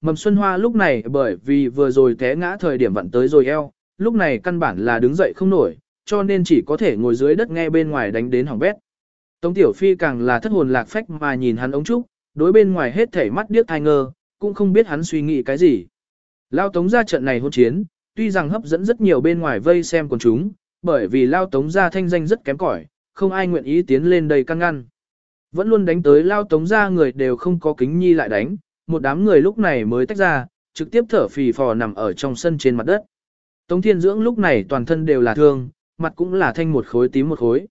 Mầm Xuân Hoa lúc này bởi vì vừa rồi té ngã thời điểm vặn tới rồi eo, lúc này căn bản là đứng dậy không nổi, cho nên chỉ có thể ngồi dưới đất nghe bên ngoài đánh đến hỏng bét. Tống Tiểu Phi càng là thất hồn lạc phách mà nhìn hắn ống trúc, đối bên ngoài hết thảy mắt điếc thai ngơ, cũng không biết hắn suy nghĩ cái gì. Lao Tống ra trận này hôn chiến, tuy rằng hấp dẫn rất nhiều bên ngoài vây xem quần chúng, bởi vì Lao Tống ra thanh danh rất kém cỏi, không ai nguyện ý tiến lên đây căn ngăn. Vẫn luôn đánh tới Lao Tống ra người đều không có kính nhi lại đánh, một đám người lúc này mới tách ra, trực tiếp thở phì phò nằm ở trong sân trên mặt đất. Tống Thiên Dưỡng lúc này toàn thân đều là thương, mặt cũng là thanh một khối tím một khối.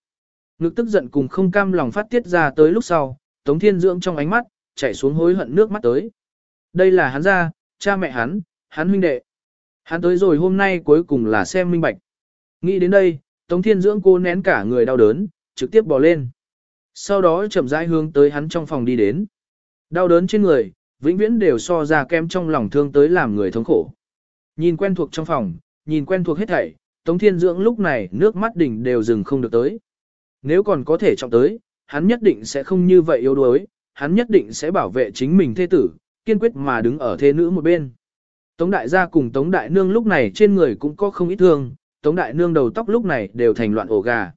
Ngực tức giận cùng không cam lòng phát tiết ra tới lúc sau, Tống Thiên Dưỡng trong ánh mắt, chảy xuống hối hận nước mắt tới. Đây là hắn ra, cha mẹ hắn, hắn huynh đệ. Hắn tới rồi hôm nay cuối cùng là xem minh bạch. Nghĩ đến đây, Tống Thiên Dưỡng cô nén cả người đau đớn, trực tiếp bò lên. Sau đó chậm rãi hướng tới hắn trong phòng đi đến. Đau đớn trên người, vĩnh viễn đều so ra kem trong lòng thương tới làm người thống khổ. Nhìn quen thuộc trong phòng, nhìn quen thuộc hết thảy, Tống Thiên Dưỡng lúc này nước mắt đỉnh đều dừng không được tới. Nếu còn có thể trọng tới, hắn nhất định sẽ không như vậy yếu đuối, hắn nhất định sẽ bảo vệ chính mình thê tử, kiên quyết mà đứng ở thế nữ một bên. Tống đại gia cùng Tống đại nương lúc này trên người cũng có không ít thương, Tống đại nương đầu tóc lúc này đều thành loạn ổ gà.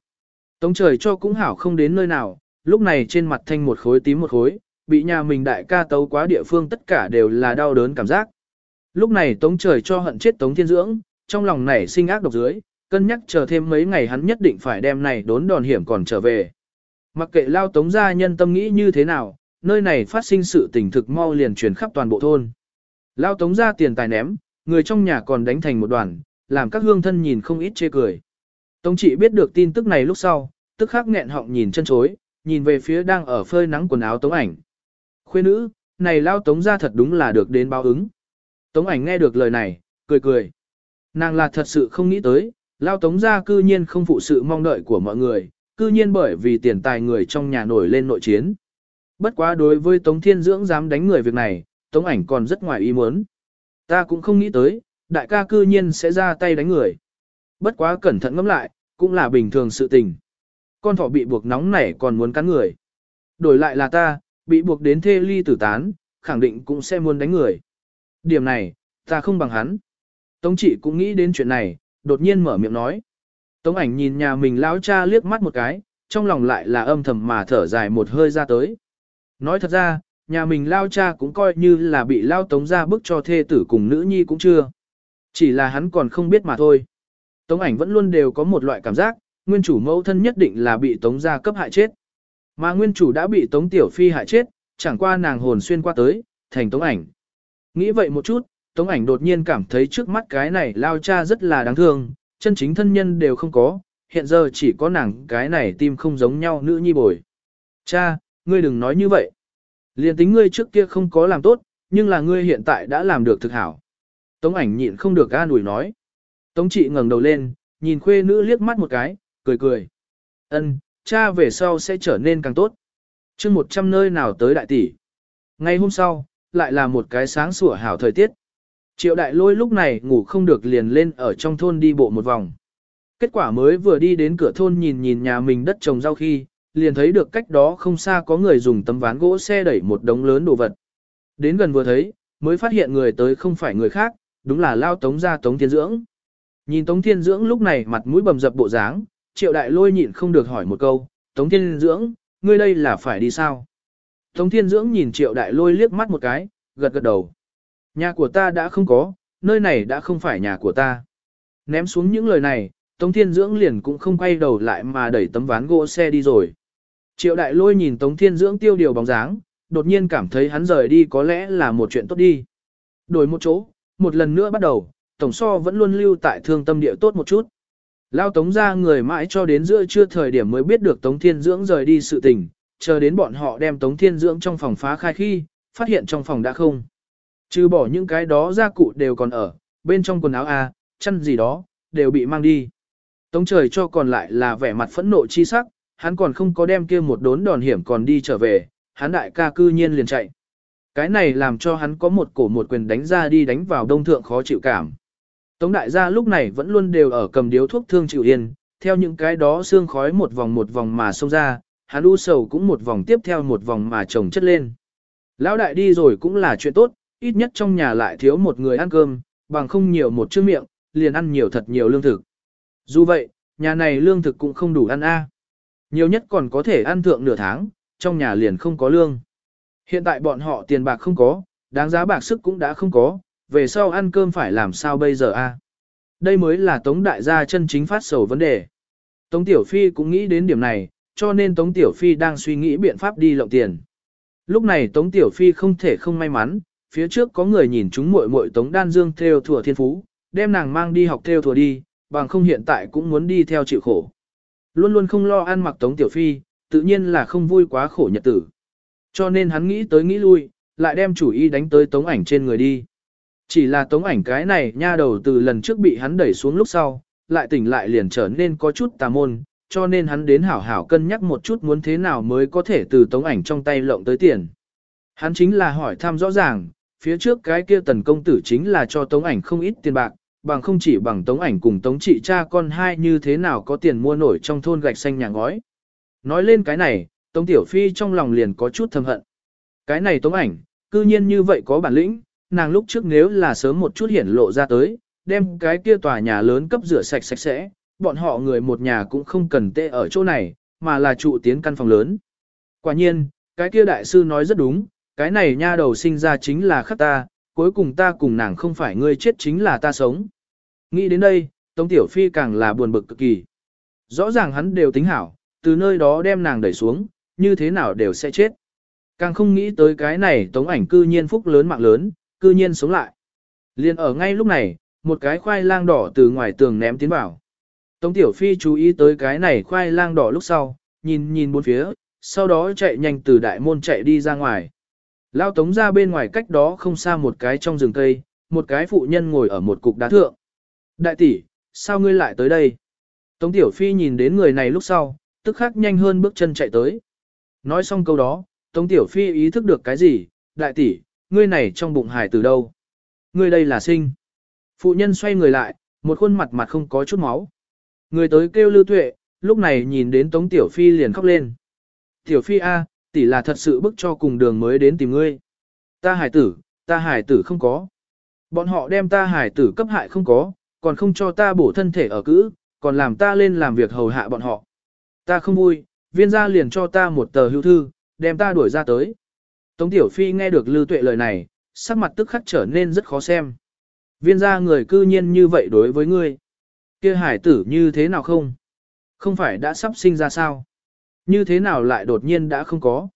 Tống trời cho cũng hảo không đến nơi nào, lúc này trên mặt thanh một khối tím một khối, bị nhà mình đại ca tấu quá địa phương tất cả đều là đau đớn cảm giác. Lúc này Tống trời cho hận chết Tống thiên dưỡng, trong lòng nảy sinh ác độc dưới, cân nhắc chờ thêm mấy ngày hắn nhất định phải đem này đốn đòn hiểm còn trở về. Mặc kệ lao Tống gia nhân tâm nghĩ như thế nào, nơi này phát sinh sự tình thực mau liền truyền khắp toàn bộ thôn. Lao tống gia tiền tài ném, người trong nhà còn đánh thành một đoàn, làm các hương thân nhìn không ít chê cười. Tống trị biết được tin tức này lúc sau, tức khắc nghẹn họng nhìn chân chối, nhìn về phía đang ở phơi nắng quần áo tống ảnh. Khuê nữ, này lao tống ra thật đúng là được đến báo ứng. Tống ảnh nghe được lời này, cười cười. Nàng là thật sự không nghĩ tới, lao tống ra cư nhiên không phụ sự mong đợi của mọi người, cư nhiên bởi vì tiền tài người trong nhà nổi lên nội chiến. Bất quá đối với Tống Thiên Dưỡng dám đánh người việc này, Tống ảnh còn rất ngoài ý muốn. Ta cũng không nghĩ tới, đại ca cư nhiên sẽ ra tay đánh người. Bất quá cẩn thận ngẫm lại, cũng là bình thường sự tình. Con thỏ bị buộc nóng nảy còn muốn cắn người. Đổi lại là ta, bị buộc đến thê ly tử tán, khẳng định cũng sẽ muốn đánh người. Điểm này, ta không bằng hắn. Tống chỉ cũng nghĩ đến chuyện này, đột nhiên mở miệng nói. Tống ảnh nhìn nhà mình lão cha liếc mắt một cái, trong lòng lại là âm thầm mà thở dài một hơi ra tới. Nói thật ra, nhà mình lao cha cũng coi như là bị lao tống ra bức cho thê tử cùng nữ nhi cũng chưa. Chỉ là hắn còn không biết mà thôi. Tống ảnh vẫn luôn đều có một loại cảm giác, nguyên chủ mẫu thân nhất định là bị tống gia cấp hại chết. Mà nguyên chủ đã bị tống tiểu phi hại chết, chẳng qua nàng hồn xuyên qua tới, thành tống ảnh. Nghĩ vậy một chút, tống ảnh đột nhiên cảm thấy trước mắt cái này lao cha rất là đáng thương, chân chính thân nhân đều không có, hiện giờ chỉ có nàng cái này tim không giống nhau nữ nhi bồi. Cha, ngươi đừng nói như vậy. Liên tính ngươi trước kia không có làm tốt, nhưng là ngươi hiện tại đã làm được thực hảo. Tống ảnh nhịn không được an ủi nói. Tống trị ngẩng đầu lên, nhìn khuê nữ liếc mắt một cái, cười cười. Ân, cha về sau sẽ trở nên càng tốt. chương một trăm nơi nào tới đại tỷ. Ngay hôm sau, lại là một cái sáng sủa hảo thời tiết. Triệu đại lôi lúc này ngủ không được liền lên ở trong thôn đi bộ một vòng. Kết quả mới vừa đi đến cửa thôn nhìn nhìn nhà mình đất trồng rau khi, liền thấy được cách đó không xa có người dùng tấm ván gỗ xe đẩy một đống lớn đồ vật. Đến gần vừa thấy, mới phát hiện người tới không phải người khác, đúng là lao tống ra tống thiên dưỡng. Nhìn tống thiên dưỡng lúc này mặt mũi bầm dập bộ dáng, triệu đại lôi nhịn không được hỏi một câu, tống thiên dưỡng, ngươi đây là phải đi sao? Tống thiên dưỡng nhìn triệu đại lôi liếc mắt một cái, gật gật đầu. Nhà của ta đã không có, nơi này đã không phải nhà của ta. Ném xuống những lời này, Tống Thiên Dưỡng liền cũng không quay đầu lại mà đẩy tấm ván gỗ xe đi rồi. Triệu đại lôi nhìn Tống Thiên Dưỡng tiêu điều bóng dáng, đột nhiên cảm thấy hắn rời đi có lẽ là một chuyện tốt đi. Đổi một chỗ, một lần nữa bắt đầu, tổng so vẫn luôn lưu tại thương tâm địa tốt một chút. Lao Tống ra người mãi cho đến giữa trưa thời điểm mới biết được Tống Thiên Dưỡng rời đi sự tình, chờ đến bọn họ đem Tống Thiên Dưỡng trong phòng phá khai khi, phát hiện trong phòng đã không. Trừ bỏ những cái đó gia cụ đều còn ở, bên trong quần áo A, chăn gì đó, đều bị mang đi. Tống trời cho còn lại là vẻ mặt phẫn nộ chi sắc, hắn còn không có đem kia một đốn đòn hiểm còn đi trở về, hắn đại ca cư nhiên liền chạy. Cái này làm cho hắn có một cổ một quyền đánh ra đi đánh vào đông thượng khó chịu cảm. Tống đại gia lúc này vẫn luôn đều ở cầm điếu thuốc thương chịu yên, theo những cái đó xương khói một vòng một vòng mà xông ra, hắn u sầu cũng một vòng tiếp theo một vòng mà chồng chất lên. Lão đại đi rồi cũng là chuyện tốt, ít nhất trong nhà lại thiếu một người ăn cơm, bằng không nhiều một chiếc miệng, liền ăn nhiều thật nhiều lương thực. Dù vậy, nhà này lương thực cũng không đủ ăn a. Nhiều nhất còn có thể ăn thượng nửa tháng, trong nhà liền không có lương. Hiện tại bọn họ tiền bạc không có, đáng giá bạc sức cũng đã không có, về sau ăn cơm phải làm sao bây giờ a? Đây mới là Tống đại gia chân chính phát sầu vấn đề. Tống Tiểu Phi cũng nghĩ đến điểm này, cho nên Tống Tiểu Phi đang suy nghĩ biện pháp đi lộng tiền. Lúc này Tống Tiểu Phi không thể không may mắn, phía trước có người nhìn chúng muội muội Tống Đan Dương theo thừa thiên phú, đem nàng mang đi học theo thừa đi, bằng không hiện tại cũng muốn đi theo chịu khổ. Luôn luôn không lo ăn mặc Tống Tiểu Phi, tự nhiên là không vui quá khổ nhật tử. Cho nên hắn nghĩ tới nghĩ lui, lại đem chủ ý đánh tới Tống ảnh trên người đi. Chỉ là Tống ảnh cái này nha đầu từ lần trước bị hắn đẩy xuống lúc sau, lại tỉnh lại liền trở nên có chút tà môn, cho nên hắn đến hảo hảo cân nhắc một chút muốn thế nào mới có thể từ Tống ảnh trong tay lộng tới tiền. Hắn chính là hỏi thăm rõ ràng, phía trước cái kia tần công tử chính là cho Tống ảnh không ít tiền bạc, bằng không chỉ bằng tống ảnh cùng tống trị cha con hai như thế nào có tiền mua nổi trong thôn gạch xanh nhà ngói. Nói lên cái này, tống tiểu phi trong lòng liền có chút thầm hận. Cái này tống ảnh, cư nhiên như vậy có bản lĩnh, nàng lúc trước nếu là sớm một chút hiển lộ ra tới, đem cái kia tòa nhà lớn cấp rửa sạch sạch sẽ, bọn họ người một nhà cũng không cần tê ở chỗ này, mà là trụ tiến căn phòng lớn. Quả nhiên, cái kia đại sư nói rất đúng, cái này nha đầu sinh ra chính là khắc ta, cuối cùng ta cùng nàng không phải ngươi chết chính là ta sống. Nghĩ đến đây, Tống Tiểu Phi càng là buồn bực cực kỳ. Rõ ràng hắn đều tính hảo, từ nơi đó đem nàng đẩy xuống, như thế nào đều sẽ chết. Càng không nghĩ tới cái này Tống ảnh cư nhiên phúc lớn mạng lớn, cư nhiên sống lại. Liên ở ngay lúc này, một cái khoai lang đỏ từ ngoài tường ném tiến vào. Tống Tiểu Phi chú ý tới cái này khoai lang đỏ lúc sau, nhìn nhìn bốn phía, sau đó chạy nhanh từ đại môn chạy đi ra ngoài. Lao tống ra bên ngoài cách đó không xa một cái trong rừng cây, một cái phụ nhân ngồi ở một cục đá thượng. Đại tỷ, sao ngươi lại tới đây? Tống tiểu phi nhìn đến người này lúc sau, tức khắc nhanh hơn bước chân chạy tới. Nói xong câu đó, Tống tiểu phi ý thức được cái gì? Đại tỷ, ngươi này trong bụng hải từ đâu? Ngươi đây là sinh. Phụ nhân xoay người lại, một khuôn mặt mặt không có chút máu. Người tới kêu lưu tuệ, lúc này nhìn đến Tống tiểu phi liền khóc lên. Tiểu phi A, tỷ là thật sự bức cho cùng đường mới đến tìm ngươi. Ta hải tử, ta hải tử không có. Bọn họ đem ta hải tử cấp hại không có, còn không cho ta bổ thân thể ở cữ, còn làm ta lên làm việc hầu hạ bọn họ. Ta không vui, viên gia liền cho ta một tờ hưu thư, đem ta đuổi ra tới. Tống Tiểu Phi nghe được Lưu Tuệ lời này, sắc mặt tức khắc trở nên rất khó xem. Viên gia người cư nhiên như vậy đối với ngươi. kia hải tử như thế nào không? Không phải đã sắp sinh ra sao? Như thế nào lại đột nhiên đã không có?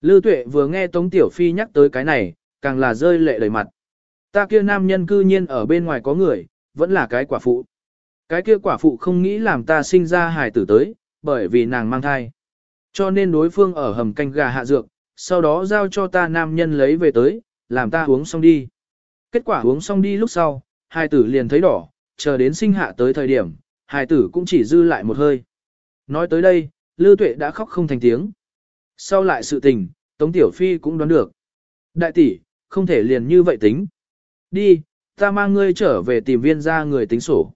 Lưu Tuệ vừa nghe Tống Tiểu Phi nhắc tới cái này, càng là rơi lệ đầy mặt. Ta kia nam nhân cư nhiên ở bên ngoài có người, vẫn là cái quả phụ. Cái kia quả phụ không nghĩ làm ta sinh ra hài tử tới, bởi vì nàng mang thai. Cho nên đối phương ở hầm canh gà hạ dược, sau đó giao cho ta nam nhân lấy về tới, làm ta uống xong đi. Kết quả uống xong đi lúc sau, hai tử liền thấy đỏ, chờ đến sinh hạ tới thời điểm, hai tử cũng chỉ dư lại một hơi. Nói tới đây, Lư Tuệ đã khóc không thành tiếng. Sau lại sự tình, Tống Tiểu Phi cũng đoán được. Đại tỷ, không thể liền như vậy tính. Đi, ta mang ngươi trở về tìm viên ra người tính sổ.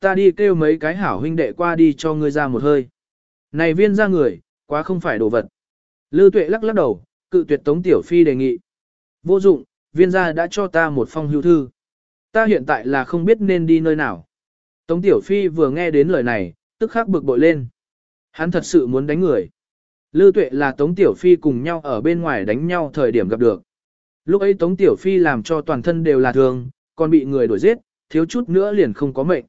Ta đi kêu mấy cái hảo huynh đệ qua đi cho ngươi ra một hơi. Này viên ra người, quá không phải đồ vật. Lư tuệ lắc lắc đầu, cự tuyệt Tống Tiểu Phi đề nghị. Vô dụng, viên gia đã cho ta một phong hưu thư. Ta hiện tại là không biết nên đi nơi nào. Tống Tiểu Phi vừa nghe đến lời này, tức khắc bực bội lên. Hắn thật sự muốn đánh người. Lư tuệ là Tống Tiểu Phi cùng nhau ở bên ngoài đánh nhau thời điểm gặp được. Lúc ấy Tống Tiểu Phi làm cho toàn thân đều là thương, còn bị người đuổi giết, thiếu chút nữa liền không có mệnh.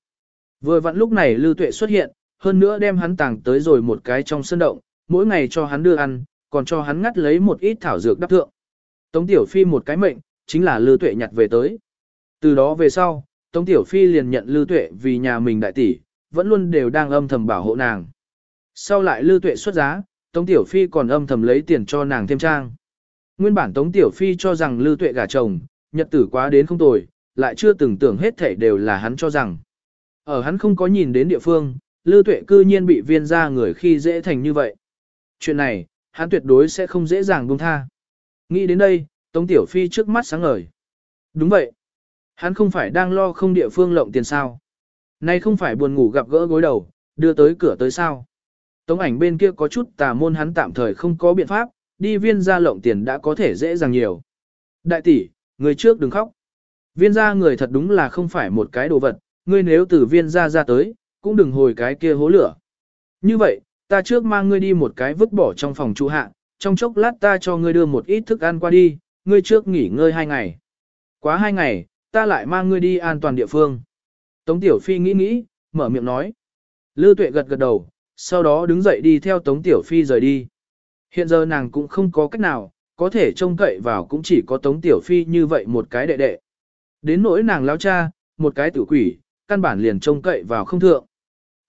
Vừa vặn lúc này Lưu Tuệ xuất hiện, hơn nữa đem hắn tàng tới rồi một cái trong sân động, mỗi ngày cho hắn đưa ăn, còn cho hắn ngắt lấy một ít thảo dược đắp thượng. Tống Tiểu Phi một cái mệnh, chính là lư Tuệ nhặt về tới. Từ đó về sau, Tống Tiểu Phi liền nhận lư Tuệ vì nhà mình đại tỷ, vẫn luôn đều đang âm thầm bảo hộ nàng. Sau lại lư Tuệ xuất giá, Tống Tiểu Phi còn âm thầm lấy tiền cho nàng thêm trang. Nguyên bản Tống Tiểu Phi cho rằng lư Tuệ gả chồng, nhật tử quá đến không tồi, lại chưa từng tưởng hết thảy đều là hắn cho rằng. Ở hắn không có nhìn đến địa phương, lư Tuệ cư nhiên bị viên gia người khi dễ thành như vậy. Chuyện này, hắn tuyệt đối sẽ không dễ dàng buông tha. Nghĩ đến đây, Tống Tiểu Phi trước mắt sáng ngời. Đúng vậy. Hắn không phải đang lo không địa phương lộng tiền sao. Nay không phải buồn ngủ gặp gỡ gối đầu, đưa tới cửa tới sao. Tống ảnh bên kia có chút tà môn hắn tạm thời không có biện pháp, đi viên gia lộng tiền đã có thể dễ dàng nhiều. Đại tỷ, người trước đừng khóc. Viên gia người thật đúng là không phải một cái đồ vật, ngươi nếu từ viên gia ra tới, cũng đừng hồi cái kia hố lửa. Như vậy, ta trước mang ngươi đi một cái vứt bỏ trong phòng trụ hạ, trong chốc lát ta cho ngươi đưa một ít thức ăn qua đi, ngươi trước nghỉ ngơi hai ngày. Quá hai ngày, ta lại mang ngươi đi an toàn địa phương. Tống Tiểu Phi nghĩ nghĩ, mở miệng nói. Lư Tuệ gật gật đầu, sau đó đứng dậy đi theo Tống Tiểu Phi rời đi. Hiện giờ nàng cũng không có cách nào, có thể trông cậy vào cũng chỉ có Tống Tiểu Phi như vậy một cái đệ đệ. Đến nỗi nàng lão cha, một cái tử quỷ, căn bản liền trông cậy vào không thượng.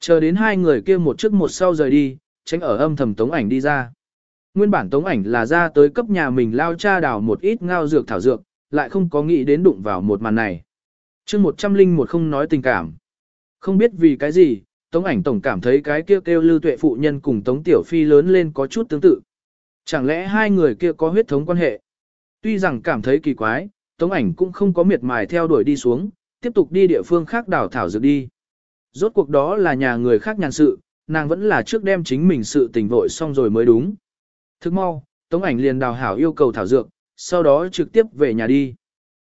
Chờ đến hai người kia một trước một sau rời đi, tránh ở âm thầm Tống ảnh đi ra. Nguyên bản Tống ảnh là ra tới cấp nhà mình lao cha đào một ít ngao dược thảo dược, lại không có nghĩ đến đụng vào một màn này. chương một trăm linh một không nói tình cảm. Không biết vì cái gì, Tống ảnh tổng cảm thấy cái kia kêu, kêu lưu tuệ phụ nhân cùng Tống Tiểu Phi lớn lên có chút tương tự. Chẳng lẽ hai người kia có huyết thống quan hệ? Tuy rằng cảm thấy kỳ quái, Tống ảnh cũng không có miệt mài theo đuổi đi xuống, tiếp tục đi địa phương khác đào thảo dược đi. Rốt cuộc đó là nhà người khác nhàn sự, nàng vẫn là trước đem chính mình sự tình vội xong rồi mới đúng. Thức mau, Tống ảnh liền đào hảo yêu cầu thảo dược, sau đó trực tiếp về nhà đi.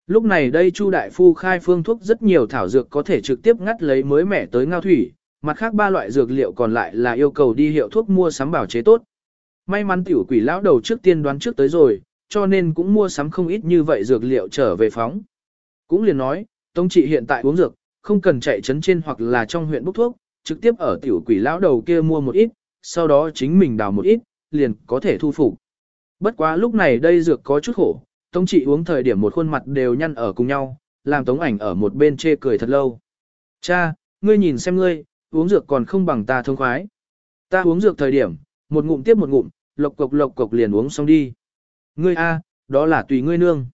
Lúc này đây Chu Đại Phu khai phương thuốc rất nhiều thảo dược có thể trực tiếp ngắt lấy mới mẻ tới ngao thủy, mặt khác ba loại dược liệu còn lại là yêu cầu đi hiệu thuốc mua sắm bảo chế tốt. May mắn tiểu quỷ lão đầu trước tiên đoán trước tới rồi, cho nên cũng mua sắm không ít như vậy dược liệu trở về phóng. Cũng liền nói, Tống trị hiện tại uống dược, không cần chạy trấn trên hoặc là trong huyện bốc thuốc, trực tiếp ở tiểu quỷ lão đầu kia mua một ít, sau đó chính mình đào một ít, liền có thể thu phục. Bất quá lúc này đây dược có chút khổ, Tống trị uống thời điểm một khuôn mặt đều nhăn ở cùng nhau, làm Tống ảnh ở một bên chê cười thật lâu. Cha, ngươi nhìn xem ngươi, uống dược còn không bằng ta thông khoái. Ta uống dược thời điểm, một ngụm tiếp một ngụm, lộc cộc lộc cộc liền uống xong đi. Ngươi a, đó là tùy ngươi nương.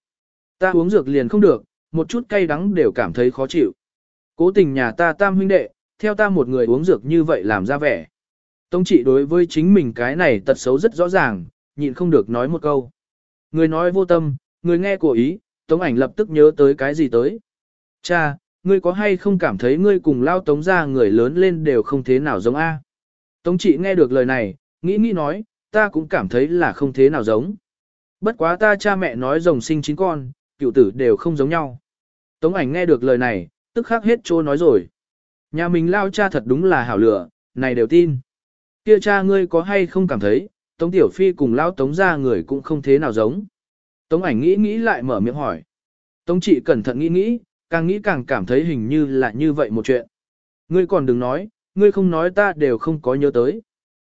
Ta uống dược liền không được, một chút cay đắng đều cảm thấy khó chịu. Cố tình nhà ta tam huynh đệ, theo ta một người uống dược như vậy làm ra vẻ. Tống trị đối với chính mình cái này tật xấu rất rõ ràng, nhịn không được nói một câu. Người nói vô tâm, người nghe của ý, tống ảnh lập tức nhớ tới cái gì tới. Cha, ngươi có hay không cảm thấy ngươi cùng lao tống ra người lớn lên đều không thế nào giống A. Tống trị nghe được lời này, nghĩ nghĩ nói, ta cũng cảm thấy là không thế nào giống. Bất quá ta cha mẹ nói rồng sinh chín con, cựu tử đều không giống nhau. Tống ảnh nghe được lời này, tức khắc hết trô nói rồi. Nhà mình lao cha thật đúng là hảo lửa, này đều tin. Kia cha ngươi có hay không cảm thấy, Tống Tiểu Phi cùng lao tống ra người cũng không thế nào giống. Tống ảnh nghĩ nghĩ lại mở miệng hỏi. Tống trị cẩn thận nghĩ nghĩ, càng nghĩ càng cảm thấy hình như là như vậy một chuyện. Ngươi còn đừng nói, ngươi không nói ta đều không có nhớ tới.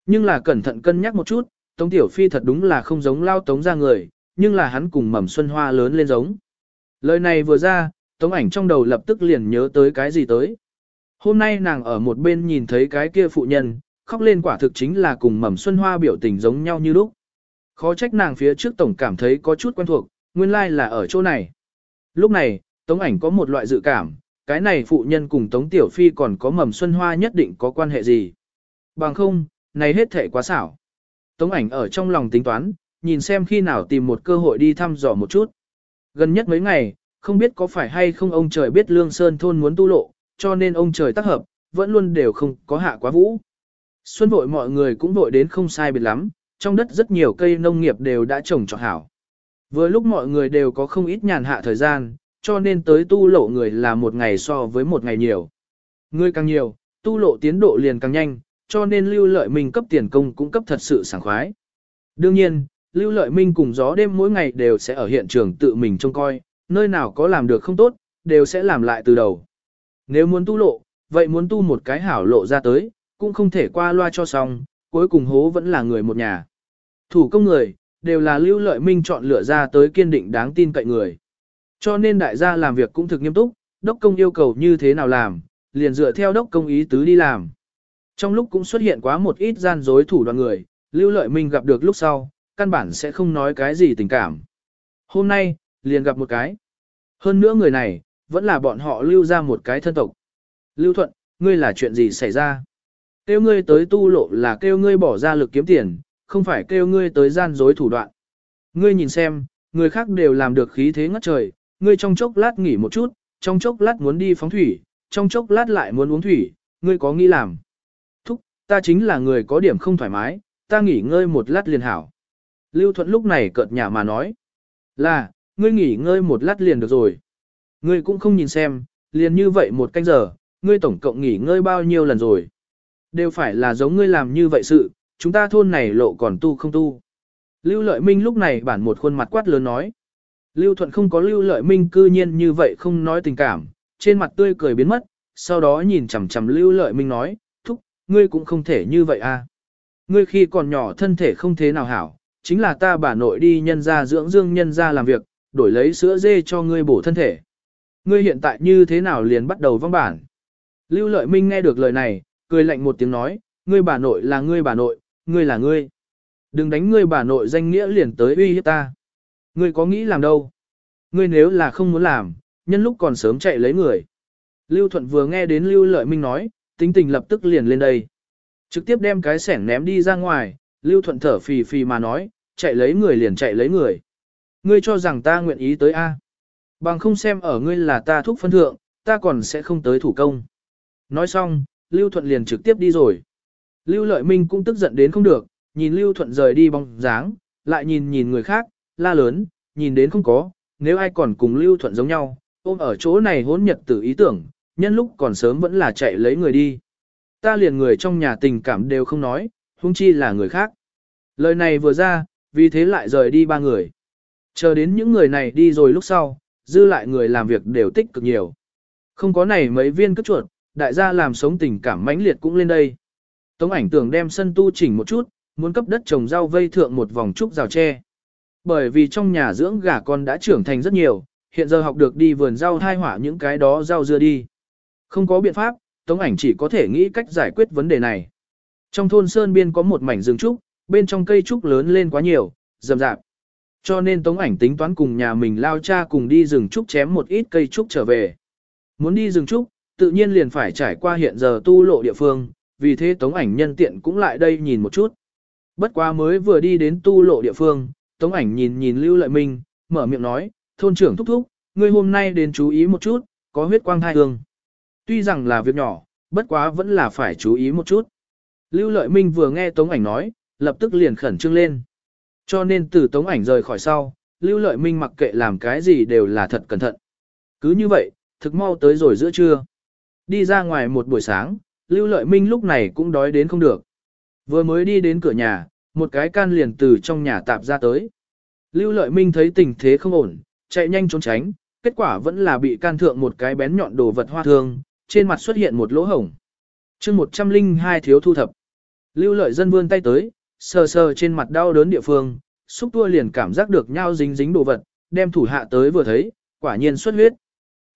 Nhưng là cẩn thận cân nhắc một chút, Tống Tiểu Phi thật đúng là không giống lao tống ra người, nhưng là hắn cùng mầm xuân hoa lớn lên giống. Lời này vừa ra, Tống ảnh trong đầu lập tức liền nhớ tới cái gì tới. Hôm nay nàng ở một bên nhìn thấy cái kia phụ nhân, khóc lên quả thực chính là cùng mầm xuân hoa biểu tình giống nhau như lúc. Khó trách nàng phía trước tổng cảm thấy có chút quen thuộc, nguyên lai like là ở chỗ này. Lúc này, Tống ảnh có một loại dự cảm, cái này phụ nhân cùng Tống Tiểu Phi còn có mầm xuân hoa nhất định có quan hệ gì. Bằng không, này hết thể quá xảo. Tống ảnh ở trong lòng tính toán, nhìn xem khi nào tìm một cơ hội đi thăm dò một chút. Gần nhất mấy ngày, không biết có phải hay không ông trời biết Lương Sơn thôn muốn tu lộ, cho nên ông trời tác hợp, vẫn luôn đều không có hạ quá vũ. Xuân vội mọi người cũng vội đến không sai biệt lắm, trong đất rất nhiều cây nông nghiệp đều đã trồng trọt hảo. Vừa lúc mọi người đều có không ít nhàn hạ thời gian, cho nên tới tu lộ người là một ngày so với một ngày nhiều. Người càng nhiều, tu lộ tiến độ liền càng nhanh, cho nên lưu lợi minh cấp tiền công cũng cấp thật sự sảng khoái. Đương nhiên, lưu lợi minh cùng gió đêm mỗi ngày đều sẽ ở hiện trường tự mình trông coi, nơi nào có làm được không tốt, đều sẽ làm lại từ đầu. Nếu muốn tu lộ, vậy muốn tu một cái hảo lộ ra tới, cũng không thể qua loa cho xong, cuối cùng hố vẫn là người một nhà. Thủ công người, đều là lưu lợi minh chọn lựa ra tới kiên định đáng tin cậy người. Cho nên đại gia làm việc cũng thực nghiêm túc, đốc công yêu cầu như thế nào làm, liền dựa theo đốc công ý tứ đi làm. Trong lúc cũng xuất hiện quá một ít gian dối thủ đoàn người, lưu lợi minh gặp được lúc sau, căn bản sẽ không nói cái gì tình cảm. Hôm nay, liền gặp một cái. Hơn nữa người này, vẫn là bọn họ lưu ra một cái thân tộc. Lưu Thuận, ngươi là chuyện gì xảy ra? Kêu ngươi tới tu lộ là kêu ngươi bỏ ra lực kiếm tiền, không phải kêu ngươi tới gian dối thủ đoạn. Ngươi nhìn xem, người khác đều làm được khí thế ngất trời, ngươi trong chốc lát nghỉ một chút, trong chốc lát muốn đi phóng thủy, trong chốc lát lại muốn uống thủy, ngươi có nghĩ làm. Thúc, ta chính là người có điểm không thoải mái, ta nghỉ ngơi một lát liền hảo. Lưu Thuận lúc này cợt nhả mà nói. Là, ngươi nghỉ ngơi một lát liền được rồi. Ngươi cũng không nhìn xem, liền như vậy một canh giờ, ngươi tổng cộng nghỉ ngơi bao nhiêu lần rồi. Đều phải là giống ngươi làm như vậy sự, chúng ta thôn này lộ còn tu không tu. Lưu Lợi Minh lúc này bản một khuôn mặt quát lớn nói. Lưu Thuận không có Lưu Lợi Minh cư nhiên như vậy không nói tình cảm, trên mặt tươi cười biến mất, sau đó nhìn chằm chằm Lưu Lợi Minh nói, thúc, ngươi cũng không thể như vậy à. Ngươi khi còn nhỏ thân thể không thế nào hảo, chính là ta bà nội đi nhân ra dưỡng dương nhân ra làm việc, đổi lấy sữa dê cho ngươi bổ thân thể. Ngươi hiện tại như thế nào liền bắt đầu vong bản. Lưu Lợi Minh nghe được lời này, cười lạnh một tiếng nói, ngươi bà nội là ngươi bà nội, ngươi là ngươi. Đừng đánh ngươi bà nội danh nghĩa liền tới uy hiếp ta. Ngươi có nghĩ làm đâu? Ngươi nếu là không muốn làm, nhân lúc còn sớm chạy lấy người. Lưu Thuận vừa nghe đến Lưu Lợi Minh nói, tính tình lập tức liền lên đây. Trực tiếp đem cái sẻng ném đi ra ngoài, Lưu Thuận thở phì phì mà nói, chạy lấy người liền chạy lấy người. Ngươi cho rằng ta nguyện ý tới A. Bằng không xem ở ngươi là ta thúc phân thượng, ta còn sẽ không tới thủ công. Nói xong, Lưu Thuận liền trực tiếp đi rồi. Lưu Lợi Minh cũng tức giận đến không được, nhìn Lưu Thuận rời đi bóng dáng, lại nhìn nhìn người khác, la lớn, nhìn đến không có, nếu ai còn cùng Lưu Thuận giống nhau, ôm ở chỗ này hỗn nhật tử ý tưởng, nhân lúc còn sớm vẫn là chạy lấy người đi. Ta liền người trong nhà tình cảm đều không nói, huống chi là người khác. Lời này vừa ra, vì thế lại rời đi ba người. Chờ đến những người này đi rồi lúc sau, dư lại người làm việc đều tích cực nhiều. Không có này mấy viên cất chuột, đại gia làm sống tình cảm mãnh liệt cũng lên đây. Tống ảnh tưởng đem sân tu chỉnh một chút, muốn cấp đất trồng rau vây thượng một vòng trúc rào tre. Bởi vì trong nhà dưỡng gà con đã trưởng thành rất nhiều, hiện giờ học được đi vườn rau thai hỏa những cái đó rau dưa đi. Không có biện pháp, Tống ảnh chỉ có thể nghĩ cách giải quyết vấn đề này. Trong thôn Sơn Biên có một mảnh rừng trúc, bên trong cây trúc lớn lên quá nhiều, rậm rạp. Cho nên Tống ảnh tính toán cùng nhà mình lao cha cùng đi rừng trúc chém một ít cây trúc trở về. Muốn đi rừng trúc, tự nhiên liền phải trải qua hiện giờ tu lộ địa phương, vì thế Tống ảnh nhân tiện cũng lại đây nhìn một chút. Bất quá mới vừa đi đến tu lộ địa phương, Tống ảnh nhìn nhìn Lưu Lợi Minh, mở miệng nói, thôn trưởng thúc thúc, ngươi hôm nay đến chú ý một chút, có huyết quang thai hương. Tuy rằng là việc nhỏ, bất quá vẫn là phải chú ý một chút. Lưu Lợi Minh vừa nghe Tống ảnh nói, lập tức liền khẩn trương lên. Cho nên từ Tống ảnh rời khỏi sau, Lưu Lợi Minh mặc kệ làm cái gì đều là thật cẩn thận. Cứ như vậy, thực mau tới rồi giữa trưa. Đi ra ngoài một buổi sáng, Lưu Lợi Minh lúc này cũng đói đến không được. Vừa mới đi đến cửa nhà, một cái can liền từ trong nhà tạp ra tới. Lưu Lợi Minh thấy tình thế không ổn, chạy nhanh trốn tránh, kết quả vẫn là bị can thượng một cái bén nhọn đồ vật hoa thương, trên mặt xuất hiện một lỗ hổng. chương 102 thiếu thu thập. Lưu Lợi dân vươn tay tới, sờ sờ trên mặt đau đớn địa phương, xúc tua liền cảm giác được nhau dính dính đồ vật, đem thủ hạ tới vừa thấy, quả nhiên xuất huyết.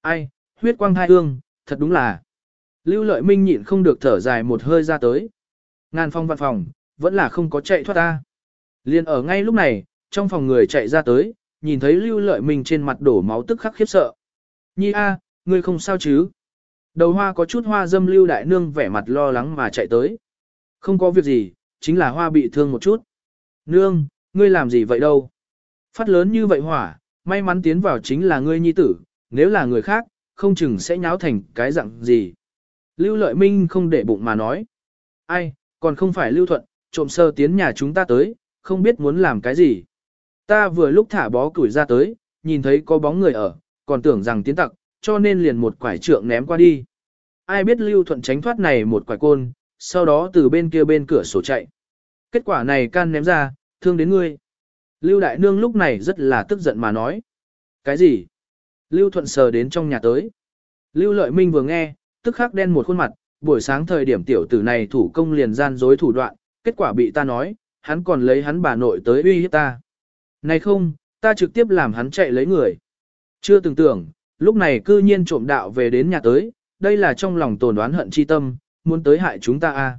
Ai, huyết quang thai hương, thật đúng là. Lưu lợi minh nhịn không được thở dài một hơi ra tới. Ngàn phong văn phòng, vẫn là không có chạy thoát ta. Liên ở ngay lúc này, trong phòng người chạy ra tới, nhìn thấy lưu lợi minh trên mặt đổ máu tức khắc khiếp sợ. Nhi a, ngươi không sao chứ? Đầu hoa có chút hoa dâm lưu đại nương vẻ mặt lo lắng mà chạy tới. Không có việc gì, chính là hoa bị thương một chút. Nương, ngươi làm gì vậy đâu? Phát lớn như vậy hỏa, may mắn tiến vào chính là ngươi nhi tử, nếu là người khác, không chừng sẽ nháo thành cái dạng gì. Lưu Lợi Minh không để bụng mà nói. Ai, còn không phải Lưu Thuận, trộm sơ tiến nhà chúng ta tới, không biết muốn làm cái gì. Ta vừa lúc thả bó củi ra tới, nhìn thấy có bóng người ở, còn tưởng rằng tiến tặc, cho nên liền một quải trượng ném qua đi. Ai biết Lưu Thuận tránh thoát này một quải côn, sau đó từ bên kia bên cửa sổ chạy. Kết quả này can ném ra, thương đến ngươi. Lưu Đại Nương lúc này rất là tức giận mà nói. Cái gì? Lưu Thuận sờ đến trong nhà tới. Lưu Lợi Minh vừa nghe, tức khắc đen một khuôn mặt, buổi sáng thời điểm tiểu tử này thủ công liền gian dối thủ đoạn, kết quả bị ta nói, hắn còn lấy hắn bà nội tới uy hiếp ta. Này không, ta trực tiếp làm hắn chạy lấy người. Chưa từng tưởng, lúc này cư nhiên trộm đạo về đến nhà tới, đây là trong lòng tồn đoán hận chi tâm, muốn tới hại chúng ta a. À.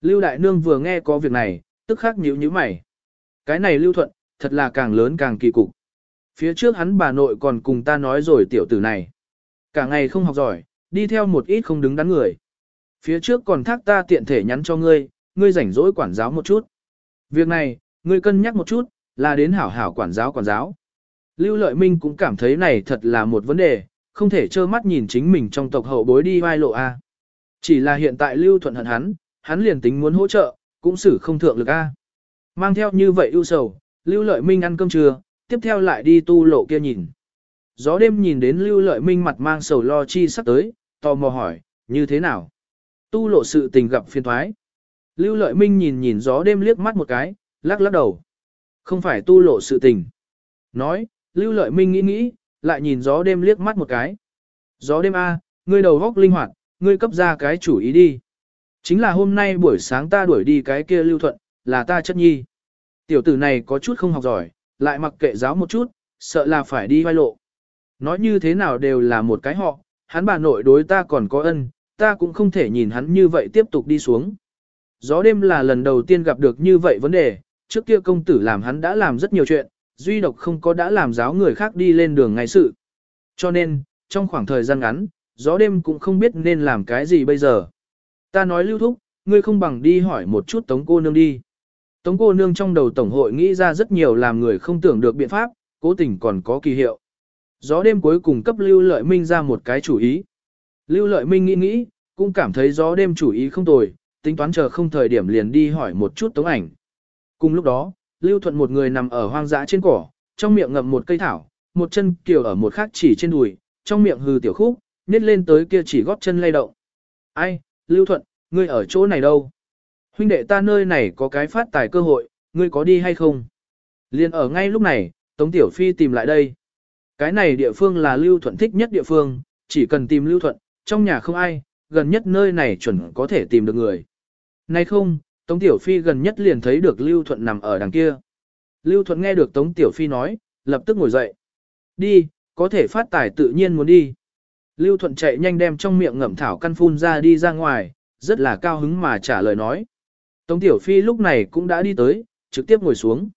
Lưu Đại Nương vừa nghe có việc này, tức khắc nhíu nhíu mày. Cái này Lưu Thuận, thật là càng lớn càng kỳ cục. Phía trước hắn bà nội còn cùng ta nói rồi tiểu tử này. Cả ngày không học giỏi, đi theo một ít không đứng đắn người. Phía trước còn thác ta tiện thể nhắn cho ngươi, ngươi rảnh rỗi quản giáo một chút. Việc này, ngươi cân nhắc một chút, là đến hảo hảo quản giáo quản giáo. Lưu Lợi Minh cũng cảm thấy này thật là một vấn đề, không thể trơ mắt nhìn chính mình trong tộc hậu bối đi vai lộ A. Chỉ là hiện tại Lưu Thuận hận hắn, hắn liền tính muốn hỗ trợ, cũng xử không thượng lực A. Mang theo như vậy ưu sầu, Lưu Lợi Minh ăn cơm trưa, tiếp theo lại đi tu lộ kia nhìn. Gió đêm nhìn đến Lưu Lợi Minh mặt mang sầu lo chi sắp tới, tò mò hỏi, như thế nào? Tu lộ sự tình gặp phiền thoái. Lưu Lợi Minh nhìn nhìn gió đêm liếc mắt một cái, lắc lắc đầu. Không phải tu lộ sự tình. Nói, Lưu Lợi Minh nghĩ nghĩ, lại nhìn gió đêm liếc mắt một cái. Gió đêm A, ngươi đầu góc linh hoạt, ngươi cấp ra cái chủ ý đi. Chính là hôm nay buổi sáng ta đuổi đi cái kia Lưu Thuận, là ta chất nhi. Tiểu tử này có chút không học giỏi, lại mặc kệ giáo một chút, sợ là phải đi vai lộ. Nói như thế nào đều là một cái họ, hắn bà nội đối ta còn có ân, ta cũng không thể nhìn hắn như vậy tiếp tục đi xuống. Gió đêm là lần đầu tiên gặp được như vậy vấn đề, trước kia công tử làm hắn đã làm rất nhiều chuyện, duy độc không có đã làm giáo người khác đi lên đường ngay sự. Cho nên, trong khoảng thời gian ngắn, gió đêm cũng không biết nên làm cái gì bây giờ. Ta nói lưu thúc, ngươi không bằng đi hỏi một chút tống cô nương đi. Tống cô nương trong đầu tổng hội nghĩ ra rất nhiều làm người không tưởng được biện pháp, cố tình còn có kỳ hiệu. Gió đêm cuối cùng cấp Lưu Lợi Minh ra một cái chủ ý. Lưu Lợi Minh nghĩ nghĩ, cũng cảm thấy gió đêm chủ ý không tồi, tính toán chờ không thời điểm liền đi hỏi một chút tống ảnh. Cùng lúc đó, Lưu Thuận một người nằm ở hoang dã trên cỏ, trong miệng ngậm một cây thảo, một chân kiều ở một khác chỉ trên đùi, trong miệng hừ tiểu khúc, nết lên tới kia chỉ góp chân lay động. Ai, Lưu Thuận, ngươi ở chỗ này đâu? Huynh đệ ta nơi này có cái phát tài cơ hội, ngươi có đi hay không? Liên ở ngay lúc này, Tống Tiểu Phi tìm lại đây. Cái này địa phương là Lưu Thuận thích nhất địa phương, chỉ cần tìm Lưu Thuận, trong nhà không ai, gần nhất nơi này chuẩn có thể tìm được người. Nay không, Tống Tiểu Phi gần nhất liền thấy được Lưu Thuận nằm ở đằng kia. Lưu Thuận nghe được Tống Tiểu Phi nói, lập tức ngồi dậy. Đi, có thể phát tài tự nhiên muốn đi. Lưu Thuận chạy nhanh đem trong miệng ngậm thảo căn phun ra đi ra ngoài, rất là cao hứng mà trả lời nói. Tống Tiểu Phi lúc này cũng đã đi tới, trực tiếp ngồi xuống.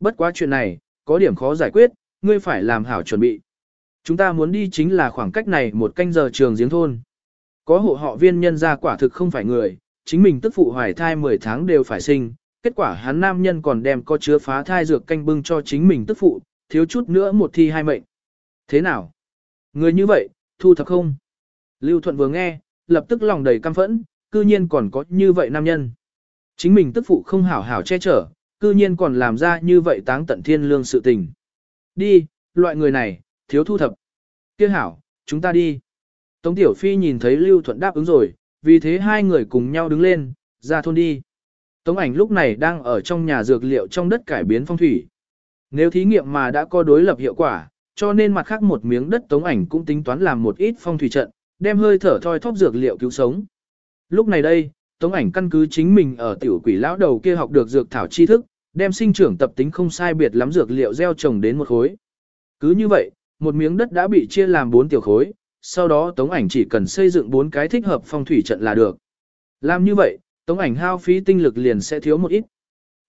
Bất quá chuyện này, có điểm khó giải quyết, ngươi phải làm hảo chuẩn bị. Chúng ta muốn đi chính là khoảng cách này một canh giờ trường giếng thôn. Có hộ họ viên nhân ra quả thực không phải người, chính mình tức phụ hoài thai 10 tháng đều phải sinh, kết quả hắn nam nhân còn đem có chứa phá thai dược canh bưng cho chính mình tức phụ, thiếu chút nữa một thi hai mệnh. Thế nào? Người như vậy, thu thập không? Lưu Thuận vừa nghe, lập tức lòng đầy căm phẫn, cư nhiên còn có như vậy nam nhân. Chính mình tức phụ không hảo hảo che chở, cư nhiên còn làm ra như vậy táng tận thiên lương sự tình. Đi, loại người này, thiếu thu thập. Kia hảo, chúng ta đi. Tống Tiểu Phi nhìn thấy Lưu Thuận đáp ứng rồi, vì thế hai người cùng nhau đứng lên, ra thôn đi. Tống ảnh lúc này đang ở trong nhà dược liệu trong đất cải biến phong thủy. Nếu thí nghiệm mà đã có đối lập hiệu quả, cho nên mặt khác một miếng đất tống ảnh cũng tính toán làm một ít phong thủy trận, đem hơi thở thoi thóp dược liệu cứu sống. Lúc này đây, tống ảnh căn cứ chính mình ở tiểu quỷ lão đầu kia học được dược thảo tri thức, đem sinh trưởng tập tính không sai biệt lắm dược liệu gieo trồng đến một khối. Cứ như vậy, một miếng đất đã bị chia làm bốn tiểu khối, sau đó tống ảnh chỉ cần xây dựng bốn cái thích hợp phong thủy trận là được. Làm như vậy, tống ảnh hao phí tinh lực liền sẽ thiếu một ít.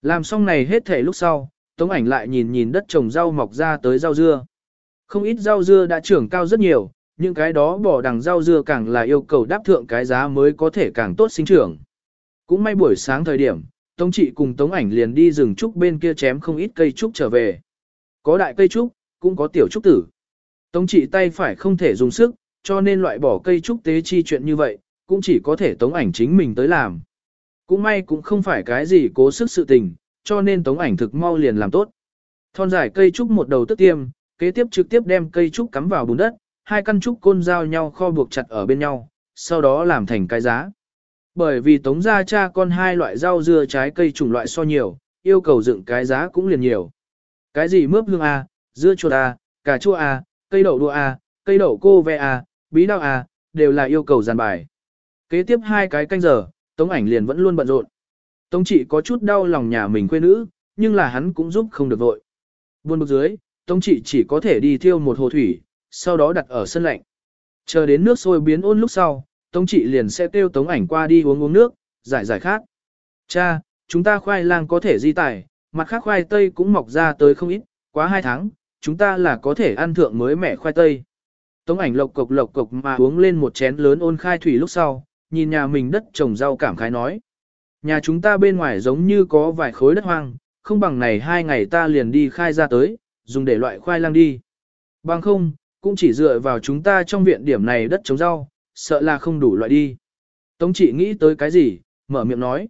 Làm xong này hết thể lúc sau, tống ảnh lại nhìn nhìn đất trồng rau mọc ra tới rau dưa. Không ít rau dưa đã trưởng cao rất nhiều, những cái đó bỏ đằng rau dưa càng là yêu cầu đáp thượng cái giá mới có thể càng tốt sinh trưởng. Cũng may buổi sáng thời điểm, Tống trị cùng Tống ảnh liền đi rừng trúc bên kia chém không ít cây trúc trở về. Có đại cây trúc, cũng có tiểu trúc tử. Tống trị tay phải không thể dùng sức, cho nên loại bỏ cây trúc tế chi chuyện như vậy, cũng chỉ có thể Tống ảnh chính mình tới làm. Cũng may cũng không phải cái gì cố sức sự tình, cho nên Tống ảnh thực mau liền làm tốt. Thon dài cây trúc một đầu tức tiêm, kế tiếp trực tiếp đem cây trúc cắm vào bùn đất, hai căn trúc côn giao nhau kho buộc chặt ở bên nhau, sau đó làm thành cái giá. Bởi vì tống gia cha con hai loại rau dưa trái cây chủng loại so nhiều, yêu cầu dựng cái giá cũng liền nhiều. Cái gì mướp hương A, dưa chuột A, cà chua A, cây đậu đua A, cây đậu cô ve A, bí đao A, đều là yêu cầu giàn bài. Kế tiếp hai cái canh giờ, tống ảnh liền vẫn luôn bận rộn. Tống chỉ có chút đau lòng nhà mình quê nữ, nhưng là hắn cũng giúp không được vội. Buôn bực dưới, tống trị chỉ có thể đi thiêu một hồ thủy, sau đó đặt ở sân lạnh. Chờ đến nước sôi biến ôn lúc sau, Tống trị liền sẽ kêu Tống ảnh qua đi uống uống nước, giải giải khác. Cha, chúng ta khoai lang có thể di tải, mặt khác khoai tây cũng mọc ra tới không ít, quá hai tháng, chúng ta là có thể ăn thượng mới mẻ khoai tây. Tống ảnh lộc cộc lộc cộc mà uống lên một chén lớn ôn khai thủy lúc sau, nhìn nhà mình đất trồng rau cảm khái nói. Nhà chúng ta bên ngoài giống như có vài khối đất hoang, không bằng này hai ngày ta liền đi khai ra tới, dùng để loại khoai lang đi. Bằng không, cũng chỉ dựa vào chúng ta trong viện điểm này đất trồng rau, sợ là không đủ loại đi. Tống chỉ nghĩ tới cái gì, mở miệng nói.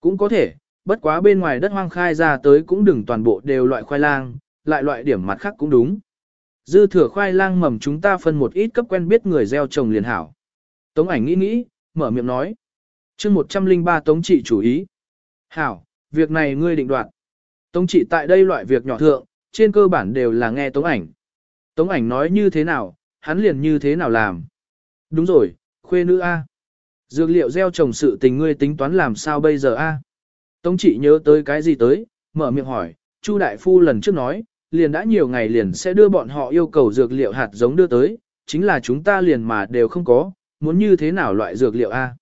Cũng có thể, bất quá bên ngoài đất hoang khai ra tới cũng đừng toàn bộ đều loại khoai lang, lại loại điểm mặt khác cũng đúng. Dư thừa khoai lang mầm chúng ta phân một ít cấp quen biết người gieo trồng liền hảo. Tống ảnh nghĩ nghĩ, mở miệng nói. chương 103 Tống trị chủ ý. Hảo, việc này ngươi định đoạt. Tống trị tại đây loại việc nhỏ thượng, trên cơ bản đều là nghe tống ảnh. Tống ảnh nói như thế nào, hắn liền như thế nào làm. Đúng rồi, khuê nữ A. Dược liệu gieo trồng sự tình ngươi tính toán làm sao bây giờ A. Tống trị nhớ tới cái gì tới, mở miệng hỏi, Chu đại phu lần trước nói, liền đã nhiều ngày liền sẽ đưa bọn họ yêu cầu dược liệu hạt giống đưa tới, chính là chúng ta liền mà đều không có, muốn như thế nào loại dược liệu A.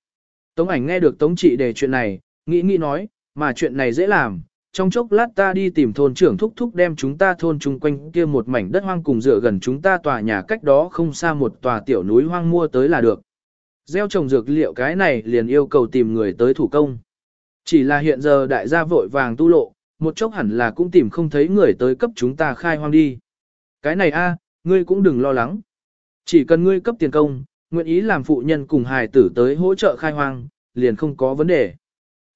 Tống ảnh nghe được Tống trị đề chuyện này, nghĩ nghĩ nói, mà chuyện này dễ làm, trong chốc lát ta đi tìm thôn trưởng thúc thúc đem chúng ta thôn chung quanh kia một mảnh đất hoang cùng dựa gần chúng ta tòa nhà cách đó không xa một tòa tiểu núi hoang mua tới là được. Gieo trồng dược liệu cái này liền yêu cầu tìm người tới thủ công. Chỉ là hiện giờ đại gia vội vàng tu lộ, một chốc hẳn là cũng tìm không thấy người tới cấp chúng ta khai hoang đi. Cái này a, ngươi cũng đừng lo lắng. Chỉ cần ngươi cấp tiền công, nguyện ý làm phụ nhân cùng hài tử tới hỗ trợ khai hoang, liền không có vấn đề.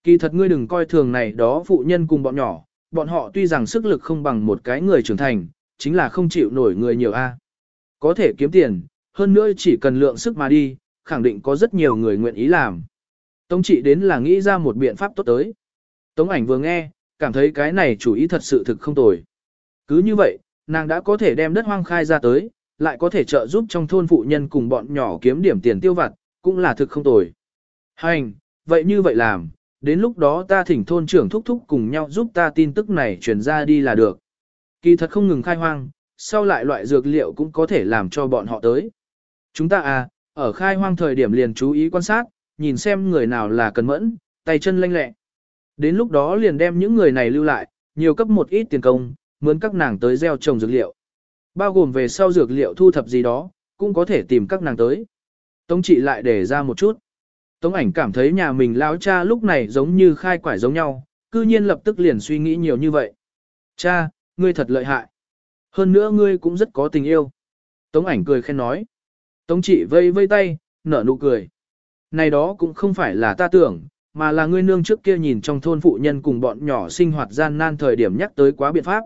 Kỳ thật ngươi đừng coi thường này đó phụ nhân cùng bọn nhỏ, bọn họ tuy rằng sức lực không bằng một cái người trưởng thành, chính là không chịu nổi người nhiều a. Có thể kiếm tiền, hơn nữa chỉ cần lượng sức mà đi, khẳng định có rất nhiều người nguyện ý làm. Tống trị đến là nghĩ ra một biện pháp tốt tới. Tống ảnh vừa nghe, cảm thấy cái này chủ ý thật sự thực không tồi. Cứ như vậy, nàng đã có thể đem đất hoang khai ra tới, lại có thể trợ giúp trong thôn phụ nhân cùng bọn nhỏ kiếm điểm tiền tiêu vặt, cũng là thực không tồi. Hành, vậy như vậy làm, đến lúc đó ta thỉnh thôn trưởng thúc thúc cùng nhau giúp ta tin tức này truyền ra đi là được. Kỳ thật không ngừng khai hoang, sau lại loại dược liệu cũng có thể làm cho bọn họ tới. Chúng ta à, ở khai hoang thời điểm liền chú ý quan sát, nhìn xem người nào là cần mẫn, tay chân lanh lẹ. Đến lúc đó liền đem những người này lưu lại, nhiều cấp một ít tiền công, mướn các nàng tới gieo trồng dược liệu. Bao gồm về sau dược liệu thu thập gì đó, cũng có thể tìm các nàng tới. Tống trị lại để ra một chút. Tống ảnh cảm thấy nhà mình lão cha lúc này giống như khai quải giống nhau, cư nhiên lập tức liền suy nghĩ nhiều như vậy. Cha, ngươi thật lợi hại. Hơn nữa ngươi cũng rất có tình yêu. Tống ảnh cười khen nói. Tống trị vây vây tay, nở nụ cười. Này đó cũng không phải là ta tưởng, mà là ngươi nương trước kia nhìn trong thôn phụ nhân cùng bọn nhỏ sinh hoạt gian nan thời điểm nhắc tới quá biện pháp.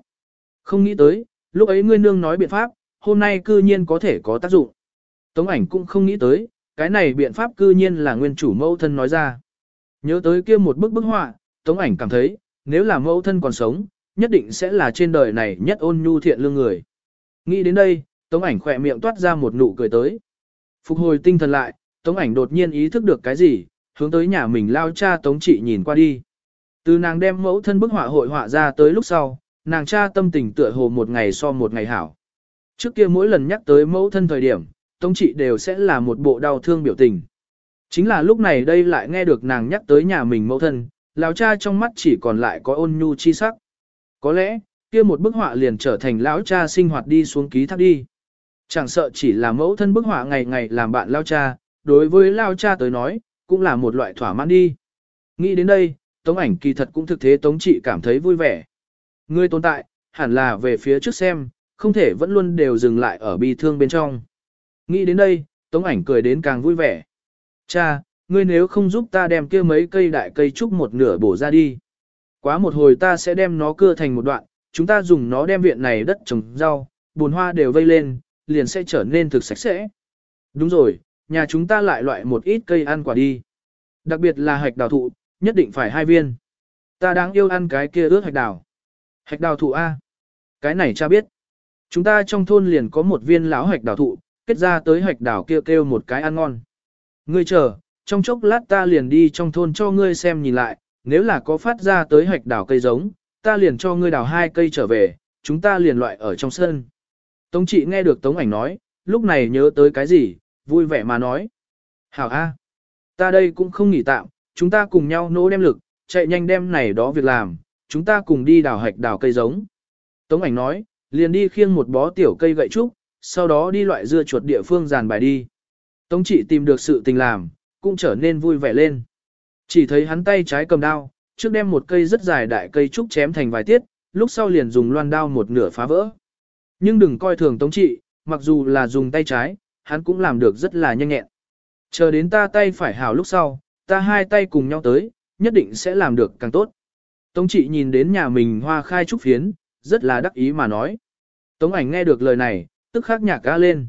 Không nghĩ tới, lúc ấy ngươi nương nói biện pháp, hôm nay cư nhiên có thể có tác dụng. Tống ảnh cũng không nghĩ tới, cái này biện pháp cư nhiên là nguyên chủ mẫu thân nói ra. Nhớ tới kia một bức bức họa, Tống ảnh cảm thấy, nếu là mẫu thân còn sống, nhất định sẽ là trên đời này nhất ôn nhu thiện lương người. Nghĩ đến đây, Tống ảnh khỏe miệng toát ra một nụ cười tới. Phục hồi tinh thần lại, Tống ảnh đột nhiên ý thức được cái gì, hướng tới nhà mình lao cha Tống trị nhìn qua đi. Từ nàng đem mẫu thân bức họa hội họa ra tới lúc sau, nàng cha tâm tình tựa hồ một ngày so một ngày hảo. Trước kia mỗi lần nhắc tới mẫu thân thời điểm, Tống trị đều sẽ là một bộ đau thương biểu tình. Chính là lúc này đây lại nghe được nàng nhắc tới nhà mình mẫu thân, lão cha trong mắt chỉ còn lại có ôn nhu chi sắc. Có lẽ, kia một bức họa liền trở thành lão cha sinh hoạt đi xuống ký thác đi. Chẳng sợ chỉ là mẫu thân bức họa ngày ngày làm bạn lão cha, đối với lão cha tới nói, cũng là một loại thỏa mãn đi. Nghĩ đến đây, tống ảnh kỳ thật cũng thực thế tống trị cảm thấy vui vẻ. Ngươi tồn tại, hẳn là về phía trước xem, không thể vẫn luôn đều dừng lại ở bi thương bên trong. Nghĩ đến đây, tống ảnh cười đến càng vui vẻ. Cha, ngươi nếu không giúp ta đem kia mấy cây đại cây trúc một nửa bổ ra đi. Quá một hồi ta sẽ đem nó cưa thành một đoạn, chúng ta dùng nó đem viện này đất trồng rau, bồn hoa đều vây lên, liền sẽ trở nên thực sạch sẽ. Đúng rồi, nhà chúng ta lại loại một ít cây ăn quả đi. Đặc biệt là hạch đào thụ, nhất định phải hai viên. Ta đáng yêu ăn cái kia ướt hạch đào. Hạch đào thụ A. Cái này cha biết. Chúng ta trong thôn liền có một viên lão hạch đào thụ, kết ra tới hạch đào kia kêu, kêu một cái ăn ngon. Ngươi chờ, trong chốc lát ta liền đi trong thôn cho ngươi xem nhìn lại, nếu là có phát ra tới hạch đào cây giống, ta liền cho ngươi đào hai cây trở về, chúng ta liền loại ở trong sân. Tống trị nghe được Tống ảnh nói, lúc này nhớ tới cái gì, vui vẻ mà nói. Hảo A, ta đây cũng không nghỉ tạm, chúng ta cùng nhau nỗ đem lực, chạy nhanh đem này đó việc làm, chúng ta cùng đi đào hạch đào cây giống. Tống ảnh nói, liền đi khiêng một bó tiểu cây gậy trúc, sau đó đi loại dưa chuột địa phương dàn bài đi. Tống trị tìm được sự tình làm, cũng trở nên vui vẻ lên. Chỉ thấy hắn tay trái cầm đao, trước đem một cây rất dài đại cây trúc chém thành vài tiết, lúc sau liền dùng loan đao một nửa phá vỡ. Nhưng đừng coi thường tống trị, mặc dù là dùng tay trái, hắn cũng làm được rất là nhanh nhẹn. Chờ đến ta tay phải hào lúc sau, ta hai tay cùng nhau tới, nhất định sẽ làm được càng tốt. Tống trị nhìn đến nhà mình hoa khai trúc phiến, rất là đắc ý mà nói. Tống ảnh nghe được lời này, tức khắc nhạc ca lên.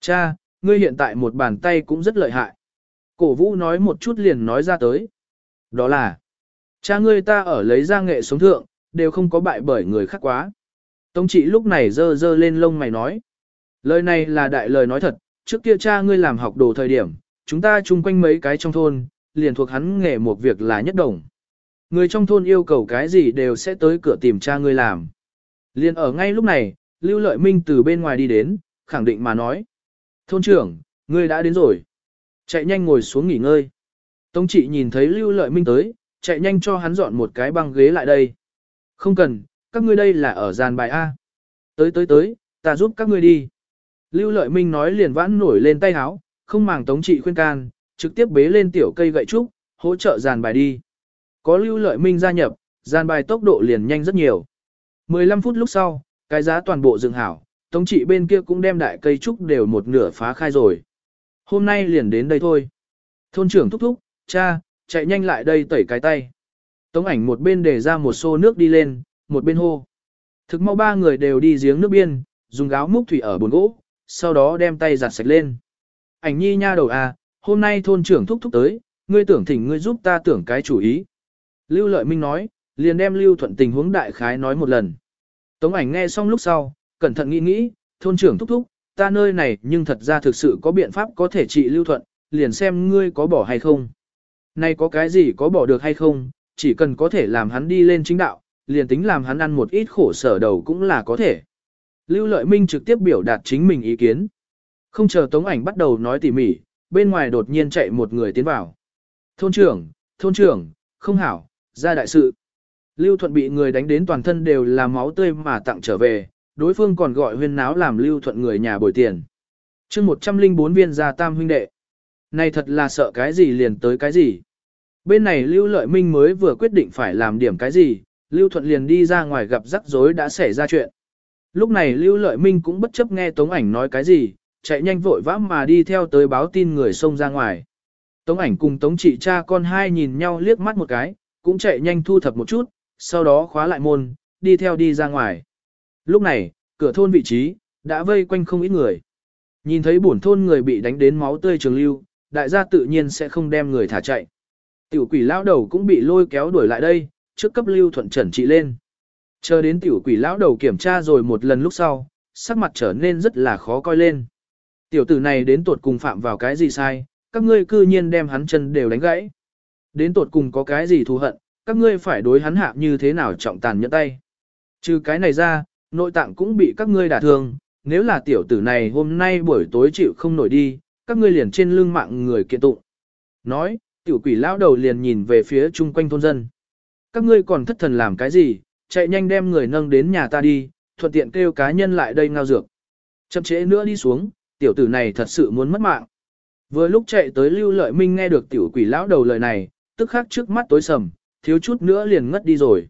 Cha, ngươi hiện tại một bàn tay cũng rất lợi hại. Cổ vũ nói một chút liền nói ra tới. Đó là, cha ngươi ta ở lấy ra nghệ sống thượng, đều không có bại bởi người khác quá. Tống trị lúc này dơ dơ lên lông mày nói. Lời này là đại lời nói thật, trước kia cha ngươi làm học đồ thời điểm, chúng ta chung quanh mấy cái trong thôn, liền thuộc hắn nghề một việc là nhất đồng. Người trong thôn yêu cầu cái gì đều sẽ tới cửa tìm cha ngươi làm. Liền ở ngay lúc này, Lưu Lợi Minh từ bên ngoài đi đến, khẳng định mà nói. Thôn trưởng, ngươi đã đến rồi. Chạy nhanh ngồi xuống nghỉ ngơi. Tống trị nhìn thấy Lưu Lợi Minh tới, chạy nhanh cho hắn dọn một cái băng ghế lại đây. Không cần, các ngươi đây là ở giàn bài A. Tới tới tới, ta giúp các ngươi đi. Lưu Lợi Minh nói liền vãn nổi lên tay háo, không màng Tống trị khuyên can, trực tiếp bế lên tiểu cây gậy trúc, hỗ trợ giàn bài đi. Có Lưu Lợi Minh gia nhập, giàn bài tốc độ liền nhanh rất nhiều. 15 phút lúc sau, cái giá toàn bộ dựng hảo, Tống trị bên kia cũng đem đại cây trúc đều một nửa phá khai rồi. Hôm nay liền đến đây thôi. Thôn trưởng thúc thúc, cha, chạy nhanh lại đây tẩy cái tay. Tống ảnh một bên để ra một xô nước đi lên, một bên hô. Thực mau ba người đều đi giếng nước biên, dùng gáo múc thủy ở bồn gỗ, sau đó đem tay giặt sạch lên. Ảnh nhi nha đầu à, hôm nay thôn trưởng thúc thúc tới, ngươi tưởng thỉnh ngươi giúp ta tưởng cái chủ ý. Lưu Lợi Minh nói, liền đem Lưu Thuận tình huống đại khái nói một lần. Tống ảnh nghe xong lúc sau, cẩn thận nghĩ nghĩ, thôn trưởng thúc thúc, ta nơi này nhưng thật ra thực sự có biện pháp có thể trị Lưu Thuận, liền xem ngươi có bỏ hay không. Này có cái gì có bỏ được hay không, chỉ cần có thể làm hắn đi lên chính đạo, liền tính làm hắn ăn một ít khổ sở đầu cũng là có thể. Lưu Lợi Minh trực tiếp biểu đạt chính mình ý kiến. Không chờ Tống ảnh bắt đầu nói tỉ mỉ, bên ngoài đột nhiên chạy một người tiến vào. Thôn trưởng, thôn trưởng, không hảo, ra đại sự. Lưu Thuận bị người đánh đến toàn thân đều là máu tươi mà tặng trở về, đối phương còn gọi huyên náo làm Lưu Thuận người nhà bồi tiền. chương 104 viên gia tam huynh đệ. Này thật là sợ cái gì liền tới cái gì. Bên này Lưu Lợi Minh mới vừa quyết định phải làm điểm cái gì, Lưu Thuận liền đi ra ngoài gặp rắc rối đã xảy ra chuyện. Lúc này Lưu Lợi Minh cũng bất chấp nghe Tống ảnh nói cái gì, chạy nhanh vội vã mà đi theo tới báo tin người xông ra ngoài. Tống ảnh cùng Tống chị cha con hai nhìn nhau liếc mắt một cái, cũng chạy nhanh thu thập một chút, sau đó khóa lại môn, đi theo đi ra ngoài. Lúc này, cửa thôn vị trí, đã vây quanh không ít người. Nhìn thấy bổn thôn người bị đánh đến máu tươi trường lưu, đại gia tự nhiên sẽ không đem người thả chạy. Tiểu quỷ lão đầu cũng bị lôi kéo đuổi lại đây, trước cấp lưu thuận trần trị lên. Chờ đến tiểu quỷ lão đầu kiểm tra rồi một lần lúc sau, sắc mặt trở nên rất là khó coi lên. Tiểu tử này đến tuột cùng phạm vào cái gì sai, các ngươi cư nhiên đem hắn chân đều đánh gãy. Đến tuột cùng có cái gì thù hận, các ngươi phải đối hắn hạ như thế nào trọng tàn nhẫn tay. Trừ cái này ra, nội tạng cũng bị các ngươi đả thương, nếu là tiểu tử này hôm nay buổi tối chịu không nổi đi, các ngươi liền trên lưng mạng người kiện tụng. Nói, tiểu quỷ lão đầu liền nhìn về phía chung quanh thôn dân. Các ngươi còn thất thần làm cái gì, chạy nhanh đem người nâng đến nhà ta đi, thuận tiện kêu cá nhân lại đây ngao dược. Chậm trễ nữa đi xuống, tiểu tử này thật sự muốn mất mạng. Vừa lúc chạy tới Lưu Lợi Minh nghe được tiểu quỷ lão đầu lời này, tức khắc trước mắt tối sầm, thiếu chút nữa liền ngất đi rồi.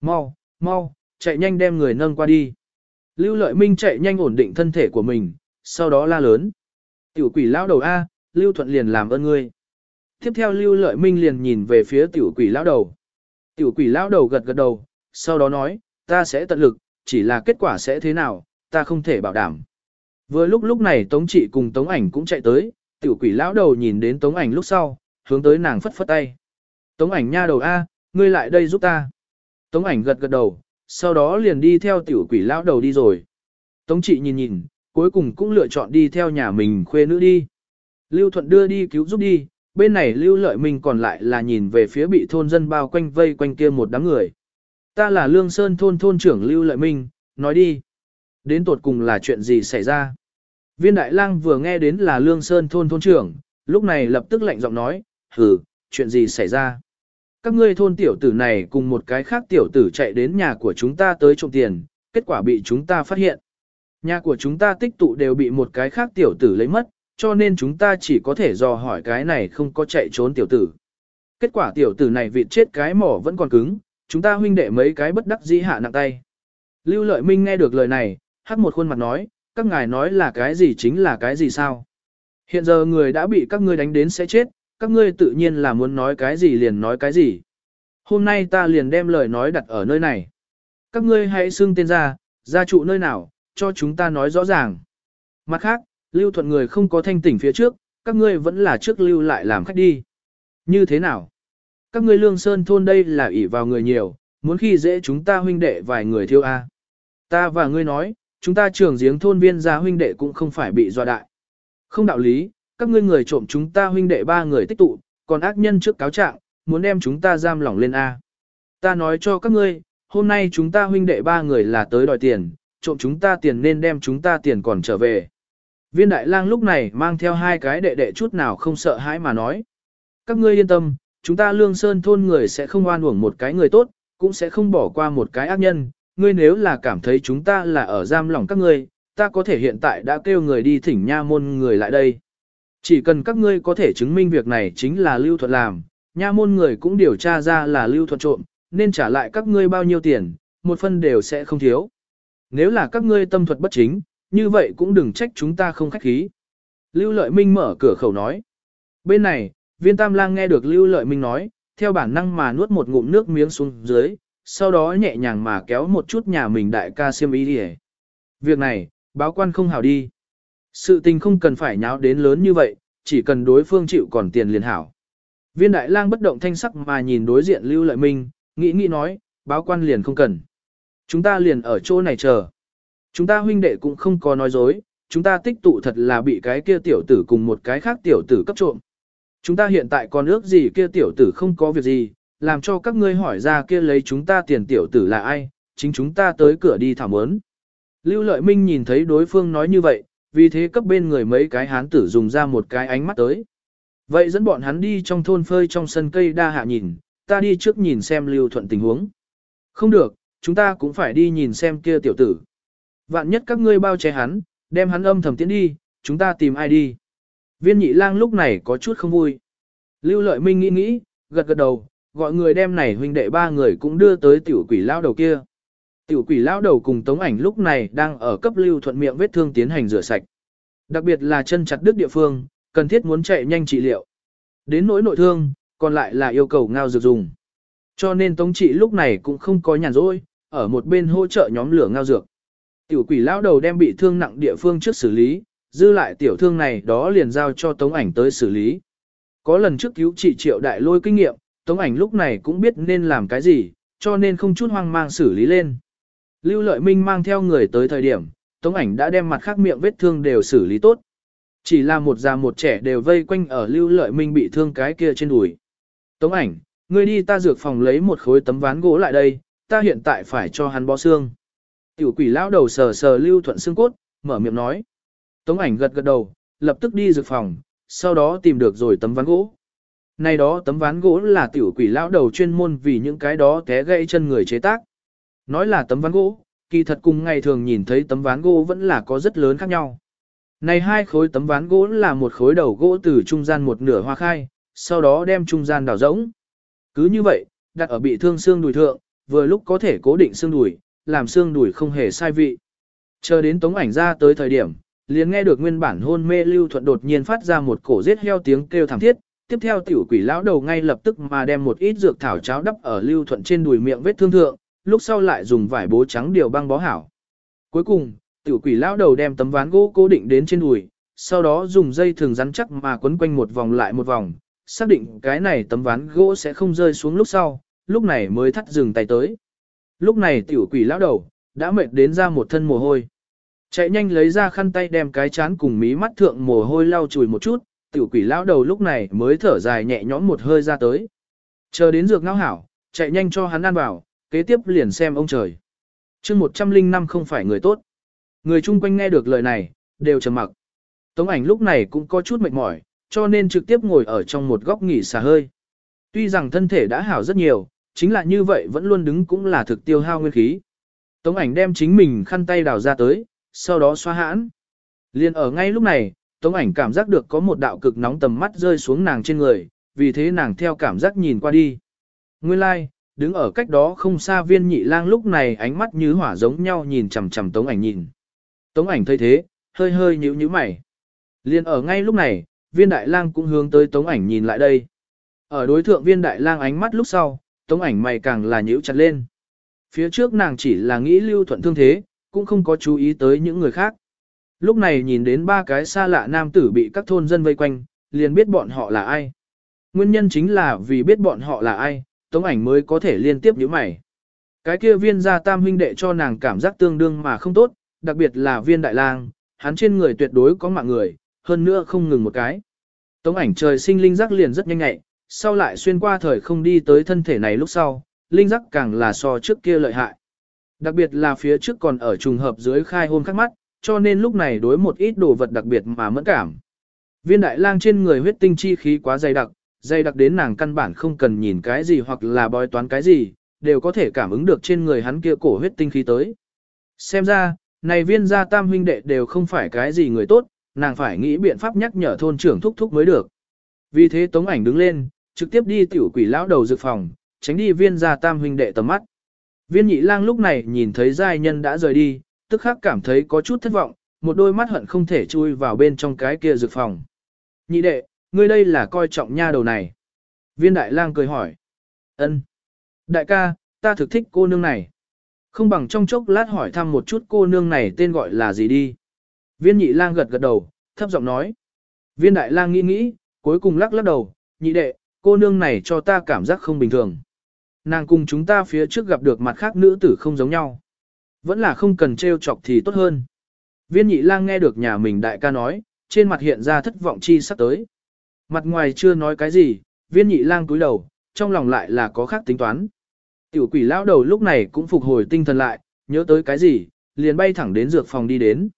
Mau, mau, chạy nhanh đem người nâng qua đi. Lưu Lợi Minh chạy nhanh ổn định thân thể của mình, sau đó la lớn. Tiểu quỷ lão đầu A, Lưu Thuận liền làm ơn ngươi. Tiếp theo Lưu Lợi Minh liền nhìn về phía tiểu quỷ lão đầu. Tiểu quỷ lão đầu gật gật đầu, sau đó nói, ta sẽ tận lực, chỉ là kết quả sẽ thế nào, ta không thể bảo đảm. Vừa lúc lúc này Tống Trị cùng Tống Ảnh cũng chạy tới, tiểu quỷ lão đầu nhìn đến Tống Ảnh lúc sau, hướng tới nàng phất phất tay. Tống Ảnh nha đầu A, ngươi lại đây giúp ta. Tống Ảnh gật gật đầu, sau đó liền đi theo tiểu quỷ lão đầu đi rồi. Tống Trị nhìn nhìn, cuối cùng cũng lựa chọn đi theo nhà mình khuê nữ đi. Lưu Thuận đưa đi cứu giúp đi, bên này Lưu Lợi Minh còn lại là nhìn về phía bị thôn dân bao quanh vây quanh kia một đám người. Ta là Lương Sơn thôn thôn trưởng Lưu Lợi Minh, nói đi. Đến tột cùng là chuyện gì xảy ra? Viên Đại Lang vừa nghe đến là Lương Sơn thôn thôn trưởng, lúc này lập tức lạnh giọng nói, hừ, chuyện gì xảy ra? Các ngươi thôn tiểu tử này cùng một cái khác tiểu tử chạy đến nhà của chúng ta tới trộm tiền, kết quả bị chúng ta phát hiện. Nhà của chúng ta tích tụ đều bị một cái khác tiểu tử lấy mất, cho nên chúng ta chỉ có thể dò hỏi cái này không có chạy trốn tiểu tử. Kết quả tiểu tử này vịt chết cái mỏ vẫn còn cứng, chúng ta huynh đệ mấy cái bất đắc dĩ hạ nặng tay. Lưu Lợi Minh nghe được lời này, hắc một khuôn mặt nói, các ngài nói là cái gì chính là cái gì sao. Hiện giờ người đã bị các ngươi đánh đến sẽ chết, các ngươi tự nhiên là muốn nói cái gì liền nói cái gì. Hôm nay ta liền đem lời nói đặt ở nơi này. các ngươi hãy xưng tên ra, gia trụ nơi nào, cho chúng ta nói rõ ràng. Mặt khác, lưu thuận người không có thanh tỉnh phía trước, các ngươi vẫn là trước lưu lại làm khách đi. Như thế nào? Các ngươi lương sơn thôn đây là ỷ vào người nhiều, muốn khi dễ chúng ta huynh đệ vài người thiêu A. Ta và ngươi nói, chúng ta trưởng giếng thôn viên gia huynh đệ cũng không phải bị dọa đại. Không đạo lý, các ngươi người trộm chúng ta huynh đệ ba người tích tụ, còn ác nhân trước cáo trạng, muốn đem chúng ta giam lỏng lên A. Ta nói cho các ngươi, hôm nay chúng ta huynh đệ ba người là tới đòi tiền, trộm chúng ta tiền nên đem chúng ta tiền còn trở về. Viên đại lang lúc này mang theo hai cái đệ đệ chút nào không sợ hãi mà nói. Các ngươi yên tâm, chúng ta lương sơn thôn người sẽ không oan uổng một cái người tốt, cũng sẽ không bỏ qua một cái ác nhân. Ngươi nếu là cảm thấy chúng ta là ở giam lỏng các ngươi, ta có thể hiện tại đã kêu người đi thỉnh nha môn người lại đây. Chỉ cần các ngươi có thể chứng minh việc này chính là lưu thuận làm, nha môn người cũng điều tra ra là lưu thuận trộm, nên trả lại các ngươi bao nhiêu tiền, một phân đều sẽ không thiếu. Nếu là các ngươi tâm thuật bất chính, như vậy cũng đừng trách chúng ta không khách khí. Lưu Lợi Minh mở cửa khẩu nói. Bên này, viên tam lang nghe được Lưu Lợi Minh nói, theo bản năng mà nuốt một ngụm nước miếng xuống dưới, sau đó nhẹ nhàng mà kéo một chút nhà mình đại ca siêm ý đi Việc này, báo quan không hảo đi. Sự tình không cần phải nháo đến lớn như vậy, chỉ cần đối phương chịu còn tiền liền hảo. Viên đại lang bất động thanh sắc mà nhìn đối diện Lưu Lợi Minh, nghĩ nghĩ nói, báo quan liền không cần. Chúng ta liền ở chỗ này chờ. Chúng ta huynh đệ cũng không có nói dối, chúng ta tích tụ thật là bị cái kia tiểu tử cùng một cái khác tiểu tử cấp trộm. Chúng ta hiện tại còn ước gì kia tiểu tử không có việc gì, làm cho các ngươi hỏi ra kia lấy chúng ta tiền tiểu tử là ai, chính chúng ta tới cửa đi thảo mớn. Lưu Lợi Minh nhìn thấy đối phương nói như vậy, vì thế cấp bên người mấy cái hán tử dùng ra một cái ánh mắt tới. Vậy dẫn bọn hắn đi trong thôn phơi trong sân cây đa hạ nhìn, ta đi trước nhìn xem Lưu Thuận tình huống. Không được, chúng ta cũng phải đi nhìn xem kia tiểu tử. Vạn nhất các ngươi bao che hắn, đem hắn âm thầm tiến đi, chúng ta tìm ai đi. Viên nhị lang lúc này có chút không vui. Lưu lợi minh nghĩ nghĩ, gật gật đầu, gọi người đem này huynh đệ ba người cũng đưa tới tiểu quỷ lao đầu kia. Tiểu quỷ lão đầu cùng tống ảnh lúc này đang ở cấp lưu thuận miệng vết thương tiến hành rửa sạch. Đặc biệt là chân chặt đứt địa phương, cần thiết muốn chạy nhanh trị liệu. Đến nỗi nội thương, còn lại là yêu cầu ngao dược dùng. Cho nên tống trị lúc này cũng không có nhàn rỗi, ở một bên hỗ trợ nhóm lửa ngao dược. Tiểu quỷ lão đầu đem bị thương nặng địa phương trước xử lý, dư lại tiểu thương này đó liền giao cho Tống ảnh tới xử lý. Có lần trước cứu trị triệu đại lôi kinh nghiệm, Tống ảnh lúc này cũng biết nên làm cái gì, cho nên không chút hoang mang xử lý lên. Lưu Lợi Minh mang theo người tới thời điểm, Tống ảnh đã đem mặt khác miệng vết thương đều xử lý tốt. Chỉ là một già một trẻ đều vây quanh ở Lưu Lợi Minh bị thương cái kia trên đùi. Tống ảnh, ngươi đi ta dược phòng lấy một khối tấm ván gỗ lại đây, ta hiện tại phải cho hắn bó xương. Tiểu quỷ lão đầu sờ sờ lưu thuận xương cốt, mở miệng nói. Tống ảnh gật gật đầu, lập tức đi dược phòng, sau đó tìm được rồi tấm ván gỗ. Này đó tấm ván gỗ là tiểu quỷ lão đầu chuyên môn vì những cái đó té gãy chân người chế tác. Nói là tấm ván gỗ, kỳ thật cùng ngày thường nhìn thấy tấm ván gỗ vẫn là có rất lớn khác nhau. Này hai khối tấm ván gỗ là một khối đầu gỗ từ trung gian một nửa hoa khai, sau đó đem trung gian đào rỗng. Cứ như vậy, đặt ở bị thương xương đùi thượng, vừa lúc có thể cố định xương đùi, làm xương đùi không hề sai vị. Chờ đến tống ảnh ra tới thời điểm, liền nghe được nguyên bản hôn mê lưu thuận đột nhiên phát ra một cổ giết heo tiếng kêu thảm thiết, tiếp theo tiểu quỷ lão đầu ngay lập tức mà đem một ít dược thảo cháo đắp ở lưu thuận trên đùi miệng vết thương thượng, lúc sau lại dùng vải bố trắng điều băng bó hảo. Cuối cùng, tiểu quỷ lão đầu đem tấm ván gỗ cố định đến trên đùi, sau đó dùng dây thường rắn chắc mà quấn quanh một vòng lại một vòng, xác định cái này tấm ván gỗ sẽ không rơi xuống lúc sau, lúc này mới thắt dừng tay tới. Lúc này tiểu quỷ lão đầu, đã mệt đến ra một thân mồ hôi. Chạy nhanh lấy ra khăn tay đem cái chán cùng mí mắt thượng mồ hôi lau chùi một chút, tiểu quỷ lão đầu lúc này mới thở dài nhẹ nhõm một hơi ra tới. Chờ đến dược ngao hảo, chạy nhanh cho hắn ăn vào, kế tiếp liền xem ông trời. chương 105 không phải người tốt. Người chung quanh nghe được lời này, đều trầm mặc. Tống ảnh lúc này cũng có chút mệt mỏi, cho nên trực tiếp ngồi ở trong một góc nghỉ xả hơi. Tuy rằng thân thể đã hảo rất nhiều, chính là như vậy vẫn luôn đứng cũng là thực tiêu hao nguyên khí. Tống ảnh đem chính mình khăn tay đào ra tới, sau đó xoa hãn. Liên ở ngay lúc này, Tống ảnh cảm giác được có một đạo cực nóng tầm mắt rơi xuống nàng trên người, vì thế nàng theo cảm giác nhìn qua đi. Nguyên lai, like, đứng ở cách đó không xa viên nhị lang lúc này ánh mắt như hỏa giống nhau nhìn chằm chằm Tống ảnh nhìn. Tống ảnh thấy thế, hơi hơi nhíu nhíu mày. Liên ở ngay lúc này, viên đại lang cũng hướng tới Tống ảnh nhìn lại đây. Ở đối thượng viên đại lang ánh mắt lúc sau, tống ảnh mày càng là nhíu chặt lên. Phía trước nàng chỉ là nghĩ lưu thuận thương thế, cũng không có chú ý tới những người khác. Lúc này nhìn đến ba cái xa lạ nam tử bị các thôn dân vây quanh, liền biết bọn họ là ai. Nguyên nhân chính là vì biết bọn họ là ai, tống ảnh mới có thể liên tiếp nhíu mày. Cái kia viên gia tam huynh đệ cho nàng cảm giác tương đương mà không tốt, đặc biệt là viên đại lang, hắn trên người tuyệt đối có mạng người, hơn nữa không ngừng một cái. Tống ảnh trời sinh linh giác liền rất nhanh nhạy, sau lại xuyên qua thời không đi tới thân thể này lúc sau, linh giác càng là so trước kia lợi hại. Đặc biệt là phía trước còn ở trùng hợp dưới khai hôn khắc mắt, cho nên lúc này đối một ít đồ vật đặc biệt mà mẫn cảm. Viên đại lang trên người huyết tinh chi khí quá dày đặc, Dây đặc đến nàng căn bản không cần nhìn cái gì hoặc là bói toán cái gì, đều có thể cảm ứng được trên người hắn kia cổ huyết tinh khí tới. Xem ra, này viên gia tam huynh đệ đều không phải cái gì người tốt, nàng phải nghĩ biện pháp nhắc nhở thôn trưởng thúc thúc mới được. Vì thế tống ảnh đứng lên, trực tiếp đi tiểu quỷ lão đầu dược phòng, tránh đi viên gia tam huynh đệ tầm mắt. Viên nhị lang lúc này nhìn thấy giai nhân đã rời đi, tức khắc cảm thấy có chút thất vọng, một đôi mắt hận không thể chui vào bên trong cái kia dược phòng. Nhị đệ, ngươi đây là coi trọng nha đầu này. Viên đại lang cười hỏi. ân Đại ca, ta thực thích cô nương này. Không bằng trong chốc lát hỏi thăm một chút cô nương này tên gọi là gì đi. Viên nhị lang gật gật đầu, thấp giọng nói. Viên đại lang nghĩ nghĩ, cuối cùng lắc lắc đầu, nhị đệ, cô nương này cho ta cảm giác không bình thường. Nàng cùng chúng ta phía trước gặp được mặt khác nữ tử không giống nhau. Vẫn là không cần trêu chọc thì tốt hơn. Viên nhị lang nghe được nhà mình đại ca nói, trên mặt hiện ra thất vọng chi sắp tới. Mặt ngoài chưa nói cái gì, viên nhị lang cúi đầu, trong lòng lại là có khác tính toán. Tiểu quỷ lão đầu lúc này cũng phục hồi tinh thần lại, nhớ tới cái gì, liền bay thẳng đến dược phòng đi đến.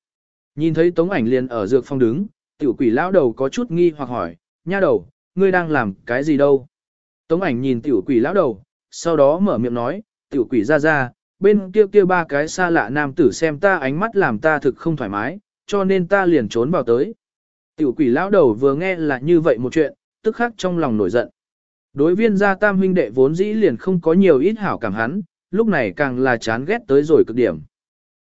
Nhìn thấy tống ảnh liền ở dược phòng đứng, tiểu quỷ lão đầu có chút nghi hoặc hỏi, nha đầu, ngươi đang làm cái gì đâu? Tống ảnh nhìn tiểu quỷ lão đầu, sau đó mở miệng nói, tiểu quỷ ra ra, bên kia kia ba cái xa lạ nam tử xem ta ánh mắt làm ta thực không thoải mái, cho nên ta liền trốn vào tới. Tiểu quỷ lão đầu vừa nghe là như vậy một chuyện, tức khắc trong lòng nổi giận. Đối viên gia tam huynh đệ vốn dĩ liền không có nhiều ít hảo cảm hắn, lúc này càng là chán ghét tới rồi cực điểm.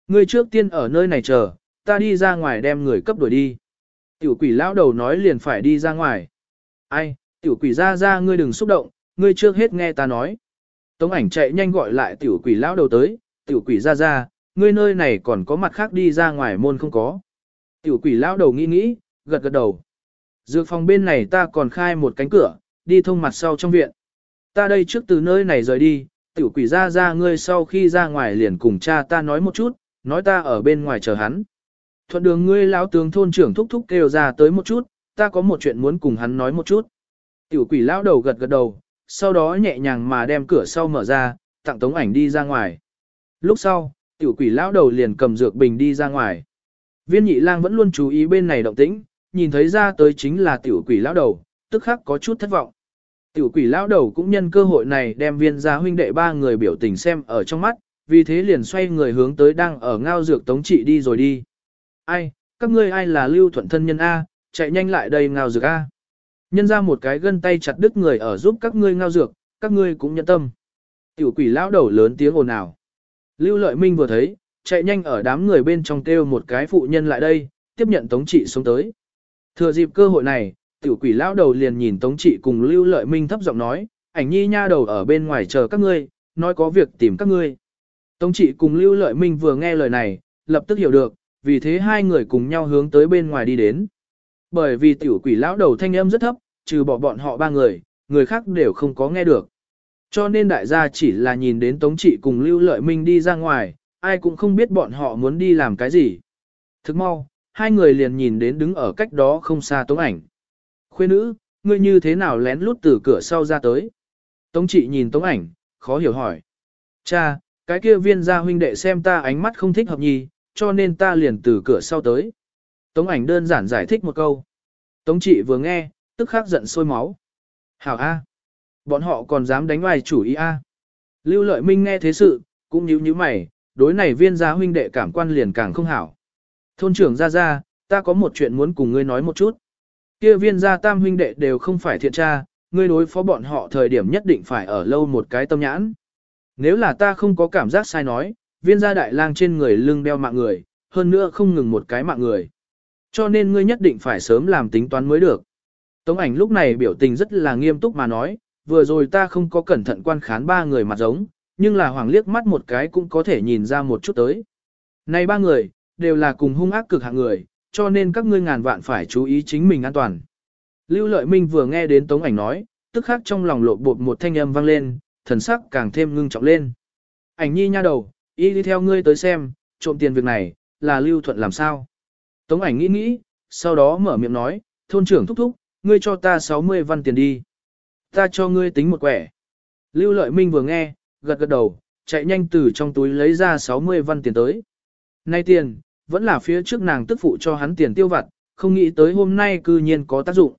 Ngươi trước tiên ở nơi này chờ, ta đi ra ngoài đem người cấp đuổi đi. Tiểu quỷ lão đầu nói liền phải đi ra ngoài. Ai, tiểu quỷ ra ra ngươi đừng xúc động, ngươi trước hết nghe ta nói. Tống ảnh chạy nhanh gọi lại tiểu quỷ lão đầu tới, tiểu quỷ ra ra, ngươi nơi này còn có mặt khác đi ra ngoài môn không có. Tiểu quỷ lão đầu nghĩ nghĩ, gật gật đầu. Dược phòng bên này ta còn khai một cánh cửa, đi thông mặt sau trong viện. Ta đây trước từ nơi này rời đi, tiểu quỷ ra ra ngươi sau khi ra ngoài liền cùng cha ta nói một chút, nói ta ở bên ngoài chờ hắn. Thuận đường ngươi lão tướng thôn trưởng thúc thúc kêu ra tới một chút, ta có một chuyện muốn cùng hắn nói một chút. Tiểu quỷ lão đầu gật gật đầu, sau đó nhẹ nhàng mà đem cửa sau mở ra, tặng tống ảnh đi ra ngoài. Lúc sau, tiểu quỷ lão đầu liền cầm dược bình đi ra ngoài. Viên nhị lang vẫn luôn chú ý bên này động tĩnh, nhìn thấy ra tới chính là tiểu quỷ lão đầu, tức khắc có chút thất vọng. Tiểu quỷ lão đầu cũng nhân cơ hội này đem viên gia huynh đệ ba người biểu tình xem ở trong mắt, vì thế liền xoay người hướng tới đang ở ngao dược tống trị đi rồi đi. Ai, các ngươi ai là lưu thuận thân nhân A, chạy nhanh lại đây ngao dược A. Nhân ra một cái gân tay chặt đứt người ở giúp các ngươi ngao dược, các ngươi cũng nhận tâm. Tiểu quỷ lão đầu lớn tiếng ồn ào. Lưu lợi minh vừa thấy, chạy nhanh ở đám người bên trong kêu một cái phụ nhân lại đây, tiếp nhận tống trị xuống tới. Thừa dịp cơ hội này, tiểu quỷ lão đầu liền nhìn tống trị cùng lưu lợi minh thấp giọng nói, ảnh nhi nha đầu ở bên ngoài chờ các ngươi, nói có việc tìm các ngươi. Tống trị cùng lưu lợi minh vừa nghe lời này, lập tức hiểu được, vì thế hai người cùng nhau hướng tới bên ngoài đi đến. Bởi vì tiểu quỷ lão đầu thanh âm rất thấp, trừ bỏ bọn họ ba người, người khác đều không có nghe được. Cho nên đại gia chỉ là nhìn đến Tống Trị cùng Lưu Lợi Minh đi ra ngoài, ai cũng không biết bọn họ muốn đi làm cái gì. Thức mau, hai người liền nhìn đến đứng ở cách đó không xa Tống ảnh. Khuê nữ, ngươi như thế nào lén lút từ cửa sau ra tới? Tống Trị nhìn Tống ảnh, khó hiểu hỏi. Cha, cái kia viên gia huynh đệ xem ta ánh mắt không thích hợp nhì, cho nên ta liền từ cửa sau tới. Tống ảnh đơn giản giải thích một câu. Tống trị vừa nghe, tức khắc giận sôi máu. Hảo A. Bọn họ còn dám đánh ngoài chủ ý A. Lưu lợi minh nghe thế sự, cũng nhíu nhíu mày, đối này viên gia huynh đệ cảm quan liền càng không hảo. Thôn trưởng ra ra, ta có một chuyện muốn cùng ngươi nói một chút. Kia viên gia tam huynh đệ đều không phải thiện tra, ngươi đối phó bọn họ thời điểm nhất định phải ở lâu một cái tâm nhãn. Nếu là ta không có cảm giác sai nói, viên gia đại lang trên người lưng đeo mạng người, hơn nữa không ngừng một cái mạng người. Cho nên ngươi nhất định phải sớm làm tính toán mới được. Tống ảnh lúc này biểu tình rất là nghiêm túc mà nói, vừa rồi ta không có cẩn thận quan khán ba người mặt giống, nhưng là hoàng liếc mắt một cái cũng có thể nhìn ra một chút tới. Này ba người, đều là cùng hung ác cực hạng người, cho nên các ngươi ngàn vạn phải chú ý chính mình an toàn. Lưu Lợi Minh vừa nghe đến Tống Ảnh nói, tức khắc trong lòng lộ bột một thanh âm vang lên, thần sắc càng thêm ngưng trọng lên. Ảnh nhi nha đầu, y đi theo ngươi tới xem, trộm tiền việc này, là Lưu Thuận làm sao? Tống ảnh nghĩ nghĩ, sau đó mở miệng nói, thôn trưởng thúc thúc, ngươi cho ta 60 văn tiền đi. Ta cho ngươi tính một quẻ. Lưu Lợi Minh vừa nghe, gật gật đầu, chạy nhanh từ trong túi lấy ra 60 văn tiền tới. Nay tiền, vẫn là phía trước nàng tức phụ cho hắn tiền tiêu vặt, không nghĩ tới hôm nay cư nhiên có tác dụng.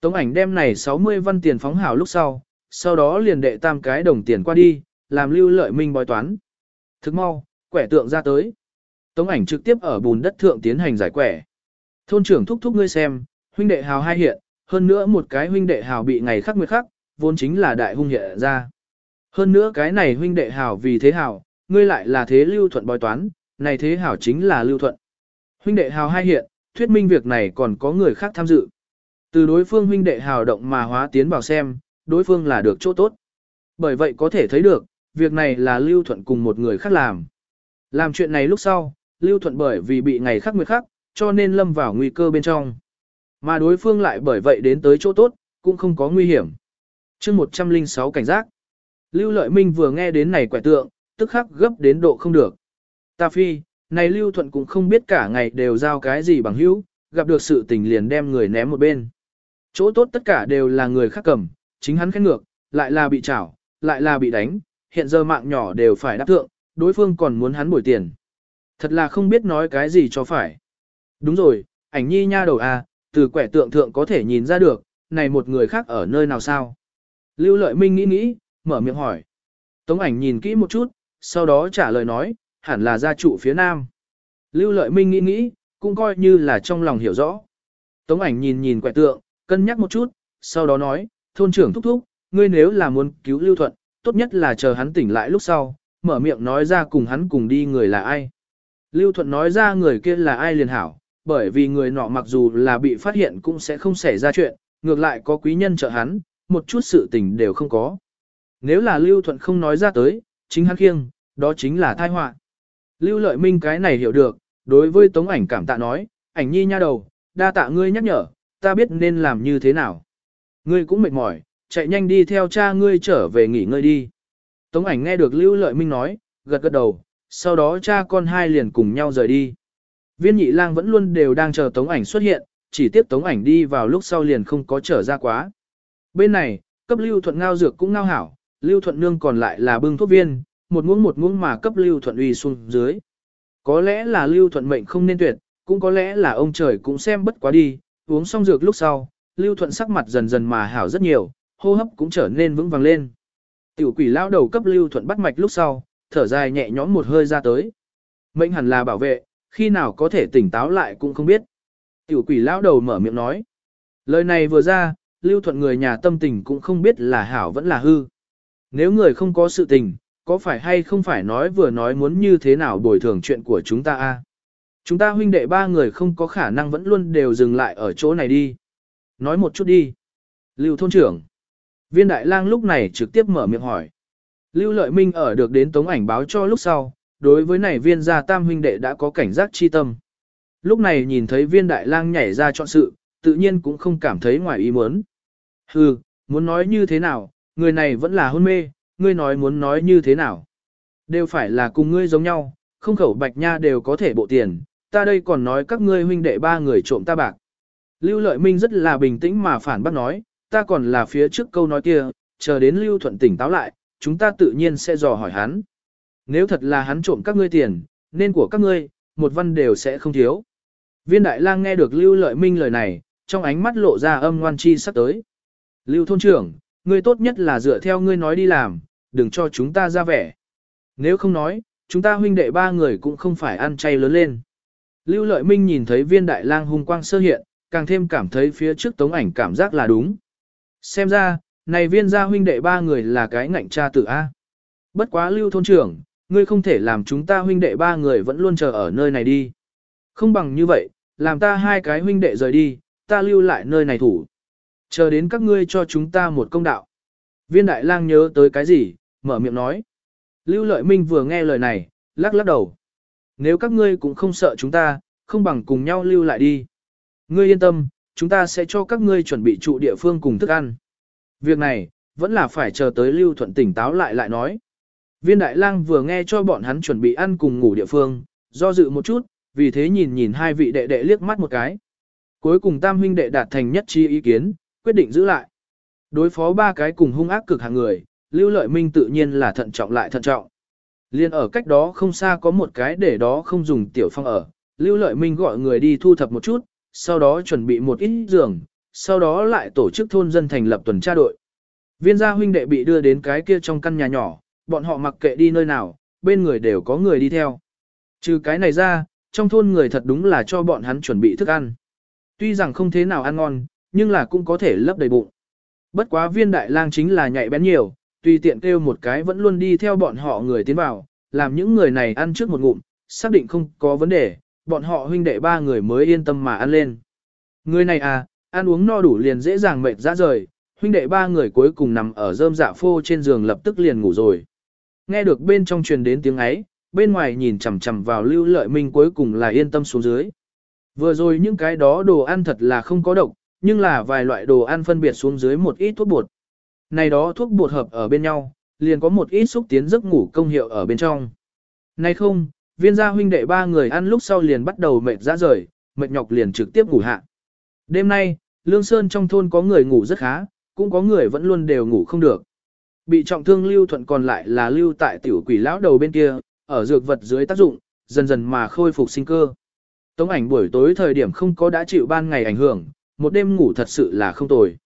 Tống ảnh đem này 60 văn tiền phóng hảo lúc sau, sau đó liền đệ tam cái đồng tiền qua đi, làm lưu lợi minh bói toán. Thức mau, quẻ tượng ra tới. Tống ảnh trực tiếp ở bùn đất thượng tiến hành giải quẻ. Thôn trưởng thúc thúc ngươi xem, huynh đệ hào hai hiện, hơn nữa một cái huynh đệ hào bị ngày khắc nguyệt khắc, vốn chính là đại hung hiện ra. Hơn nữa cái này huynh đệ hào vì thế hào, ngươi lại là thế lưu thuận bói toán, này thế hảo chính là lưu thuận. Huynh đệ hào hai hiện, thuyết minh việc này còn có người khác tham dự. Từ đối phương huynh đệ hào động mà hóa tiến vào xem, đối phương là được chỗ tốt. Bởi vậy có thể thấy được, việc này là Lưu Thuận cùng một người khác làm. Làm chuyện này lúc sau, Lưu Thuận bởi vì bị ngày khác nguyệt khác, cho nên lâm vào nguy cơ bên trong. Mà đối phương lại bởi vậy đến tới chỗ tốt, cũng không có nguy hiểm. chương 106 cảnh giác. Lưu Lợi Minh vừa nghe đến này quẻ tượng, tức khắc gấp đến độ không được. Ta phi, này Lưu Thuận cũng không biết cả ngày đều giao cái gì bằng hữu, gặp được sự tình liền đem người ném một bên. Chỗ tốt tất cả đều là người khác cầm, chính hắn khét ngược, lại là bị chảo, lại là bị đánh, hiện giờ mạng nhỏ đều phải đáp thượng, đối phương còn muốn hắn bồi tiền. Thật là không biết nói cái gì cho phải. Đúng rồi, ảnh nhi nha đầu à, từ quẻ tượng thượng có thể nhìn ra được, này một người khác ở nơi nào sao? Lưu lợi minh nghĩ nghĩ, mở miệng hỏi. Tống ảnh nhìn kỹ một chút, sau đó trả lời nói, hẳn là gia trụ phía nam. Lưu lợi minh nghĩ nghĩ, cũng coi như là trong lòng hiểu rõ. Tống ảnh nhìn nhìn quẻ tượng, cân nhắc một chút, sau đó nói, thôn trưởng thúc thúc, ngươi nếu là muốn cứu Lưu Thuận, tốt nhất là chờ hắn tỉnh lại lúc sau, mở miệng nói ra cùng hắn cùng đi người là ai. Lưu Thuận nói ra người kia là ai liền hảo, bởi vì người nọ mặc dù là bị phát hiện cũng sẽ không xảy ra chuyện, ngược lại có quý nhân trợ hắn, một chút sự tình đều không có. Nếu là Lưu Thuận không nói ra tới, chính hắn khiêng, đó chính là tai họa. Lưu Lợi Minh cái này hiểu được, đối với Tống ảnh cảm tạ nói, ảnh nhi nha đầu, đa tạ ngươi nhắc nhở, ta biết nên làm như thế nào. Ngươi cũng mệt mỏi, chạy nhanh đi theo cha ngươi trở về nghỉ ngơi đi. Tống ảnh nghe được Lưu Lợi Minh nói, gật gật đầu, sau đó cha con hai liền cùng nhau rời đi. Viên nhị lang vẫn luôn đều đang chờ Tống ảnh xuất hiện, chỉ tiếp Tống ảnh đi vào lúc sau liền không có trở ra quá. Bên này, cấp Lưu Thuận ngao dược cũng ngao hảo, Lưu Thuận nương còn lại là bưng thuốc viên, một muỗng một muỗng mà cấp Lưu Thuận uy xuống dưới. Có lẽ là Lưu Thuận mệnh không nên tuyệt, cũng có lẽ là ông trời cũng xem bất quá đi, uống xong dược lúc sau, Lưu Thuận sắc mặt dần dần mà hảo rất nhiều, hô hấp cũng trở nên vững vàng lên. Tiểu quỷ lao đầu cấp Lưu Thuận bắt mạch lúc sau, thở dài nhẹ nhõm một hơi ra tới. Mệnh hẳn là bảo vệ, khi nào có thể tỉnh táo lại cũng không biết. Tiểu quỷ lao đầu mở miệng nói. Lời này vừa ra, Lưu Thuận người nhà tâm tình cũng không biết là hảo vẫn là hư. Nếu người không có sự tình, có phải hay không phải nói vừa nói muốn như thế nào bồi thường chuyện của chúng ta a? Chúng ta huynh đệ ba người không có khả năng vẫn luôn đều dừng lại ở chỗ này đi. Nói một chút đi. Lưu thôn trưởng. Viên đại lang lúc này trực tiếp mở miệng hỏi. Lưu lợi minh ở được đến tống ảnh báo cho lúc sau, đối với này viên gia tam huynh đệ đã có cảnh giác chi tâm. Lúc này nhìn thấy viên đại lang nhảy ra chọn sự, tự nhiên cũng không cảm thấy ngoài ý muốn. Hừ, muốn nói như thế nào, người này vẫn là hôn mê, ngươi nói muốn nói như thế nào. Đều phải là cùng ngươi giống nhau, không khẩu bạch nha đều có thể bộ tiền, ta đây còn nói các ngươi huynh đệ ba người trộm ta bạc. Lưu Lợi Minh rất là bình tĩnh mà phản bác nói, ta còn là phía trước câu nói kia, chờ đến Lưu Thuận tỉnh táo lại, chúng ta tự nhiên sẽ dò hỏi hắn. Nếu thật là hắn trộm các ngươi tiền, nên của các ngươi, một văn đều sẽ không thiếu. Viên Đại Lang nghe được Lưu Lợi Minh lời này, trong ánh mắt lộ ra âm ngoan chi sắp tới. Lưu thôn trưởng, ngươi tốt nhất là dựa theo ngươi nói đi làm, đừng cho chúng ta ra vẻ. Nếu không nói, chúng ta huynh đệ ba người cũng không phải ăn chay lớn lên. Lưu Lợi Minh nhìn thấy viên đại lang hung quang sơ hiện, càng thêm cảm thấy phía trước tống ảnh cảm giác là đúng. Xem ra, này viên gia huynh đệ ba người là cái ngạnh cha tử A. Bất quá lưu thôn trưởng, ngươi không thể làm chúng ta huynh đệ ba người vẫn luôn chờ ở nơi này đi. Không bằng như vậy, làm ta hai cái huynh đệ rời đi, ta lưu lại nơi này thủ. Chờ đến các ngươi cho chúng ta một công đạo. Viên đại lang nhớ tới cái gì, mở miệng nói. Lưu Lợi Minh vừa nghe lời này, lắc lắc đầu. Nếu các ngươi cũng không sợ chúng ta, không bằng cùng nhau lưu lại đi. Ngươi yên tâm, chúng ta sẽ cho các ngươi chuẩn bị trụ địa phương cùng thức ăn. Việc này, vẫn là phải chờ tới Lưu Thuận tỉnh táo lại lại nói. Viên Đại Lang vừa nghe cho bọn hắn chuẩn bị ăn cùng ngủ địa phương, do dự một chút, vì thế nhìn nhìn hai vị đệ đệ liếc mắt một cái. Cuối cùng tam huynh đệ đạt thành nhất trí ý kiến, quyết định giữ lại. Đối phó ba cái cùng hung ác cực hạng người, Lưu Lợi Minh tự nhiên là thận trọng lại thận trọng. Liên ở cách đó không xa có một cái để đó không dùng tiểu phong ở, Lưu Lợi Minh gọi người đi thu thập một chút, sau đó chuẩn bị một ít giường, sau đó lại tổ chức thôn dân thành lập tuần tra đội. Viên gia huynh đệ bị đưa đến cái kia trong căn nhà nhỏ, bọn họ mặc kệ đi nơi nào, bên người đều có người đi theo. Trừ cái này ra, trong thôn người thật đúng là cho bọn hắn chuẩn bị thức ăn. Tuy rằng không thế nào ăn ngon, nhưng là cũng có thể lấp đầy bụng. Bất quá viên đại lang chính là nhạy bén nhiều, tùy tiện kêu một cái vẫn luôn đi theo bọn họ người tiến vào, làm những người này ăn trước một ngụm, xác định không có vấn đề, bọn họ huynh đệ ba người mới yên tâm mà ăn lên. Người này à, ăn uống no đủ liền dễ dàng mệt ra rời, huynh đệ ba người cuối cùng nằm ở rơm dạ phô trên giường lập tức liền ngủ rồi. Nghe được bên trong truyền đến tiếng ấy, bên ngoài nhìn chằm chằm vào lưu lợi minh cuối cùng là yên tâm xuống dưới. Vừa rồi những cái đó đồ ăn thật là không có độc, nhưng là vài loại đồ ăn phân biệt xuống dưới một ít thuốc bột. Này đó thuốc bột hợp ở bên nhau, liền có một ít xúc tiến giấc ngủ công hiệu ở bên trong. Này không, viên gia huynh đệ ba người ăn lúc sau liền bắt đầu mệt ra rời, mệt nhọc liền trực tiếp ngủ hạ. Đêm nay, Lương Sơn trong thôn có người ngủ rất khá, cũng có người vẫn luôn đều ngủ không được. Bị trọng thương lưu thuận còn lại là lưu tại tiểu quỷ lão đầu bên kia, ở dược vật dưới tác dụng, dần dần mà khôi phục sinh cơ. Tống ảnh buổi tối thời điểm không có đã chịu ban ngày ảnh hưởng, một đêm ngủ thật sự là không tồi.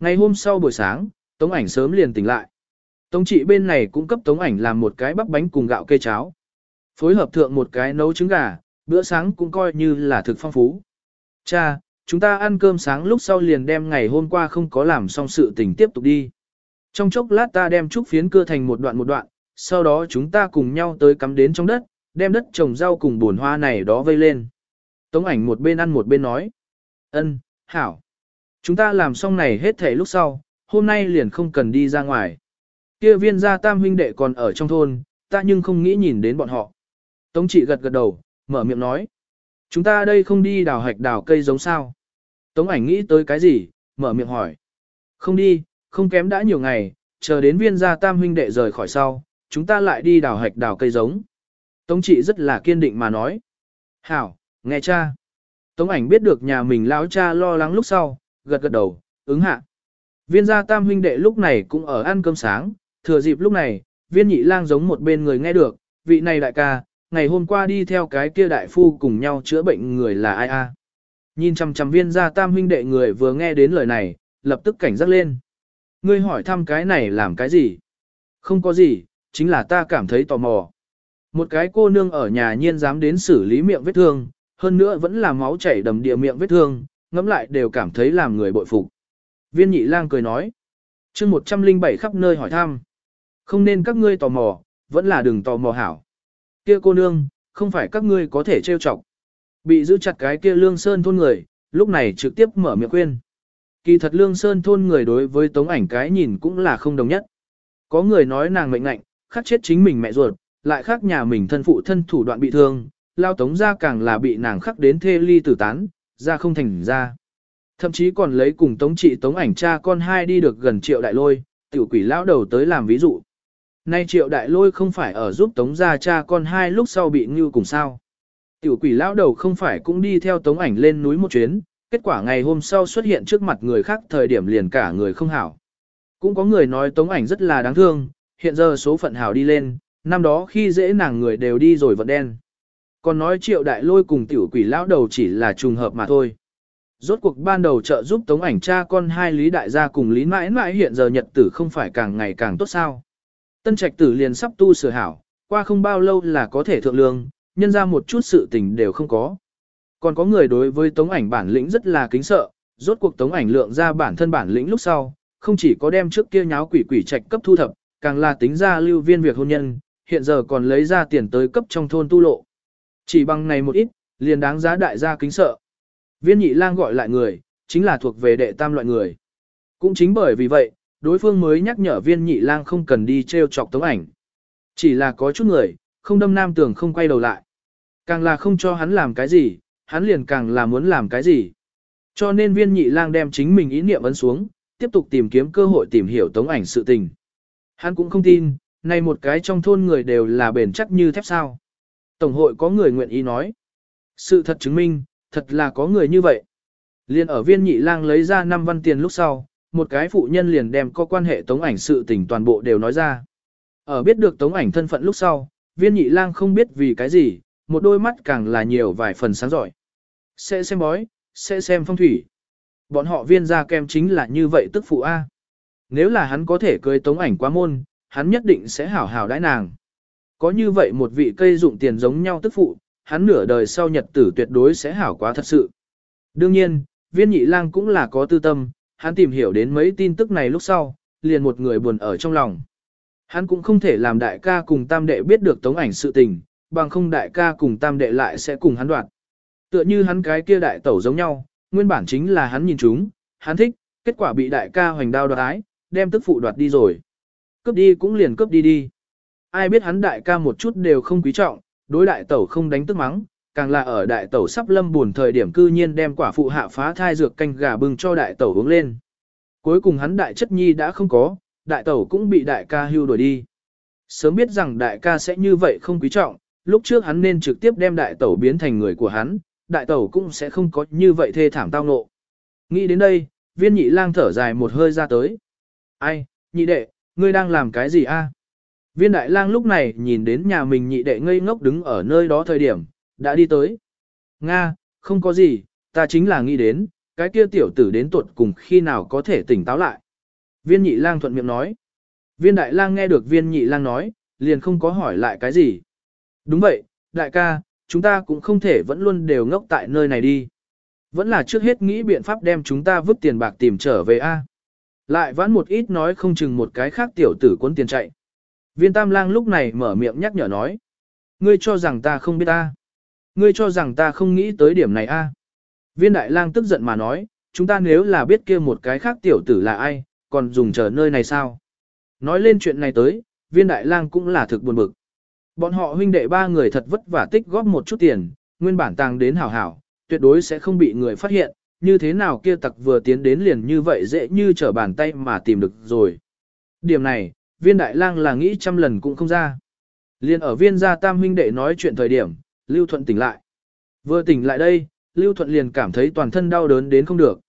Ngày hôm sau buổi sáng, Tống ảnh sớm liền tỉnh lại. Tống trị bên này cũng cấp Tống ảnh làm một cái bắp bánh cùng gạo kê cháo. Phối hợp thượng một cái nấu trứng gà, bữa sáng cũng coi như là thực phong phú. Cha, chúng ta ăn cơm sáng lúc sau liền đem ngày hôm qua không có làm xong sự tình tiếp tục đi. Trong chốc lát ta đem trúc phiến cưa thành một đoạn một đoạn, sau đó chúng ta cùng nhau tới cắm đến trong đất, đem đất trồng rau cùng bùn hoa này đó vây lên. Tống ảnh một bên ăn một bên nói. ân, hảo. Chúng ta làm xong này hết thể lúc sau, hôm nay liền không cần đi ra ngoài. Kia viên gia tam huynh đệ còn ở trong thôn, ta nhưng không nghĩ nhìn đến bọn họ. Tống trị gật gật đầu, mở miệng nói. Chúng ta đây không đi đào hạch đào cây giống sao. Tống ảnh nghĩ tới cái gì, mở miệng hỏi. Không đi, không kém đã nhiều ngày, chờ đến viên gia tam huynh đệ rời khỏi sau, chúng ta lại đi đào hạch đào cây giống. Tống trị rất là kiên định mà nói. Hảo, nghe cha. Tống ảnh biết được nhà mình lão cha lo lắng lúc sau, gật gật đầu, ứng hạ. Viên gia tam huynh đệ lúc này cũng ở ăn cơm sáng, thừa dịp lúc này, viên nhị lang giống một bên người nghe được, vị này đại ca, ngày hôm qua đi theo cái kia đại phu cùng nhau chữa bệnh người là ai a? Nhìn chằm chằm viên gia tam huynh đệ người vừa nghe đến lời này, lập tức cảnh giác lên. Ngươi hỏi thăm cái này làm cái gì? Không có gì, chính là ta cảm thấy tò mò. Một cái cô nương ở nhà nhiên dám đến xử lý miệng vết thương, hơn nữa vẫn là máu chảy đầm địa miệng vết thương, ngẫm lại đều cảm thấy làm người bội phục. Viên nhị lang cười nói, chương 107 khắp nơi hỏi thăm. Không nên các ngươi tò mò, vẫn là đừng tò mò hảo. Kia cô nương, không phải các ngươi có thể trêu chọc. Bị giữ chặt cái kia lương sơn thôn người, lúc này trực tiếp mở miệng khuyên. Kỳ thật lương sơn thôn người đối với tống ảnh cái nhìn cũng là không đồng nhất. Có người nói nàng mệnh ngạnh, khắc chết chính mình mẹ ruột, lại khác nhà mình thân phụ thân thủ đoạn bị thương, lao tống ra càng là bị nàng khắc đến thê ly tử tán, ra không thành ra. Thậm chí còn lấy cùng tống trị tống ảnh cha con hai đi được gần triệu đại lôi, tiểu quỷ lão đầu tới làm ví dụ. Nay triệu đại lôi không phải ở giúp tống gia cha con hai lúc sau bị ngưu cùng sao. Tiểu quỷ lão đầu không phải cũng đi theo tống ảnh lên núi một chuyến, kết quả ngày hôm sau xuất hiện trước mặt người khác thời điểm liền cả người không hảo. Cũng có người nói tống ảnh rất là đáng thương, hiện giờ số phận hảo đi lên, năm đó khi dễ nàng người đều đi rồi vận đen. Còn nói triệu đại lôi cùng tiểu quỷ lão đầu chỉ là trùng hợp mà thôi. Rốt cuộc ban đầu trợ giúp tống ảnh cha con hai lý đại gia cùng lý mãi mãi hiện giờ nhật tử không phải càng ngày càng tốt sao. Tân trạch tử liền sắp tu sửa hảo, qua không bao lâu là có thể thượng lương, nhân ra một chút sự tình đều không có. Còn có người đối với tống ảnh bản lĩnh rất là kính sợ, rốt cuộc tống ảnh lượng ra bản thân bản lĩnh lúc sau, không chỉ có đem trước kia nháo quỷ quỷ trạch cấp thu thập, càng là tính ra lưu viên việc hôn nhân, hiện giờ còn lấy ra tiền tới cấp trong thôn tu lộ. Chỉ bằng này một ít, liền đáng giá đại gia kính sợ. Viên nhị lang gọi lại người, chính là thuộc về đệ tam loại người. Cũng chính bởi vì vậy, đối phương mới nhắc nhở viên nhị lang không cần đi treo chọc tống ảnh. Chỉ là có chút người, không đâm nam tường không quay đầu lại. Càng là không cho hắn làm cái gì, hắn liền càng là muốn làm cái gì. Cho nên viên nhị lang đem chính mình ý niệm ấn xuống, tiếp tục tìm kiếm cơ hội tìm hiểu tống ảnh sự tình. Hắn cũng không tin, này một cái trong thôn người đều là bền chắc như thép sao. Tổng hội có người nguyện ý nói. Sự thật chứng minh, thật là có người như vậy. Liên ở viên nhị lang lấy ra 5 văn tiền lúc sau, một cái phụ nhân liền đem có quan hệ tống ảnh sự tình toàn bộ đều nói ra. Ở biết được tống ảnh thân phận lúc sau, viên nhị lang không biết vì cái gì, một đôi mắt càng là nhiều vài phần sáng giỏi. Sẽ xem bói, sẽ xem phong thủy. Bọn họ viên gia kem chính là như vậy tức phụ A. Nếu là hắn có thể cưới tống ảnh quá môn, hắn nhất định sẽ hảo hảo đãi nàng. Có như vậy một vị cây dụng tiền giống nhau tức phụ, hắn nửa đời sau nhật tử tuyệt đối sẽ hảo quá thật sự. Đương nhiên, viên nhị lang cũng là có tư tâm, hắn tìm hiểu đến mấy tin tức này lúc sau, liền một người buồn ở trong lòng. Hắn cũng không thể làm đại ca cùng tam đệ biết được tống ảnh sự tình, bằng không đại ca cùng tam đệ lại sẽ cùng hắn đoạt. Tựa như hắn cái kia đại tẩu giống nhau, nguyên bản chính là hắn nhìn chúng, hắn thích, kết quả bị đại ca hoành đao đoạt ái, đem tức phụ đoạt đi rồi. Cướp đi cũng liền cướp đi đi. Ai biết hắn đại ca một chút đều không quý trọng, đối đại tẩu không đánh tức mắng, càng là ở đại tẩu sắp lâm buồn thời điểm cư nhiên đem quả phụ hạ phá thai dược canh gà bưng cho đại tẩu uống lên. Cuối cùng hắn đại chất nhi đã không có, đại tẩu cũng bị đại ca hưu đuổi đi. Sớm biết rằng đại ca sẽ như vậy không quý trọng, lúc trước hắn nên trực tiếp đem đại tẩu biến thành người của hắn, đại tẩu cũng sẽ không có như vậy thê thảm tao nộ. Nghĩ đến đây, viên nhị lang thở dài một hơi ra tới. Ai, nhị đệ, ngươi đang làm cái gì a? Viên đại lang lúc này nhìn đến nhà mình nhị đệ ngây ngốc đứng ở nơi đó thời điểm, đã đi tới. Nga, không có gì, ta chính là nghĩ đến, cái kia tiểu tử đến tuột cùng khi nào có thể tỉnh táo lại. Viên nhị lang thuận miệng nói. Viên đại lang nghe được viên nhị lang nói, liền không có hỏi lại cái gì. Đúng vậy, đại ca, chúng ta cũng không thể vẫn luôn đều ngốc tại nơi này đi. Vẫn là trước hết nghĩ biện pháp đem chúng ta vứt tiền bạc tìm trở về A. Lại vãn một ít nói không chừng một cái khác tiểu tử cuốn tiền chạy. Viên tam lang lúc này mở miệng nhắc nhở nói. Ngươi cho rằng ta không biết ta. Ngươi cho rằng ta không nghĩ tới điểm này a? Viên đại lang tức giận mà nói, chúng ta nếu là biết kia một cái khác tiểu tử là ai, còn dùng chờ nơi này sao? Nói lên chuyện này tới, viên đại lang cũng là thực buồn bực. Bọn họ huynh đệ ba người thật vất vả tích góp một chút tiền, nguyên bản tàng đến hảo hảo, tuyệt đối sẽ không bị người phát hiện, như thế nào kia tặc vừa tiến đến liền như vậy dễ như trở bàn tay mà tìm được rồi. Điểm này, viên đại lang là nghĩ trăm lần cũng không ra. Liên ở viên gia tam huynh đệ nói chuyện thời điểm, Lưu Thuận tỉnh lại. Vừa tỉnh lại đây, Lưu Thuận liền cảm thấy toàn thân đau đớn đến không được.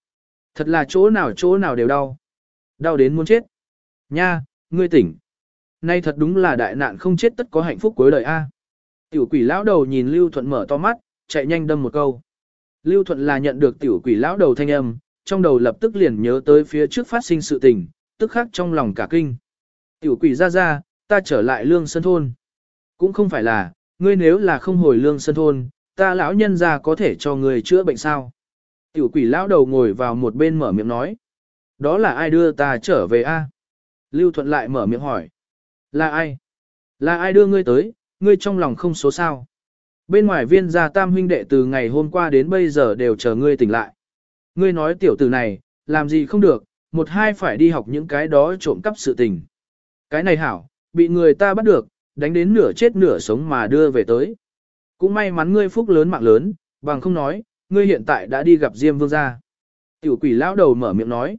Thật là chỗ nào chỗ nào đều đau. Đau đến muốn chết. Nha, ngươi tỉnh. Nay thật đúng là đại nạn không chết tất có hạnh phúc cuối đời a. Tiểu quỷ lão đầu nhìn Lưu Thuận mở to mắt, chạy nhanh đâm một câu. Lưu Thuận là nhận được tiểu quỷ lão đầu thanh âm, trong đầu lập tức liền nhớ tới phía trước phát sinh sự tình, tức khắc trong lòng cả kinh. Tiểu quỷ ra ra, ta trở lại lương sân thôn. Cũng không phải là, ngươi nếu là không hồi lương sân thôn, ta lão nhân ra có thể cho ngươi chữa bệnh sao. Tiểu quỷ lão đầu ngồi vào một bên mở miệng nói. Đó là ai đưa ta trở về a? Lưu Thuận lại mở miệng hỏi. Là ai? Là ai đưa ngươi tới, ngươi trong lòng không số sao? Bên ngoài viên gia tam huynh đệ từ ngày hôm qua đến bây giờ đều chờ ngươi tỉnh lại. Ngươi nói tiểu tử này, làm gì không được, một hai phải đi học những cái đó trộm cắp sự tình. Cái này hảo, bị người ta bắt được, đánh đến nửa chết nửa sống mà đưa về tới. Cũng may mắn ngươi phúc lớn mạng lớn, bằng không nói, ngươi hiện tại đã đi gặp Diêm Vương gia. Tiểu quỷ lão đầu mở miệng nói.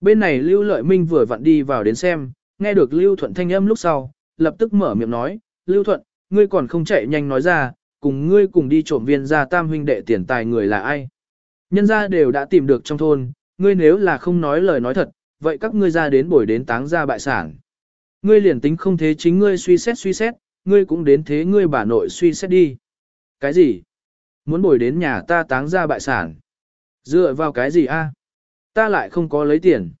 Bên này Lưu Lợi Minh vừa vặn đi vào đến xem, nghe được Lưu Thuận thanh âm lúc sau, lập tức mở miệng nói, Lưu Thuận, ngươi còn không chạy nhanh nói ra, cùng ngươi cùng đi trộm viên gia tam huynh đệ tiền tài người là ai. Nhân gia đều đã tìm được trong thôn, ngươi nếu là không nói lời nói thật, vậy các ngươi ra đến bồi đến táng gia bại sản. Ngươi liền tính không thế chính ngươi suy xét suy xét, ngươi cũng đến thế ngươi bà nội suy xét đi. Cái gì? Muốn bồi đến nhà ta táng ra bại sản. Dựa vào cái gì a? Ta lại không có lấy tiền.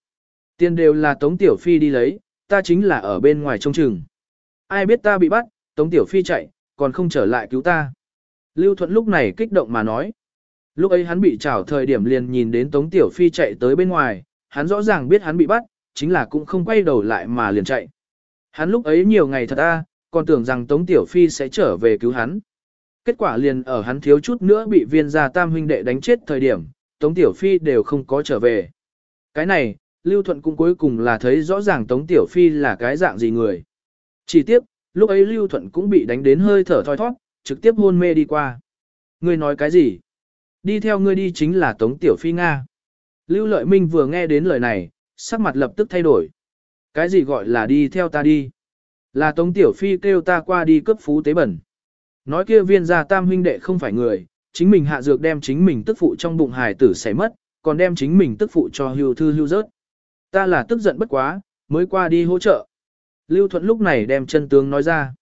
Tiền đều là Tống Tiểu Phi đi lấy, ta chính là ở bên ngoài trông chừng. Ai biết ta bị bắt, Tống Tiểu Phi chạy, còn không trở lại cứu ta. Lưu Thuận lúc này kích động mà nói. Lúc ấy hắn bị trảo thời điểm liền nhìn đến Tống Tiểu Phi chạy tới bên ngoài, hắn rõ ràng biết hắn bị bắt, chính là cũng không quay đầu lại mà liền chạy. Hắn lúc ấy nhiều ngày thật a, còn tưởng rằng Tống Tiểu Phi sẽ trở về cứu hắn. Kết quả liền ở hắn thiếu chút nữa bị viên gia tam huynh đệ đánh chết thời điểm, Tống Tiểu Phi đều không có trở về. Cái này, Lưu Thuận cũng cuối cùng là thấy rõ ràng Tống Tiểu Phi là cái dạng gì người. Chỉ tiếc, lúc ấy Lưu Thuận cũng bị đánh đến hơi thở thoi thoát, trực tiếp hôn mê đi qua. Ngươi nói cái gì? Đi theo ngươi đi chính là Tống Tiểu Phi Nga. Lưu Lợi Minh vừa nghe đến lời này, sắc mặt lập tức thay đổi. Cái gì gọi là đi theo ta đi? Là Tống Tiểu Phi kêu ta qua đi cướp phú tế bẩn. Nói kia viên gia tam huynh đệ không phải người, chính mình hạ dược đem chính mình tức phụ trong bụng hài tử xé mất, còn đem chính mình tức phụ cho hưu thư hưu rớt. Ta là tức giận bất quá, mới qua đi hỗ trợ. Lưu Thuận lúc này đem chân tướng nói ra.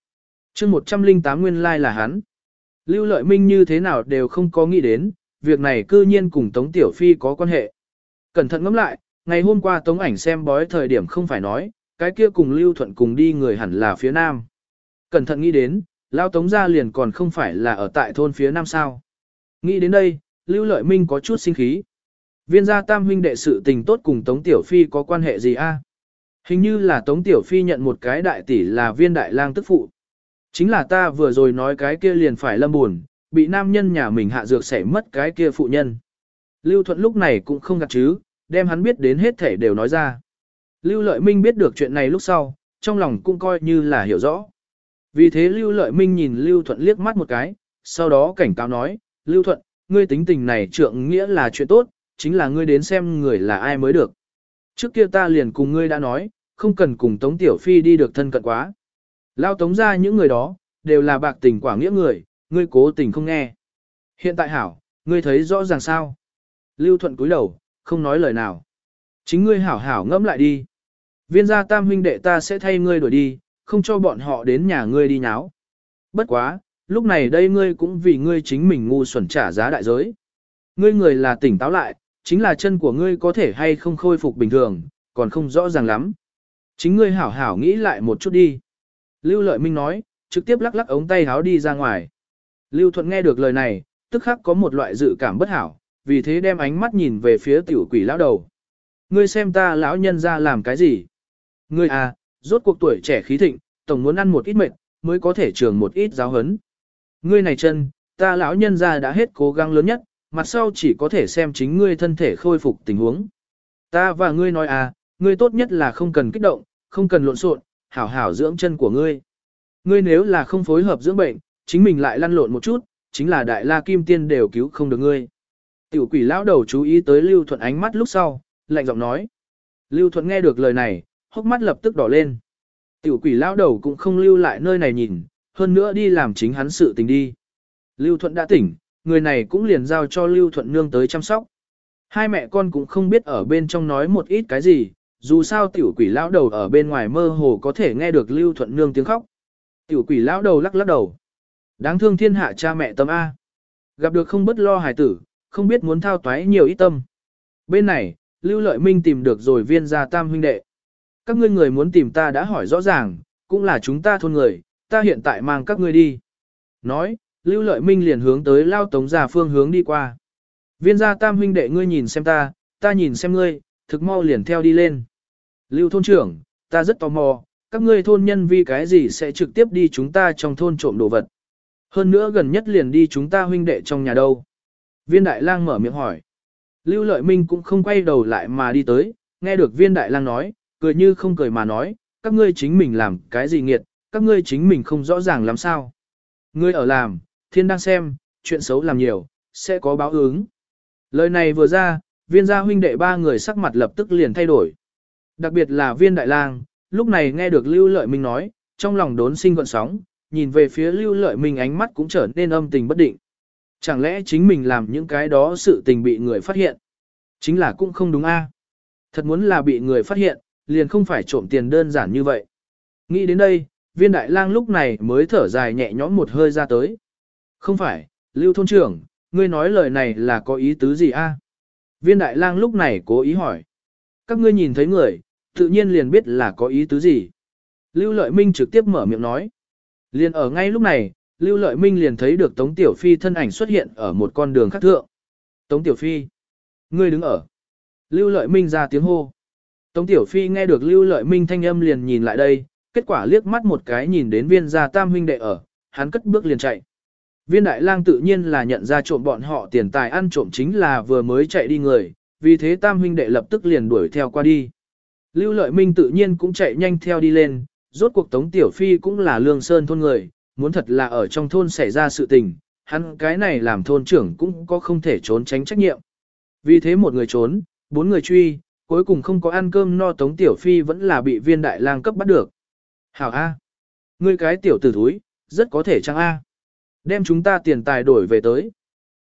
chương 108 nguyên lai là hắn. Lưu Lợi Minh như thế nào đều không có nghĩ đến, việc này cư nhiên cùng Tống Tiểu Phi có quan hệ. Cẩn thận ngẫm lại, ngày hôm qua Tống ảnh xem bói thời điểm không phải nói, cái kia cùng Lưu Thuận cùng đi người hẳn là phía nam. Cẩn thận nghĩ đến, Lao Tống gia liền còn không phải là ở tại thôn phía nam sao. Nghĩ đến đây, Lưu Lợi Minh có chút sinh khí. Viên gia tam huynh đệ sự tình tốt cùng Tống Tiểu Phi có quan hệ gì a? Hình như là Tống Tiểu Phi nhận một cái đại tỷ là viên đại lang tức phụ. Chính là ta vừa rồi nói cái kia liền phải lâm buồn, bị nam nhân nhà mình hạ dược sẽ mất cái kia phụ nhân. Lưu Thuận lúc này cũng không gạt chứ, đem hắn biết đến hết thể đều nói ra. Lưu Lợi Minh biết được chuyện này lúc sau, trong lòng cũng coi như là hiểu rõ. Vì thế Lưu Lợi Minh nhìn Lưu Thuận liếc mắt một cái, sau đó cảnh cáo nói, Lưu Thuận, ngươi tính tình này trượng nghĩa là chuyện tốt, chính là ngươi đến xem người là ai mới được. Trước kia ta liền cùng ngươi đã nói, không cần cùng Tống Tiểu Phi đi được thân cận quá. Lao Tống ra những người đó, đều là bạc tình quả nghĩa người, ngươi cố tình không nghe. Hiện tại hảo, ngươi thấy rõ ràng sao. Lưu Thuận cúi đầu, không nói lời nào. Chính ngươi hảo hảo ngẫm lại đi. Viên gia tam huynh đệ ta sẽ thay ngươi đuổi đi, không cho bọn họ đến nhà ngươi đi nháo. Bất quá, lúc này đây ngươi cũng vì ngươi chính mình ngu xuẩn trả giá đại giới. Ngươi người là tỉnh táo lại, chính là chân của ngươi có thể hay không khôi phục bình thường, còn không rõ ràng lắm. Chính ngươi hảo hảo nghĩ lại một chút đi. Lưu Lợi Minh nói, trực tiếp lắc lắc ống tay háo đi ra ngoài. Lưu Thuận nghe được lời này, tức khắc có một loại dự cảm bất hảo, vì thế đem ánh mắt nhìn về phía tiểu quỷ lão đầu. Ngươi xem ta lão nhân ra làm cái gì? Ngươi à, rốt cuộc tuổi trẻ khí thịnh, tổng muốn ăn một ít mệt, mới có thể trường một ít giáo hấn. Ngươi này chân, ta lão nhân ra đã hết cố gắng lớn nhất, mặt sau chỉ có thể xem chính ngươi thân thể khôi phục tình huống. Ta và ngươi nói à, ngươi tốt nhất là không cần kích động, không cần lộn xộn, hảo hảo dưỡng chân của ngươi. Ngươi nếu là không phối hợp dưỡng bệnh, chính mình lại lăn lộn một chút, chính là đại la kim tiên đều cứu không được ngươi. Tiểu quỷ lão đầu chú ý tới Lưu Thuận ánh mắt lúc sau, lạnh giọng nói. Lưu Thuận nghe được lời này, hốc mắt lập tức đỏ lên. Tiểu quỷ lão đầu cũng không lưu lại nơi này nhìn, hơn nữa đi làm chính hắn sự tình đi. Lưu Thuận đã tỉnh, người này cũng liền giao cho Lưu Thuận Nương tới chăm sóc. Hai mẹ con cũng không biết ở bên trong nói một ít cái gì, dù sao tiểu quỷ lão đầu ở bên ngoài mơ hồ có thể nghe được Lưu Thuận Nương tiếng khóc. Tiểu quỷ lão đầu lắc lắc đầu. Đáng thương thiên hạ cha mẹ tâm A. Gặp được không bất lo hài tử, không biết muốn thao toái nhiều ít tâm. Bên này, Lưu Lợi Minh tìm được rồi viên gia tam huynh đệ. Các ngươi người muốn tìm ta đã hỏi rõ ràng, cũng là chúng ta thôn người, ta hiện tại mang các ngươi đi. Nói, Lưu Lợi Minh liền hướng tới lao tống gia phương hướng đi qua. Viên gia tam huynh đệ ngươi nhìn xem ta, ta nhìn xem ngươi, thực mau liền theo đi lên. Lưu thôn trưởng, ta rất tò mò, các ngươi thôn nhân vì cái gì sẽ trực tiếp đi chúng ta trong thôn trộm đồ vật. Hơn nữa gần nhất liền đi chúng ta huynh đệ trong nhà đâu. Viên đại lang mở miệng hỏi. Lưu lợi minh cũng không quay đầu lại mà đi tới, nghe được viên đại lang nói, cười như không cười mà nói, các ngươi chính mình làm cái gì nghiệt, các ngươi chính mình không rõ ràng làm sao. Ngươi ở làm, thiên đang xem, chuyện xấu làm nhiều, sẽ có báo ứng. Lời này vừa ra, viên gia huynh đệ ba người sắc mặt lập tức liền thay đổi. Đặc biệt là viên đại lang, lúc này nghe được Lưu Lợi Minh nói, trong lòng đốn sinh gọn sóng, nhìn về phía Lưu Lợi Minh ánh mắt cũng trở nên âm tình bất định. Chẳng lẽ chính mình làm những cái đó sự tình bị người phát hiện? Chính là cũng không đúng a. Thật muốn là bị người phát hiện, liền không phải trộm tiền đơn giản như vậy. Nghĩ đến đây, viên đại lang lúc này mới thở dài nhẹ nhõm một hơi ra tới. Không phải, Lưu Thôn trưởng, ngươi nói lời này là có ý tứ gì a? Viên đại lang lúc này cố ý hỏi. Các ngươi nhìn thấy người, tự nhiên liền biết là có ý tứ gì. Lưu Lợi Minh trực tiếp mở miệng nói. Liền ở ngay lúc này, Lưu Lợi Minh liền thấy được Tống Tiểu Phi thân ảnh xuất hiện ở một con đường khác thượng. Tống Tiểu Phi, ngươi đứng ở. Lưu Lợi Minh ra tiếng hô. Tống Tiểu Phi nghe được Lưu Lợi Minh thanh âm liền nhìn lại đây, kết quả liếc mắt một cái nhìn đến viên gia tam huynh đệ ở, hắn cất bước liền chạy. Viên đại lang tự nhiên là nhận ra trộm bọn họ tiền tài ăn trộm chính là vừa mới chạy đi người, vì thế tam huynh đệ lập tức liền đuổi theo qua đi. Lưu Lợi Minh tự nhiên cũng chạy nhanh theo đi lên, rốt cuộc Tống Tiểu Phi cũng là lương sơn thôn người, muốn thật là ở trong thôn xảy ra sự tình, hắn cái này làm thôn trưởng cũng có không thể trốn tránh trách nhiệm. Vì thế một người trốn, bốn người truy, cuối cùng không có ăn cơm no Tống Tiểu Phi vẫn là bị viên đại lang cấp bắt được. Hảo A. Ngươi cái tiểu tử thúi, rất có thể chăng A. Đem chúng ta tiền tài đổi về tới.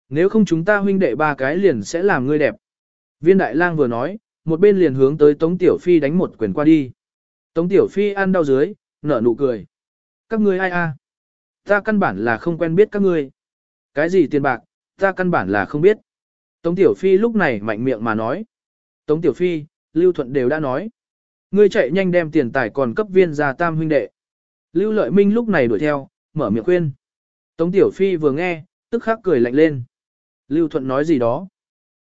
Nếu không chúng ta huynh đệ ba cái liền sẽ làm ngươi đẹp. Viên đại lang vừa nói, một bên liền hướng tới Tống Tiểu Phi đánh một quyền qua đi. Tống Tiểu Phi ăn đau dưới, nở nụ cười. Các ngươi ai a? Ta căn bản là không quen biết các ngươi. Cái gì tiền bạc, ta căn bản là không biết. Tống Tiểu Phi lúc này mạnh miệng mà nói. Tống Tiểu Phi, Lưu Thuận đều đã nói. Ngươi chạy nhanh đem tiền tài còn cấp viên ra tam huynh đệ. Lưu Lợi Minh lúc này đuổi theo, mở miệng khuyên. Tống Tiểu Phi vừa nghe, tức khắc cười lạnh lên. Lưu Thuận nói gì đó.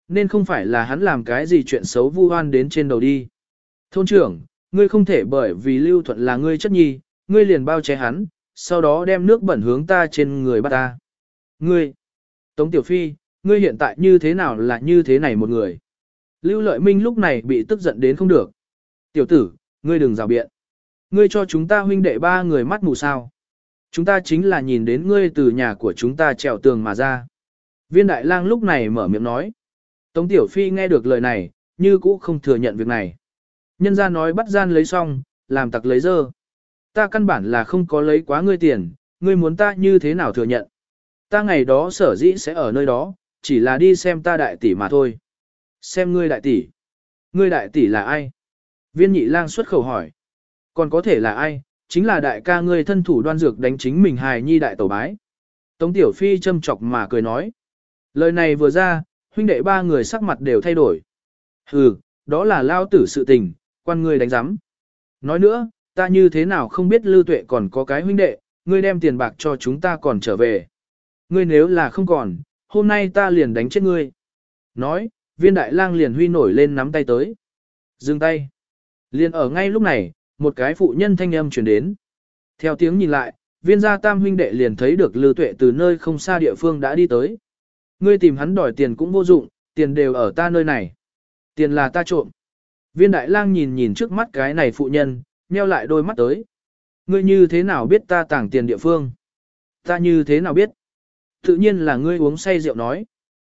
Nên không phải là hắn làm cái gì chuyện xấu vu oan đến trên đầu đi. Thôn trưởng, ngươi không thể bởi vì Lưu Thuận là ngươi chất nhi, ngươi liền bao che hắn, sau đó đem nước bẩn hướng ta trên người bắt ta. Ngươi, Tống Tiểu Phi, ngươi hiện tại như thế nào là như thế này một người. Lưu Lợi Minh lúc này bị tức giận đến không được. Tiểu tử, ngươi đừng rào biện. Ngươi cho chúng ta huynh đệ ba người mắt mù sao. Chúng ta chính là nhìn đến ngươi từ nhà của chúng ta trèo tường mà ra. Viên đại lang lúc này mở miệng nói. Tống Tiểu Phi nghe được lời này, như cũ không thừa nhận việc này. Nhân ra nói bắt gian lấy xong, làm tặc lấy dơ. Ta căn bản là không có lấy quá ngươi tiền, ngươi muốn ta như thế nào thừa nhận. Ta ngày đó sở dĩ sẽ ở nơi đó, chỉ là đi xem ta đại tỷ mà thôi. Xem ngươi đại tỷ. Ngươi đại tỷ là ai? Viên nhị lang xuất khẩu hỏi. Còn có thể là ai? Chính là đại ca ngươi thân thủ đoan dược đánh chính mình hài nhi đại tổ bái. Tống tiểu phi châm chọc mà cười nói. Lời này vừa ra, huynh đệ ba người sắc mặt đều thay đổi. Hừ, đó là lao tử sự tình, quan ngươi đánh giám. Nói nữa, ta như thế nào không biết lưu tuệ còn có cái huynh đệ, ngươi đem tiền bạc cho chúng ta còn trở về. Ngươi nếu là không còn, hôm nay ta liền đánh chết ngươi. Nói, viên đại lang liền huy nổi lên nắm tay tới. Dừng tay. Liền ở ngay lúc này, một cái phụ nhân thanh âm chuyển đến. Theo tiếng nhìn lại, viên gia tam huynh đệ liền thấy được lưu tuệ từ nơi không xa địa phương đã đi tới. Ngươi tìm hắn đòi tiền cũng vô dụng, tiền đều ở ta nơi này. Tiền là ta trộm. Viên đại lang nhìn nhìn trước mắt cái này phụ nhân, nheo lại đôi mắt tới. Ngươi như thế nào biết ta tàng tiền địa phương? Ta như thế nào biết? Tự nhiên là ngươi uống say rượu nói.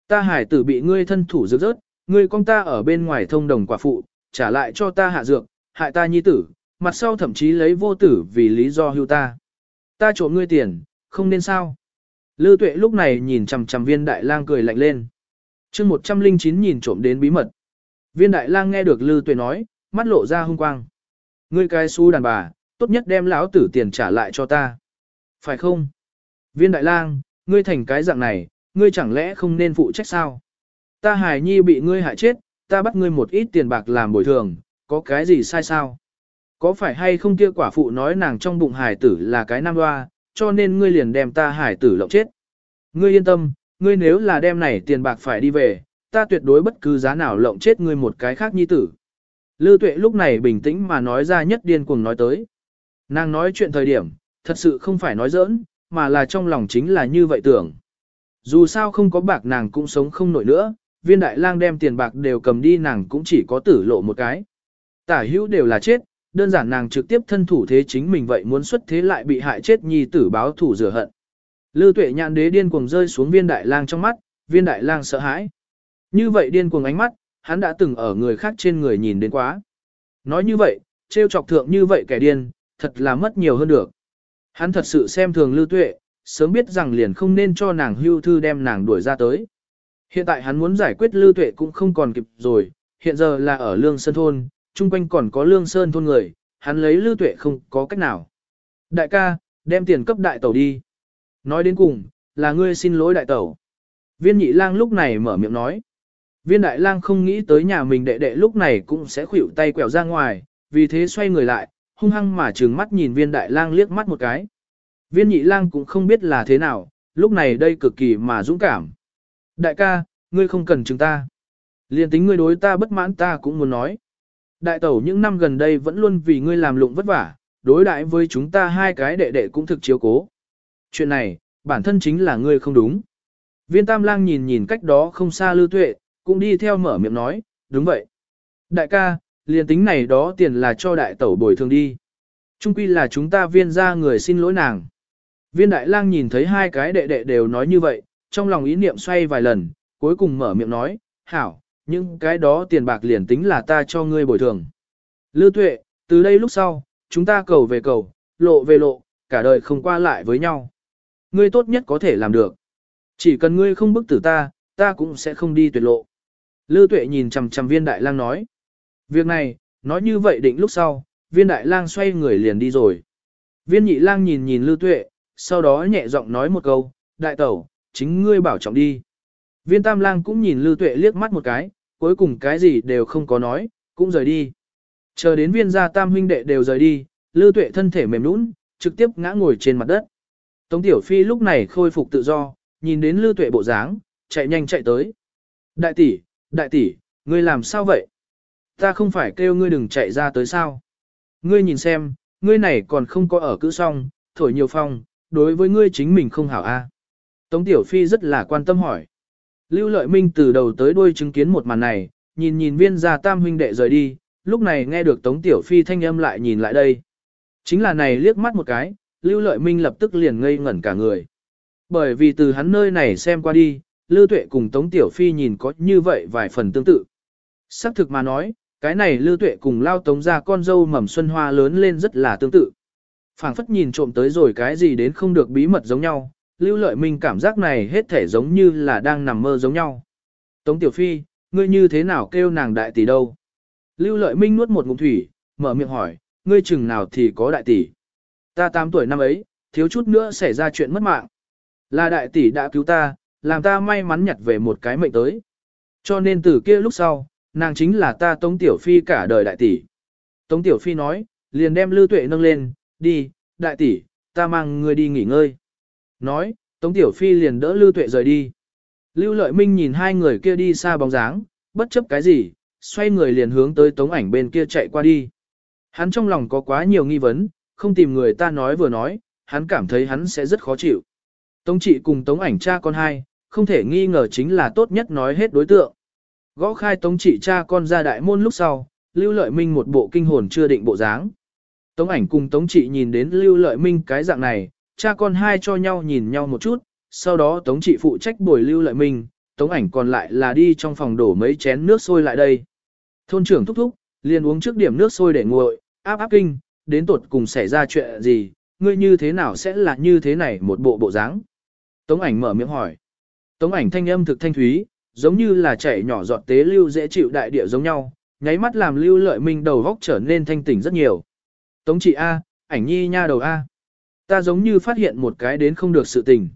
Ta hải tử bị ngươi thân thủ rực rớt, ngươi con ta ở bên ngoài thông đồng quả phụ, trả lại cho ta hạ dược, hại ta nhi tử, mặt sau thậm chí lấy vô tử vì lý do hưu ta. Ta trộm ngươi tiền, không nên sao? Lư tuệ lúc này nhìn chằm chằm viên đại lang cười lạnh lên. chương 109 nhìn trộm đến bí mật. Viên đại lang nghe được Lư tuệ nói, mắt lộ ra hung quang. Ngươi cái su đàn bà, tốt nhất đem lão tử tiền trả lại cho ta. Phải không? Viên đại lang, ngươi thành cái dạng này, ngươi chẳng lẽ không nên phụ trách sao? Ta hài nhi bị ngươi hại chết, ta bắt ngươi một ít tiền bạc làm bồi thường, có cái gì sai sao? Có phải hay không kia quả phụ nói nàng trong bụng Hải tử là cái nam hoa, cho nên ngươi liền đem ta hải tử lộng chết. Ngươi yên tâm, ngươi nếu là đem này tiền bạc phải đi về, ta tuyệt đối bất cứ giá nào lộng chết ngươi một cái khác nhi tử. Lư tuệ lúc này bình tĩnh mà nói ra nhất điên cuồng nói tới. Nàng nói chuyện thời điểm, thật sự không phải nói giỡn, mà là trong lòng chính là như vậy tưởng. Dù sao không có bạc nàng cũng sống không nổi nữa, viên đại lang đem tiền bạc đều cầm đi nàng cũng chỉ có tử lộ một cái. Tả hữu đều là chết, đơn giản nàng trực tiếp thân thủ thế chính mình vậy muốn xuất thế lại bị hại chết nhi tử báo thủ rửa hận. Lư tuệ nhạn đế điên cuồng rơi xuống viên đại lang trong mắt, viên đại lang sợ hãi. Như vậy điên cuồng ánh mắt, hắn đã từng ở người khác trên người nhìn đến quá. Nói như vậy, trêu chọc thượng như vậy kẻ điên, thật là mất nhiều hơn được. Hắn thật sự xem thường lưu tuệ, sớm biết rằng liền không nên cho nàng hưu thư đem nàng đuổi ra tới. Hiện tại hắn muốn giải quyết lưu tuệ cũng không còn kịp rồi, hiện giờ là ở lương sơn thôn, chung quanh còn có lương sơn thôn người, hắn lấy lưu tuệ không có cách nào. Đại ca, đem tiền cấp đại tẩu đi. Nói đến cùng, là ngươi xin lỗi đại tẩu. Viên nhị lang lúc này mở miệng nói. Viên đại lang không nghĩ tới nhà mình đệ đệ lúc này cũng sẽ khuỵu tay quẹo ra ngoài, vì thế xoay người lại, hung hăng mà trừng mắt nhìn viên đại lang liếc mắt một cái. Viên nhị lang cũng không biết là thế nào, lúc này đây cực kỳ mà dũng cảm. Đại ca, ngươi không cần chúng ta. Liên tính ngươi đối ta bất mãn ta cũng muốn nói. Đại tẩu những năm gần đây vẫn luôn vì ngươi làm lụng vất vả, đối đại với chúng ta hai cái đệ đệ cũng thực chiếu cố. Chuyện này, bản thân chính là ngươi không đúng. Viên tam lang nhìn nhìn cách đó không xa lưu tuệ, cũng đi theo mở miệng nói, đúng vậy. Đại ca, liền tính này đó tiền là cho đại tẩu bồi thường đi. Trung quy là chúng ta viên ra người xin lỗi nàng. Viên đại lang nhìn thấy hai cái đệ đệ đều nói như vậy, trong lòng ý niệm xoay vài lần, cuối cùng mở miệng nói, hảo, những cái đó tiền bạc liền tính là ta cho ngươi bồi thường. Lư tuệ, từ đây lúc sau, chúng ta cầu về cầu, lộ về lộ, cả đời không qua lại với nhau. Ngươi tốt nhất có thể làm được. Chỉ cần ngươi không bức tử ta, ta cũng sẽ không đi tuyệt lộ. Lư tuệ nhìn chằm chằm viên đại lang nói. Việc này, nói như vậy định lúc sau, viên đại lang xoay người liền đi rồi. Viên nhị lang nhìn nhìn lư tuệ, sau đó nhẹ giọng nói một câu, đại tẩu, chính ngươi bảo trọng đi. Viên tam lang cũng nhìn lư tuệ liếc mắt một cái, cuối cùng cái gì đều không có nói, cũng rời đi. Chờ đến viên gia tam huynh đệ đều rời đi, lư tuệ thân thể mềm nũng, trực tiếp ngã ngồi trên mặt đất. Tống tiểu phi lúc này khôi phục tự do, nhìn đến lư tuệ bộ dáng, chạy nhanh chạy tới. Đại tỷ, đại tỷ, ngươi làm sao vậy? Ta không phải kêu ngươi đừng chạy ra tới sao? Ngươi nhìn xem, ngươi này còn không có ở cữ xong, thổi nhiều phong, đối với ngươi chính mình không hảo a. Tống Tiểu Phi rất là quan tâm hỏi. Lưu Lợi Minh từ đầu tới đuôi chứng kiến một màn này, nhìn nhìn viên gia tam huynh đệ rời đi, lúc này nghe được Tống Tiểu Phi thanh âm lại nhìn lại đây. Chính là này liếc mắt một cái, Lưu Lợi Minh lập tức liền ngây ngẩn cả người. Bởi vì từ hắn nơi này xem qua đi, Lưu Tuệ cùng Tống Tiểu Phi nhìn có như vậy vài phần tương tự. Sắc thực mà nói, cái này Lưu Tuệ cùng lao Tống ra con dâu mầm xuân hoa lớn lên rất là tương tự. phảng phất nhìn trộm tới rồi cái gì đến không được bí mật giống nhau, Lưu Lợi Minh cảm giác này hết thể giống như là đang nằm mơ giống nhau. Tống Tiểu Phi, ngươi như thế nào kêu nàng đại tỷ đâu? Lưu Lợi Minh nuốt một ngụm thủy, mở miệng hỏi, ngươi chừng nào thì có đại tỷ? Ta 8 tuổi năm ấy, thiếu chút nữa xảy ra chuyện mất mạng. Là đại tỷ đã cứu ta, làm ta may mắn nhặt về một cái mệnh tới. Cho nên từ kia lúc sau, nàng chính là ta Tống Tiểu Phi cả đời đại tỷ. Tống Tiểu Phi nói, liền đem Lưu Tuệ nâng lên, đi, đại tỷ, ta mang ngươi đi nghỉ ngơi. Nói, Tống Tiểu Phi liền đỡ Lưu Tuệ rời đi. Lưu Lợi Minh nhìn hai người kia đi xa bóng dáng, bất chấp cái gì, xoay người liền hướng tới Tống ảnh bên kia chạy qua đi. Hắn trong lòng có quá nhiều nghi vấn, không tìm người ta nói vừa nói, hắn cảm thấy hắn sẽ rất khó chịu. Tống trị cùng Tống ảnh cha con hai, không thể nghi ngờ chính là tốt nhất nói hết đối tượng. Gõ khai Tống trị cha con ra đại môn lúc sau, Lưu Lợi Minh một bộ kinh hồn chưa định bộ dáng. Tống ảnh cùng Tống trị nhìn đến Lưu Lợi Minh cái dạng này, cha con hai cho nhau nhìn nhau một chút, sau đó Tống trị phụ trách bồi Lưu Lợi Minh, Tống ảnh còn lại là đi trong phòng đổ mấy chén nước sôi lại đây. Thôn trưởng thúc thúc, liền uống trước điểm nước sôi để nguội, áp áp kinh, đến tột cùng xảy ra chuyện gì, ngươi như thế nào sẽ là như thế này một bộ bộ dáng. Tống ảnh mở miệng hỏi. Tống ảnh thanh âm thực thanh thúy, giống như là chảy nhỏ giọt tế lưu dễ chịu đại địa giống nhau, nháy mắt làm lưu lợi minh đầu góc trở nên thanh tỉnh rất nhiều. Tống chị A, ảnh nhi nha đầu A. Ta giống như phát hiện một cái đến không được sự tình.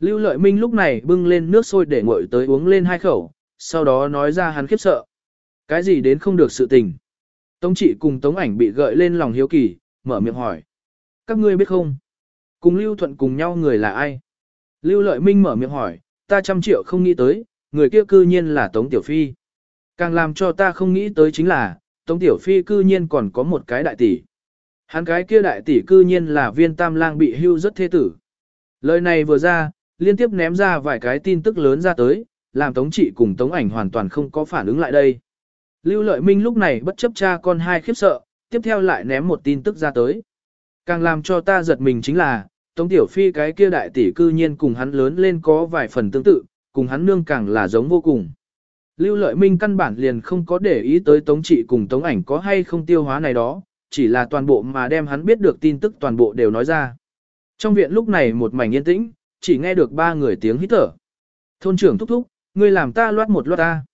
Lưu lợi minh lúc này bưng lên nước sôi để nguội tới uống lên hai khẩu, sau đó nói ra hắn khiếp sợ. Cái gì đến không được sự tình. Tống chị cùng tống ảnh bị gợi lên lòng hiếu kỳ, mở miệng hỏi. Các ngươi biết không? Cùng Lưu Thuận cùng nhau người là ai? Lưu Lợi Minh mở miệng hỏi, ta trăm triệu không nghĩ tới, người kia cư nhiên là Tống Tiểu Phi. Càng làm cho ta không nghĩ tới chính là, Tống Tiểu Phi cư nhiên còn có một cái đại tỷ. Hắn cái kia đại tỷ cư nhiên là viên tam lang bị hưu rất thế tử. Lời này vừa ra, liên tiếp ném ra vài cái tin tức lớn ra tới, làm Tống Trị cùng Tống Ảnh hoàn toàn không có phản ứng lại đây. Lưu Lợi Minh lúc này bất chấp cha con hai khiếp sợ, tiếp theo lại ném một tin tức ra tới. Càng làm cho ta giật mình chính là, Tống Tiểu Phi cái kia đại tỷ cư nhiên cùng hắn lớn lên có vài phần tương tự, cùng hắn nương càng là giống vô cùng. Lưu Lợi Minh căn bản liền không có để ý tới Tống Trị cùng Tống Ảnh có hay không tiêu hóa này đó, chỉ là toàn bộ mà đem hắn biết được tin tức toàn bộ đều nói ra. Trong viện lúc này một mảnh yên tĩnh, chỉ nghe được ba người tiếng hít thở. Thôn trưởng thúc thúc, ngươi làm ta loát một loát ta.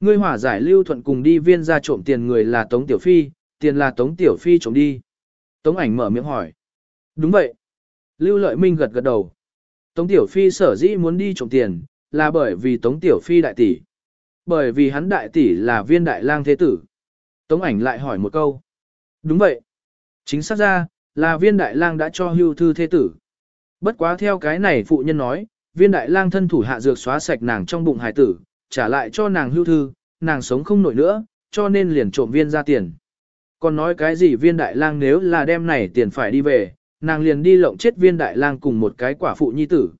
Ngươi hỏa giải lưu thuận cùng đi viên ra trộm tiền người là Tống Tiểu Phi, tiền là Tống Tiểu Phi trộm đi. Tống ảnh mở miệng hỏi. Đúng vậy. Lưu Lợi Minh gật gật đầu. Tống Tiểu Phi sở dĩ muốn đi trộm tiền, là bởi vì Tống Tiểu Phi đại tỷ. Bởi vì hắn đại tỷ là viên đại lang thế tử. Tống ảnh lại hỏi một câu. Đúng vậy. Chính xác ra, là viên đại lang đã cho hưu thư thế tử. Bất quá theo cái này phụ nhân nói, viên đại lang thân thủ hạ dược xóa sạch nàng trong bụng hải tử, trả lại cho nàng hưu thư, nàng sống không nổi nữa, cho nên liền trộm viên ra tiền. Còn nói cái gì viên đại lang nếu là đem này tiền phải đi về, nàng liền đi lộng chết viên đại lang cùng một cái quả phụ nhi tử.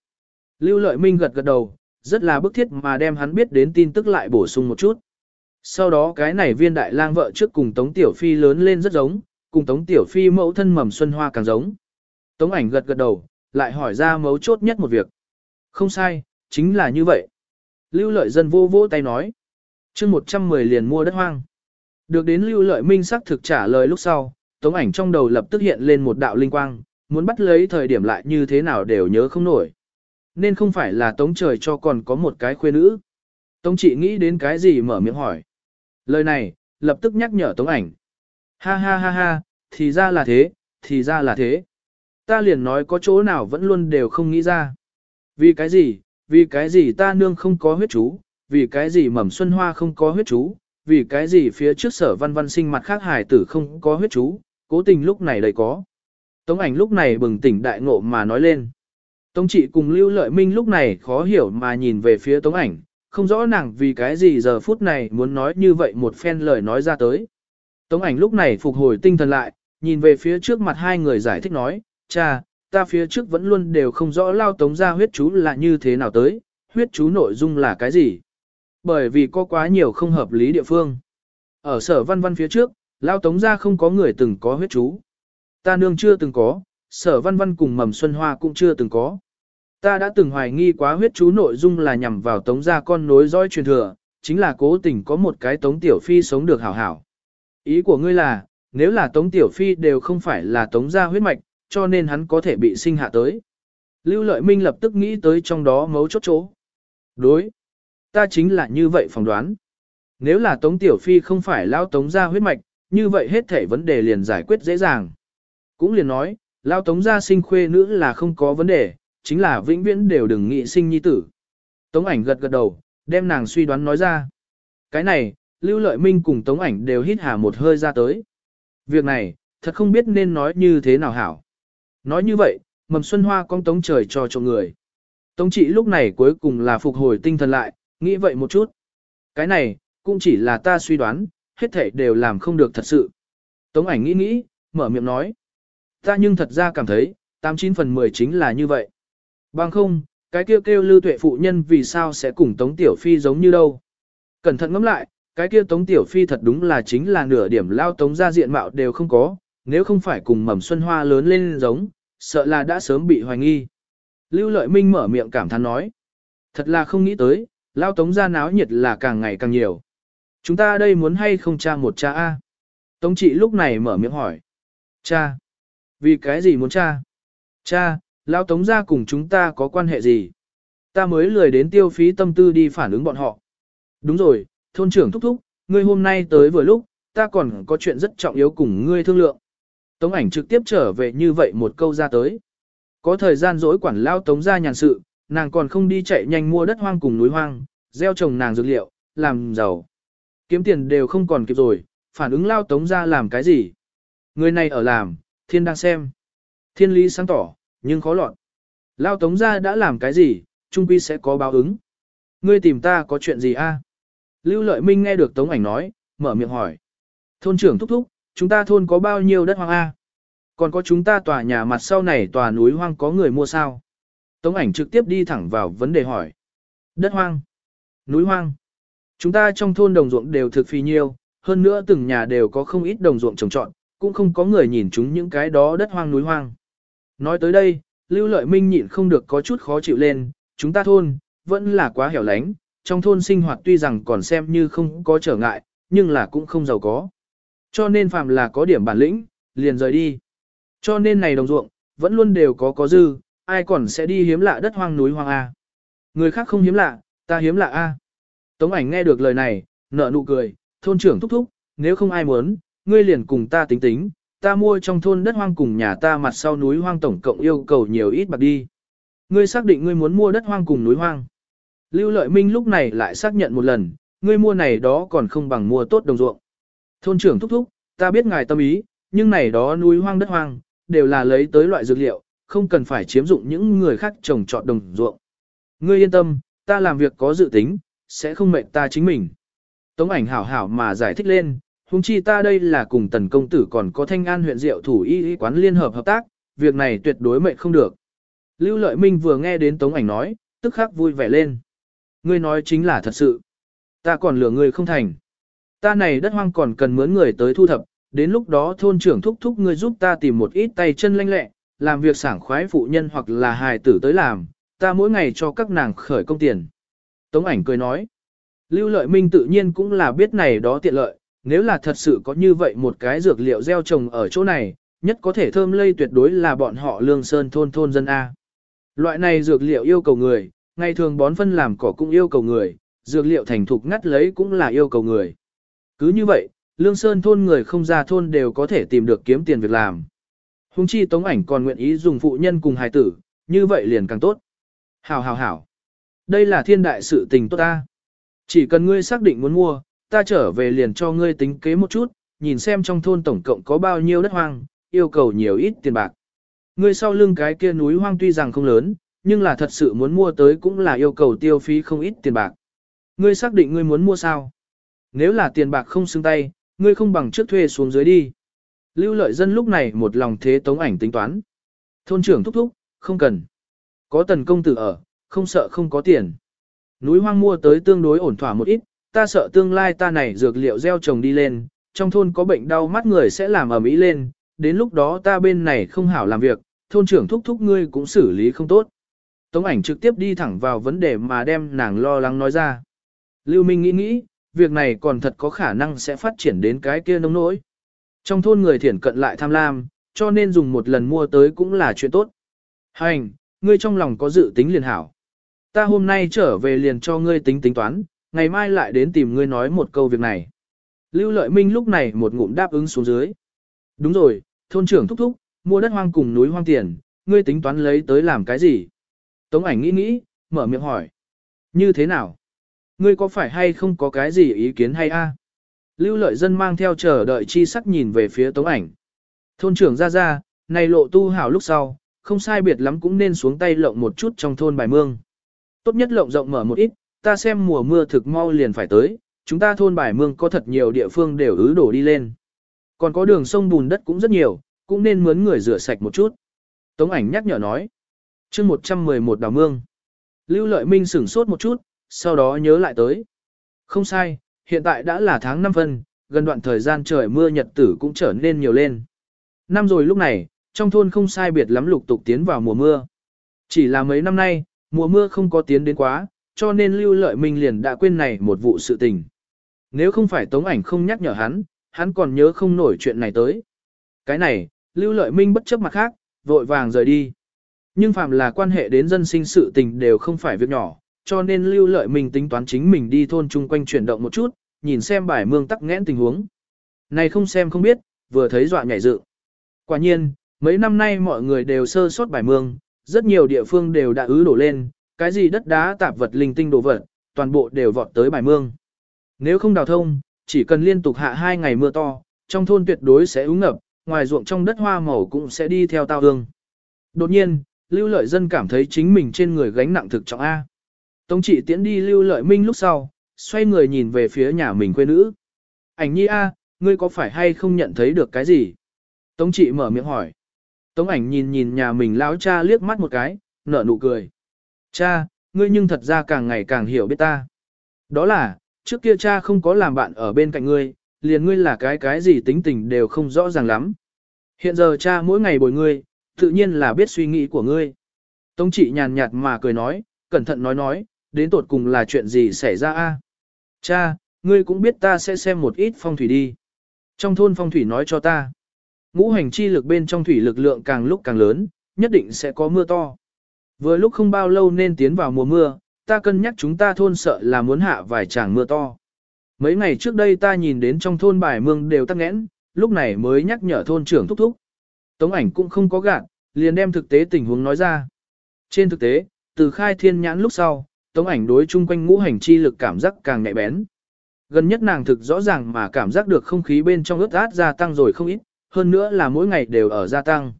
Lưu lợi minh gật gật đầu, rất là bức thiết mà đem hắn biết đến tin tức lại bổ sung một chút. Sau đó cái này viên đại lang vợ trước cùng Tống Tiểu Phi lớn lên rất giống, cùng Tống Tiểu Phi mẫu thân mầm xuân hoa càng giống. Tống ảnh gật gật đầu, lại hỏi ra mấu chốt nhất một việc. Không sai, chính là như vậy. Lưu lợi dân vô vô tay nói. chương 110 liền mua đất hoang. Được đến lưu lợi minh xác thực trả lời lúc sau, tống ảnh trong đầu lập tức hiện lên một đạo linh quang, muốn bắt lấy thời điểm lại như thế nào đều nhớ không nổi. Nên không phải là tống trời cho còn có một cái khuê nữ. Tống chị nghĩ đến cái gì mở miệng hỏi. Lời này, lập tức nhắc nhở tống ảnh. Ha ha ha ha, thì ra là thế, thì ra là thế. Ta liền nói có chỗ nào vẫn luôn đều không nghĩ ra. Vì cái gì, vì cái gì ta nương không có huyết chú, vì cái gì mầm xuân hoa không có huyết chú, vì cái gì phía trước sở văn văn sinh mặt khác hài tử không có huyết chú, cố tình lúc này đầy có. Tống ảnh lúc này bừng tỉnh đại ngộ mà nói lên. Tống trị cùng Lưu Lợi Minh lúc này khó hiểu mà nhìn về phía tống ảnh, không rõ nàng vì cái gì giờ phút này muốn nói như vậy một phen lời nói ra tới. Tống ảnh lúc này phục hồi tinh thần lại, nhìn về phía trước mặt hai người giải thích nói, cha, ta phía trước vẫn luôn đều không rõ lao tống ra huyết chú là như thế nào tới, huyết chú nội dung là cái gì. Bởi vì có quá nhiều không hợp lý địa phương. Ở sở văn văn phía trước, lao tống ra không có người từng có huyết chú. Ta nương chưa từng có, sở văn văn cùng mầm xuân hoa cũng chưa từng có. Ta đã từng hoài nghi quá huyết chú nội dung là nhằm vào tống gia con nối dõi truyền thừa, chính là cố tình có một cái tống tiểu phi sống được hảo hảo. Ý của ngươi là, nếu là tống tiểu phi đều không phải là tống gia huyết mạch, cho nên hắn có thể bị sinh hạ tới. Lưu Lợi Minh lập tức nghĩ tới trong đó mấu chốt chỗ. Đối. Ta chính là như vậy phỏng đoán. Nếu là Tống Tiểu Phi không phải lao Tống gia huyết mạch, như vậy hết thể vấn đề liền giải quyết dễ dàng. Cũng liền nói, lao Tống gia sinh khuê nữ là không có vấn đề, chính là vĩnh viễn đều đừng nghĩ sinh nhi tử. Tống ảnh gật gật đầu, đem nàng suy đoán nói ra. Cái này, Lưu Lợi Minh cùng Tống ảnh đều hít hà một hơi ra tới. Việc này, thật không biết nên nói như thế nào hảo. Nói như vậy, mầm xuân hoa con tống trời cho cho người. Tống trị lúc này cuối cùng là phục hồi tinh thần lại, nghĩ vậy một chút. Cái này, cũng chỉ là ta suy đoán, hết thảy đều làm không được thật sự. Tống ảnh nghĩ nghĩ, mở miệng nói. Ta nhưng thật ra cảm thấy, 89 phần 10 chính là như vậy. Bằng không, cái kêu kêu lưu tuệ phụ nhân vì sao sẽ cùng Tống Tiểu Phi giống như đâu. Cẩn thận ngẫm lại, cái kia Tống Tiểu Phi thật đúng là chính là nửa điểm lao Tống ra diện mạo đều không có, nếu không phải cùng mầm xuân hoa lớn lên giống, sợ là đã sớm bị hoài nghi. Lưu Lợi Minh mở miệng cảm thán nói. Thật là không nghĩ tới, lao tống ra náo nhiệt là càng ngày càng nhiều. Chúng ta đây muốn hay không cha một cha A? Tống trị lúc này mở miệng hỏi. Cha. Vì cái gì muốn cha? Cha, lão tống gia cùng chúng ta có quan hệ gì? Ta mới lười đến tiêu phí tâm tư đi phản ứng bọn họ. Đúng rồi, thôn trưởng thúc thúc, ngươi hôm nay tới vừa lúc, ta còn có chuyện rất trọng yếu cùng ngươi thương lượng. Tống ảnh trực tiếp trở về như vậy một câu ra tới. Có thời gian dỗi quản lao tống gia nhàn sự, nàng còn không đi chạy nhanh mua đất hoang cùng núi hoang, gieo trồng nàng dược liệu, làm giàu. Kiếm tiền đều không còn kịp rồi, phản ứng lao tống gia làm cái gì. Người này ở làm, thiên đang xem. Thiên lý sáng tỏ, nhưng khó lọt. Lao tống ra đã làm cái gì, trung quy sẽ có báo ứng. Ngươi tìm ta có chuyện gì a? Lưu lợi minh nghe được tống ảnh nói, mở miệng hỏi. Thôn trưởng thúc thúc, chúng ta thôn có bao nhiêu đất hoang A? Còn có chúng ta tòa nhà mặt sau này tòa núi hoang có người mua sao? Tống ảnh trực tiếp đi thẳng vào vấn đề hỏi. Đất hoang. Núi hoang. Chúng ta trong thôn đồng ruộng đều thực phi nhiêu, hơn nữa từng nhà đều có không ít đồng ruộng trồng trọt cũng không có người nhìn chúng những cái đó đất hoang núi hoang. Nói tới đây, Lưu Lợi Minh nhịn không được có chút khó chịu lên, chúng ta thôn, vẫn là quá hẻo lánh, trong thôn sinh hoạt tuy rằng còn xem như không có trở ngại, nhưng là cũng không giàu có. Cho nên phàm là có điểm bản lĩnh, liền rời đi. Cho nên này đồng ruộng, vẫn luôn đều có có dư, ai còn sẽ đi hiếm lạ đất hoang núi hoang A. Người khác không hiếm lạ, ta hiếm lạ A. Tống ảnh nghe được lời này, nở nụ cười, thôn trưởng thúc thúc, nếu không ai muốn, ngươi liền cùng ta tính tính, ta mua trong thôn đất hoang cùng nhà ta mặt sau núi hoang tổng cộng yêu cầu nhiều ít bạc đi. Ngươi xác định ngươi muốn mua đất hoang cùng núi hoang. Lưu Lợi Minh lúc này lại xác nhận một lần, ngươi mua này đó còn không bằng mua tốt đồng ruộng. Thôn trưởng thúc thúc, ta biết ngài tâm ý, nhưng này đó núi hoang đất hoang, đều là lấy tới loại dược liệu, không cần phải chiếm dụng những người khác trồng trọt đồng ruộng. Ngươi yên tâm, ta làm việc có dự tính, sẽ không mệnh ta chính mình. Tống ảnh hảo hảo mà giải thích lên, huống chi ta đây là cùng tần công tử còn có thanh an huyện diệu thủ y y quán liên hợp hợp tác, việc này tuyệt đối mệnh không được. Lưu Lợi Minh vừa nghe đến Tống ảnh nói, tức khắc vui vẻ lên. Ngươi nói chính là thật sự. Ta còn lừa ngươi không thành. Ta này đất hoang còn cần mướn người tới thu thập, Đến lúc đó thôn trưởng thúc thúc ngươi giúp ta tìm một ít tay chân lanh lẹ, làm việc sảng khoái phụ nhân hoặc là hài tử tới làm, ta mỗi ngày cho các nàng khởi công tiền. Tống ảnh cười nói, Lưu Lợi Minh tự nhiên cũng là biết này đó tiện lợi, nếu là thật sự có như vậy một cái dược liệu gieo trồng ở chỗ này, nhất có thể thơm lây tuyệt đối là bọn họ lương sơn thôn thôn dân A. Loại này dược liệu yêu cầu người, ngày thường bón phân làm cỏ cũng yêu cầu người, dược liệu thành thục ngắt lấy cũng là yêu cầu người. Cứ như vậy, lương sơn thôn người không ra thôn đều có thể tìm được kiếm tiền việc làm. Hùng chi tống ảnh còn nguyện ý dùng phụ nhân cùng hài tử, như vậy liền càng tốt. Hảo hảo hảo. Đây là thiên đại sự tình tốt ta. Chỉ cần ngươi xác định muốn mua, ta trở về liền cho ngươi tính kế một chút, nhìn xem trong thôn tổng cộng có bao nhiêu đất hoang, yêu cầu nhiều ít tiền bạc. Ngươi sau lưng cái kia núi hoang tuy rằng không lớn, nhưng là thật sự muốn mua tới cũng là yêu cầu tiêu phí không ít tiền bạc. Ngươi xác định ngươi muốn mua sao? Nếu là tiền bạc không xứng tay, ngươi không bằng trước thuê xuống dưới đi. Lưu lợi dân lúc này một lòng thế tống ảnh tính toán. Thôn trưởng thúc thúc, không cần. Có tần công tử ở, không sợ không có tiền. Núi hoang mua tới tương đối ổn thỏa một ít, ta sợ tương lai ta này dược liệu gieo trồng đi lên, trong thôn có bệnh đau mắt người sẽ làm ở mỹ lên, đến lúc đó ta bên này không hảo làm việc, thôn trưởng thúc thúc ngươi cũng xử lý không tốt. Tống ảnh trực tiếp đi thẳng vào vấn đề mà đem nàng lo lắng nói ra. Lưu Minh nghĩ nghĩ, việc này còn thật có khả năng sẽ phát triển đến cái kia nông nỗi. Trong thôn người thiển cận lại tham lam, cho nên dùng một lần mua tới cũng là chuyện tốt. Hành, ngươi trong lòng có dự tính liền hảo. Ta hôm nay trở về liền cho ngươi tính tính toán, ngày mai lại đến tìm ngươi nói một câu việc này. Lưu Lợi Minh lúc này một ngụm đáp ứng xuống dưới. Đúng rồi, thôn trưởng thúc thúc, mua đất hoang cùng núi hoang tiền, ngươi tính toán lấy tới làm cái gì? Tống ảnh nghĩ nghĩ, mở miệng hỏi. Như thế nào? Ngươi có phải hay không có cái gì ý kiến hay a? Lưu lợi dân mang theo chờ đợi chi sắc nhìn về phía tống ảnh. Thôn trưởng ra ra, này lộ tu hảo lúc sau, không sai biệt lắm cũng nên xuống tay lộng một chút trong thôn bài mương. Tốt nhất lộng rộng mở một ít, ta xem mùa mưa thực mau liền phải tới, chúng ta thôn bài mương có thật nhiều địa phương đều ứ đổ đi lên. Còn có đường sông bùn đất cũng rất nhiều, cũng nên mướn người rửa sạch một chút. Tống ảnh nhắc nhở nói. chương 111 đào mương. Lưu lợi minh sửng sốt một chút, sau đó nhớ lại tới. Không sai, hiện tại đã là tháng 5 phân, gần đoạn thời gian trời mưa nhật tử cũng trở nên nhiều lên. Năm rồi lúc này, trong thôn không sai biệt lắm lục tục tiến vào mùa mưa. Chỉ là mấy năm nay, mùa mưa không có tiến đến quá, cho nên lưu lợi minh liền đã quên này một vụ sự tình. Nếu không phải tống ảnh không nhắc nhở hắn, hắn còn nhớ không nổi chuyện này tới. Cái này, lưu lợi minh bất chấp mặt khác, vội vàng rời đi. Nhưng phạm là quan hệ đến dân sinh sự tình đều không phải việc nhỏ, cho nên lưu lợi minh tính toán chính mình đi thôn chung quanh chuyển động một chút, nhìn xem bài mương tắc nghẽn tình huống. Này không xem không biết, vừa thấy dọa nhảy dự. Quả nhiên, mấy năm nay mọi người đều sơ sót bài mương, rất nhiều địa phương đều đã ứ đổ lên, cái gì đất đá tạp vật linh tinh đồ vật, toàn bộ đều vọt tới bài mương. Nếu không đào thông, chỉ cần liên tục hạ hai ngày mưa to, trong thôn tuyệt đối sẽ úng ngập, ngoài ruộng trong đất hoa màu cũng sẽ đi theo tao hương. Đột nhiên, lưu lợi dân cảm thấy chính mình trên người gánh nặng thực trọng A. Tống trị tiễn đi lưu lợi minh lúc sau, xoay người nhìn về phía nhà mình quê nữ. Ảnh nhi A, ngươi có phải hay không nhận thấy được cái gì? Tống trị mở miệng hỏi. Tống ảnh nhìn nhìn nhà mình lão cha liếc mắt một cái, nở nụ cười. Cha, ngươi nhưng thật ra càng ngày càng hiểu biết ta. Đó là, trước kia cha không có làm bạn ở bên cạnh ngươi, liền ngươi là cái cái gì tính tình đều không rõ ràng lắm. Hiện giờ cha mỗi ngày bồi ngươi, tự nhiên là biết suy nghĩ của ngươi. Tống trị nhàn nhạt mà cười nói, cẩn thận nói nói, đến tột cùng là chuyện gì xảy ra a? Cha, ngươi cũng biết ta sẽ xem một ít phong thủy đi. Trong thôn phong thủy nói cho ta, ngũ hành chi lực bên trong thủy lực lượng càng lúc càng lớn, nhất định sẽ có mưa to. Vừa lúc không bao lâu nên tiến vào mùa mưa, ta cân nhắc chúng ta thôn sợ là muốn hạ vài tràng mưa to. Mấy ngày trước đây ta nhìn đến trong thôn bài mương đều tắc nghẽn, lúc này mới nhắc nhở thôn trưởng thúc thúc. Tống ảnh cũng không có gạt, liền đem thực tế tình huống nói ra. Trên thực tế, từ khai thiên nhãn lúc sau, tống ảnh đối chung quanh ngũ hành chi lực cảm giác càng nhạy bén. Gần nhất nàng thực rõ ràng mà cảm giác được không khí bên trong ướt át gia tăng rồi không ít, hơn nữa là mỗi ngày đều ở gia tăng.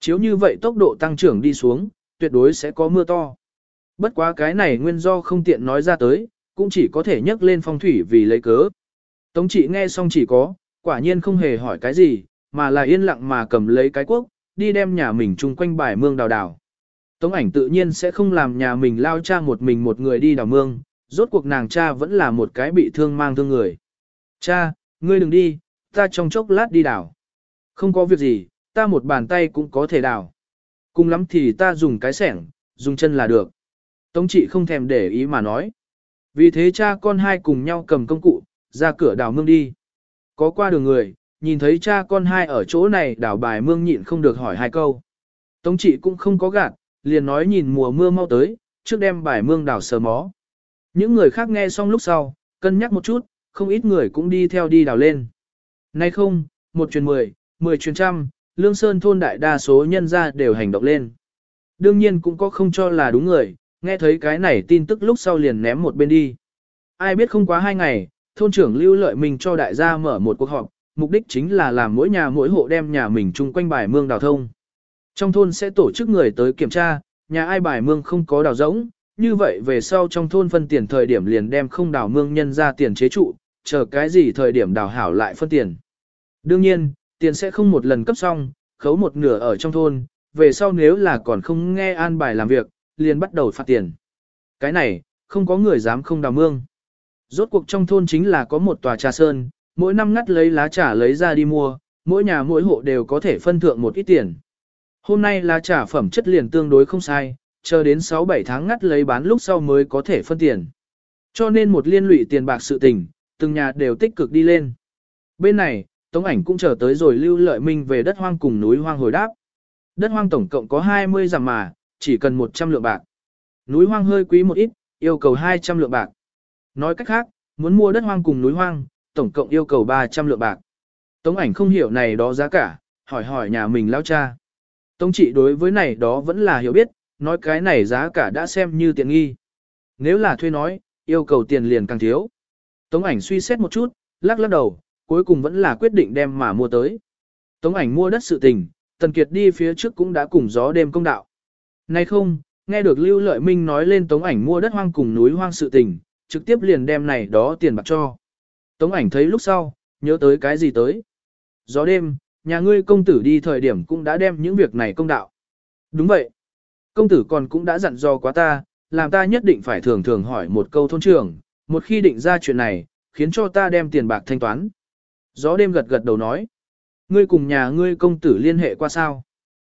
Chiếu như vậy tốc độ tăng trưởng đi xuống, tuyệt đối sẽ có mưa to. Bất quá cái này nguyên do không tiện nói ra tới, cũng chỉ có thể nhắc lên phong thủy vì lấy cớ. Tống trị nghe xong chỉ có, quả nhiên không hề hỏi cái gì, mà là yên lặng mà cầm lấy cái quốc, đi đem nhà mình chung quanh bài mương đào đào. Tống ảnh tự nhiên sẽ không làm nhà mình lao cha một mình một người đi đào mương, rốt cuộc nàng cha vẫn là một cái bị thương mang thương người. Cha, ngươi đừng đi, ta trong chốc lát đi đào. Không có việc gì, ta một bàn tay cũng có thể đào. Cùng lắm thì ta dùng cái sẻng, dùng chân là được. Tống trị không thèm để ý mà nói. Vì thế cha con hai cùng nhau cầm công cụ, ra cửa đào mương đi. Có qua đường người, nhìn thấy cha con hai ở chỗ này đảo bài mương nhịn không được hỏi hai câu. Tống trị cũng không có gạt, liền nói nhìn mùa mưa mau tới, trước đem bài mương đảo sờ mó. Những người khác nghe xong lúc sau, cân nhắc một chút, không ít người cũng đi theo đi đào lên. Nay không, một truyền mười, mười truyền trăm, lương sơn thôn đại đa số nhân gia đều hành động lên. Đương nhiên cũng có không cho là đúng người, nghe thấy cái này tin tức lúc sau liền ném một bên đi. Ai biết không quá hai ngày, thôn trưởng lưu lợi mình cho đại gia mở một cuộc họp, mục đích chính là làm mỗi nhà mỗi hộ đem nhà mình chung quanh bài mương đào thông. Trong thôn sẽ tổ chức người tới kiểm tra, nhà ai bài mương không có đào rỗng, như vậy về sau trong thôn phân tiền thời điểm liền đem không đào mương nhân ra tiền chế trụ, chờ cái gì thời điểm đào hảo lại phân tiền. Đương nhiên, tiền sẽ không một lần cấp xong, khấu một nửa ở trong thôn, về sau nếu là còn không nghe an bài làm việc, liền bắt đầu phạt tiền. Cái này, không có người dám không đào mương. Rốt cuộc trong thôn chính là có một tòa trà sơn, mỗi năm ngắt lấy lá trà lấy ra đi mua, mỗi nhà mỗi hộ đều có thể phân thượng một ít tiền. Hôm nay lá trà phẩm chất liền tương đối không sai, chờ đến 6-7 tháng ngắt lấy bán lúc sau mới có thể phân tiền. Cho nên một liên lụy tiền bạc sự tình, từng nhà đều tích cực đi lên. Bên này, Tống ảnh cũng chờ tới rồi lưu lợi minh về đất hoang cùng núi hoang hồi đáp. Đất hoang tổng cộng có 20 giảm mà, chỉ cần 100 lượng bạc. Núi hoang hơi quý một ít, yêu cầu 200 lượng bạc. Nói cách khác, muốn mua đất hoang cùng núi hoang, tổng cộng yêu cầu 300 lượng bạc. Tống ảnh không hiểu này đó giá cả, hỏi hỏi nhà mình lão cha. Tống trị đối với này đó vẫn là hiểu biết, nói cái này giá cả đã xem như tiện nghi. Nếu là thuê nói, yêu cầu tiền liền càng thiếu. Tống ảnh suy xét một chút, lắc lắc đầu, cuối cùng vẫn là quyết định đem mà mua tới. Tống ảnh mua đất sự tình, Tần Kiệt đi phía trước cũng đã cùng gió đêm công đạo. Nay không, nghe được Lưu Lợi Minh nói lên Tống ảnh mua đất hoang cùng núi hoang sự tình, trực tiếp liền đem này đó tiền bạc cho. Tống ảnh thấy lúc sau, nhớ tới cái gì tới. Gió đêm, nhà ngươi công tử đi thời điểm cũng đã đem những việc này công đạo. Đúng vậy. Công tử còn cũng đã dặn dò quá ta, làm ta nhất định phải thường thường hỏi một câu thôn trưởng, một khi định ra chuyện này, khiến cho ta đem tiền bạc thanh toán. Gió đêm gật gật đầu nói. Ngươi cùng nhà ngươi công tử liên hệ qua sao?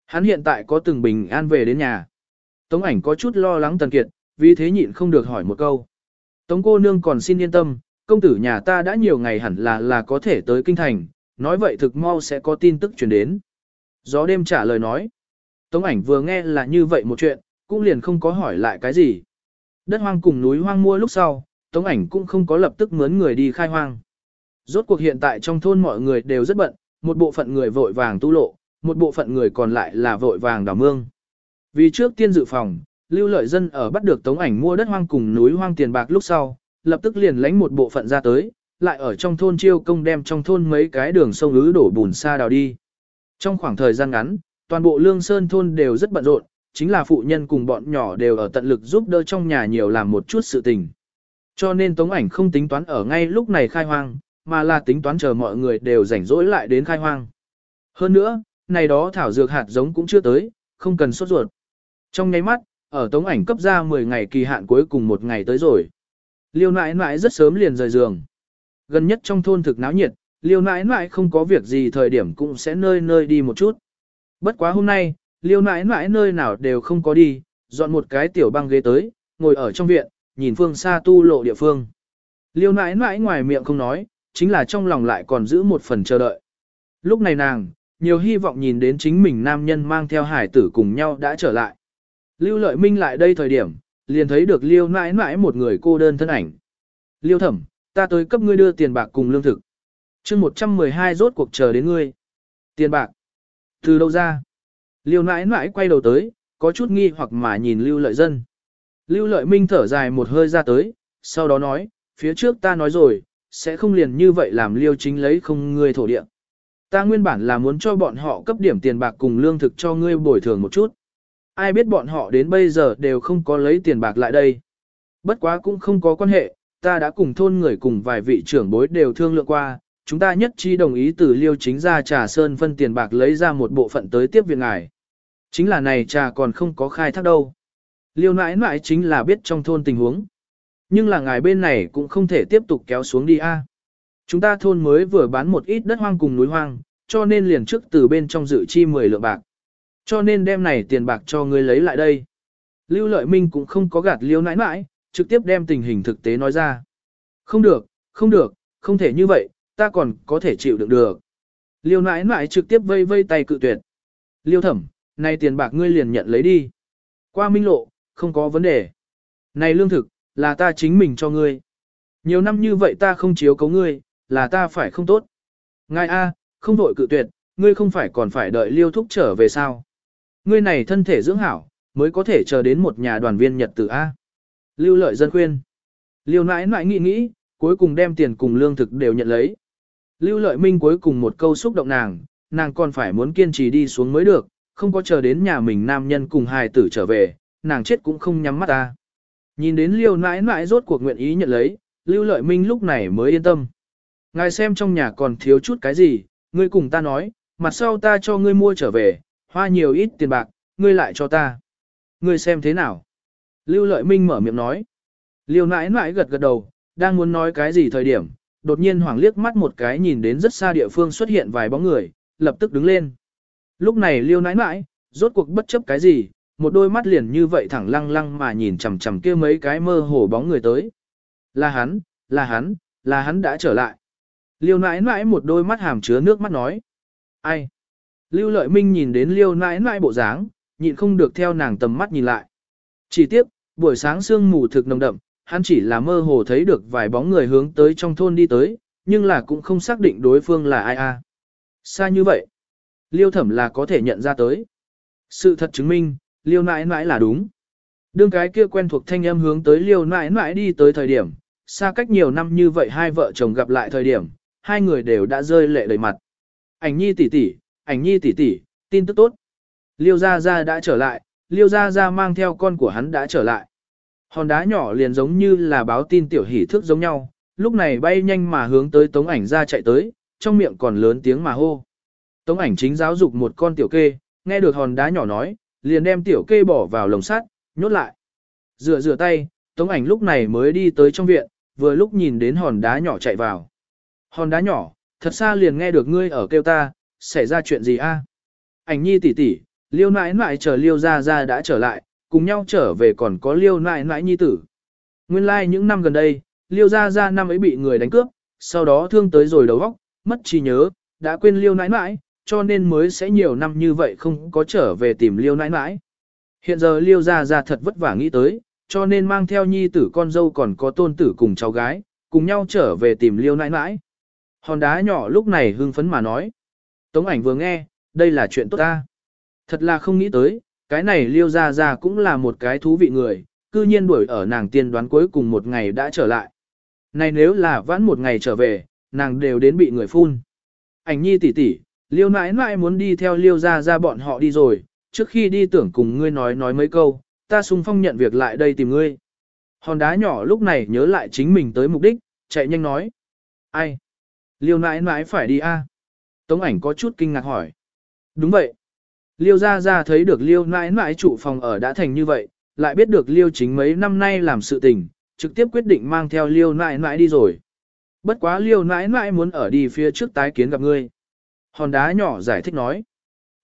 Hắn hiện tại có từng bình an về đến nhà. Tống ảnh có chút lo lắng tần kiệt, vì thế nhịn không được hỏi một câu. Tống cô nương còn xin yên tâm, công tử nhà ta đã nhiều ngày hẳn là là có thể tới kinh thành, nói vậy thực mau sẽ có tin tức truyền đến. Gió đêm trả lời nói. Tống ảnh vừa nghe là như vậy một chuyện, cũng liền không có hỏi lại cái gì. Đất hoang cùng núi hoang mua lúc sau, Tống ảnh cũng không có lập tức mướn người đi khai hoang. Rốt cuộc hiện tại trong thôn mọi người đều rất bận, một bộ phận người vội vàng tu lộ, một bộ phận người còn lại là vội vàng đào mương. Vì trước tiên dự phòng, lưu lợi dân ở bắt được tống ảnh mua đất hoang cùng núi hoang tiền bạc lúc sau, lập tức liền lánh một bộ phận ra tới, lại ở trong thôn chiêu công đem trong thôn mấy cái đường sông ứ đổ bùn xa đào đi. Trong khoảng thời gian ngắn, toàn bộ lương sơn thôn đều rất bận rộn, chính là phụ nhân cùng bọn nhỏ đều ở tận lực giúp đỡ trong nhà nhiều làm một chút sự tình. Cho nên tống ảnh không tính toán ở ngay lúc này khai hoang, mà là tính toán chờ mọi người đều rảnh rỗi lại đến khai hoang. Hơn nữa, này đó thảo dược hạt giống cũng chưa tới, không cần sốt ruột. Trong nháy mắt, ở tống ảnh cấp ra 10 ngày kỳ hạn cuối cùng một ngày tới rồi. Liêu nãi nãi rất sớm liền rời giường. Gần nhất trong thôn thực náo nhiệt, liêu nãi nãi không có việc gì thời điểm cũng sẽ nơi nơi đi một chút. Bất quá hôm nay, liêu nãi nãi nơi nào đều không có đi, dọn một cái tiểu băng ghế tới, ngồi ở trong viện, nhìn phương xa tu lộ địa phương. Liêu nãi nãi ngoài miệng không nói, chính là trong lòng lại còn giữ một phần chờ đợi. Lúc này nàng, nhiều hy vọng nhìn đến chính mình nam nhân mang theo hải tử cùng nhau đã trở lại. Lưu lợi minh lại đây thời điểm, liền thấy được liêu nãi nãi một người cô đơn thân ảnh. Liêu thẩm, ta tới cấp ngươi đưa tiền bạc cùng lương thực. chương 112 rốt cuộc chờ đến ngươi. Tiền bạc. Từ đâu ra? Liêu nãi nãi quay đầu tới, có chút nghi hoặc mà nhìn lưu lợi dân. Lưu lợi minh thở dài một hơi ra tới, sau đó nói, phía trước ta nói rồi, sẽ không liền như vậy làm liêu chính lấy không ngươi thổ địa. Ta nguyên bản là muốn cho bọn họ cấp điểm tiền bạc cùng lương thực cho ngươi bồi thường một chút. Ai biết bọn họ đến bây giờ đều không có lấy tiền bạc lại đây. Bất quá cũng không có quan hệ, ta đã cùng thôn người cùng vài vị trưởng bối đều thương lượng qua, chúng ta nhất trí đồng ý từ liêu chính ra trà sơn phân tiền bạc lấy ra một bộ phận tới tiếp viện ngài. Chính là này trà còn không có khai thác đâu. Liêu nãi nãi chính là biết trong thôn tình huống. Nhưng là ngài bên này cũng không thể tiếp tục kéo xuống đi a. Chúng ta thôn mới vừa bán một ít đất hoang cùng núi hoang, cho nên liền trước từ bên trong dự chi 10 lượng bạc. Cho nên đem này tiền bạc cho ngươi lấy lại đây. Lưu Lợi Minh cũng không có gạt liêu nãi nãi, trực tiếp đem tình hình thực tế nói ra. Không được, không được, không thể như vậy, ta còn có thể chịu đựng được. Liêu nãi nãi trực tiếp vây vây tay cự tuyệt. Liêu thẩm, này tiền bạc ngươi liền nhận lấy đi. Qua minh lộ, không có vấn đề. Này lương thực, là ta chính mình cho ngươi. Nhiều năm như vậy ta không chiếu cấu ngươi, là ta phải không tốt. Ngài A, không vội cự tuyệt, ngươi không phải còn phải đợi liêu thúc trở về sao. Ngươi này thân thể dưỡng hảo, mới có thể chờ đến một nhà đoàn viên nhật tử A. Lưu lợi dân khuyên. Liêu nãi nãi nghĩ nghĩ, cuối cùng đem tiền cùng lương thực đều nhận lấy. Lưu lợi minh cuối cùng một câu xúc động nàng, nàng còn phải muốn kiên trì đi xuống mới được, không có chờ đến nhà mình nam nhân cùng hài tử trở về, nàng chết cũng không nhắm mắt ta. Nhìn đến liêu nãi nãi rốt cuộc nguyện ý nhận lấy, lưu lợi minh lúc này mới yên tâm. Ngài xem trong nhà còn thiếu chút cái gì, ngươi cùng ta nói, mặt sau ta cho ngươi mua trở về, hoa nhiều ít tiền bạc, ngươi lại cho ta. Ngươi xem thế nào? Lưu lợi minh mở miệng nói. Liêu nãi nãi gật gật đầu, đang muốn nói cái gì thời điểm, đột nhiên hoảng liếc mắt một cái nhìn đến rất xa địa phương xuất hiện vài bóng người, lập tức đứng lên. Lúc này liêu nãi nãi, rốt cuộc bất chấp cái gì, một đôi mắt liền như vậy thẳng lăng lăng mà nhìn chằm chằm kia mấy cái mơ hồ bóng người tới. Là hắn, là hắn, là hắn đã trở lại. Liêu nãi nãi một đôi mắt hàm chứa nước mắt nói. Ai? Lưu lợi minh nhìn đến liêu nãi nãi bộ dáng, nhịn không được theo nàng tầm mắt nhìn lại. Chỉ tiếc, buổi sáng sương mù thực nồng đậm, hắn chỉ là mơ hồ thấy được vài bóng người hướng tới trong thôn đi tới, nhưng là cũng không xác định đối phương là ai a. Xa như vậy, liêu thẩm là có thể nhận ra tới. Sự thật chứng minh, liêu nãi nãi là đúng. Đương cái kia quen thuộc thanh âm hướng tới liêu nãi nãi đi tới thời điểm, xa cách nhiều năm như vậy hai vợ chồng gặp lại thời điểm, hai người đều đã rơi lệ đầy mặt. Ảnh nhi tỷ tỷ, ảnh nhi tỷ tỷ, tin tức tốt. Liêu Gia Gia đã trở lại, Liêu Gia Gia mang theo con của hắn đã trở lại. Hòn đá nhỏ liền giống như là báo tin tiểu hỷ thức giống nhau, lúc này bay nhanh mà hướng tới tống ảnh ra chạy tới, trong miệng còn lớn tiếng mà hô. Tống ảnh chính giáo dục một con tiểu kê, nghe được hòn đá nhỏ nói, liền đem tiểu kê bỏ vào lồng sắt, nhốt lại. Rửa rửa tay, tống ảnh lúc này mới đi tới trong viện, vừa lúc nhìn đến hòn đá nhỏ chạy vào. Hòn đá nhỏ, thật xa liền nghe được ngươi ở kêu ta, xảy ra chuyện gì a? Ảnh nhi tỷ tỷ, liêu nãi nãi chờ liêu ra ra đã trở lại, cùng nhau trở về còn có liêu nãi nãi nhi tử. Nguyên lai like những năm gần đây, liêu ra ra năm ấy bị người đánh cướp, sau đó thương tới rồi đầu óc, mất trí nhớ, đã quên liêu nãi nãi, cho nên mới sẽ nhiều năm như vậy không có trở về tìm liêu nãi nãi. Hiện giờ liêu ra ra thật vất vả nghĩ tới, cho nên mang theo nhi tử con dâu còn có tôn tử cùng cháu gái, cùng nhau trở về tìm liêu nãi nãi. Hòn đá nhỏ lúc này hưng phấn mà nói. Tống ảnh vừa nghe, đây là chuyện tốt ta. Thật là không nghĩ tới, cái này liêu ra ra cũng là một cái thú vị người, cư nhiên đuổi ở nàng tiên đoán cuối cùng một ngày đã trở lại. Này nếu là vãn một ngày trở về, nàng đều đến bị người phun. Ảnh nhi tỷ tỷ, liêu nãi nãi muốn đi theo liêu ra ra bọn họ đi rồi, trước khi đi tưởng cùng ngươi nói nói mấy câu, ta sung phong nhận việc lại đây tìm ngươi. Hòn đá nhỏ lúc này nhớ lại chính mình tới mục đích, chạy nhanh nói. Ai? Liêu nãi nãi phải đi a? Tống ảnh có chút kinh ngạc hỏi. Đúng vậy. Liêu ra ra thấy được liêu nãi nãi chủ phòng ở đã thành như vậy, lại biết được liêu chính mấy năm nay làm sự tình, trực tiếp quyết định mang theo liêu nãi nãi đi rồi. Bất quá liêu nãi nãi muốn ở đi phía trước tái kiến gặp ngươi. Hòn đá nhỏ giải thích nói.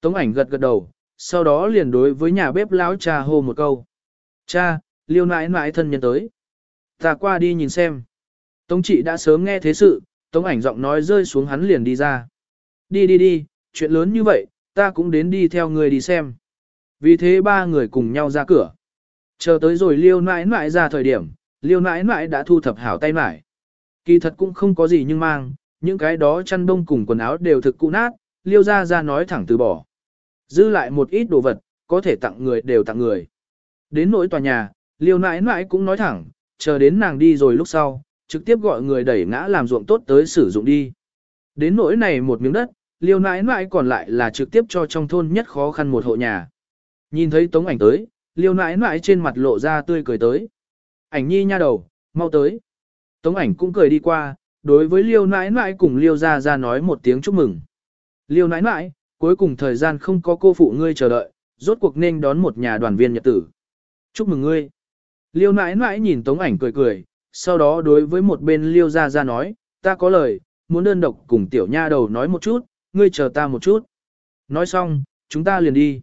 Tống ảnh gật gật đầu, sau đó liền đối với nhà bếp lão cha hô một câu. Cha, liêu nãi nãi thân nhân tới. Ta qua đi nhìn xem. Tống chị đã sớm nghe thế sự, tống ảnh giọng nói rơi xuống hắn liền đi ra. Đi đi đi, chuyện lớn như vậy, ta cũng đến đi theo người đi xem. Vì thế ba người cùng nhau ra cửa. Chờ tới rồi liêu nãi nãi ra thời điểm, liêu nãi nãi đã thu thập hảo tay nải. Kỳ thật cũng không có gì nhưng mang, những cái đó chăn đông cùng quần áo đều thực cũ nát, liêu ra ra nói thẳng từ bỏ. Dư lại một ít đồ vật, có thể tặng người đều tặng người. Đến nỗi tòa nhà, liêu nãi nãi cũng nói thẳng, chờ đến nàng đi rồi lúc sau, trực tiếp gọi người đẩy ngã làm ruộng tốt tới sử dụng đi. Đến nỗi này một miếng đất, liêu nãi nãi còn lại là trực tiếp cho trong thôn nhất khó khăn một hộ nhà. Nhìn thấy tống ảnh tới, liêu nãi nãi trên mặt lộ ra tươi cười tới. Ảnh nhi nha đầu, mau tới. Tống ảnh cũng cười đi qua, đối với liêu nãi nãi cùng liêu ra ra nói một tiếng chúc mừng. Liêu nãi nãi, cuối cùng thời gian không có cô phụ ngươi chờ đợi, rốt cuộc nên đón một nhà đoàn viên nhật tử. Chúc mừng ngươi. Liêu nãi nãi nhìn tống ảnh cười cười, sau đó đối với một bên liêu ra ra nói, ta có lời, muốn đơn độc cùng tiểu nha đầu nói một chút, ngươi chờ ta một chút. Nói xong, chúng ta liền đi.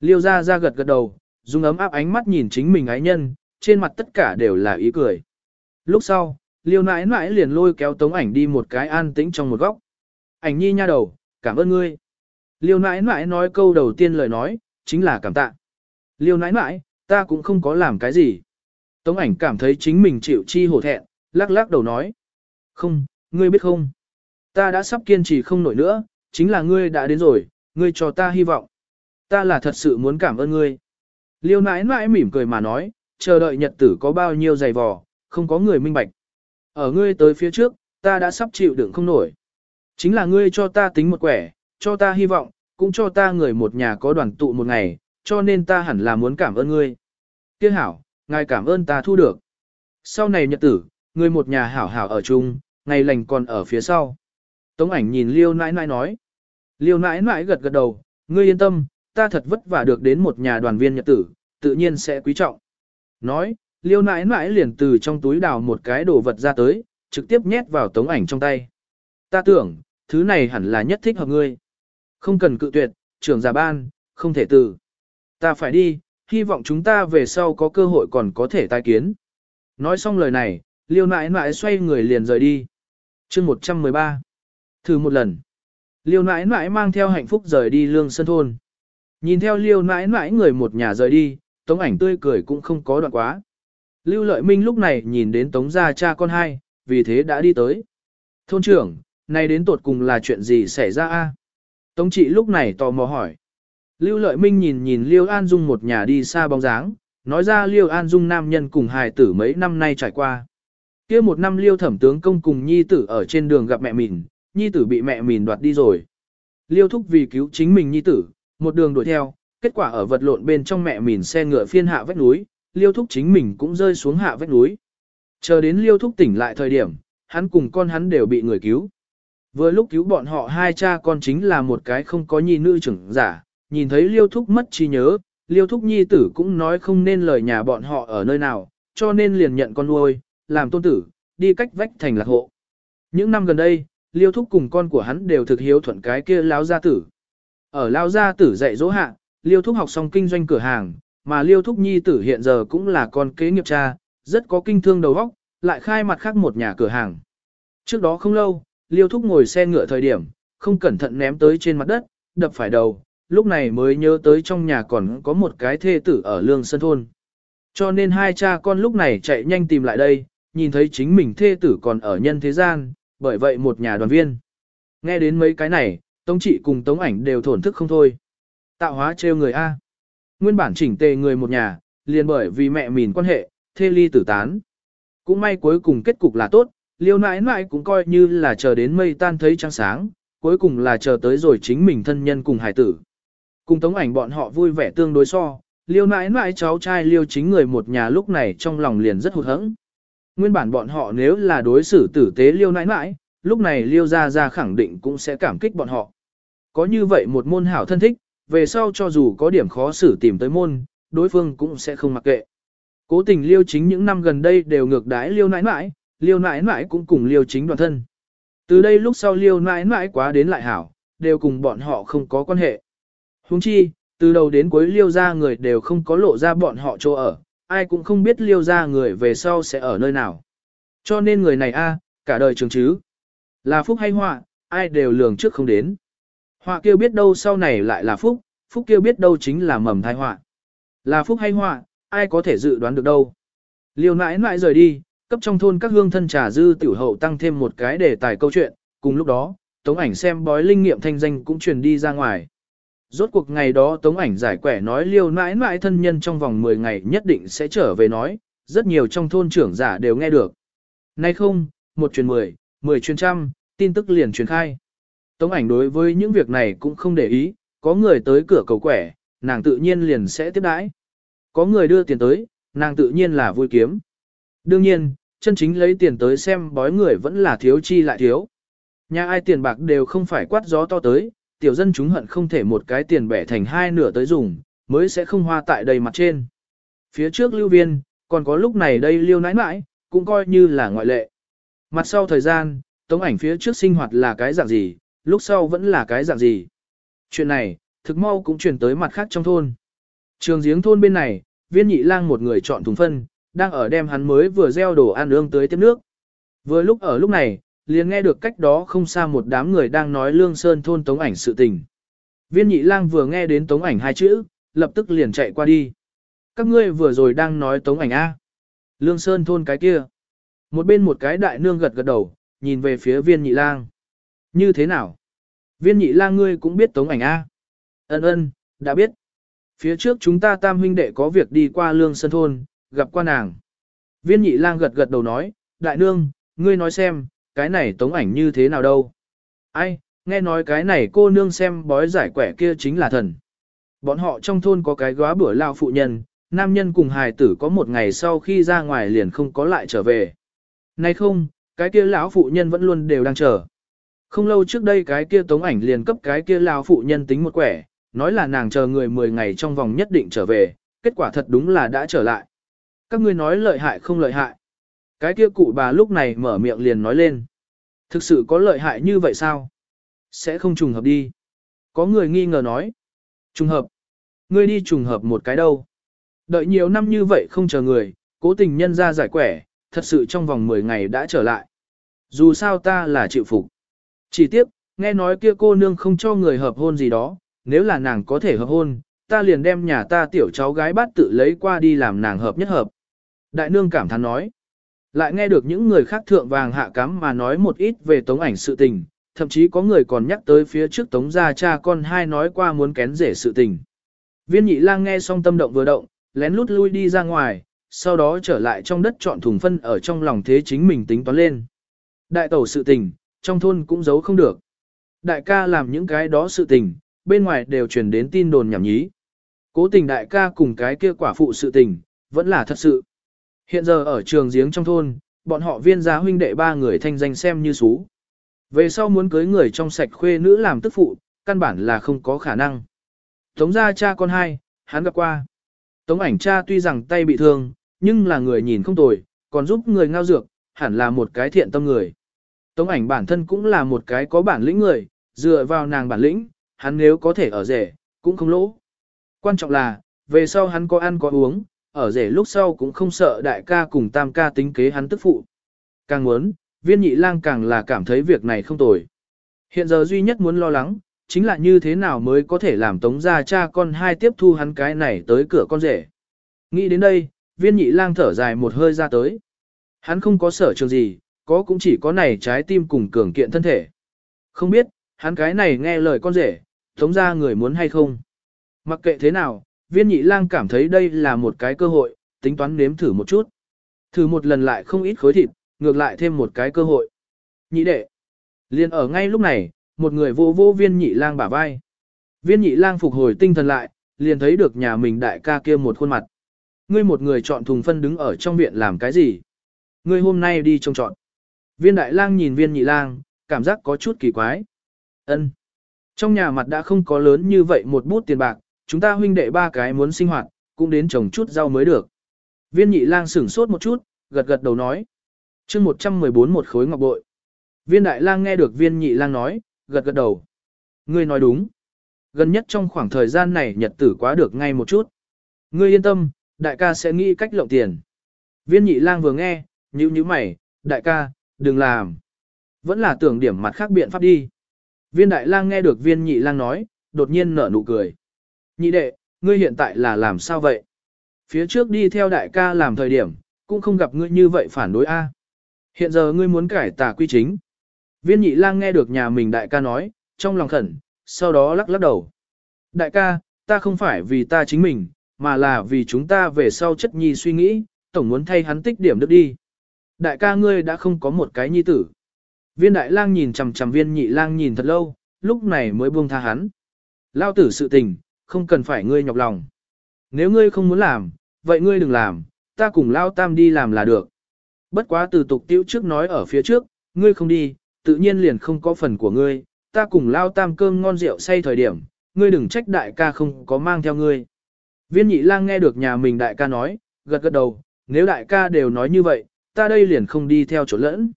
Liêu ra ra gật gật đầu, dùng ấm áp ánh mắt nhìn chính mình ái nhân, trên mặt tất cả đều là ý cười. Lúc sau, liêu nãi nãi liền lôi kéo tống ảnh đi một cái an tĩnh trong một góc. Ảnh nhi nha đầu, cảm ơn ngươi. Liêu nãi nãi nói câu đầu tiên lời nói, chính là cảm tạ. Liêu nãi nãi, ta cũng không có làm cái gì. Tống ảnh cảm thấy chính mình chịu chi hổ thẹn, lắc lắc đầu nói. Không, ngươi biết không? Ta đã sắp kiên trì không nổi nữa, chính là ngươi đã đến rồi, ngươi cho ta hy vọng. Ta là thật sự muốn cảm ơn ngươi. Liêu nãi nãi mỉm cười mà nói, chờ đợi nhật tử có bao nhiêu dày vò, không có người minh bạch. Ở ngươi tới phía trước, ta đã sắp chịu đựng không nổi. Chính là ngươi cho ta tính một quẻ, cho ta hy vọng, cũng cho ta người một nhà có đoàn tụ một ngày, cho nên ta hẳn là muốn cảm ơn ngươi. Tiếc hảo, ngài cảm ơn ta thu được. Sau này nhật tử, ngươi một nhà hảo hảo ở chung, ngày lành còn ở phía sau. Tống ảnh nhìn liêu nãi nãi nói. Liêu nãi nãi gật gật đầu, ngươi yên tâm, ta thật vất vả được đến một nhà đoàn viên nhật tử, tự nhiên sẽ quý trọng. Nói, liêu nãi nãi liền từ trong túi đào một cái đồ vật ra tới, trực tiếp nhét vào tống ảnh trong tay. Ta tưởng, thứ này hẳn là nhất thích hợp ngươi. Không cần cự tuyệt, trưởng giả ban, không thể từ. Ta phải đi, hy vọng chúng ta về sau có cơ hội còn có thể tai kiến. Nói xong lời này, liêu nãi nãi xoay người liền rời đi. chương 113. Thử một lần. Liêu nãi nãi mang theo hạnh phúc rời đi lương sân thôn. Nhìn theo liêu nãi nãi người một nhà rời đi, tống ảnh tươi cười cũng không có đoạn quá. Lưu lợi minh lúc này nhìn đến tống gia cha con hai, vì thế đã đi tới. Thôn trưởng, nay đến tột cùng là chuyện gì xảy ra a? Tống trị lúc này tò mò hỏi. Lưu lợi minh nhìn nhìn liêu an dung một nhà đi xa bóng dáng, nói ra liêu an dung nam nhân cùng hài tử mấy năm nay trải qua. kia một năm liêu thẩm tướng công cùng nhi tử ở trên đường gặp mẹ mình, nhi tử bị mẹ mình đoạt đi rồi. Liêu thúc vì cứu chính mình nhi tử, một đường đuổi theo, kết quả ở vật lộn bên trong mẹ mình xe ngựa phiên hạ vách núi, liêu thúc chính mình cũng rơi xuống hạ vách núi. Chờ đến liêu thúc tỉnh lại thời điểm, hắn cùng con hắn đều bị người cứu. Vừa lúc cứu bọn họ hai cha con chính là một cái không có nhi nữ trưởng giả, nhìn thấy liêu thúc mất trí nhớ, liêu thúc nhi tử cũng nói không nên lời nhà bọn họ ở nơi nào, cho nên liền nhận con nuôi, làm tôn tử, đi cách vách thành lạc hộ. Những năm gần đây, liêu thúc cùng con của hắn đều thực hiếu thuận cái kia lão gia tử. Ở lão gia tử dạy dỗ hạ, liêu thúc học xong kinh doanh cửa hàng, mà liêu thúc nhi tử hiện giờ cũng là con kế nghiệp cha, rất có kinh thương đầu óc, lại khai mặt khác một nhà cửa hàng. Trước đó không lâu, liêu thúc ngồi xe ngựa thời điểm, không cẩn thận ném tới trên mặt đất, đập phải đầu, lúc này mới nhớ tới trong nhà còn có một cái thê tử ở lương sân thôn. Cho nên hai cha con lúc này chạy nhanh tìm lại đây, nhìn thấy chính mình thê tử còn ở nhân thế gian, bởi vậy một nhà đoàn viên. Nghe đến mấy cái này, Tống trị cùng Tống ảnh đều thổn thức không thôi. Tạo hóa trêu người A. Nguyên bản chỉnh tề người một nhà, liền bởi vì mẹ mìn quan hệ, thê ly tử tán. Cũng may cuối cùng kết cục là tốt, liêu nãi nãi cũng coi như là chờ đến mây tan thấy trăng sáng, cuối cùng là chờ tới rồi chính mình thân nhân cùng hải tử. Cùng tống ảnh bọn họ vui vẻ tương đối so, liêu nãi nãi cháu trai liêu chính người một nhà lúc này trong lòng liền rất hụt hẫng. Nguyên bản bọn họ nếu là đối xử tử tế liêu nãi nãi, lúc này liêu gia gia khẳng định cũng sẽ cảm kích bọn họ. Có như vậy một môn hảo thân thích, về sau cho dù có điểm khó xử tìm tới môn, đối phương cũng sẽ không mặc kệ. Cố tình liêu chính những năm gần đây đều ngược đái liêu nãi nãi, liêu nãi nãi cũng cùng liêu chính đoàn thân. Từ đây lúc sau liêu nãi nãi quá đến lại hảo, đều cùng bọn họ không có quan hệ. Huống chi, từ đầu đến cuối liêu ra người đều không có lộ ra bọn họ chỗ ở, ai cũng không biết liêu ra người về sau sẽ ở nơi nào. Cho nên người này a cả đời trường chứ. Là phúc hay họa, ai đều lường trước không đến. Họa kêu biết đâu sau này lại là phúc, phúc kêu biết đâu chính là mầm thai họa. Là phúc hay họa, ai có thể dự đoán được đâu. Liêu nãi nãi rời đi, cấp trong thôn các hương thân trà dư tiểu hậu tăng thêm một cái đề tài câu chuyện, cùng lúc đó, tống ảnh xem bói linh nghiệm thanh danh cũng truyền đi ra ngoài. Rốt cuộc ngày đó tống ảnh giải quẻ nói liêu nãi nãi thân nhân trong vòng 10 ngày nhất định sẽ trở về nói, rất nhiều trong thôn trưởng giả đều nghe được. Nay không, một truyền 10, 10 truyền trăm, tin tức liền truyền khai. Tống ảnh đối với những việc này cũng không để ý, có người tới cửa cầu quẻ, nàng tự nhiên liền sẽ tiếp đãi. Có người đưa tiền tới, nàng tự nhiên là vui kiếm. Đương nhiên, chân chính lấy tiền tới xem bói người vẫn là thiếu chi lại thiếu. Nhà ai tiền bạc đều không phải quát gió to tới, tiểu dân chúng hận không thể một cái tiền bẻ thành hai nửa tới dùng, mới sẽ không hoa tại đầy mặt trên. Phía trước lưu viên, còn có lúc này đây liêu nãi nãi, cũng coi như là ngoại lệ. Mặt sau thời gian, tống ảnh phía trước sinh hoạt là cái dạng gì, lúc sau vẫn là cái dạng gì. Chuyện này, thực mau cũng truyền tới mặt khác trong thôn. Trường giếng thôn bên này, viên nhị lang một người chọn thùng phân, đang ở đem hắn mới vừa gieo đồ ăn ương tới tiếp nước. Vừa lúc ở lúc này, liền nghe được cách đó không xa một đám người đang nói lương sơn thôn tống ảnh sự tình. Viên nhị lang vừa nghe đến tống ảnh hai chữ, lập tức liền chạy qua đi. Các ngươi vừa rồi đang nói tống ảnh A. Lương sơn thôn cái kia. Một bên một cái đại nương gật gật đầu, nhìn về phía viên nhị lang. Như thế nào? Viên nhị lang ngươi cũng biết tống ảnh A. Ân ân, đã biết. Phía trước chúng ta tam huynh đệ có việc đi qua lương sơn thôn, gặp qua nàng. Viên nhị lang gật gật đầu nói, đại nương, ngươi nói xem, cái này tống ảnh như thế nào đâu. Ai, nghe nói cái này cô nương xem bói giải quẻ kia chính là thần. Bọn họ trong thôn có cái góa bữa lao phụ nhân, nam nhân cùng hài tử có một ngày sau khi ra ngoài liền không có lại trở về. Nay không, cái kia lão phụ nhân vẫn luôn đều đang chờ. Không lâu trước đây cái kia tống ảnh liền cấp cái kia lao phụ nhân tính một quẻ, nói là nàng chờ người 10 ngày trong vòng nhất định trở về, kết quả thật đúng là đã trở lại. Các ngươi nói lợi hại không lợi hại. Cái kia cụ bà lúc này mở miệng liền nói lên. Thực sự có lợi hại như vậy sao? Sẽ không trùng hợp đi. Có người nghi ngờ nói. Trùng hợp. Ngươi đi trùng hợp một cái đâu. Đợi nhiều năm như vậy không chờ người, cố tình nhân ra giải quẻ, thật sự trong vòng 10 ngày đã trở lại. Dù sao ta là chịu phục. Chỉ tiếc, nghe nói kia cô nương không cho người hợp hôn gì đó, nếu là nàng có thể hợp hôn, ta liền đem nhà ta tiểu cháu gái bát tự lấy qua đi làm nàng hợp nhất hợp. Đại nương cảm thán nói. Lại nghe được những người khác thượng vàng hạ cám mà nói một ít về tống ảnh sự tình, thậm chí có người còn nhắc tới phía trước tống gia cha con hai nói qua muốn kén rể sự tình. Viên nhị lang nghe xong tâm động vừa động, lén lút lui đi ra ngoài, sau đó trở lại trong đất chọn thùng phân ở trong lòng thế chính mình tính toán lên. Đại tẩu sự tình, trong thôn cũng giấu không được. Đại ca làm những cái đó sự tình, bên ngoài đều truyền đến tin đồn nhảm nhí. Cố tình đại ca cùng cái kia quả phụ sự tình, vẫn là thật sự. Hiện giờ ở trường giếng trong thôn, bọn họ viên giá huynh đệ ba người thanh danh xem như xú. Về sau muốn cưới người trong sạch khuê nữ làm tức phụ, căn bản là không có khả năng. Tống gia cha con hai, hắn gặp qua. Tống ảnh cha tuy rằng tay bị thương, nhưng là người nhìn không tồi, còn giúp người ngao dược, hẳn là một cái thiện tâm người. Tống ảnh bản thân cũng là một cái có bản lĩnh người, dựa vào nàng bản lĩnh, hắn nếu có thể ở rể, cũng không lỗ. Quan trọng là, về sau hắn có ăn có uống, ở rể lúc sau cũng không sợ đại ca cùng tam ca tính kế hắn tức phụ. Càng muốn, viên nhị lang càng là cảm thấy việc này không tồi. Hiện giờ duy nhất muốn lo lắng, chính là như thế nào mới có thể làm tống gia cha con hai tiếp thu hắn cái này tới cửa con rể. Nghĩ đến đây, viên nhị lang thở dài một hơi ra tới. Hắn không có sở trường gì, có cũng chỉ có này trái tim cùng cường kiện thân thể. Không biết, hắn cái này nghe lời con rể, tống ra người muốn hay không. Mặc kệ thế nào, viên nhị lang cảm thấy đây là một cái cơ hội, tính toán nếm thử một chút. Thử một lần lại không ít khối thịt, ngược lại thêm một cái cơ hội. Nhị đệ. liền ở ngay lúc này, một người vô vô viên nhị lang bả vai. Viên nhị lang phục hồi tinh thần lại, liền thấy được nhà mình đại ca kia một khuôn mặt. Ngươi một người chọn thùng phân đứng ở trong viện làm cái gì? Ngươi hôm nay đi trông chọn. Viên đại lang nhìn viên nhị lang, cảm giác có chút kỳ quái. Ân. Trong nhà mặt đã không có lớn như vậy một bút tiền bạc, chúng ta huynh đệ ba cái muốn sinh hoạt, cũng đến trồng chút rau mới được. Viên nhị lang sửng sốt một chút, gật gật đầu nói. chương 114 một khối ngọc bội. Viên đại lang nghe được viên nhị lang nói, gật gật đầu. Ngươi nói đúng. Gần nhất trong khoảng thời gian này nhật tử quá được ngay một chút. Ngươi yên tâm, đại ca sẽ nghĩ cách lộng tiền. Viên nhị lang vừa nghe, nhíu nhíu mày, đại ca, đừng làm. Vẫn là tưởng điểm mặt khác biện pháp đi. Viên đại lang nghe được viên nhị lang nói, đột nhiên nở nụ cười. Nhị đệ, ngươi hiện tại là làm sao vậy? Phía trước đi theo đại ca làm thời điểm, cũng không gặp ngươi như vậy phản đối a. Hiện giờ ngươi muốn cải tà quy chính. Viên nhị lang nghe được nhà mình đại ca nói, trong lòng khẩn, sau đó lắc lắc đầu. Đại ca, ta không phải vì ta chính mình, mà là vì chúng ta về sau chất nhi suy nghĩ, tổng muốn thay hắn tích điểm được đi. Đại ca ngươi đã không có một cái nhi tử. Viên đại lang nhìn chằm chằm viên nhị lang nhìn thật lâu, lúc này mới buông tha hắn. Lao tử sự tình, không cần phải ngươi nhọc lòng. Nếu ngươi không muốn làm, vậy ngươi đừng làm, ta cùng Lao tam đi làm là được. Bất quá từ tục tiêu trước nói ở phía trước, ngươi không đi, tự nhiên liền không có phần của ngươi, ta cùng Lao tam cơm ngon rượu say thời điểm, ngươi đừng trách đại ca không có mang theo ngươi. Viên nhị lang nghe được nhà mình đại ca nói, gật gật đầu, nếu đại ca đều nói như vậy, ta đây liền không đi theo chỗ lẫn.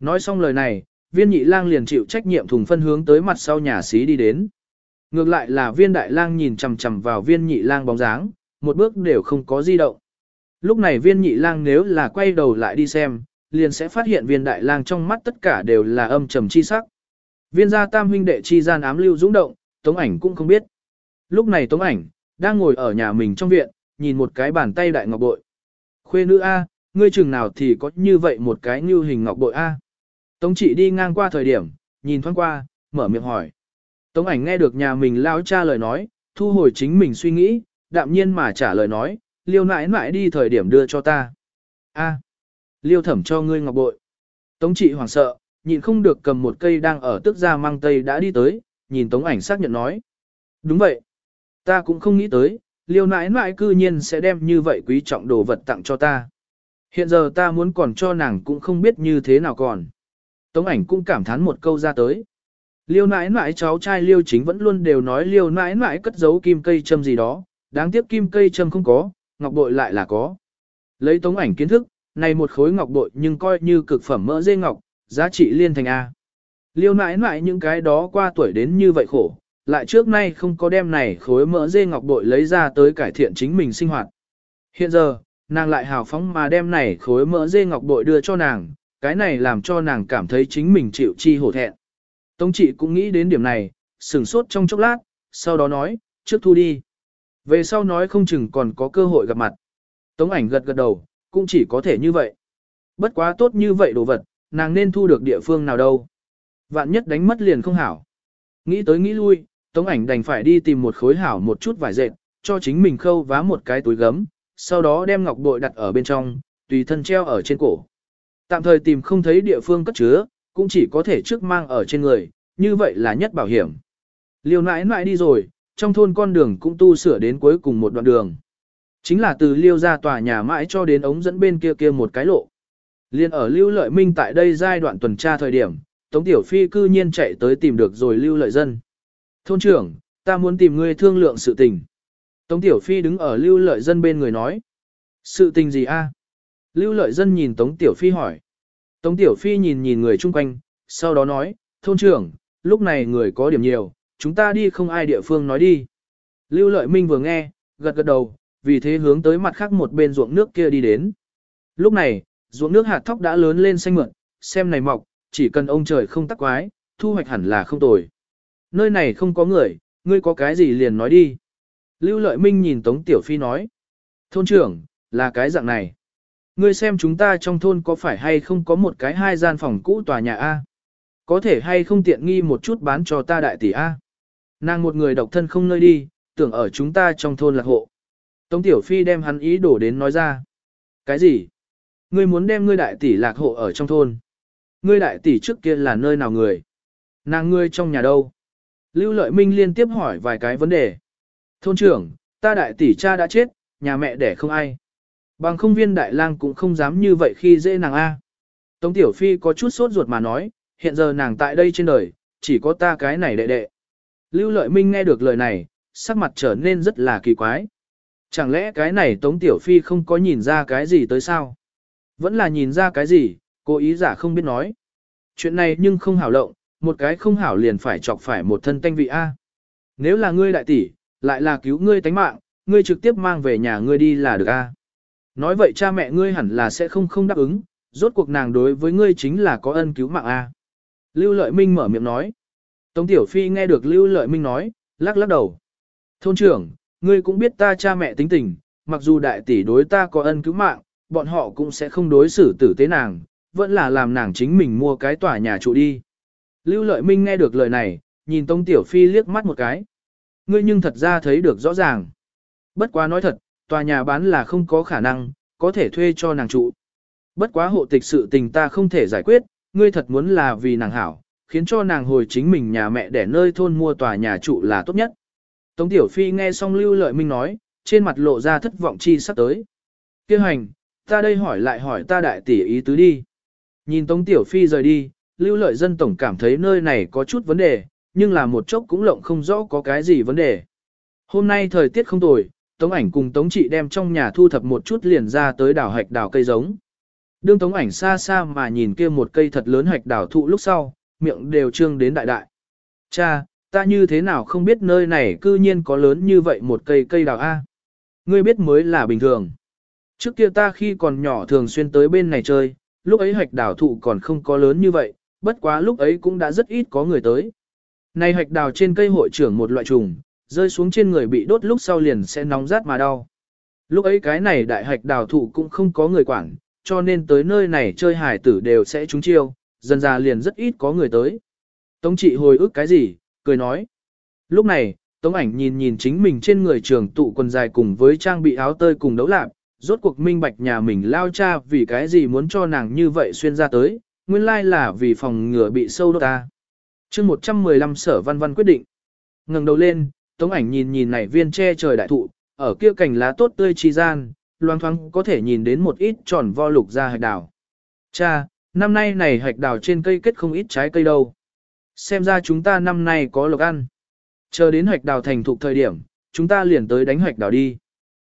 Nói xong lời này, viên nhị lang liền chịu trách nhiệm thùng phân hướng tới mặt sau nhà xí đi đến. Ngược lại là viên đại lang nhìn chằm chằm vào viên nhị lang bóng dáng, một bước đều không có di động. Lúc này viên nhị lang nếu là quay đầu lại đi xem, liền sẽ phát hiện viên đại lang trong mắt tất cả đều là âm trầm chi sắc. Viên gia tam huynh đệ chi gian ám lưu dũng động, tống ảnh cũng không biết. Lúc này tống ảnh, đang ngồi ở nhà mình trong viện, nhìn một cái bàn tay đại ngọc bội. Khuê nữ A, ngươi chừng nào thì có như vậy một cái như hình ngọc bội A. Tống trị đi ngang qua thời điểm, nhìn thoáng qua, mở miệng hỏi. Tống ảnh nghe được nhà mình lao cha lời nói, thu hồi chính mình suy nghĩ, đạm nhiên mà trả lời nói, liêu nãi nãi đi thời điểm đưa cho ta. A, liêu thẩm cho ngươi ngọc bội. Tống trị hoảng sợ, nhịn không được cầm một cây đang ở tức ra mang tây đã đi tới, nhìn tống ảnh xác nhận nói. Đúng vậy. Ta cũng không nghĩ tới, liêu nãi nãi cư nhiên sẽ đem như vậy quý trọng đồ vật tặng cho ta. Hiện giờ ta muốn còn cho nàng cũng không biết như thế nào còn. Tống ảnh cũng cảm thán một câu ra tới. Liêu nãi nãi cháu trai liêu chính vẫn luôn đều nói liêu nãi nãi cất giấu kim cây châm gì đó, đáng tiếc kim cây châm không có, ngọc bội lại là có. Lấy tống ảnh kiến thức, này một khối ngọc bội nhưng coi như cực phẩm mỡ dê ngọc, giá trị liên thành A. Liêu nãi nãi những cái đó qua tuổi đến như vậy khổ, lại trước nay không có đem này khối mỡ dê ngọc bội lấy ra tới cải thiện chính mình sinh hoạt. Hiện giờ, nàng lại hào phóng mà đem này khối mỡ dê ngọc bội đưa cho nàng, cái này làm cho nàng cảm thấy chính mình chịu chi hổ thẹn. Tống trị cũng nghĩ đến điểm này, sửng sốt trong chốc lát, sau đó nói, trước thu đi. Về sau nói không chừng còn có cơ hội gặp mặt. Tống ảnh gật gật đầu, cũng chỉ có thể như vậy. Bất quá tốt như vậy đồ vật, nàng nên thu được địa phương nào đâu. Vạn nhất đánh mất liền không hảo. Nghĩ tới nghĩ lui, Tống ảnh đành phải đi tìm một khối hảo một chút vải dệt, cho chính mình khâu vá một cái túi gấm, sau đó đem ngọc bội đặt ở bên trong, tùy thân treo ở trên cổ. Tạm thời tìm không thấy địa phương cất chứa, cũng chỉ có thể trước mang ở trên người, như vậy là nhất bảo hiểm. Liêu nãi nãi đi rồi, trong thôn con đường cũng tu sửa đến cuối cùng một đoạn đường. Chính là từ liêu ra tòa nhà mãi cho đến ống dẫn bên kia kia một cái lộ. Liên ở Lưu Lợi Minh tại đây giai đoạn tuần tra thời điểm, Tống Tiểu Phi cư nhiên chạy tới tìm được rồi Lưu Lợi Dân. Thôn trưởng, ta muốn tìm ngươi thương lượng sự tình. Tống Tiểu Phi đứng ở Lưu Lợi Dân bên người nói. Sự tình gì a? Lưu Lợi Dân nhìn Tống Tiểu Phi hỏi. Tống Tiểu Phi nhìn nhìn người chung quanh, sau đó nói, thôn trưởng, lúc này người có điểm nhiều, chúng ta đi không ai địa phương nói đi. Lưu Lợi Minh vừa nghe, gật gật đầu, vì thế hướng tới mặt khác một bên ruộng nước kia đi đến. Lúc này, ruộng nước hạt thóc đã lớn lên xanh mượn, xem này mọc, chỉ cần ông trời không tắc quái, thu hoạch hẳn là không tồi. Nơi này không có người, ngươi có cái gì liền nói đi. Lưu Lợi Minh nhìn Tống Tiểu Phi nói. Thôn trưởng, là cái dạng này. Ngươi xem chúng ta trong thôn có phải hay không có một cái hai gian phòng cũ tòa nhà A. Có thể hay không tiện nghi một chút bán cho ta đại tỷ A. Nàng một người độc thân không nơi đi, tưởng ở chúng ta trong thôn lạc hộ. Tống Tiểu Phi đem hắn ý đổ đến nói ra. Cái gì? Ngươi muốn đem ngươi đại tỷ lạc hộ ở trong thôn. Ngươi đại tỷ trước kia là nơi nào người? Nàng ngươi trong nhà đâu? Lưu Lợi Minh liên tiếp hỏi vài cái vấn đề. Thôn trưởng, ta đại tỷ cha đã chết, nhà mẹ đẻ không ai. Bằng không viên đại lang cũng không dám như vậy khi dễ nàng A. Tống Tiểu Phi có chút sốt ruột mà nói, hiện giờ nàng tại đây trên đời, chỉ có ta cái này đệ đệ. Lưu Lợi Minh nghe được lời này, sắc mặt trở nên rất là kỳ quái. Chẳng lẽ cái này Tống Tiểu Phi không có nhìn ra cái gì tới sao? Vẫn là nhìn ra cái gì, cô ý giả không biết nói. Chuyện này nhưng không hảo lộng, một cái không hảo liền phải chọc phải một thân tanh vị A. Nếu là ngươi đại tỷ, lại là cứu ngươi tánh mạng, ngươi trực tiếp mang về nhà ngươi đi là được A. Nói vậy cha mẹ ngươi hẳn là sẽ không không đáp ứng, rốt cuộc nàng đối với ngươi chính là có ân cứu mạng A. Lưu Lợi Minh mở miệng nói. Tống Tiểu Phi nghe được Lưu Lợi Minh nói, lắc lắc đầu. Thôn trưởng, ngươi cũng biết ta cha mẹ tính tình, mặc dù đại tỷ đối ta có ân cứu mạng, bọn họ cũng sẽ không đối xử tử tế nàng, vẫn là làm nàng chính mình mua cái tòa nhà trụ đi. Lưu Lợi Minh nghe được lời này, nhìn Tống Tiểu Phi liếc mắt một cái. Ngươi nhưng thật ra thấy được rõ ràng. Bất quá nói thật, tòa nhà bán là không có khả năng, có thể thuê cho nàng trụ. Bất quá hộ tịch sự tình ta không thể giải quyết, ngươi thật muốn là vì nàng hảo, khiến cho nàng hồi chính mình nhà mẹ để nơi thôn mua tòa nhà trụ là tốt nhất. Tống Tiểu Phi nghe xong Lưu Lợi Minh nói, trên mặt lộ ra thất vọng chi sắp tới. Kêu hành, ta đây hỏi lại hỏi ta đại tỷ ý tứ đi. Nhìn Tống Tiểu Phi rời đi, Lưu Lợi Dân Tổng cảm thấy nơi này có chút vấn đề, nhưng là một chốc cũng lộng không rõ có cái gì vấn đề. Hôm nay thời tiết không tồi, Tống ảnh cùng Tống trị đem trong nhà thu thập một chút liền ra tới đảo hạch đảo cây giống. Đương Tống ảnh xa xa mà nhìn kia một cây thật lớn hạch đảo thụ lúc sau, miệng đều trương đến đại đại. Cha, ta như thế nào không biết nơi này cư nhiên có lớn như vậy một cây cây đào A. Ngươi biết mới là bình thường. Trước kia ta khi còn nhỏ thường xuyên tới bên này chơi, lúc ấy hạch đào thụ còn không có lớn như vậy, bất quá lúc ấy cũng đã rất ít có người tới. Này hạch đào trên cây hội trưởng một loại trùng, rơi xuống trên người bị đốt lúc sau liền sẽ nóng rát mà đau. Lúc ấy cái này đại hạch đào thụ cũng không có người quản, cho nên tới nơi này chơi hải tử đều sẽ trúng chiêu, dần ra liền rất ít có người tới. Tống trị hồi ức cái gì, cười nói. Lúc này, Tống ảnh nhìn nhìn chính mình trên người trường tụ quần dài cùng với trang bị áo tơi cùng đấu lạc, rốt cuộc minh bạch nhà mình lao cha vì cái gì muốn cho nàng như vậy xuyên ra tới, nguyên lai là vì phòng ngừa bị sâu đốt ta chương 115 sở văn văn quyết định. ngẩng đầu lên, Tống ảnh nhìn nhìn này viên che trời đại thụ, ở kia cành lá tốt tươi chi gian, loang thoáng có thể nhìn đến một ít tròn vo lục ra hạch đào. Cha, năm nay này hạch đào trên cây kết không ít trái cây đâu. Xem ra chúng ta năm nay có lộc ăn. Chờ đến hạch đào thành thục thời điểm, chúng ta liền tới đánh hạch đào đi.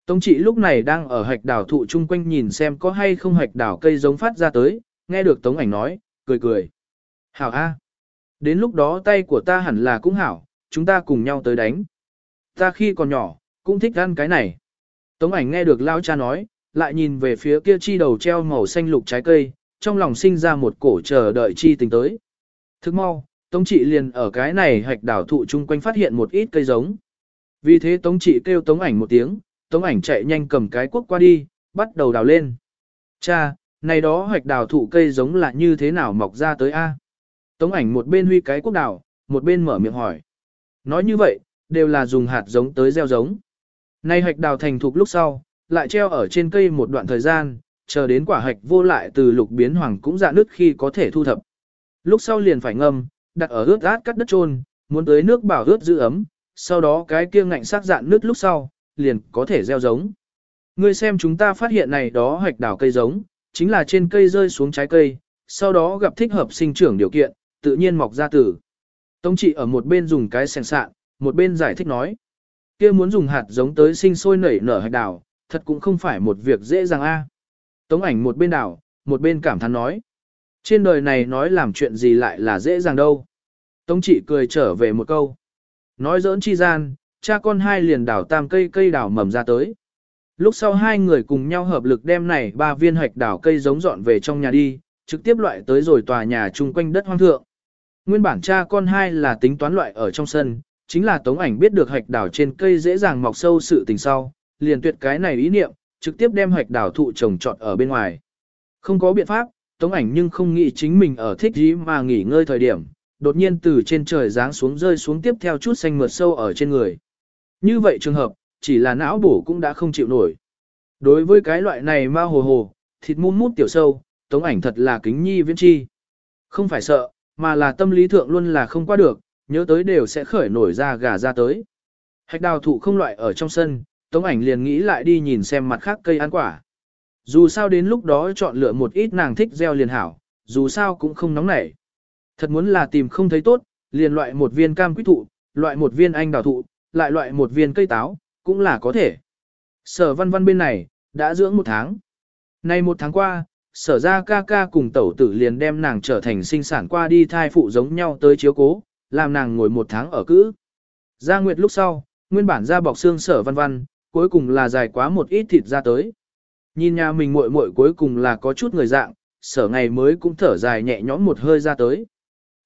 Tống trị lúc này đang ở hạch đào thụ chung quanh nhìn xem có hay không hạch đào cây giống phát ra tới, nghe được tống ảnh nói, cười cười. Hảo A. Đến lúc đó tay của ta hẳn là cũng hảo, chúng ta cùng nhau tới đánh. Ta khi còn nhỏ, cũng thích ăn cái này. Tống ảnh nghe được lao cha nói, lại nhìn về phía kia chi đầu treo màu xanh lục trái cây, trong lòng sinh ra một cổ chờ đợi chi tình tới. Thức mau, Tống trị liền ở cái này hạch đảo thụ chung quanh phát hiện một ít cây giống. Vì thế Tống trị kêu Tống ảnh một tiếng, Tống ảnh chạy nhanh cầm cái cuốc qua đi, bắt đầu đào lên. Cha, này đó hạch đào thụ cây giống là như thế nào mọc ra tới A? Tống ảnh một bên huy cái quốc đào, một bên mở miệng hỏi. Nói như vậy, đều là dùng hạt giống tới gieo giống. nay hạch đào thành thục lúc sau, lại treo ở trên cây một đoạn thời gian, chờ đến quả hạch vô lại từ lục biến hoàng cũng dạ nước khi có thể thu thập. Lúc sau liền phải ngâm, đặt ở ướt át cắt đất trôn, muốn tới nước bảo ướt giữ ấm, sau đó cái kia ngạnh sắc dạn nước lúc sau, liền có thể gieo giống. Ngươi xem chúng ta phát hiện này đó hạch đào cây giống, chính là trên cây rơi xuống trái cây, sau đó gặp thích hợp sinh trưởng điều kiện, tự nhiên mọc ra tử. Tống trị ở một bên dùng cái sẻng sạn, một bên giải thích nói. kia muốn dùng hạt giống tới sinh sôi nảy nở hạch đào, thật cũng không phải một việc dễ dàng a. Tống ảnh một bên đảo, một bên cảm thán nói. Trên đời này nói làm chuyện gì lại là dễ dàng đâu. Tống trị cười trở về một câu. Nói giỡn chi gian, cha con hai liền đảo tam cây cây đảo mầm ra tới. Lúc sau hai người cùng nhau hợp lực đem này ba viên hạch đảo cây giống dọn về trong nhà đi, trực tiếp loại tới rồi tòa nhà chung quanh đất hoang thượng. Nguyên bản cha con hai là tính toán loại ở trong sân, chính là tống ảnh biết được hạch đảo trên cây dễ dàng mọc sâu sự tình sau, liền tuyệt cái này ý niệm, trực tiếp đem hạch đảo thụ trồng trọt ở bên ngoài. Không có biện pháp, tống ảnh nhưng không nghĩ chính mình ở thích gì mà nghỉ ngơi thời điểm, đột nhiên từ trên trời giáng xuống rơi xuống tiếp theo chút xanh mượt sâu ở trên người. Như vậy trường hợp, chỉ là não bổ cũng đã không chịu nổi. Đối với cái loại này ma hồ hồ, thịt muôn mút tiểu sâu, tống ảnh thật là kính nhi viễn chi. Không phải sợ, mà là tâm lý thượng luôn là không qua được, nhớ tới đều sẽ khởi nổi ra gà ra tới. Hạch đào thụ không loại ở trong sân, tống ảnh liền nghĩ lại đi nhìn xem mặt khác cây ăn quả. Dù sao đến lúc đó chọn lựa một ít nàng thích gieo liền hảo, dù sao cũng không nóng nảy. Thật muốn là tìm không thấy tốt, liền loại một viên cam quýt thụ, loại một viên anh đào thụ, lại loại một viên cây táo, cũng là có thể. Sở văn văn bên này, đã dưỡng một tháng. Nay một tháng qua, sở ra ca ca cùng tẩu tử liền đem nàng trở thành sinh sản qua đi thai phụ giống nhau tới chiếu cố, làm nàng ngồi một tháng ở cữ. Gia nguyệt lúc sau, nguyên bản ra bọc xương sở văn văn, cuối cùng là dài quá một ít thịt ra tới. Nhìn nhà mình muội muội cuối cùng là có chút người dạng, sở ngày mới cũng thở dài nhẹ nhõm một hơi ra tới.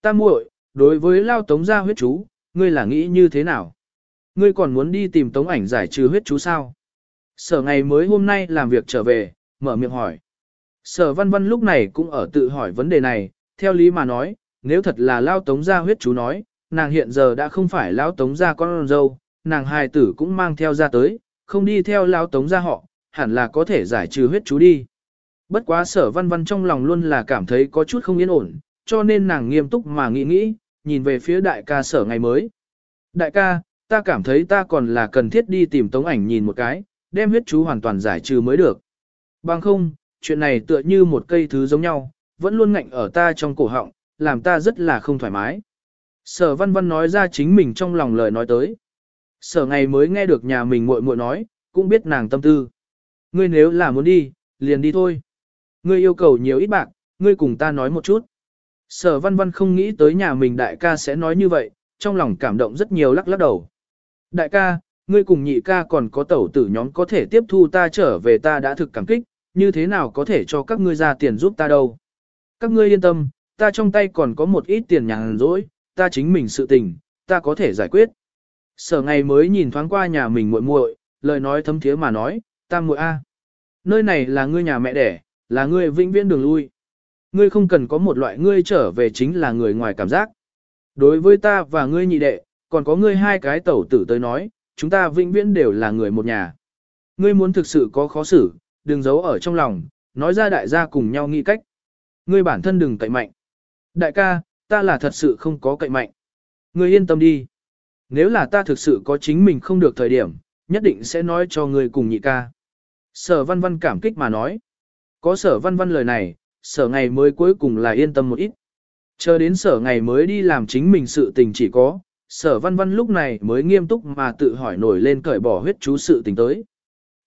Ta muội, đối với lao tống gia huyết chú, ngươi là nghĩ như thế nào? Ngươi còn muốn đi tìm tống ảnh giải trừ huyết chú sao? Sở ngày mới hôm nay làm việc trở về, mở miệng hỏi. Sở văn văn lúc này cũng ở tự hỏi vấn đề này, theo lý mà nói, nếu thật là lao tống gia huyết chú nói, nàng hiện giờ đã không phải lao tống gia con dâu, nàng hài tử cũng mang theo ra tới, không đi theo lao tống gia họ, hẳn là có thể giải trừ huyết chú đi. Bất quá sở văn văn trong lòng luôn là cảm thấy có chút không yên ổn, cho nên nàng nghiêm túc mà nghĩ nghĩ, nhìn về phía đại ca sở ngày mới. Đại ca, ta cảm thấy ta còn là cần thiết đi tìm tống ảnh nhìn một cái, đem huyết chú hoàn toàn giải trừ mới được. Bằng không, chuyện này tựa như một cây thứ giống nhau, vẫn luôn ngạnh ở ta trong cổ họng, làm ta rất là không thoải mái. Sở văn văn nói ra chính mình trong lòng lời nói tới. Sở ngày mới nghe được nhà mình muội muội nói, cũng biết nàng tâm tư. Ngươi nếu là muốn đi, liền đi thôi. Ngươi yêu cầu nhiều ít bạc, ngươi cùng ta nói một chút. Sở văn văn không nghĩ tới nhà mình đại ca sẽ nói như vậy, trong lòng cảm động rất nhiều lắc lắc đầu. Đại ca, ngươi cùng nhị ca còn có tẩu tử nhóm có thể tiếp thu ta trở về ta đã thực cảm kích, như thế nào có thể cho các ngươi ra tiền giúp ta đâu. Các ngươi yên tâm, ta trong tay còn có một ít tiền nhàn rỗi, ta chính mình sự tình, ta có thể giải quyết. Sở ngày mới nhìn thoáng qua nhà mình muội muội, lời nói thấm thiế mà nói, ta muội a, nơi này là ngươi nhà mẹ đẻ, là ngươi vĩnh viễn đường lui. Ngươi không cần có một loại ngươi trở về chính là người ngoài cảm giác. Đối với ta và ngươi nhị đệ, còn có ngươi hai cái tẩu tử tới nói, chúng ta vĩnh viễn đều là người một nhà. Ngươi muốn thực sự có khó xử, đừng giấu ở trong lòng, nói ra đại gia cùng nhau nghĩ cách. Ngươi bản thân đừng cậy mạnh. Đại ca, ta là thật sự không có cậy mạnh. Ngươi yên tâm đi. Nếu là ta thực sự có chính mình không được thời điểm, nhất định sẽ nói cho ngươi cùng nhị ca. Sở văn văn cảm kích mà nói. Có sở văn văn lời này, sở ngày mới cuối cùng là yên tâm một ít. Chờ đến sở ngày mới đi làm chính mình sự tình chỉ có, sở văn văn lúc này mới nghiêm túc mà tự hỏi nổi lên cởi bỏ huyết chú sự tình tới.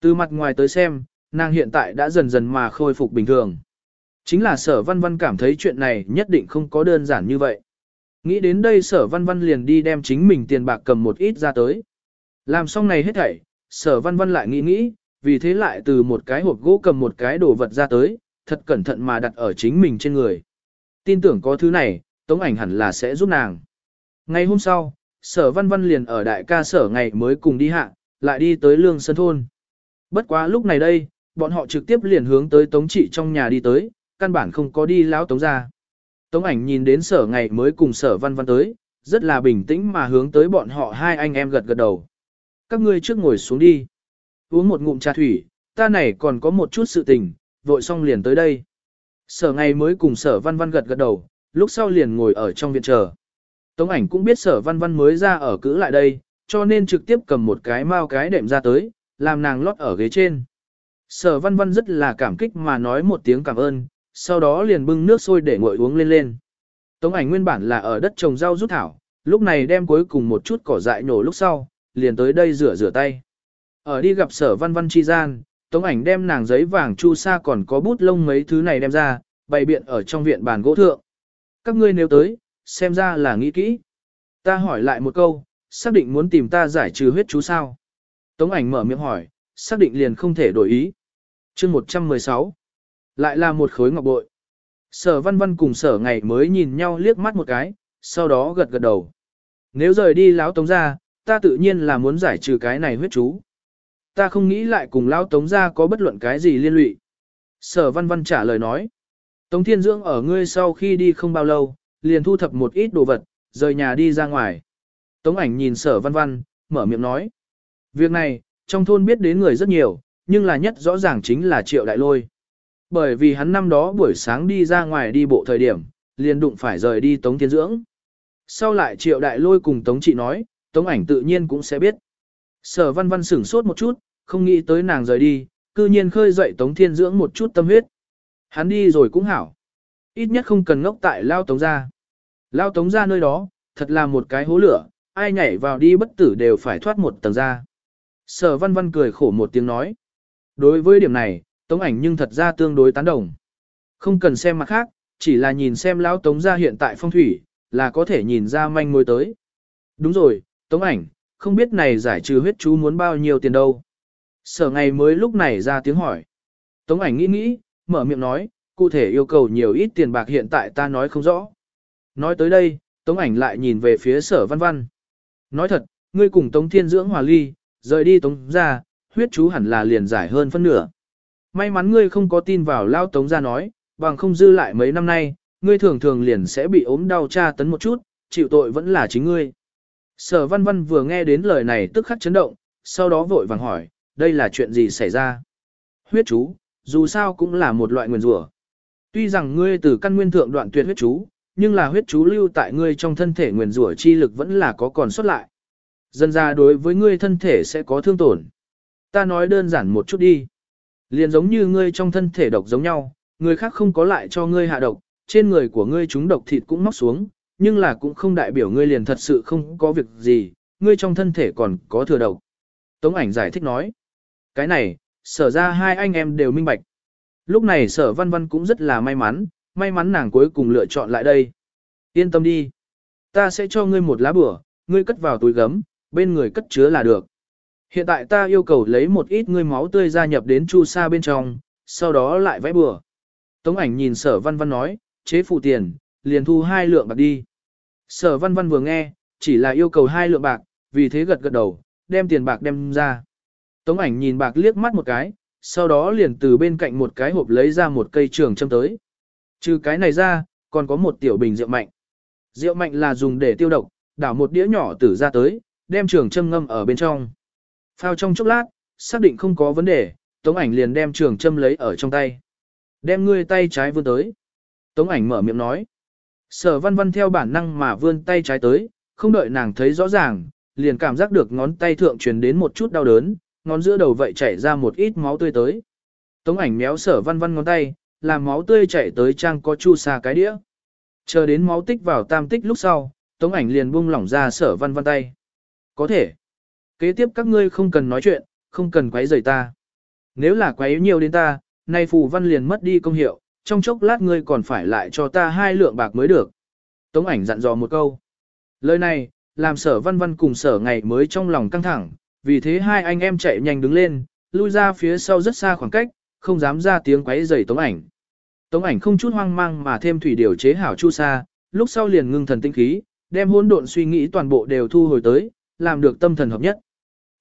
Từ mặt ngoài tới xem, nàng hiện tại đã dần dần mà khôi phục bình thường. Chính là sở văn văn cảm thấy chuyện này nhất định không có đơn giản như vậy. Nghĩ đến đây sở văn văn liền đi đem chính mình tiền bạc cầm một ít ra tới. Làm xong này hết thảy, sở văn văn lại nghĩ nghĩ, vì thế lại từ một cái hộp gỗ cầm một cái đồ vật ra tới, thật cẩn thận mà đặt ở chính mình trên người. Tin tưởng có thứ này, tống ảnh hẳn là sẽ giúp nàng. Ngày hôm sau, sở văn văn liền ở đại ca sở ngày mới cùng đi hạ, lại đi tới lương sơn thôn. Bất quá lúc này đây, bọn họ trực tiếp liền hướng tới tống trị trong nhà đi tới, căn bản không có đi lão tống ra. Tống ảnh nhìn đến sở ngày mới cùng sở văn văn tới, rất là bình tĩnh mà hướng tới bọn họ hai anh em gật gật đầu. Các ngươi trước ngồi xuống đi. Uống một ngụm trà thủy, ta này còn có một chút sự tình, vội xong liền tới đây. Sở ngày mới cùng sở văn văn gật gật đầu, lúc sau liền ngồi ở trong viện chờ. Tống ảnh cũng biết sở văn văn mới ra ở cữ lại đây, cho nên trực tiếp cầm một cái mao cái đệm ra tới, làm nàng lót ở ghế trên. Sở văn văn rất là cảm kích mà nói một tiếng cảm ơn, sau đó liền bưng nước sôi để nguội uống lên lên. Tống ảnh nguyên bản là ở đất trồng rau rút thảo, lúc này đem cuối cùng một chút cỏ dại nổ lúc sau, liền tới đây rửa rửa tay. Ở đi gặp sở văn văn chi gian, tống ảnh đem nàng giấy vàng chu sa còn có bút lông mấy thứ này đem ra, bày biện ở trong viện bàn gỗ thượng. Các ngươi nếu tới, xem ra là nghĩ kỹ. Ta hỏi lại một câu, xác định muốn tìm ta giải trừ huyết chú sao? Tống ảnh mở miệng hỏi, xác định liền không thể đổi ý. chương 116. Lại là một khối ngọc bội. Sở văn văn cùng sở ngày mới nhìn nhau liếc mắt một cái, sau đó gật gật đầu. Nếu rời đi lão tống ra, ta tự nhiên là muốn giải trừ cái này huyết chú. Ta không nghĩ lại cùng lão tống ra có bất luận cái gì liên lụy. Sở văn văn trả lời nói. Tống thiên dưỡng ở ngươi sau khi đi không bao lâu, liền thu thập một ít đồ vật, rời nhà đi ra ngoài. Tống ảnh nhìn sở văn văn, mở miệng nói. Việc này, trong thôn biết đến người rất nhiều, nhưng là nhất rõ ràng chính là triệu đại lôi. Bởi vì hắn năm đó buổi sáng đi ra ngoài đi bộ thời điểm, liền đụng phải rời đi Tống Thiên Dưỡng. Sau lại triệu đại lôi cùng Tống Trị nói, Tống ảnh tự nhiên cũng sẽ biết. Sở văn văn sửng sốt một chút, không nghĩ tới nàng rời đi, cư nhiên khơi dậy Tống Thiên Dưỡng một chút tâm huyết. Hắn đi rồi cũng hảo. Ít nhất không cần ngốc tại Lao Tống ra. Lao Tống ra nơi đó, thật là một cái hố lửa, ai nhảy vào đi bất tử đều phải thoát một tầng ra. Sở văn văn cười khổ một tiếng nói. Đối với điểm này, Tống ảnh nhưng thật ra tương đối tán đồng. Không cần xem mặt khác, chỉ là nhìn xem lão Tống gia hiện tại phong thủy, là có thể nhìn ra manh mối tới. Đúng rồi, Tống ảnh, không biết này giải trừ huyết chú muốn bao nhiêu tiền đâu. Sở ngày mới lúc này ra tiếng hỏi. Tống ảnh nghĩ nghĩ, mở miệng nói, cụ thể yêu cầu nhiều ít tiền bạc hiện tại ta nói không rõ. Nói tới đây, Tống ảnh lại nhìn về phía sở văn văn. Nói thật, ngươi cùng Tống Thiên Dưỡng hòa ly, rời đi Tống ra, huyết chú hẳn là liền giải hơn phân nửa. May mắn ngươi không có tin vào lao Tống ra nói, bằng không dư lại mấy năm nay, ngươi thường thường liền sẽ bị ốm đau tra tấn một chút, chịu tội vẫn là chính ngươi. Sở văn văn vừa nghe đến lời này tức khắc chấn động, sau đó vội vàng hỏi, đây là chuyện gì xảy ra? Huyết chú, dù sao cũng là một loại nguyền rủa. Tuy rằng ngươi từ căn nguyên thượng đoạn tuyệt huyết chú, nhưng là huyết chú lưu tại ngươi trong thân thể nguyền rủa chi lực vẫn là có còn sót lại. Dân ra đối với ngươi thân thể sẽ có thương tổn. Ta nói đơn giản một chút đi. Liền giống như ngươi trong thân thể độc giống nhau, người khác không có lại cho ngươi hạ độc, trên người của ngươi chúng độc thịt cũng móc xuống, nhưng là cũng không đại biểu ngươi liền thật sự không có việc gì, ngươi trong thân thể còn có thừa độc. Tống ảnh giải thích nói. Cái này, sở ra hai anh em đều minh bạch. Lúc này sở văn văn cũng rất là may mắn, may mắn nàng cuối cùng lựa chọn lại đây. Yên tâm đi. Ta sẽ cho ngươi một lá bửa, ngươi cất vào túi gấm, bên người cất chứa là được. Hiện tại ta yêu cầu lấy một ít ngươi máu tươi gia nhập đến chu sa bên trong, sau đó lại vẽ bừa. Tống ảnh nhìn sở văn văn nói, chế phụ tiền, liền thu hai lượng bạc đi. Sở văn văn vừa nghe, chỉ là yêu cầu hai lượng bạc, vì thế gật gật đầu, đem tiền bạc đem ra. Tống ảnh nhìn bạc liếc mắt một cái, sau đó liền từ bên cạnh một cái hộp lấy ra một cây trường châm tới. Trừ cái này ra, còn có một tiểu bình rượu mạnh. Rượu mạnh là dùng để tiêu độc, đảo một đĩa nhỏ tử ra tới, đem trường châm ngâm ở bên trong. Phao trong chốc lát, xác định không có vấn đề, Tống ảnh liền đem trường châm lấy ở trong tay. Đem ngươi tay trái vươn tới. Tống ảnh mở miệng nói. Sở văn văn theo bản năng mà vươn tay trái tới, không đợi nàng thấy rõ ràng, liền cảm giác được ngón tay thượng truyền đến một chút đau đớn, ngón giữa đầu vậy chảy ra một ít máu tươi tới. Tống ảnh méo sở văn văn ngón tay, làm máu tươi chảy tới trang có chu xa cái đĩa. Chờ đến máu tích vào tam tích lúc sau, tống ảnh liền buông lỏng ra sở văn văn tay. Có thể. Kế tiếp các ngươi không cần nói chuyện, không cần quấy rầy ta. Nếu là quấy nhiều đến ta, nay phù văn liền mất đi công hiệu, trong chốc lát ngươi còn phải lại cho ta hai lượng bạc mới được. Tống ảnh dặn dò một câu. Lời này, làm sở văn văn cùng sở ngày mới trong lòng căng thẳng, vì thế hai anh em chạy nhanh đứng lên, lui ra phía sau rất xa khoảng cách, không dám ra tiếng quấy rầy tống ảnh. Tống ảnh không chút hoang mang mà thêm thủy điều chế hảo chu sa, lúc sau liền ngưng thần tinh khí, đem hỗn độn suy nghĩ toàn bộ đều thu hồi tới, làm được tâm thần hợp nhất.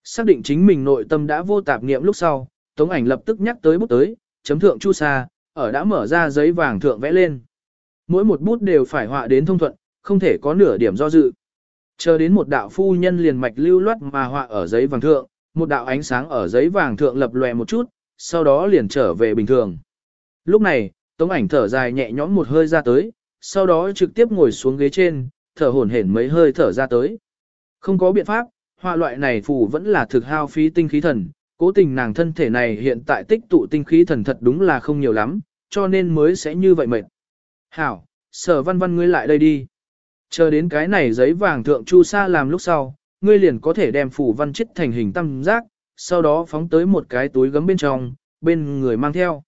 Xác định chính mình nội tâm đã vô tạp niệm lúc sau, Tống ảnh lập tức nhắc tới bút tới, chấm thượng chu sa, ở đã mở ra giấy vàng thượng vẽ lên. Mỗi một bút đều phải họa đến thông thuận, không thể có nửa điểm do dự. Chờ đến một đạo phu nhân liền mạch lưu loát mà họa ở giấy vàng thượng, một đạo ánh sáng ở giấy vàng thượng lập lòe một chút, sau đó liền trở về bình thường. Lúc này, tống ảnh thở dài nhẹ nhõm một hơi ra tới, sau đó trực tiếp ngồi xuống ghế trên, thở hổn hển mấy hơi thở ra tới. Không có biện pháp, họa loại này phù vẫn là thực hao phí tinh khí thần, cố tình nàng thân thể này hiện tại tích tụ tinh khí thần thật đúng là không nhiều lắm, cho nên mới sẽ như vậy mệt. Hảo, sở văn văn ngươi lại đây đi. Chờ đến cái này giấy vàng thượng chu sa làm lúc sau, ngươi liền có thể đem phủ văn chết thành hình tam giác, sau đó phóng tới một cái túi gấm bên trong, bên người mang theo.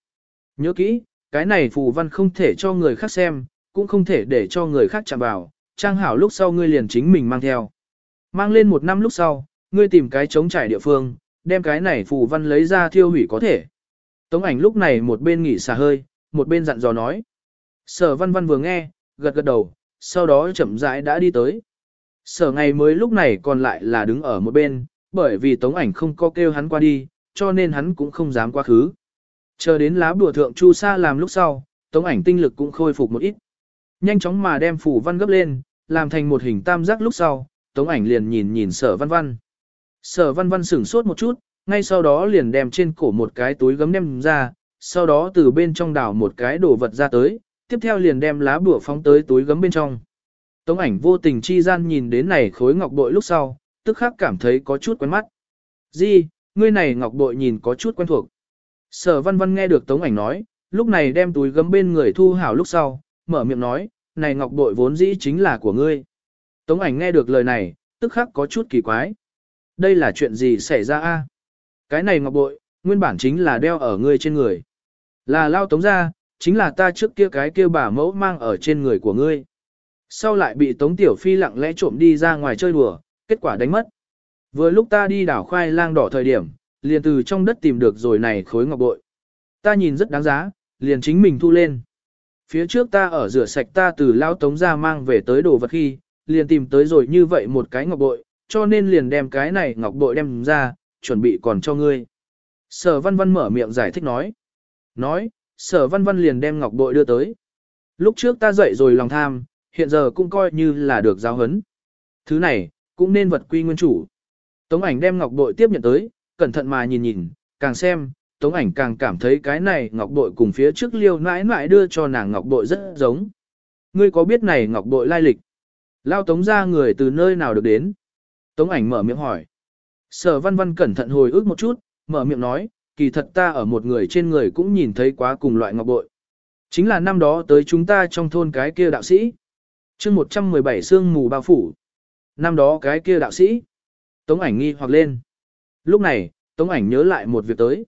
Nhớ kỹ, cái này phù văn không thể cho người khác xem, cũng không thể để cho người khác chạm vào, trang hảo lúc sau ngươi liền chính mình mang theo. Mang lên một năm lúc sau, ngươi tìm cái trống trải địa phương, đem cái này phù văn lấy ra thiêu hủy có thể. Tống ảnh lúc này một bên nghỉ xả hơi, một bên dặn dò nói. Sở văn văn vừa nghe, gật gật đầu, sau đó chậm rãi đã đi tới. Sở ngày mới lúc này còn lại là đứng ở một bên, bởi vì tống ảnh không có kêu hắn qua đi, cho nên hắn cũng không dám qua khứ. Chờ đến lá bùa thượng chu sa làm lúc sau, tống ảnh tinh lực cũng khôi phục một ít. Nhanh chóng mà đem phủ văn gấp lên, làm thành một hình tam giác lúc sau, tống ảnh liền nhìn nhìn sở văn văn. Sở văn văn sửng sốt một chút, ngay sau đó liền đem trên cổ một cái túi gấm đem ra, sau đó từ bên trong đảo một cái đồ vật ra tới, tiếp theo liền đem lá bùa phóng tới túi gấm bên trong. Tống ảnh vô tình chi gian nhìn đến này khối ngọc bội lúc sau, tức khắc cảm thấy có chút quen mắt. Di, ngươi này ngọc bội nhìn có chút quen thuộc. Sở văn văn nghe được tống ảnh nói, lúc này đem túi gấm bên người thu hảo lúc sau, mở miệng nói, này ngọc bội vốn dĩ chính là của ngươi. Tống ảnh nghe được lời này, tức khắc có chút kỳ quái. Đây là chuyện gì xảy ra a? Cái này ngọc bội, nguyên bản chính là đeo ở ngươi trên người. Là lao tống ra, chính là ta trước kia cái kia bà mẫu mang ở trên người của ngươi. Sau lại bị tống tiểu phi lặng lẽ trộm đi ra ngoài chơi đùa, kết quả đánh mất. Vừa lúc ta đi đảo khoai lang đỏ thời điểm, liền từ trong đất tìm được rồi này khối ngọc bội. Ta nhìn rất đáng giá, liền chính mình thu lên. Phía trước ta ở rửa sạch ta từ lao tống ra mang về tới đồ vật khi, liền tìm tới rồi như vậy một cái ngọc bội, cho nên liền đem cái này ngọc bội đem ra, chuẩn bị còn cho ngươi. Sở văn văn mở miệng giải thích nói. Nói, sở văn văn liền đem ngọc bội đưa tới. Lúc trước ta dậy rồi lòng tham, hiện giờ cũng coi như là được giáo hấn. Thứ này, cũng nên vật quy nguyên chủ. Tống ảnh đem ngọc bội tiếp nhận tới, cẩn thận mà nhìn nhìn, càng xem, tống ảnh càng cảm thấy cái này ngọc bội cùng phía trước liêu nãi nãi đưa cho nàng ngọc bội rất giống. Ngươi có biết này ngọc bội lai lịch? Lao tống ra người từ nơi nào được đến? Tống ảnh mở miệng hỏi. Sở văn văn cẩn thận hồi ức một chút, mở miệng nói, kỳ thật ta ở một người trên người cũng nhìn thấy quá cùng loại ngọc bội. Chính là năm đó tới chúng ta trong thôn cái kia đạo sĩ. chương 117 sương mù bao phủ. Năm đó cái kia đạo sĩ. Tống ảnh nghi hoặc lên. Lúc này, Tống ảnh nhớ lại một việc tới.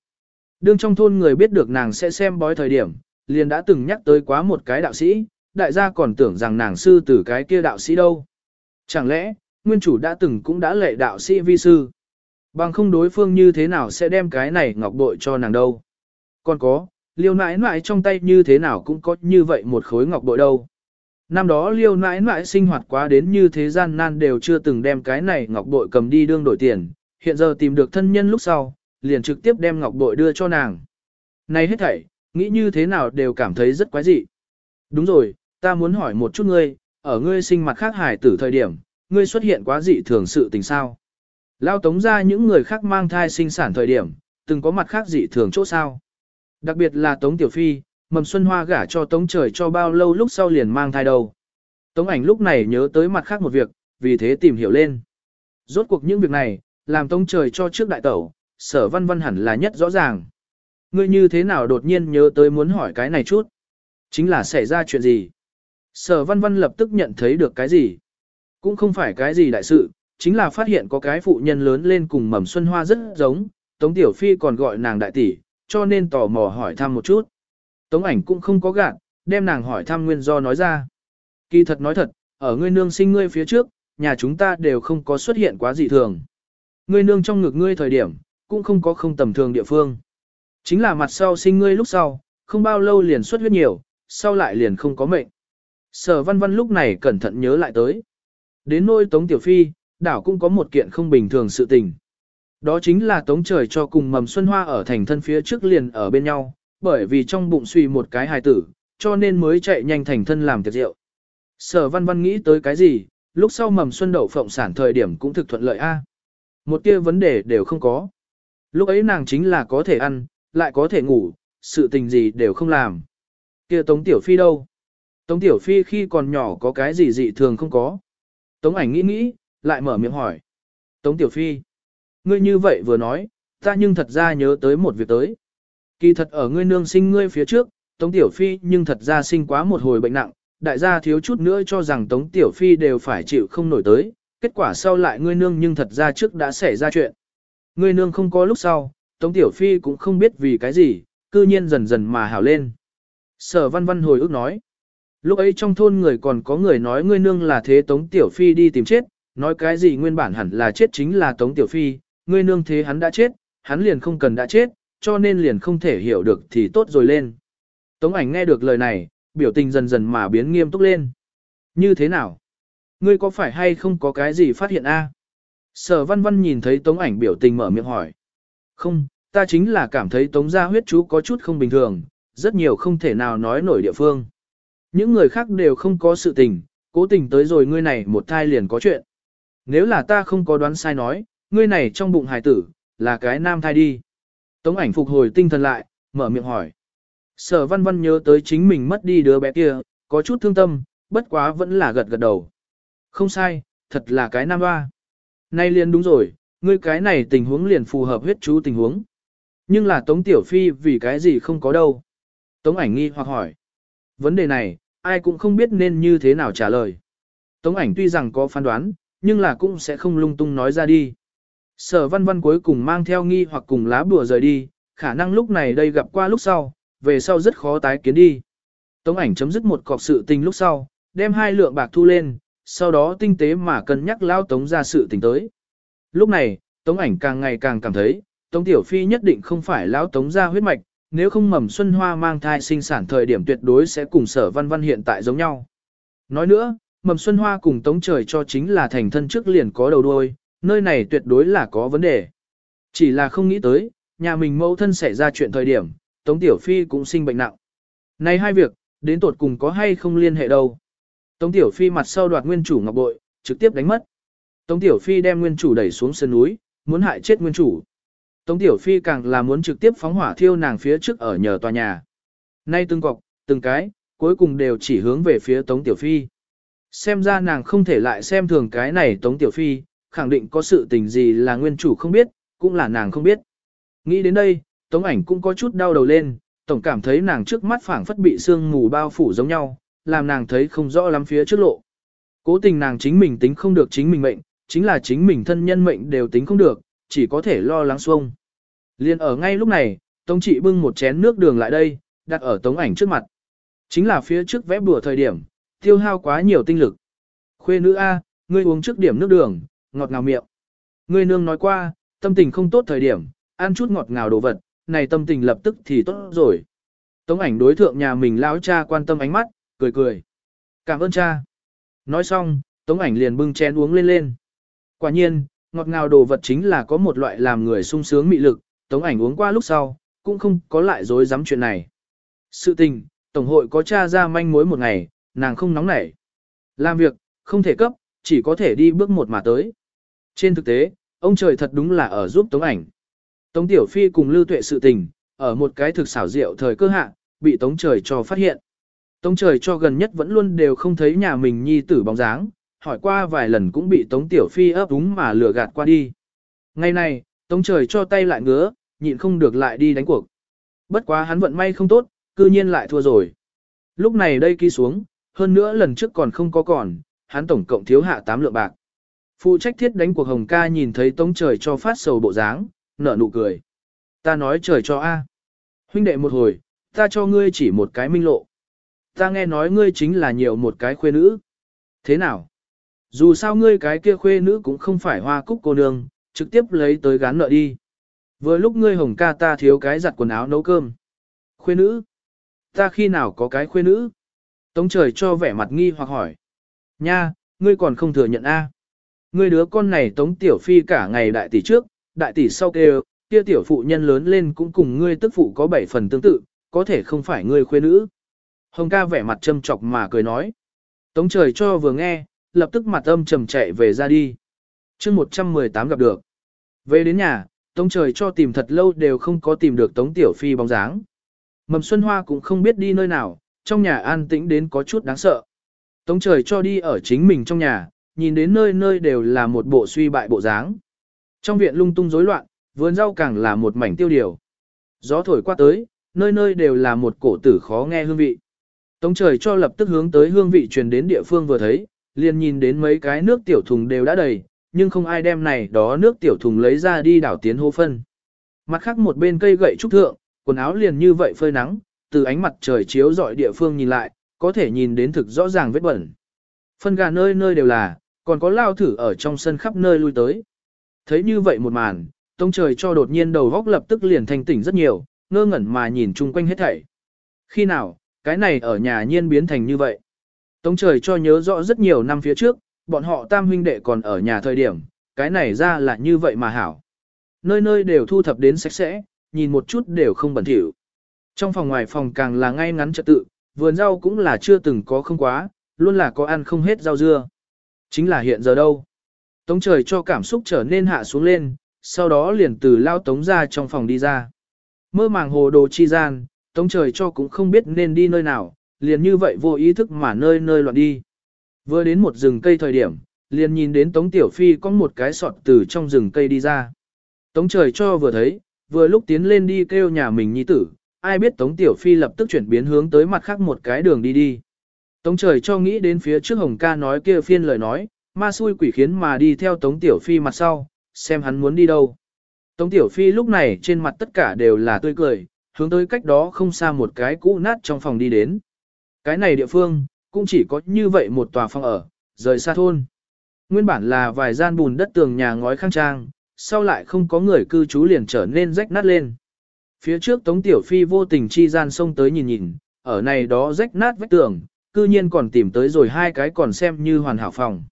Đương trong thôn người biết được nàng sẽ xem bói thời điểm, liền đã từng nhắc tới quá một cái đạo sĩ, đại gia còn tưởng rằng nàng sư tử cái kia đạo sĩ đâu. Chẳng lẽ, nguyên chủ đã từng cũng đã lệ đạo sĩ vi sư. Bằng không đối phương như thế nào sẽ đem cái này ngọc bội cho nàng đâu. Còn có, liêu nãi nãi trong tay như thế nào cũng có như vậy một khối ngọc bội đâu. Năm đó liêu nãi nãi sinh hoạt quá đến như thế gian nan đều chưa từng đem cái này ngọc bội cầm đi đương đổi tiền, hiện giờ tìm được thân nhân lúc sau, liền trực tiếp đem ngọc bội đưa cho nàng. Này hết thảy, nghĩ như thế nào đều cảm thấy rất quái dị. Đúng rồi, ta muốn hỏi một chút ngươi, ở ngươi sinh mặt khác hải tử thời điểm, ngươi xuất hiện quá dị thường sự tình sao? Lao tống ra những người khác mang thai sinh sản thời điểm, từng có mặt khác dị thường chỗ sao? Đặc biệt là tống tiểu phi, mầm xuân hoa gả cho tống trời cho bao lâu lúc sau liền mang thai đâu. Tống ảnh lúc này nhớ tới mặt khác một việc, vì thế tìm hiểu lên. Rốt cuộc những việc này, làm tống trời cho trước đại tẩu, sở văn văn hẳn là nhất rõ ràng. Ngươi như thế nào đột nhiên nhớ tới muốn hỏi cái này chút? Chính là xảy ra chuyện gì? Sở văn văn lập tức nhận thấy được cái gì? Cũng không phải cái gì đại sự, chính là phát hiện có cái phụ nhân lớn lên cùng mầm xuân hoa rất giống, Tống Tiểu Phi còn gọi nàng đại tỷ, cho nên tò mò hỏi thăm một chút. Tống ảnh cũng không có gạt, đem nàng hỏi thăm nguyên do nói ra. Kỳ thật nói thật, ở ngươi nương sinh ngươi phía trước, nhà chúng ta đều không có xuất hiện quá dị thường. Ngươi nương trong ngực ngươi thời điểm, cũng không có không tầm thường địa phương. Chính là mặt sau sinh ngươi lúc sau, không bao lâu liền xuất huyết nhiều, sau lại liền không có mệnh. Sở văn văn lúc này cẩn thận nhớ lại tới. Đến nôi Tống Tiểu Phi, đảo cũng có một kiện không bình thường sự tình. Đó chính là Tống Trời cho cùng mầm xuân hoa ở thành thân phía trước liền ở bên nhau, bởi vì trong bụng suy một cái hài tử, cho nên mới chạy nhanh thành thân làm tiệc rượu. Sở văn văn nghĩ tới cái gì, lúc sau mầm xuân đậu phộng sản thời điểm cũng thực thuận lợi a. Một tia vấn đề đều không có. Lúc ấy nàng chính là có thể ăn, lại có thể ngủ, sự tình gì đều không làm. Kia Tống Tiểu Phi đâu? Tống Tiểu Phi khi còn nhỏ có cái gì dị thường không có. Tống ảnh nghĩ nghĩ, lại mở miệng hỏi. Tống Tiểu Phi, ngươi như vậy vừa nói, ta nhưng thật ra nhớ tới một việc tới. Kỳ thật ở ngươi nương sinh ngươi phía trước, Tống Tiểu Phi nhưng thật ra sinh quá một hồi bệnh nặng, đại gia thiếu chút nữa cho rằng Tống Tiểu Phi đều phải chịu không nổi tới, kết quả sau lại ngươi nương nhưng thật ra trước đã xảy ra chuyện. Ngươi nương không có lúc sau, Tống Tiểu Phi cũng không biết vì cái gì, cư nhiên dần dần mà hảo lên. Sở văn văn hồi ước nói. Lúc ấy trong thôn người còn có người nói ngươi nương là thế Tống Tiểu Phi đi tìm chết, nói cái gì nguyên bản hẳn là chết chính là Tống Tiểu Phi, ngươi nương thế hắn đã chết, hắn liền không cần đã chết, cho nên liền không thể hiểu được thì tốt rồi lên. Tống ảnh nghe được lời này, biểu tình dần dần mà biến nghiêm túc lên. Như thế nào? Ngươi có phải hay không có cái gì phát hiện a? Sở văn văn nhìn thấy tống ảnh biểu tình mở miệng hỏi. Không, ta chính là cảm thấy tống gia huyết chú có chút không bình thường, rất nhiều không thể nào nói nổi địa phương. Những người khác đều không có sự tình, cố tình tới rồi ngươi này một thai liền có chuyện. Nếu là ta không có đoán sai nói, ngươi này trong bụng hài tử, là cái nam thai đi. Tống ảnh phục hồi tinh thần lại, mở miệng hỏi. Sở văn văn nhớ tới chính mình mất đi đứa bé kia, có chút thương tâm, bất quá vẫn là gật gật đầu. Không sai, thật là cái nam hoa. Nay liền đúng rồi, ngươi cái này tình huống liền phù hợp huyết chú tình huống. Nhưng là Tống Tiểu Phi vì cái gì không có đâu. Tống ảnh nghi hoặc hỏi. Vấn đề này, ai cũng không biết nên như thế nào trả lời. Tống ảnh tuy rằng có phán đoán, nhưng là cũng sẽ không lung tung nói ra đi. Sở văn văn cuối cùng mang theo nghi hoặc cùng lá bùa rời đi, khả năng lúc này đây gặp qua lúc sau, về sau rất khó tái kiến đi. Tống ảnh chấm dứt một cọc sự tình lúc sau, đem hai lượng bạc thu lên, sau đó tinh tế mà cân nhắc lao tống ra sự tình tới. Lúc này, tống ảnh càng ngày càng cảm thấy, tống tiểu phi nhất định không phải lao tống ra huyết mạch, nếu không mầm xuân hoa mang thai sinh sản thời điểm tuyệt đối sẽ cùng sở văn văn hiện tại giống nhau. Nói nữa, mầm xuân hoa cùng tống trời cho chính là thành thân trước liền có đầu đuôi, nơi này tuyệt đối là có vấn đề. Chỉ là không nghĩ tới, nhà mình mẫu thân xảy ra chuyện thời điểm, tống tiểu phi cũng sinh bệnh nặng. Này hai việc, đến tột cùng có hay không liên hệ đâu. Tống tiểu phi mặt sau đoạt nguyên chủ ngọc bội, trực tiếp đánh mất. Tống tiểu phi đem nguyên chủ đẩy xuống sân núi, muốn hại chết nguyên chủ. Tống Tiểu Phi càng là muốn trực tiếp phóng hỏa thiêu nàng phía trước ở nhờ tòa nhà. Nay từng cọc, từng cái, cuối cùng đều chỉ hướng về phía Tống Tiểu Phi. Xem ra nàng không thể lại xem thường cái này Tống Tiểu Phi, khẳng định có sự tình gì là nguyên chủ không biết, cũng là nàng không biết. Nghĩ đến đây, Tống ảnh cũng có chút đau đầu lên, tổng cảm thấy nàng trước mắt phảng phất bị sương mù bao phủ giống nhau, làm nàng thấy không rõ lắm phía trước lộ. Cố tình nàng chính mình tính không được chính mình mệnh, chính là chính mình thân nhân mệnh đều tính không được, chỉ có thể lo lắng xuông. Liên ở ngay lúc này, Tống trị bưng một chén nước đường lại đây, đặt ở tống ảnh trước mặt. Chính là phía trước vẽ bùa thời điểm, tiêu hao quá nhiều tinh lực. Khuê nữ A, ngươi uống trước điểm nước đường, ngọt ngào miệng. Ngươi nương nói qua, tâm tình không tốt thời điểm, ăn chút ngọt ngào đồ vật, này tâm tình lập tức thì tốt rồi. Tống ảnh đối thượng nhà mình lão cha quan tâm ánh mắt, cười cười. Cảm ơn cha. Nói xong, tống ảnh liền bưng chén uống lên lên. Quả nhiên, ngọt ngào đồ vật chính là có một loại làm người sung sướng mị lực, tống ảnh uống qua lúc sau, cũng không có lại dối dám chuyện này. Sự tình, Tổng hội có tra ra manh mối một ngày, nàng không nóng nảy. Làm việc, không thể cấp, chỉ có thể đi bước một mà tới. Trên thực tế, ông trời thật đúng là ở giúp Tống ảnh. Tống Tiểu Phi cùng Lưu Tuệ sự tình, ở một cái thực xảo diệu thời cơ hạ, bị Tống Trời cho phát hiện. Tống Trời cho gần nhất vẫn luôn đều không thấy nhà mình nhi tử bóng dáng, hỏi qua vài lần cũng bị Tống Tiểu Phi ấp úng mà lừa gạt qua đi. Ngày này, Tống Trời cho tay lại ngứa, nhịn không được lại đi đánh cuộc. Bất quá hắn vận may không tốt, cư nhiên lại thua rồi. Lúc này đây ký xuống, hơn nữa lần trước còn không có còn, hắn tổng cộng thiếu hạ 8 lượng bạc. Phụ trách thiết đánh cuộc hồng ca nhìn thấy tống trời cho phát sầu bộ dáng, nở nụ cười. Ta nói trời cho A. Huynh đệ một hồi, ta cho ngươi chỉ một cái minh lộ. Ta nghe nói ngươi chính là nhiều một cái khuê nữ. Thế nào? Dù sao ngươi cái kia khuê nữ cũng không phải hoa cúc cô nương, trực tiếp lấy tới gán nợ đi. Vừa lúc ngươi hồng ca ta thiếu cái giặt quần áo nấu cơm. Khuê nữ? Ta khi nào có cái khuê nữ? Tống trời cho vẻ mặt nghi hoặc hỏi. Nha, ngươi còn không thừa nhận a? Ngươi đứa con này tống tiểu phi cả ngày đại tỷ trước, đại tỷ sau kêu, kia tiểu phụ nhân lớn lên cũng cùng ngươi tức phụ có bảy phần tương tự, có thể không phải ngươi khuê nữ. Hồng ca vẻ mặt châm chọc mà cười nói. Tống trời cho vừa nghe, lập tức mặt âm trầm chạy về ra đi. chương 118 gặp được. Về đến nhà, Tống trời cho tìm thật lâu đều không có tìm được Tống Tiểu Phi bóng dáng. Mầm Xuân Hoa cũng không biết đi nơi nào, trong nhà an tĩnh đến có chút đáng sợ. Tống trời cho đi ở chính mình trong nhà, nhìn đến nơi nơi đều là một bộ suy bại bộ dáng. Trong viện lung tung rối loạn, vườn rau càng là một mảnh tiêu điều. Gió thổi qua tới, nơi nơi đều là một cổ tử khó nghe hương vị. Tống trời cho lập tức hướng tới hương vị truyền đến địa phương vừa thấy, liền nhìn đến mấy cái nước tiểu thùng đều đã đầy, nhưng không ai đem này đó nước tiểu thùng lấy ra đi đảo tiến hô phân. Mặt khác một bên cây gậy trúc thượng, quần áo liền như vậy phơi nắng, từ ánh mặt trời chiếu dọi địa phương nhìn lại, có thể nhìn đến thực rõ ràng vết bẩn. Phân gà nơi nơi đều là, còn có lao thử ở trong sân khắp nơi lui tới. Thấy như vậy một màn, tông trời cho đột nhiên đầu góc lập tức liền thanh tỉnh rất nhiều, ngơ ngẩn mà nhìn chung quanh hết thảy. Khi nào, cái này ở nhà nhiên biến thành như vậy. Tống trời cho nhớ rõ rất nhiều năm phía trước, bọn họ tam huynh đệ còn ở nhà thời điểm, cái này ra là như vậy mà hảo. Nơi nơi đều thu thập đến sạch sẽ, nhìn một chút đều không bẩn thỉu. Trong phòng ngoài phòng càng là ngay ngắn trật tự, vườn rau cũng là chưa từng có không quá, luôn là có ăn không hết rau dưa. Chính là hiện giờ đâu. Tống trời cho cảm xúc trở nên hạ xuống lên, sau đó liền từ lao tống ra trong phòng đi ra. Mơ màng hồ đồ chi gian, tống trời cho cũng không biết nên đi nơi nào, liền như vậy vô ý thức mà nơi nơi loạn đi. Vừa đến một rừng cây thời điểm, liền nhìn đến Tống Tiểu Phi có một cái sọt từ trong rừng cây đi ra. Tống trời cho vừa thấy, vừa lúc tiến lên đi kêu nhà mình nhi tử, ai biết Tống Tiểu Phi lập tức chuyển biến hướng tới mặt khác một cái đường đi đi. Tống trời cho nghĩ đến phía trước Hồng ca nói kia phiên lời nói, ma xui quỷ khiến mà đi theo Tống Tiểu Phi mặt sau, xem hắn muốn đi đâu. Tống Tiểu Phi lúc này trên mặt tất cả đều là tươi cười, hướng tới cách đó không xa một cái cũ nát trong phòng đi đến. Cái này địa phương, cũng chỉ có như vậy một tòa phòng ở, rời xa thôn. Nguyên bản là vài gian bùn đất tường nhà ngói khang trang, sau lại không có người cư trú liền trở nên rách nát lên. Phía trước Tống Tiểu Phi vô tình chi gian xông tới nhìn nhìn, ở này đó rách nát vách tường, cư nhiên còn tìm tới rồi hai cái còn xem như hoàn hảo phòng.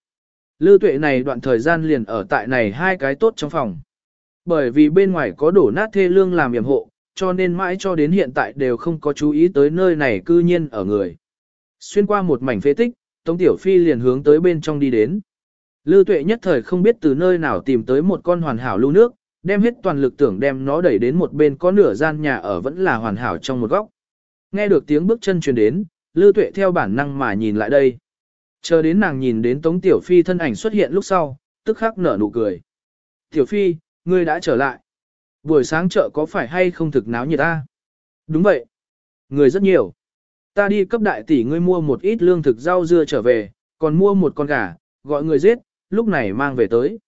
Lưu tuệ này đoạn thời gian liền ở tại này hai cái tốt trong phòng. Bởi vì bên ngoài có đổ nát thê lương làm yểm hộ, cho nên mãi cho đến hiện tại đều không có chú ý tới nơi này cư nhiên ở người. Xuyên qua một mảnh phế tích, Tống Tiểu Phi liền hướng tới bên trong đi đến. Lưu tuệ nhất thời không biết từ nơi nào tìm tới một con hoàn hảo lưu nước, đem hết toàn lực tưởng đem nó đẩy đến một bên có nửa gian nhà ở vẫn là hoàn hảo trong một góc. Nghe được tiếng bước chân truyền đến, Lưu Tuệ theo bản năng mà nhìn lại đây. Chờ đến nàng nhìn đến Tống Tiểu Phi thân ảnh xuất hiện lúc sau, tức khắc nở nụ cười. Tiểu Phi, ngươi đã trở lại. Buổi sáng chợ có phải hay không thực náo nhiệt ta? Đúng vậy. Người rất nhiều. Ta đi cấp đại tỷ ngươi mua một ít lương thực rau dưa trở về, còn mua một con gà, gọi người giết, lúc này mang về tới.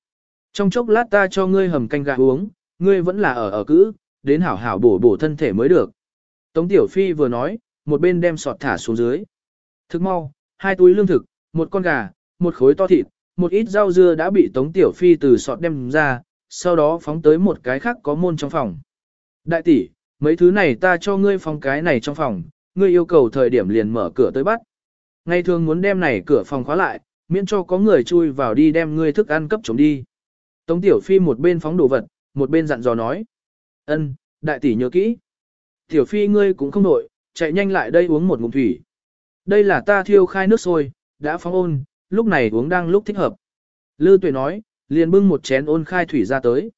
Trong chốc lát ta cho ngươi hầm canh gà uống, ngươi vẫn là ở ở cữ, đến hảo hảo bổ bổ thân thể mới được. Tống Tiểu Phi vừa nói, một bên đem sọt thả xuống dưới. Thức mau, hai túi lương thực, một con gà, một khối to thịt, một ít rau dưa đã bị Tống Tiểu Phi từ sọt đem ra, sau đó phóng tới một cái khác có môn trong phòng. Đại tỷ, mấy thứ này ta cho ngươi phong cái này trong phòng, ngươi yêu cầu thời điểm liền mở cửa tới bắt. Ngày thường muốn đem này cửa phòng khóa lại, miễn cho có người chui vào đi đem ngươi thức ăn cấp chống đi. Tống Tiểu Phi một bên phóng đồ vật, một bên dặn dò nói. ân, đại tỷ nhớ kỹ. Tiểu Phi ngươi cũng không nổi, chạy nhanh lại đây uống một ngụm thủy. Đây là ta thiêu khai nước sôi, đã phóng ôn, lúc này uống đang lúc thích hợp. Lư Tuệ nói, liền bưng một chén ôn khai thủy ra tới.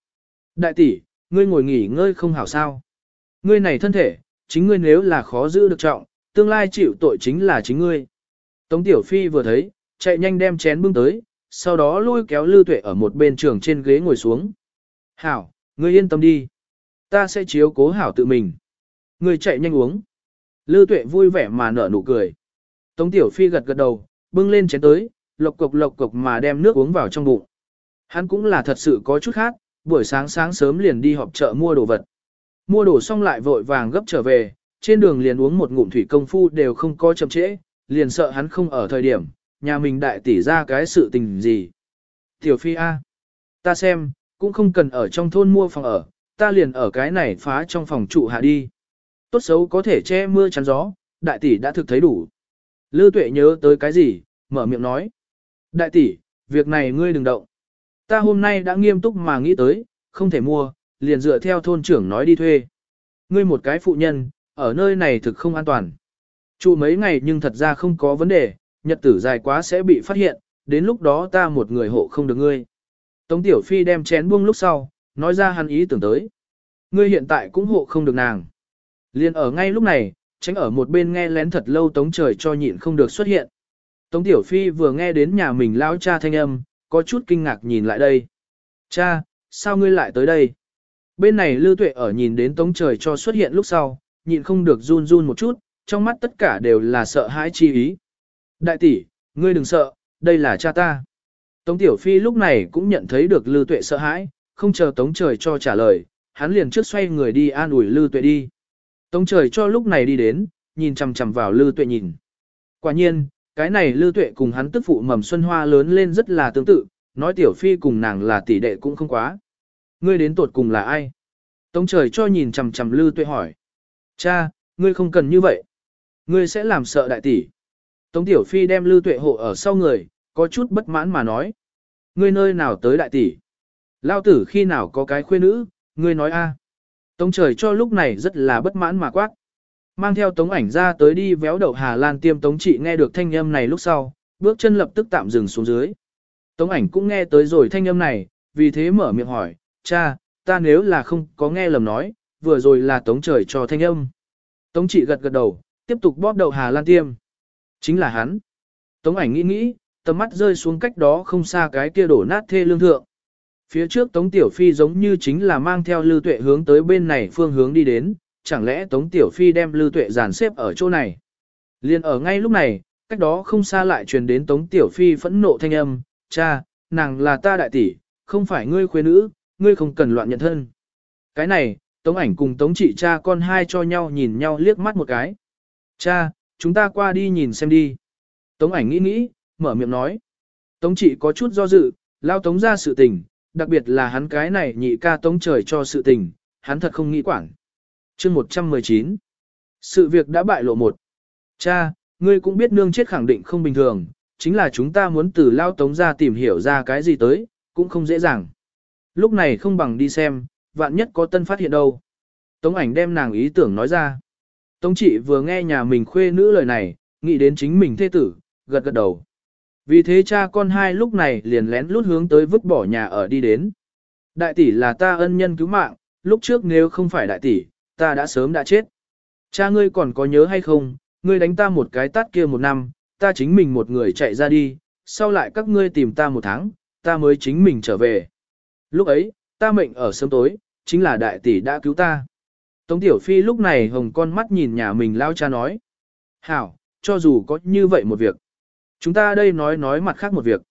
Đại tỷ, ngươi ngồi nghỉ ngơi không hảo sao. Ngươi này thân thể, chính ngươi nếu là khó giữ được trọng, tương lai chịu tội chính là chính ngươi. Tống Tiểu Phi vừa thấy, chạy nhanh đem chén bưng tới, sau đó lôi kéo Lư Tuệ ở một bên trường trên ghế ngồi xuống. Hảo, ngươi yên tâm đi. Ta sẽ chiếu cố hảo tự mình. Ngươi chạy nhanh uống. Lư Tuệ vui vẻ mà nở nụ cười. Tống Tiểu Phi gật gật đầu, bưng lên chén tới, lộc cục lộc cục mà đem nước uống vào trong bụng. Hắn cũng là thật sự có chút khác, buổi sáng sáng sớm liền đi họp chợ mua đồ vật. Mua đồ xong lại vội vàng gấp trở về, trên đường liền uống một ngụm thủy công phu đều không có chậm trễ, liền sợ hắn không ở thời điểm, nhà mình đại tỷ ra cái sự tình gì. Tiểu Phi A. Ta xem, cũng không cần ở trong thôn mua phòng ở, ta liền ở cái này phá trong phòng trụ hạ đi. Tốt xấu có thể che mưa chắn gió, đại tỷ đã thực thấy đủ. Lư tuệ nhớ tới cái gì, mở miệng nói. Đại tỷ, việc này ngươi đừng động. Ta hôm nay đã nghiêm túc mà nghĩ tới, không thể mua, liền dựa theo thôn trưởng nói đi thuê. Ngươi một cái phụ nhân, ở nơi này thực không an toàn. Trụ mấy ngày nhưng thật ra không có vấn đề, nhật tử dài quá sẽ bị phát hiện, đến lúc đó ta một người hộ không được ngươi. Tống Tiểu Phi đem chén buông lúc sau, nói ra hắn ý tưởng tới. Ngươi hiện tại cũng hộ không được nàng. Liên ở ngay lúc này, tránh ở một bên nghe lén thật lâu Tống trời cho nhịn không được xuất hiện. Tống Tiểu Phi vừa nghe đến nhà mình lao cha thanh âm, có chút kinh ngạc nhìn lại đây. Cha, sao ngươi lại tới đây? Bên này Lưu Tuệ ở nhìn đến Tống trời cho xuất hiện lúc sau, nhịn không được run run một chút, trong mắt tất cả đều là sợ hãi chi ý. Đại tỷ, ngươi đừng sợ, đây là cha ta. Tống Tiểu Phi lúc này cũng nhận thấy được Lưu Tuệ sợ hãi, không chờ Tống Trời cho trả lời, hắn liền trước xoay người đi an ủi Lưu Tuệ đi. Tống Trời cho lúc này đi đến, nhìn chằm chằm vào Lưu Tuệ nhìn. Quả nhiên, cái này Lưu Tuệ cùng hắn tức phụ mầm xuân hoa lớn lên rất là tương tự, nói Tiểu Phi cùng nàng là tỷ đệ cũng không quá. Ngươi đến tuột cùng là ai? Tống Trời cho nhìn chằm chằm Lưu Tuệ hỏi. Cha, ngươi không cần như vậy. Ngươi sẽ làm sợ đại tỷ. Tống Tiểu Phi đem Lưu Tuệ hộ ở sau người, có chút bất mãn mà nói. Ngươi nơi nào tới đại tỷ? Lao tử khi nào có cái khuê nữ, ngươi nói a? Tống trời cho lúc này rất là bất mãn mà quát. Mang theo tống ảnh ra tới đi véo đậu Hà Lan tiêm tống trị nghe được thanh âm này lúc sau, bước chân lập tức tạm dừng xuống dưới. Tống ảnh cũng nghe tới rồi thanh âm này, vì thế mở miệng hỏi, cha, ta nếu là không có nghe lầm nói, vừa rồi là tống trời cho thanh âm. Tống trị gật gật đầu, tiếp tục bóp đậu Hà Lan tiêm. Chính là hắn. Tống ảnh nghĩ nghĩ, tầm mắt rơi xuống cách đó không xa cái kia đổ nát thê lương thượng. Phía trước Tống Tiểu Phi giống như chính là mang theo Lưu Tuệ hướng tới bên này phương hướng đi đến, chẳng lẽ Tống Tiểu Phi đem Lưu Tuệ dàn xếp ở chỗ này. Liên ở ngay lúc này, cách đó không xa lại truyền đến Tống Tiểu Phi phẫn nộ thanh âm, cha, nàng là ta đại tỷ, không phải ngươi khuê nữ, ngươi không cần loạn nhận thân. Cái này, Tống ảnh cùng Tống chị cha con hai cho nhau nhìn nhau liếc mắt một cái. Cha, chúng ta qua đi nhìn xem đi. Tống ảnh nghĩ nghĩ, mở miệng nói. Tống chị có chút do dự, lao tống ra sự tình, đặc biệt là hắn cái này nhị ca tống trời cho sự tình, hắn thật không nghĩ quản chương 119 Sự việc đã bại lộ một. Cha, ngươi cũng biết nương chết khẳng định không bình thường, chính là chúng ta muốn từ lao tống ra tìm hiểu ra cái gì tới, cũng không dễ dàng. Lúc này không bằng đi xem, vạn nhất có tân phát hiện đâu. Tống ảnh đem nàng ý tưởng nói ra. Tống trị vừa nghe nhà mình khuê nữ lời này, nghĩ đến chính mình thê tử, gật gật đầu. Vì thế cha con hai lúc này liền lén lút hướng tới vứt bỏ nhà ở đi đến. Đại tỷ là ta ân nhân cứu mạng, lúc trước nếu không phải đại tỷ, ta đã sớm đã chết. Cha ngươi còn có nhớ hay không, ngươi đánh ta một cái tát kia một năm, ta chính mình một người chạy ra đi, sau lại các ngươi tìm ta một tháng, ta mới chính mình trở về. Lúc ấy, ta mệnh ở sớm tối, chính là đại tỷ đã cứu ta. Tống Tiểu Phi lúc này hồng con mắt nhìn nhà mình lao cha nói. Hảo, cho dù có như vậy một việc. Chúng ta đây nói nói mặt khác một việc.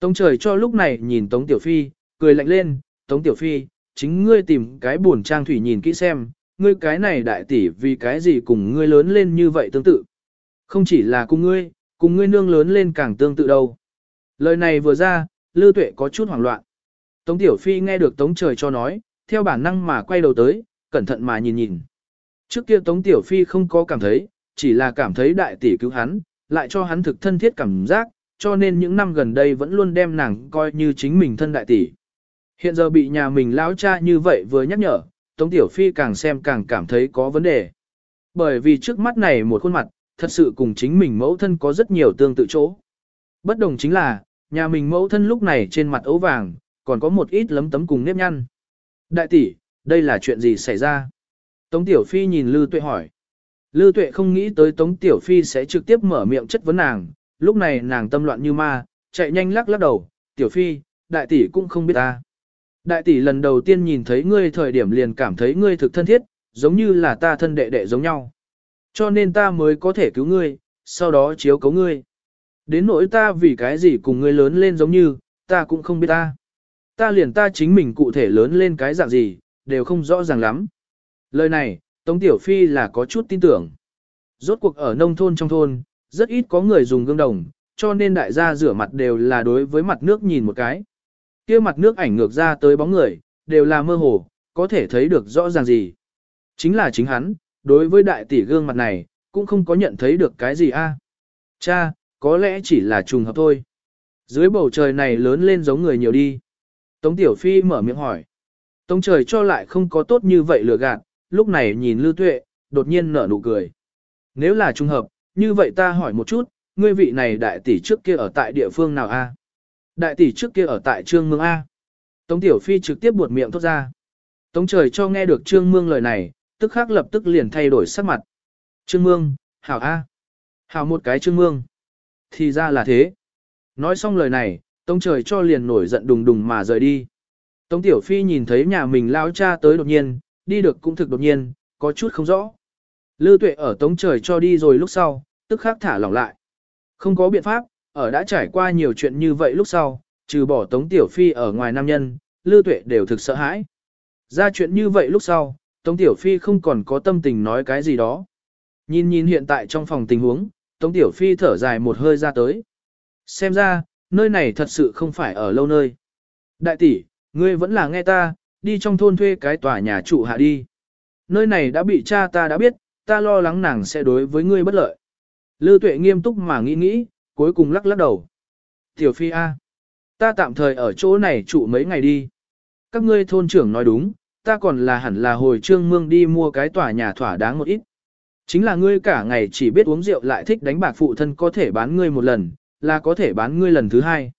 Tống trời cho lúc này nhìn Tống Tiểu Phi, cười lạnh lên, Tống Tiểu Phi, chính ngươi tìm cái buồn trang thủy nhìn kỹ xem, ngươi cái này đại tỷ vì cái gì cùng ngươi lớn lên như vậy tương tự. Không chỉ là cùng ngươi, cùng ngươi nương lớn lên càng tương tự đâu. Lời này vừa ra, Lư Tuệ có chút hoảng loạn. Tống Tiểu Phi nghe được Tống Trời cho nói, theo bản năng mà quay đầu tới, cẩn thận mà nhìn nhìn. Trước kia Tống Tiểu Phi không có cảm thấy, chỉ là cảm thấy đại tỷ cứu hắn, lại cho hắn thực thân thiết cảm giác, cho nên những năm gần đây vẫn luôn đem nàng coi như chính mình thân đại tỷ. Hiện giờ bị nhà mình lão cha như vậy vừa nhắc nhở, Tống Tiểu Phi càng xem càng cảm thấy có vấn đề. Bởi vì trước mắt này một khuôn mặt, thật sự cùng chính mình mẫu thân có rất nhiều tương tự chỗ. Bất đồng chính là, nhà mình mẫu thân lúc này trên mặt ấu vàng, còn có một ít lấm tấm cùng nếp nhăn. Đại tỷ, đây là chuyện gì xảy ra? Tống Tiểu Phi nhìn Lư Tuệ hỏi. Lư Tuệ không nghĩ tới Tống Tiểu Phi sẽ trực tiếp mở miệng chất vấn nàng, lúc này nàng tâm loạn như ma, chạy nhanh lắc lắc đầu, Tiểu Phi, đại tỷ cũng không biết ta. Đại tỷ lần đầu tiên nhìn thấy ngươi thời điểm liền cảm thấy ngươi thực thân thiết, giống như là ta thân đệ đệ giống nhau. Cho nên ta mới có thể cứu ngươi, sau đó chiếu cấu ngươi. Đến nỗi ta vì cái gì cùng ngươi lớn lên giống như, ta cũng không biết ta. Ta liền ta chính mình cụ thể lớn lên cái dạng gì, đều không rõ ràng lắm. Lời này, Tống Tiểu Phi là có chút tin tưởng. Rốt cuộc ở nông thôn trong thôn, rất ít có người dùng gương đồng, cho nên đại gia rửa mặt đều là đối với mặt nước nhìn một cái kia mặt nước ảnh ngược ra tới bóng người, đều là mơ hồ, có thể thấy được rõ ràng gì. Chính là chính hắn, đối với đại tỷ gương mặt này, cũng không có nhận thấy được cái gì a. Cha, có lẽ chỉ là trùng hợp thôi. Dưới bầu trời này lớn lên giống người nhiều đi. Tống Tiểu Phi mở miệng hỏi. Tống trời cho lại không có tốt như vậy lừa gạt, lúc này nhìn Lưu Tuệ, đột nhiên nở nụ cười. Nếu là trùng hợp, như vậy ta hỏi một chút, ngươi vị này đại tỷ trước kia ở tại địa phương nào a? Đại tỷ trước kia ở tại Trương Mương A. Tống Tiểu Phi trực tiếp buột miệng thốt ra. Tống trời cho nghe được Trương Mương lời này, tức khắc lập tức liền thay đổi sắc mặt. Trương Mương, hảo A. Hảo một cái Trương Mương. Thì ra là thế. Nói xong lời này, Tống trời cho liền nổi giận đùng đùng mà rời đi. Tống Tiểu Phi nhìn thấy nhà mình lao cha tới đột nhiên, đi được cũng thực đột nhiên, có chút không rõ. Lư tuệ ở Tống trời cho đi rồi lúc sau, tức khắc thả lỏng lại. Không có biện pháp, ở đã trải qua nhiều chuyện như vậy lúc sau, trừ bỏ Tống Tiểu Phi ở ngoài nam nhân, Lư tuệ đều thực sợ hãi. Ra chuyện như vậy lúc sau, Tống Tiểu Phi không còn có tâm tình nói cái gì đó. Nhìn nhìn hiện tại trong phòng tình huống, Tống Tiểu Phi thở dài một hơi ra tới. Xem ra, nơi này thật sự không phải ở lâu nơi. Đại tỷ, ngươi vẫn là nghe ta, đi trong thôn thuê cái tòa nhà trụ hạ đi. Nơi này đã bị cha ta đã biết, ta lo lắng nàng sẽ đối với ngươi bất lợi. Lư tuệ nghiêm túc mà nghĩ nghĩ, cuối cùng lắc lắc đầu. Tiểu Phi A, ta tạm thời ở chỗ này trụ mấy ngày đi. Các ngươi thôn trưởng nói đúng, ta còn là hẳn là hồi trương mương đi mua cái tòa nhà thỏa đáng một ít. Chính là ngươi cả ngày chỉ biết uống rượu lại thích đánh bạc phụ thân có thể bán ngươi một lần, là có thể bán ngươi lần thứ hai.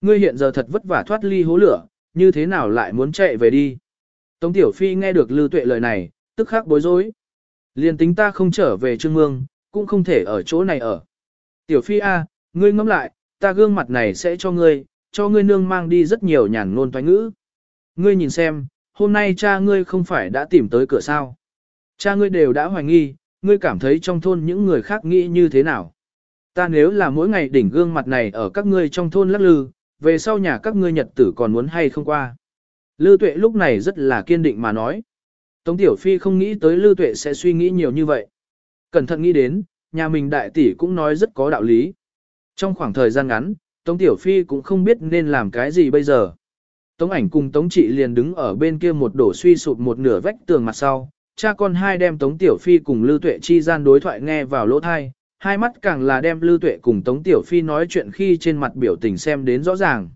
Ngươi hiện giờ thật vất vả thoát ly hố lửa, như thế nào lại muốn chạy về đi. Tống Tiểu Phi nghe được Lưu Tuệ lời này, tức khắc bối rối. Liên tính ta không trở về Trương Mương, cũng không thể ở chỗ này ở. Tiểu Phi A, ngươi ngẫm lại, ta gương mặt này sẽ cho ngươi, cho ngươi nương mang đi rất nhiều nhàn ngôn toán ngữ. Ngươi nhìn xem, hôm nay cha ngươi không phải đã tìm tới cửa sao. Cha ngươi đều đã hoài nghi, ngươi cảm thấy trong thôn những người khác nghĩ như thế nào. Ta nếu là mỗi ngày đỉnh gương mặt này ở các ngươi trong thôn lắc lư, về sau nhà các ngươi nhật tử còn muốn hay không qua. Lư tuệ lúc này rất là kiên định mà nói. Tống Tiểu Phi không nghĩ tới Lư tuệ sẽ suy nghĩ nhiều như vậy. Cẩn thận nghĩ đến, nhà mình đại tỷ cũng nói rất có đạo lý. Trong khoảng thời gian ngắn, Tống Tiểu Phi cũng không biết nên làm cái gì bây giờ. Tống ảnh cùng Tống Trị liền đứng ở bên kia một đổ suy sụp một nửa vách tường mặt sau, cha con hai đem Tống Tiểu Phi cùng Lưu Tuệ chi gian đối thoại nghe vào lỗ tai. hai mắt càng là đem Lưu Tuệ cùng Tống Tiểu Phi nói chuyện khi trên mặt biểu tình xem đến rõ ràng.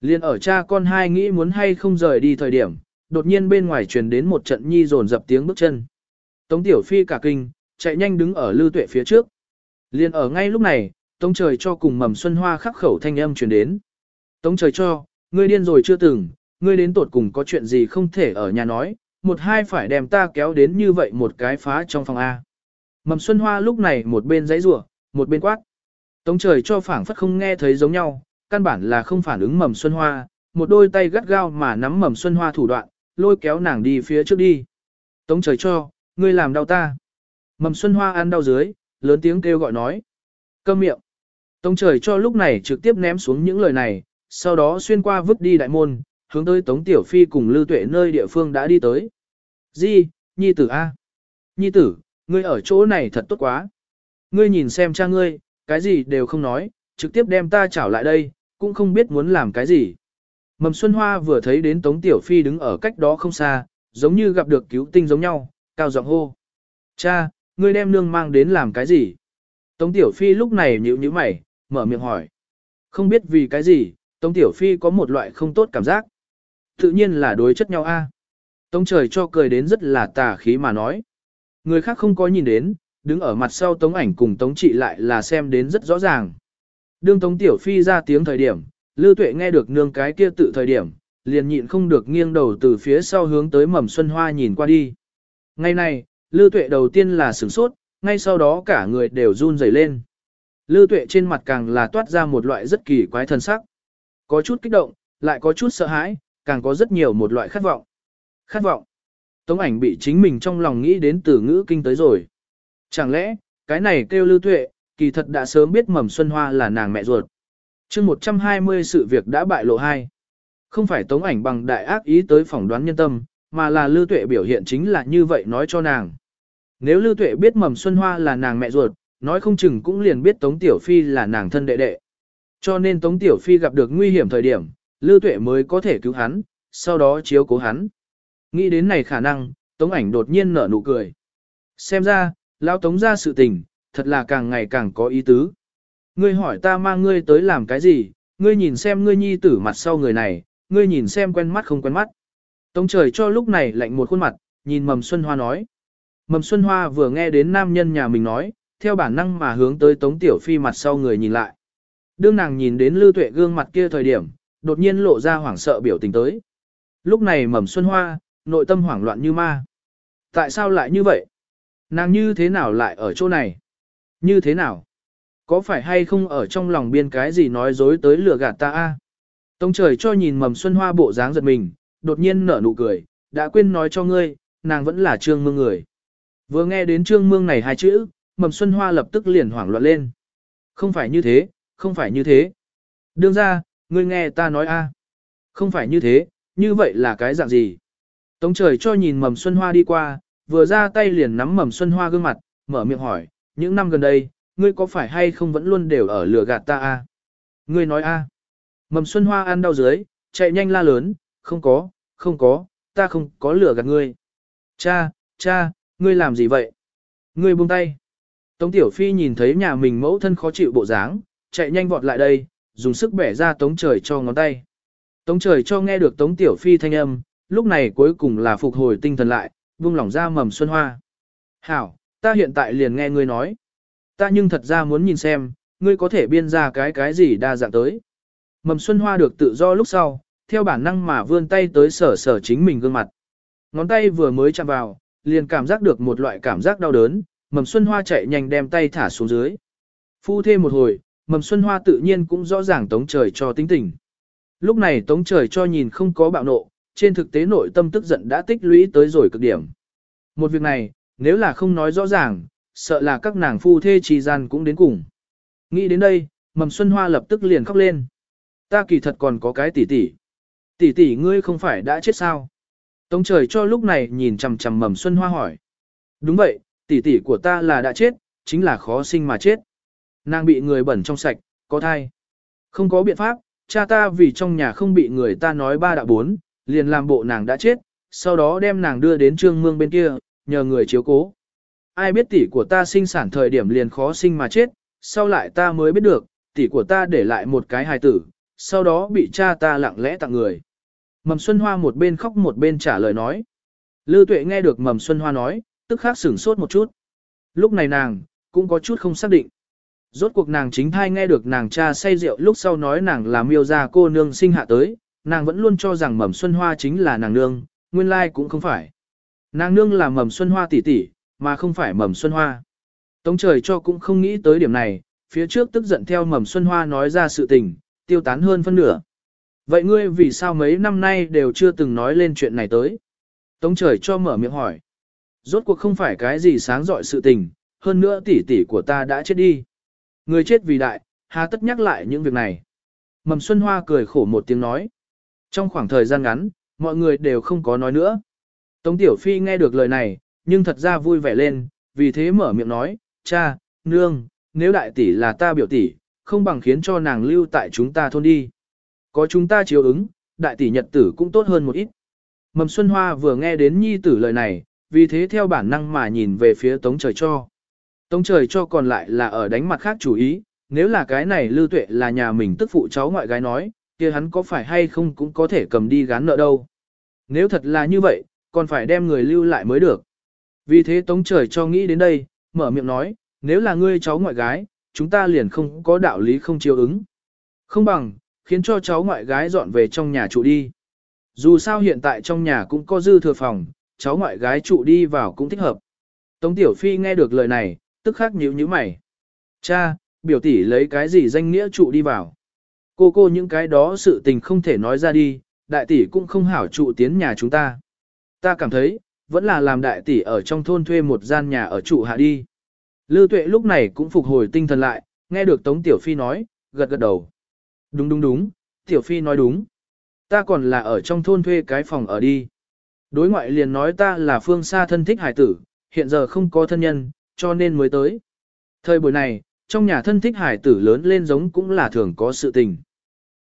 Liên ở cha con hai nghĩ muốn hay không rời đi thời điểm, đột nhiên bên ngoài truyền đến một trận nhi rồn dập tiếng bước chân. Tống Tiểu Phi cả kinh, chạy nhanh đứng ở Lưu Tuệ phía trước. Liên ở ngay lúc này, Tống Trời cho cùng mầm xuân hoa khắc khẩu thanh âm truyền đến. Tống Trời cho, ngươi điên rồi chưa từng, ngươi đến tột cùng có chuyện gì không thể ở nhà nói, một hai phải đem ta kéo đến như vậy một cái phá trong phòng A. Mầm Xuân Hoa lúc này một bên giấy rủa, một bên quát. Tống trời cho phảng phất không nghe thấy giống nhau, căn bản là không phản ứng Mầm Xuân Hoa, một đôi tay gắt gao mà nắm Mầm Xuân Hoa thủ đoạn, lôi kéo nàng đi phía trước đi. Tống trời cho, ngươi làm đau ta. Mầm Xuân Hoa ăn đau dưới, lớn tiếng kêu gọi nói. Câm miệng. Tống trời cho lúc này trực tiếp ném xuống những lời này, sau đó xuyên qua vứt đi đại môn, hướng tới Tống Tiểu Phi cùng Lưu Tuệ nơi địa phương đã đi tới. Di, Nhi tử A. Nhi tử, ngươi ở chỗ này thật tốt quá. Ngươi nhìn xem cha ngươi, cái gì đều không nói, trực tiếp đem ta chảo lại đây, cũng không biết muốn làm cái gì. Mầm Xuân Hoa vừa thấy đến Tống Tiểu Phi đứng ở cách đó không xa, giống như gặp được cứu tinh giống nhau, cao giọng hô. Cha, ngươi đem nương mang đến làm cái gì? Tống Tiểu Phi lúc này nhíu nhíu mày, mở miệng hỏi. Không biết vì cái gì, Tống Tiểu Phi có một loại không tốt cảm giác. Tự nhiên là đối chất nhau a. Tống trời cho cười đến rất là tà khí mà nói. Người khác không có nhìn đến, đứng ở mặt sau Tống ảnh cùng Tống trị lại là xem đến rất rõ ràng. Đương Tống Tiểu Phi ra tiếng thời điểm, Lưu Tuệ nghe được nương cái kia tự thời điểm, liền nhịn không được nghiêng đầu từ phía sau hướng tới mầm xuân hoa nhìn qua đi. Ngày này, Lưu Tuệ đầu tiên là sửng sốt, ngay sau đó cả người đều run rẩy lên. Lưu Tuệ trên mặt càng là toát ra một loại rất kỳ quái thần sắc. Có chút kích động, lại có chút sợ hãi, càng có rất nhiều một loại khát vọng. Khát vọng. Tống ảnh bị chính mình trong lòng nghĩ đến từ ngữ kinh tới rồi. Chẳng lẽ, cái này kêu Lưu Tuệ, kỳ thật đã sớm biết Mầm Xuân Hoa là nàng mẹ ruột. Trước 120 sự việc đã bại lộ hai. Không phải tống ảnh bằng đại ác ý tới phỏng đoán nhân tâm, mà là Lưu Tuệ biểu hiện chính là như vậy nói cho nàng. Nếu Lưu Tuệ biết Mầm Xuân Hoa là nàng mẹ ruột, nói không chừng cũng liền biết Tống Tiểu Phi là nàng thân đệ đệ. Cho nên Tống Tiểu Phi gặp được nguy hiểm thời điểm, Lưu Tuệ mới có thể cứu hắn, sau đó chiếu cố hắn. Nghĩ đến này khả năng, Tống ảnh đột nhiên nở nụ cười. Xem ra, lão Tống ra sự tình, thật là càng ngày càng có ý tứ. Ngươi hỏi ta mang ngươi tới làm cái gì, ngươi nhìn xem ngươi nhi tử mặt sau người này, ngươi nhìn xem quen mắt không quen mắt. Tống trời cho lúc này lạnh một khuôn mặt, nhìn Mầm Xuân Hoa nói. Mầm Xuân Hoa vừa nghe đến nam nhân nhà mình nói, theo bản năng mà hướng tới Tống Tiểu Phi mặt sau người nhìn lại. Đương nàng nhìn đến Lưu Tuệ gương mặt kia thời điểm, đột nhiên lộ ra hoảng sợ biểu tình tới. Lúc này Mầm Xuân Hoa, nội tâm hoảng loạn như ma. Tại sao lại như vậy? Nàng như thế nào lại ở chỗ này? Như thế nào? Có phải hay không ở trong lòng biên cái gì nói dối tới lừa gạt ta a? Tống trời cho nhìn mầm xuân hoa bộ dáng giật mình, đột nhiên nở nụ cười, đã quên nói cho ngươi, nàng vẫn là trương mương người. Vừa nghe đến trương mương này hai chữ, mầm xuân hoa lập tức liền hoảng loạn lên. Không phải như thế, không phải như thế. Đương ra, ngươi nghe ta nói a, Không phải như thế, như vậy là cái dạng gì? Tống trời cho nhìn mầm xuân hoa đi qua, vừa ra tay liền nắm mầm xuân hoa gương mặt, mở miệng hỏi, những năm gần đây, ngươi có phải hay không vẫn luôn đều ở lừa gạt ta a? Ngươi nói a? Mầm xuân hoa ăn đau dưới, chạy nhanh la lớn, không có, không có, ta không có lừa gạt ngươi. Cha, cha, ngươi làm gì vậy? Ngươi buông tay. Tống Tiểu Phi nhìn thấy nhà mình mẫu thân khó chịu bộ dáng, chạy nhanh vọt lại đây, dùng sức bẻ ra Tống Trời cho ngón tay. Tống Trời cho nghe được Tống Tiểu Phi thanh âm, lúc này cuối cùng là phục hồi tinh thần lại, buông lỏng ra mầm xuân hoa. Hảo, ta hiện tại liền nghe ngươi nói. Ta nhưng thật ra muốn nhìn xem, ngươi có thể biên ra cái cái gì đa dạng tới. Mầm xuân hoa được tự do lúc sau, theo bản năng mà vươn tay tới sở sở chính mình gương mặt. Ngón tay vừa mới chạm vào, liền cảm giác được một loại cảm giác đau đớn, mầm xuân hoa chạy nhanh đem tay thả xuống dưới. Phu thêm một hồi, mầm xuân hoa tự nhiên cũng rõ ràng tống trời cho tính tình. Lúc này tống trời cho nhìn không có bạo nộ, trên thực tế nội tâm tức giận đã tích lũy tới rồi cực điểm. Một việc này, nếu là không nói rõ ràng, sợ là các nàng phu thê trì gian cũng đến cùng. Nghĩ đến đây, mầm xuân hoa lập tức liền khóc lên. Ta kỳ thật còn có cái tỷ tỷ. Tỷ tỷ ngươi không phải đã chết sao? Tống trời cho lúc này nhìn chằm chằm mầm xuân hoa hỏi. Đúng vậy, tỷ tỷ của ta là đã chết, chính là khó sinh mà chết. Nàng bị người bẩn trong sạch, có thai. Không có biện pháp, cha ta vì trong nhà không bị người ta nói ba đạo bốn, liền làm bộ nàng đã chết, sau đó đem nàng đưa đến trương mương bên kia, nhờ người chiếu cố. Ai biết tỷ của ta sinh sản thời điểm liền khó sinh mà chết, sau lại ta mới biết được, tỷ của ta để lại một cái hài tử, sau đó bị cha ta lặng lẽ tặng người. Mầm Xuân Hoa một bên khóc một bên trả lời nói. Lư Tuệ nghe được Mầm Xuân Hoa nói, tức khắc sửng sốt một chút. Lúc này nàng, cũng có chút không xác định. Rốt cuộc nàng chính thai nghe được nàng cha say rượu lúc sau nói nàng là miêu gia cô nương sinh hạ tới, nàng vẫn luôn cho rằng Mầm Xuân Hoa chính là nàng nương, nguyên lai cũng không phải. Nàng nương là Mầm Xuân Hoa tỷ tỷ, mà không phải Mầm Xuân Hoa. Tống trời cho cũng không nghĩ tới điểm này, phía trước tức giận theo Mầm Xuân Hoa nói ra sự tình, tiêu tán hơn phân nửa. Vậy ngươi vì sao mấy năm nay đều chưa từng nói lên chuyện này tới? Tống trời cho mở miệng hỏi. Rốt cuộc không phải cái gì sáng dọi sự tình, hơn nữa tỷ tỷ của ta đã chết đi. Người chết vì đại, hà tất nhắc lại những việc này. Mầm Xuân Hoa cười khổ một tiếng nói. Trong khoảng thời gian ngắn, mọi người đều không có nói nữa. Tống Tiểu Phi nghe được lời này, nhưng thật ra vui vẻ lên, vì thế mở miệng nói, cha, nương, nếu đại tỷ là ta biểu tỷ, không bằng khiến cho nàng lưu tại chúng ta thôn đi. Có chúng ta chiếu ứng, đại tỷ nhật tử cũng tốt hơn một ít. Mầm Xuân Hoa vừa nghe đến nhi tử lời này, vì thế theo bản năng mà nhìn về phía tống trời cho. Tống trời cho còn lại là ở đánh mặt khác chủ ý, nếu là cái này lưu tuệ là nhà mình tức phụ cháu ngoại gái nói, kia hắn có phải hay không cũng có thể cầm đi gán nợ đâu. Nếu thật là như vậy, còn phải đem người lưu lại mới được. Vì thế tống trời cho nghĩ đến đây, mở miệng nói, nếu là ngươi cháu ngoại gái, chúng ta liền không có đạo lý không chiêu ứng. Không bằng, khiến cho cháu ngoại gái dọn về trong nhà trụ đi. Dù sao hiện tại trong nhà cũng có dư thừa phòng, cháu ngoại gái trụ đi vào cũng thích hợp. Tống Tiểu Phi nghe được lời này, tức khắc nhíu nhíu mày. Cha, biểu tỷ lấy cái gì danh nghĩa trụ đi vào. Cô cô những cái đó sự tình không thể nói ra đi, đại tỷ cũng không hảo trụ tiến nhà chúng ta. Ta cảm thấy, vẫn là làm đại tỷ ở trong thôn thuê một gian nhà ở trụ hạ đi. Lư tuệ lúc này cũng phục hồi tinh thần lại, nghe được Tống Tiểu Phi nói, gật gật đầu. Đúng đúng đúng, Tiểu Phi nói đúng. Ta còn là ở trong thôn thuê cái phòng ở đi. Đối ngoại liền nói ta là phương xa thân thích hải tử, hiện giờ không có thân nhân, cho nên mới tới. Thời buổi này, trong nhà thân thích hải tử lớn lên giống cũng là thường có sự tình.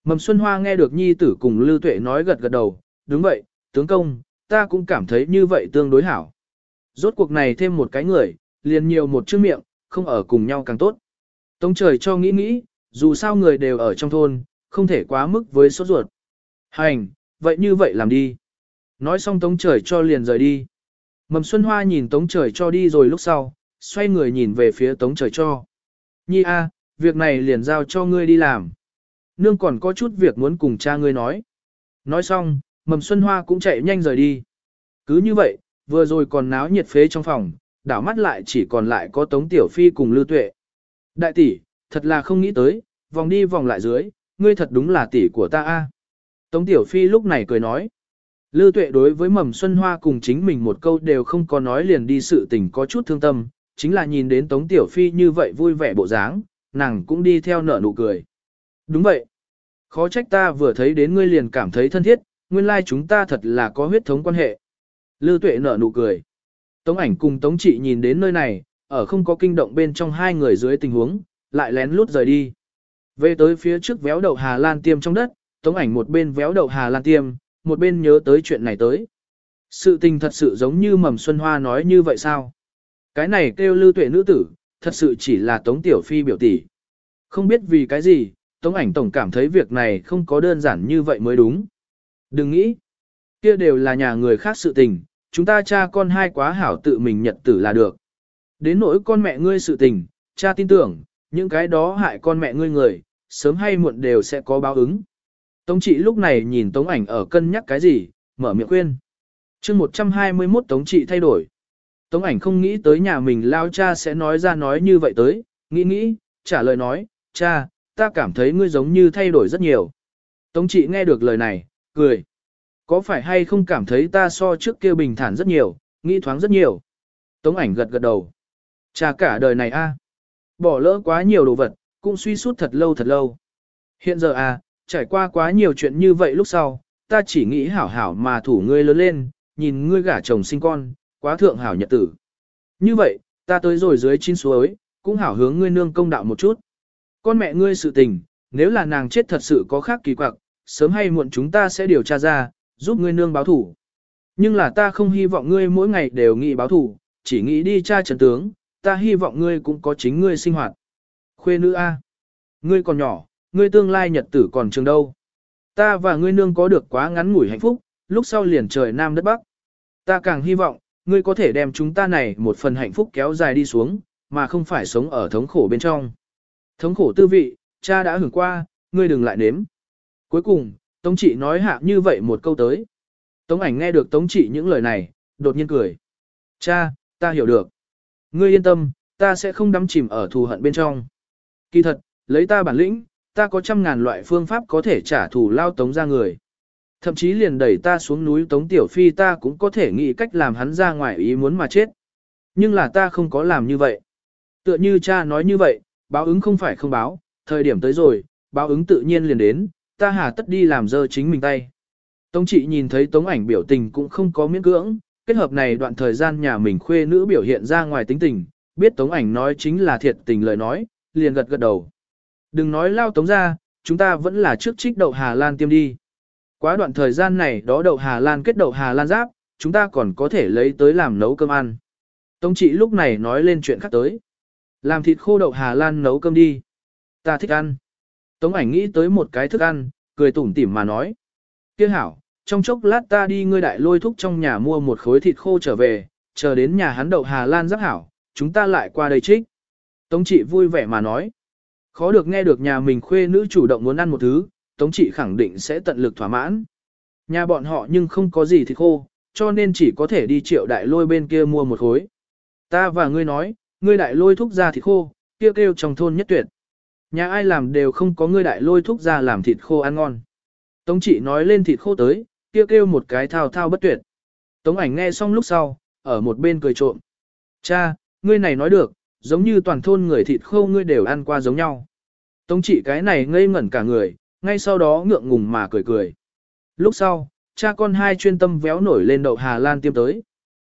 Mầm Xuân Hoa nghe được nhi tử cùng Lưu Tuệ nói gật gật đầu, đúng vậy, tướng công, ta cũng cảm thấy như vậy tương đối hảo. Rốt cuộc này thêm một cái người, liền nhiều một chữ miệng, không ở cùng nhau càng tốt. Tống trời cho nghĩ nghĩ, dù sao người đều ở trong thôn, không thể quá mức với sốt ruột. Hành, vậy như vậy làm đi. Nói xong tống trời cho liền rời đi. Mầm Xuân Hoa nhìn tống trời cho đi rồi lúc sau, xoay người nhìn về phía tống trời cho. Nhi a, việc này liền giao cho ngươi đi làm. Nương còn có chút việc muốn cùng cha ngươi nói. Nói xong, Mầm Xuân Hoa cũng chạy nhanh rời đi. Cứ như vậy, vừa rồi còn náo nhiệt phế trong phòng, đảo mắt lại chỉ còn lại có Tống Tiểu Phi cùng Lưu Tuệ. Đại tỷ, thật là không nghĩ tới, vòng đi vòng lại dưới, ngươi thật đúng là tỷ của ta a. Tống Tiểu Phi lúc này cười nói. Lưu Tuệ đối với Mầm Xuân Hoa cùng chính mình một câu đều không có nói liền đi sự tình có chút thương tâm, chính là nhìn đến Tống Tiểu Phi như vậy vui vẻ bộ dáng, nàng cũng đi theo nở nụ cười. Đúng vậy. Khó trách ta vừa thấy đến ngươi liền cảm thấy thân thiết, nguyên lai chúng ta thật là có huyết thống quan hệ. Lưu Tuệ nở nụ cười. Tống ảnh cùng Tống trị nhìn đến nơi này, ở không có kinh động bên trong hai người dưới tình huống, lại lén lút rời đi. Về tới phía trước véo đậu Hà Lan tiêm trong đất, Tống ảnh một bên véo đậu Hà Lan tiêm, một bên nhớ tới chuyện này tới. Sự tình thật sự giống như mầm xuân hoa nói như vậy sao? Cái này kêu lưu tuệ nữ tử, thật sự chỉ là Tống Tiểu Phi biểu tỷ. Không biết vì cái gì, Tống ảnh tổng cảm thấy việc này không có đơn giản như vậy mới đúng. Đừng nghĩ, kia đều là nhà người khác sự tình, chúng ta cha con hai quá hảo tự mình nhận tử là được. Đến nỗi con mẹ ngươi sự tình, cha tin tưởng, những cái đó hại con mẹ ngươi người, sớm hay muộn đều sẽ có báo ứng. Tống trị lúc này nhìn tống ảnh ở cân nhắc cái gì, mở miệng khuyên. chương 121 tống trị thay đổi. Tống ảnh không nghĩ tới nhà mình lao cha sẽ nói ra nói như vậy tới, nghĩ nghĩ, trả lời nói, cha, ta cảm thấy ngươi giống như thay đổi rất nhiều. Tống trị nghe được lời này, cười. Có phải hay không cảm thấy ta so trước kia bình thản rất nhiều, nghĩ thoáng rất nhiều. Tống ảnh gật gật đầu. Cha cả đời này a Bỏ lỡ quá nhiều đồ vật, cũng suy sút thật lâu thật lâu. Hiện giờ à trải qua quá nhiều chuyện như vậy lúc sau, ta chỉ nghĩ hảo hảo mà thủ ngươi lớn lên, nhìn ngươi gả chồng sinh con, quá thượng hảo nhật tử. Như vậy, ta tới rồi dưới chín suối, cũng hảo hướng ngươi nương công đạo một chút. Con mẹ ngươi sự tình, nếu là nàng chết thật sự có khác kỳ quặc, sớm hay muộn chúng ta sẽ điều tra ra, giúp ngươi nương báo thủ. Nhưng là ta không hy vọng ngươi mỗi ngày đều nghĩ báo thủ, chỉ nghĩ đi tra trần tướng, ta hy vọng ngươi cũng có chính ngươi sinh hoạt. Khuê nữ A. Ngươi còn nhỏ, ngươi tương lai nhật tử còn trường đâu. Ta và ngươi nương có được quá ngắn ngủi hạnh phúc, lúc sau liền trời nam đất bắc. Ta càng hy vọng, ngươi có thể đem chúng ta này một phần hạnh phúc kéo dài đi xuống, mà không phải sống ở thống khổ bên trong. Thống khổ tư vị, cha đã hưởng qua, ngươi đừng lại nếm. Cuối cùng, Tống trị nói hạ như vậy một câu tới. Tống ảnh nghe được Tống trị những lời này, đột nhiên cười. Cha, ta hiểu được. Ngươi yên tâm, ta sẽ không đắm chìm ở thù hận bên trong. Kỳ thật, lấy ta bản lĩnh, ta có trăm ngàn loại phương pháp có thể trả thù lao Tống ra người. Thậm chí liền đẩy ta xuống núi Tống Tiểu Phi ta cũng có thể nghĩ cách làm hắn ra ngoài ý muốn mà chết. Nhưng là ta không có làm như vậy. Tựa như cha nói như vậy, báo ứng không phải không báo, thời điểm tới rồi, báo ứng tự nhiên liền đến, ta hà tất đi làm dơ chính mình tay. Tống trị nhìn thấy tống ảnh biểu tình cũng không có miễn cưỡng, kết hợp này đoạn thời gian nhà mình khuê nữ biểu hiện ra ngoài tính tình, biết tống ảnh nói chính là thiệt tình lời nói, liền gật gật đầu. Đừng nói lao tống ra, chúng ta vẫn là trước trích đậu Hà Lan tiêm đi. Quá đoạn thời gian này đó đậu Hà Lan kết đậu Hà Lan giáp, chúng ta còn có thể lấy tới làm nấu cơm ăn. Tống trị lúc này nói lên chuyện khác tới. Làm thịt khô đậu Hà Lan nấu cơm đi. Ta thích ăn. Tống ảnh nghĩ tới một cái thức ăn, cười tủm tỉm mà nói. Kia hảo, trong chốc lát ta đi ngươi đại lôi thúc trong nhà mua một khối thịt khô trở về, chờ đến nhà hắn đậu Hà Lan giáp hảo, chúng ta lại qua đây trích. Tống trị vui vẻ mà nói. Khó được nghe được nhà mình khuê nữ chủ động muốn ăn một thứ, Tống trị khẳng định sẽ tận lực thỏa mãn. Nhà bọn họ nhưng không có gì thịt khô, cho nên chỉ có thể đi triệu đại lôi bên kia mua một khối. Ta và ngươi nói, ngươi đại lôi thúc ra thịt khô, kia kêu, kêu trong thôn nhất tuyệt. Nhà ai làm đều không có ngươi đại lôi thúc ra làm thịt khô ăn ngon. Tống trị nói lên thịt khô tới, kia kêu, kêu một cái thao thao bất tuyệt. Tống ảnh nghe xong lúc sau, ở một bên cười trộm. Cha, ngươi này nói được, giống như toàn thôn người thịt khô ngươi đều ăn qua giống nhau. Tống trị cái này ngây ngẩn cả người, ngay sau đó ngượng ngùng mà cười cười. Lúc sau, cha con hai chuyên tâm véo nổi lên đậu Hà Lan tiêm tới.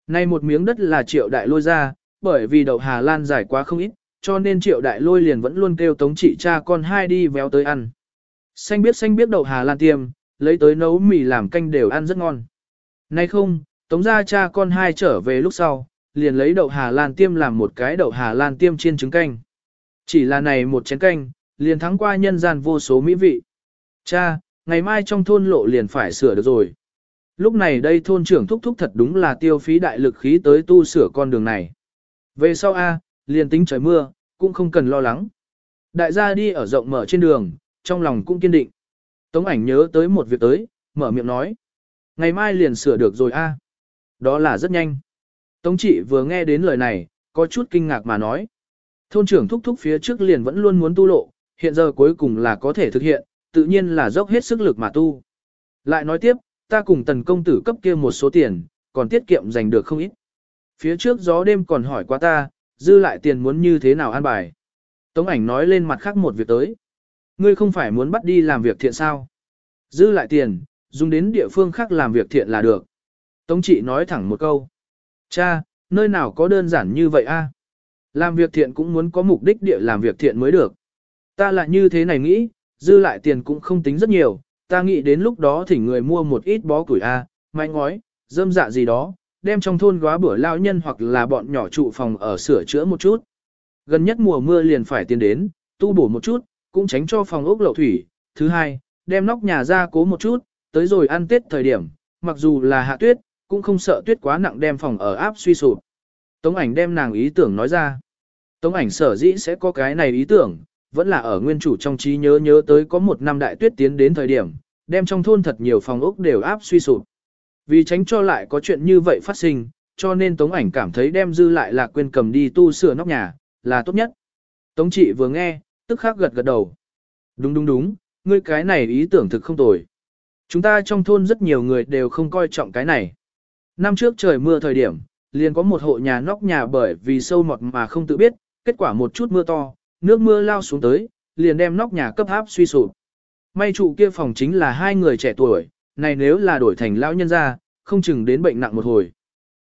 Nay một miếng đất là triệu đại lôi ra, bởi vì đậu Hà Lan dài quá không ít, cho nên triệu đại lôi liền vẫn luôn kêu tống trị cha con hai đi véo tới ăn. Xanh biết xanh biết đậu Hà Lan tiêm, lấy tới nấu mì làm canh đều ăn rất ngon. Nay không, tống ra cha con hai trở về lúc sau, liền lấy đậu Hà Lan tiêm làm một cái đậu Hà Lan tiêm chiên trứng canh. Chỉ là này một chén canh, liền thắng qua nhân gian vô số mỹ vị. Cha, ngày mai trong thôn lộ liền phải sửa được rồi. Lúc này đây thôn trưởng thúc thúc thật đúng là tiêu phí đại lực khí tới tu sửa con đường này. Về sau A, liền tính trời mưa, cũng không cần lo lắng. Đại gia đi ở rộng mở trên đường, trong lòng cũng kiên định. Tống ảnh nhớ tới một việc tới, mở miệng nói. Ngày mai liền sửa được rồi A. Đó là rất nhanh. Tống trị vừa nghe đến lời này, có chút kinh ngạc mà nói. Thôn trưởng thúc thúc phía trước liền vẫn luôn muốn tu lộ, hiện giờ cuối cùng là có thể thực hiện, tự nhiên là dốc hết sức lực mà tu. Lại nói tiếp, ta cùng tần công tử cấp kia một số tiền, còn tiết kiệm dành được không ít. Phía trước gió đêm còn hỏi qua ta, dư lại tiền muốn như thế nào an bài. Tống ảnh nói lên mặt khác một việc tới. Ngươi không phải muốn bắt đi làm việc thiện sao? Dư lại tiền, dùng đến địa phương khác làm việc thiện là được. Tống trị nói thẳng một câu. Cha, nơi nào có đơn giản như vậy a? Làm việc thiện cũng muốn có mục đích địa làm việc thiện mới được. Ta lại như thế này nghĩ, dư lại tiền cũng không tính rất nhiều, ta nghĩ đến lúc đó thỉnh người mua một ít bó củi A, mái ngói, dơm dạ gì đó, đem trong thôn góa bữa lao nhân hoặc là bọn nhỏ trụ phòng ở sửa chữa một chút. Gần nhất mùa mưa liền phải tiến đến, tu bổ một chút, cũng tránh cho phòng ốc lậu thủy. Thứ hai, đem nóc nhà ra cố một chút, tới rồi ăn tết thời điểm, mặc dù là hạ tuyết, cũng không sợ tuyết quá nặng đem phòng ở áp suy sụp. Tống ảnh đem nàng ý tưởng nói ra. Tống ảnh sở dĩ sẽ có cái này ý tưởng, vẫn là ở nguyên chủ trong trí nhớ nhớ tới có một năm đại tuyết tiến đến thời điểm, đem trong thôn thật nhiều phòng ốc đều áp suy sụp. Vì tránh cho lại có chuyện như vậy phát sinh, cho nên Tống ảnh cảm thấy đem dư lại là quên cầm đi tu sửa nóc nhà, là tốt nhất. Tống trị vừa nghe, tức khắc gật gật đầu. Đúng đúng đúng, ngươi cái này ý tưởng thực không tồi. Chúng ta trong thôn rất nhiều người đều không coi trọng cái này. Năm trước trời mưa thời điểm, liền có một hộ nhà nóc nhà bởi vì sâu mọt mà không tự biết, kết quả một chút mưa to, nước mưa lao xuống tới, liền đem nóc nhà cấp áp suy sụp. May trụ kia phòng chính là hai người trẻ tuổi, này nếu là đổi thành lão nhân ra, không chừng đến bệnh nặng một hồi.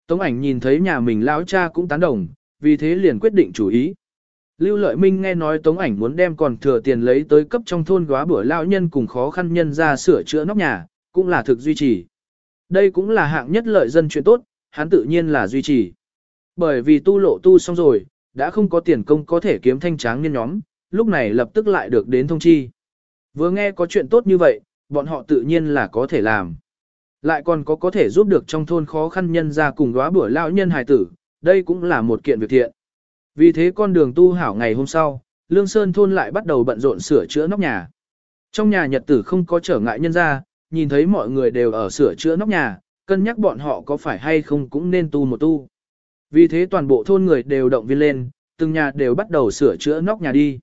Tống ảnh nhìn thấy nhà mình lão cha cũng tán đồng, vì thế liền quyết định chủ ý. Lưu Lợi Minh nghe nói Tống ảnh muốn đem còn thừa tiền lấy tới cấp trong thôn góa bữa lão nhân cùng khó khăn nhân ra sửa chữa nóc nhà, cũng là thực duy trì. Đây cũng là hạng nhất lợi dân chuyện tốt, hắn tự nhiên là duy trì. Bởi vì tu lộ tu xong rồi, đã không có tiền công có thể kiếm thanh tráng nhân nhóm, lúc này lập tức lại được đến thông chi. Vừa nghe có chuyện tốt như vậy, bọn họ tự nhiên là có thể làm. Lại còn có có thể giúp được trong thôn khó khăn nhân ra cùng đóa bữa lão nhân hài tử, đây cũng là một kiện việc thiện. Vì thế con đường tu hảo ngày hôm sau, Lương Sơn thôn lại bắt đầu bận rộn sửa chữa nóc nhà. Trong nhà nhật tử không có trở ngại nhân ra, nhìn thấy mọi người đều ở sửa chữa nóc nhà, cân nhắc bọn họ có phải hay không cũng nên tu một tu. Vì thế toàn bộ thôn người đều động viên lên, từng nhà đều bắt đầu sửa chữa nóc nhà đi.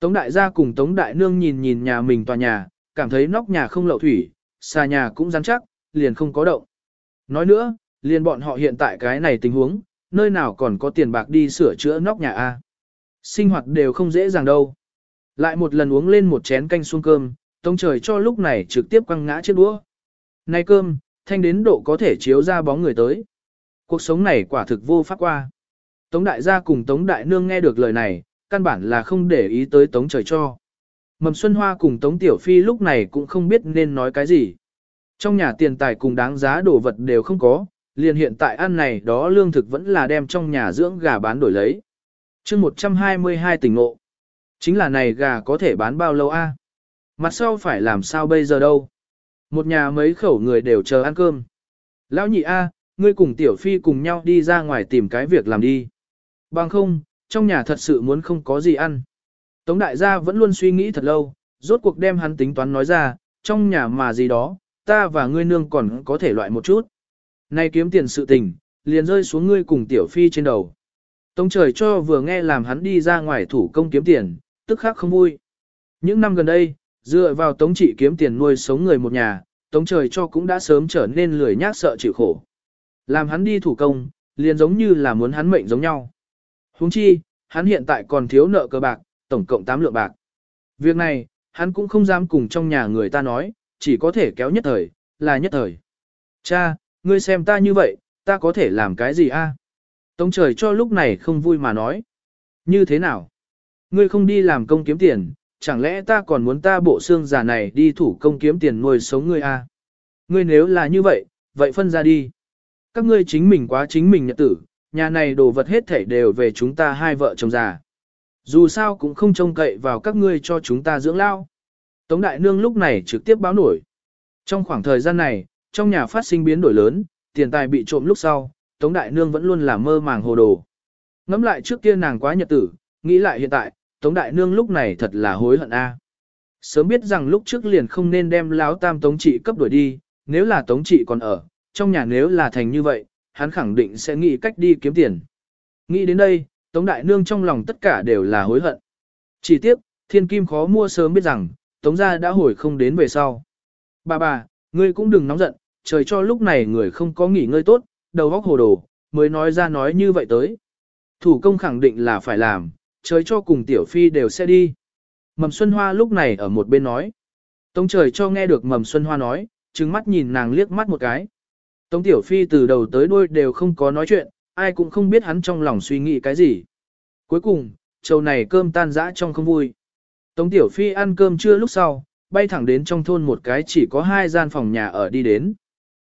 Tống đại gia cùng Tống đại nương nhìn nhìn nhà mình tòa nhà, cảm thấy nóc nhà không lậu thủy, xa nhà cũng rắn chắc, liền không có động. Nói nữa, liền bọn họ hiện tại cái này tình huống, nơi nào còn có tiền bạc đi sửa chữa nóc nhà a? Sinh hoạt đều không dễ dàng đâu. Lại một lần uống lên một chén canh xuông cơm, tông trời cho lúc này trực tiếp quăng ngã chiếc đũa. Nay cơm, thanh đến độ có thể chiếu ra bóng người tới. Cuộc sống này quả thực vô pháp qua. Tống đại gia cùng Tống đại nương nghe được lời này, căn bản là không để ý tới Tống trời cho. Mầm Xuân Hoa cùng Tống Tiểu Phi lúc này cũng không biết nên nói cái gì. Trong nhà tiền tài cùng đáng giá đồ vật đều không có, liền hiện tại ăn này đó lương thực vẫn là đem trong nhà dưỡng gà bán đổi lấy. chương 122 tỉnh ngộ. Chính là này gà có thể bán bao lâu a? Mặt sau phải làm sao bây giờ đâu? Một nhà mấy khẩu người đều chờ ăn cơm. Lão nhị a, ngươi cùng Tiểu Phi cùng nhau đi ra ngoài tìm cái việc làm đi. Bằng không, trong nhà thật sự muốn không có gì ăn. Tống đại gia vẫn luôn suy nghĩ thật lâu, rốt cuộc đem hắn tính toán nói ra, trong nhà mà gì đó, ta và ngươi nương còn có thể loại một chút. Nay kiếm tiền sự tình, liền rơi xuống ngươi cùng tiểu phi trên đầu. Tống trời cho vừa nghe làm hắn đi ra ngoài thủ công kiếm tiền, tức khắc không vui. Những năm gần đây, dựa vào tống trị kiếm tiền nuôi sống người một nhà, tống trời cho cũng đã sớm trở nên lười nhác sợ chịu khổ. Làm hắn đi thủ công, liền giống như là muốn hắn mệnh giống nhau. Huống chi, hắn hiện tại còn thiếu nợ cơ bạc, tổng cộng 8 lượng bạc. Việc này, hắn cũng không dám cùng trong nhà người ta nói, chỉ có thể kéo nhất thời, là nhất thời. Cha, ngươi xem ta như vậy, ta có thể làm cái gì a? Tống trời cho lúc này không vui mà nói. Như thế nào? Ngươi không đi làm công kiếm tiền, chẳng lẽ ta còn muốn ta bộ xương già này đi thủ công kiếm tiền nuôi sống ngươi a? Ngươi nếu là như vậy, vậy phân ra đi. Các ngươi chính mình quá chính mình nhật tử, nhà này đồ vật hết thảy đều về chúng ta hai vợ chồng già. Dù sao cũng không trông cậy vào các ngươi cho chúng ta dưỡng lao. Tống Đại Nương lúc này trực tiếp báo nổi. Trong khoảng thời gian này, trong nhà phát sinh biến đổi lớn, tiền tài bị trộm lúc sau, Tống Đại Nương vẫn luôn là mơ màng hồ đồ. Ngắm lại trước kia nàng quá nhật tử, nghĩ lại hiện tại, Tống Đại Nương lúc này thật là hối hận a. À. Sớm biết rằng lúc trước liền không nên đem láo tam Tống Trị cấp đuổi đi, nếu là Tống Trị còn ở, trong nhà nếu là thành như vậy, hắn khẳng định sẽ nghĩ cách đi kiếm tiền. Nghĩ đến đây, Tống Đại Nương trong lòng tất cả đều là hối hận. Chỉ tiếc, thiên kim khó mua sớm biết rằng, Tống gia đã hồi không đến về sau. Bà bà, ngươi cũng đừng nóng giận, trời cho lúc này người không có nghỉ ngơi tốt, đầu óc hồ đồ, mới nói ra nói như vậy tới. Thủ công khẳng định là phải làm, trời cho cùng tiểu phi đều sẽ đi. Mầm Xuân Hoa lúc này ở một bên nói. Tống trời cho nghe được Mầm Xuân Hoa nói, trừng mắt nhìn nàng liếc mắt một cái. Tống tiểu phi từ đầu tới đuôi đều không có nói chuyện, ai cũng không biết hắn trong lòng suy nghĩ cái gì. Cuối cùng, trầu này cơm tan dã trong không vui. Tống Tiểu Phi ăn cơm trưa lúc sau, bay thẳng đến trong thôn một cái chỉ có hai gian phòng nhà ở đi đến.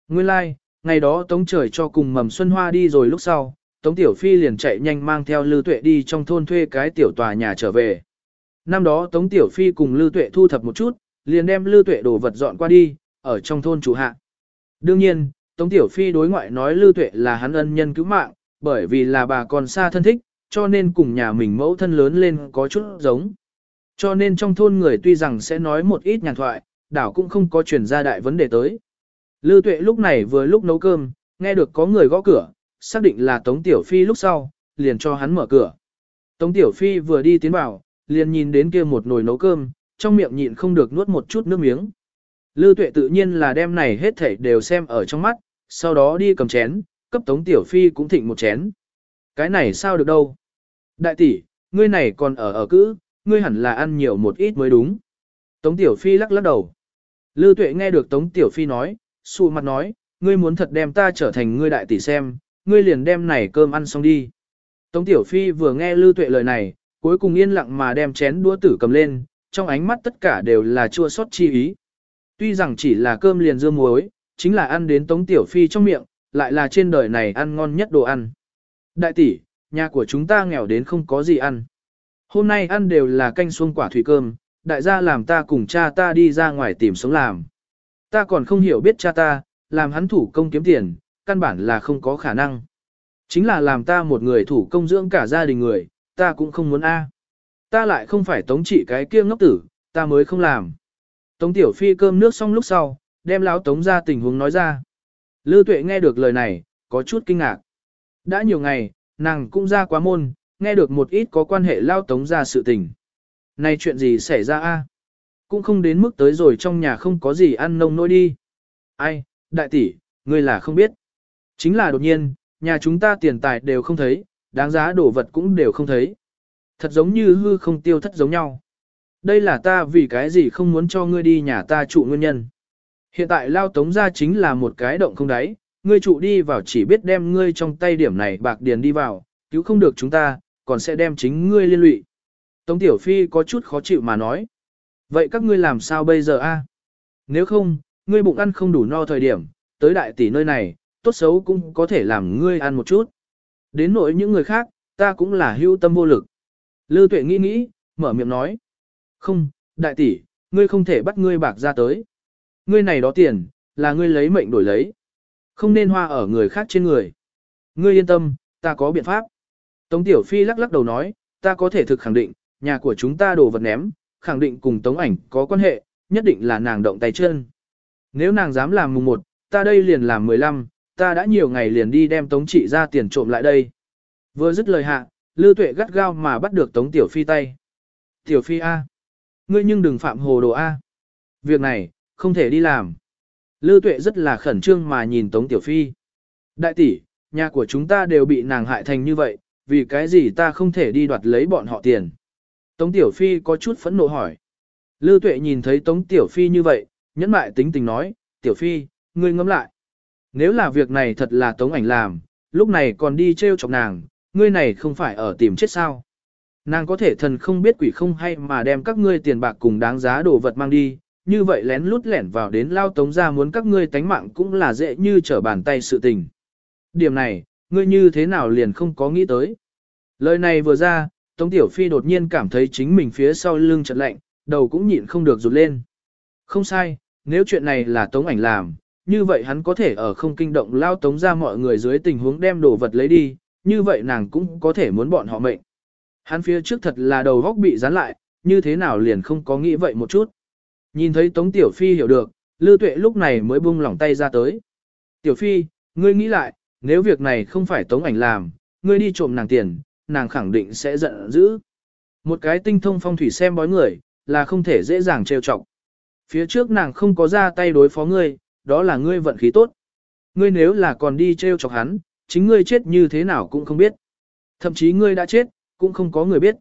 Nguyên lai, like, ngày đó Tống Trời cho cùng mầm Xuân Hoa đi rồi lúc sau, Tống Tiểu Phi liền chạy nhanh mang theo Lư Tuệ đi trong thôn thuê cái tiểu tòa nhà trở về. Năm đó Tống Tiểu Phi cùng Lư Tuệ thu thập một chút, liền đem Lư Tuệ đồ vật dọn qua đi, ở trong thôn chủ hạ. Đương nhiên, Tống Tiểu Phi đối ngoại nói Lư Tuệ là hắn ân nhân cứu mạng, bởi vì là bà còn xa thân thích, cho nên cùng nhà mình mẫu thân lớn lên có chút giống. Cho nên trong thôn người tuy rằng sẽ nói một ít nhàn thoại, đảo cũng không có truyền ra đại vấn đề tới. Lư Tuệ lúc này vừa lúc nấu cơm, nghe được có người gõ cửa, xác định là Tống Tiểu Phi lúc sau, liền cho hắn mở cửa. Tống Tiểu Phi vừa đi tiến vào, liền nhìn đến kia một nồi nấu cơm, trong miệng nhịn không được nuốt một chút nước miếng. Lư Tuệ tự nhiên là đem này hết thảy đều xem ở trong mắt, sau đó đi cầm chén, cấp Tống Tiểu Phi cũng thịnh một chén. Cái này sao được đâu? Đại tỷ, ngươi này còn ở ở cữ, ngươi hẳn là ăn nhiều một ít mới đúng. Tống Tiểu Phi lắc lắc đầu. Lư Tuệ nghe được Tống Tiểu Phi nói, xù mặt nói, ngươi muốn thật đem ta trở thành ngươi đại tỷ xem, ngươi liền đem này cơm ăn xong đi. Tống Tiểu Phi vừa nghe Lư Tuệ lời này, cuối cùng yên lặng mà đem chén đũa tử cầm lên, trong ánh mắt tất cả đều là chua xót chi ý. Tuy rằng chỉ là cơm liền dưa muối, chính là ăn đến Tống Tiểu Phi trong miệng, lại là trên đời này ăn ngon nhất đồ ăn. Đại tỷ, nhà của chúng ta nghèo đến không có gì ăn. Hôm nay ăn đều là canh xuông quả thủy cơm, đại gia làm ta cùng cha ta đi ra ngoài tìm sống làm. Ta còn không hiểu biết cha ta, làm hắn thủ công kiếm tiền, căn bản là không có khả năng. Chính là làm ta một người thủ công dưỡng cả gia đình người, ta cũng không muốn a. À. Ta lại không phải tống trị cái kia ngốc tử, ta mới không làm. Tống tiểu phi cơm nước xong lúc sau, đem lão tống ra tình huống nói ra. Lư tuệ nghe được lời này, có chút kinh ngạc. Đã nhiều ngày, nàng cũng ra quá môn, nghe được một ít có quan hệ lao tống ra sự tình. Này chuyện gì xảy ra a? À? Cũng không đến mức tới rồi trong nhà không có gì ăn nông nỗi đi. Ai, đại tỷ, ngươi là không biết. Chính là đột nhiên, nhà chúng ta tiền tài đều không thấy, đáng giá đồ vật cũng đều không thấy. Thật giống như hư không tiêu thất giống nhau. Đây là ta vì cái gì không muốn cho ngươi đi nhà ta trụ nguyên nhân. Hiện tại lao tống ra chính là một cái động không đáy, ngươi trụ đi vào chỉ biết đem ngươi trong tay điểm này bạc điền đi vào, cứu không được chúng ta, còn sẽ đem chính ngươi liên lụy. Tống Tiểu Phi có chút khó chịu mà nói. Vậy các ngươi làm sao bây giờ a? Nếu không, ngươi bụng ăn không đủ no thời điểm, tới đại tỷ nơi này, tốt xấu cũng có thể làm ngươi ăn một chút. Đến nỗi những người khác, ta cũng là hưu tâm vô lực. Lư tuệ nghĩ nghĩ, mở miệng nói. Không, đại tỷ, ngươi không thể bắt ngươi bạc ra tới. Ngươi này đó tiền, là ngươi lấy mệnh đổi lấy. Không nên hoa ở người khác trên người. Ngươi yên tâm, ta có biện pháp. Tống Tiểu Phi lắc lắc đầu nói, ta có thể thực khẳng định, nhà của chúng ta đồ vật ném, khẳng định cùng Tống ảnh có quan hệ, nhất định là nàng động tay chân. Nếu nàng dám làm mùng 1, ta đây liền làm 15, ta đã nhiều ngày liền đi đem Tống trị ra tiền trộm lại đây. Vừa dứt lời hạ, Lư Tuệ gắt gao mà bắt được Tống Tiểu Phi tay. Tiểu Phi A. Ngươi nhưng đừng phạm hồ đồ A. Việc này, không thể đi làm. Lư Tuệ rất là khẩn trương mà nhìn Tống Tiểu Phi. Đại tỷ, nhà của chúng ta đều bị nàng hại thành như vậy, vì cái gì ta không thể đi đoạt lấy bọn họ tiền. Tống Tiểu Phi có chút phẫn nộ hỏi. Lư Tuệ nhìn thấy Tống Tiểu Phi như vậy, nhẫn mại tính tình nói, Tiểu Phi, ngươi ngẫm lại. Nếu là việc này thật là Tống ảnh làm, lúc này còn đi treo chọc nàng, ngươi này không phải ở tìm chết sao. Nàng có thể thần không biết quỷ không hay mà đem các ngươi tiền bạc cùng đáng giá đồ vật mang đi, như vậy lén lút lẻn vào đến lao tống ra muốn các ngươi tánh mạng cũng là dễ như trở bàn tay sự tình. Điểm này, ngươi như thế nào liền không có nghĩ tới. Lời này vừa ra, Tống Tiểu Phi đột nhiên cảm thấy chính mình phía sau lưng chợt lạnh, đầu cũng nhịn không được rụt lên. Không sai, nếu chuyện này là Tống ảnh làm, như vậy hắn có thể ở không kinh động lao Tống ra mọi người dưới tình huống đem đồ vật lấy đi, như vậy nàng cũng có thể muốn bọn họ mệnh. Hắn phía trước thật là đầu góc bị dán lại, như thế nào liền không có nghĩ vậy một chút. Nhìn thấy Tống Tiểu Phi hiểu được, Lưu Tuệ lúc này mới buông lỏng tay ra tới. Tiểu Phi, ngươi nghĩ lại, nếu việc này không phải Tống ảnh làm, ngươi đi trộm nàng tiền, nàng khẳng định sẽ giận dữ. Một cái tinh thông phong thủy xem bói người, là không thể dễ dàng trêu chọc. Phía trước nàng không có ra tay đối phó ngươi, đó là ngươi vận khí tốt. Ngươi nếu là còn đi trêu chọc hắn, chính ngươi chết như thế nào cũng không biết. Thậm chí ngươi đã chết, cũng không có người biết.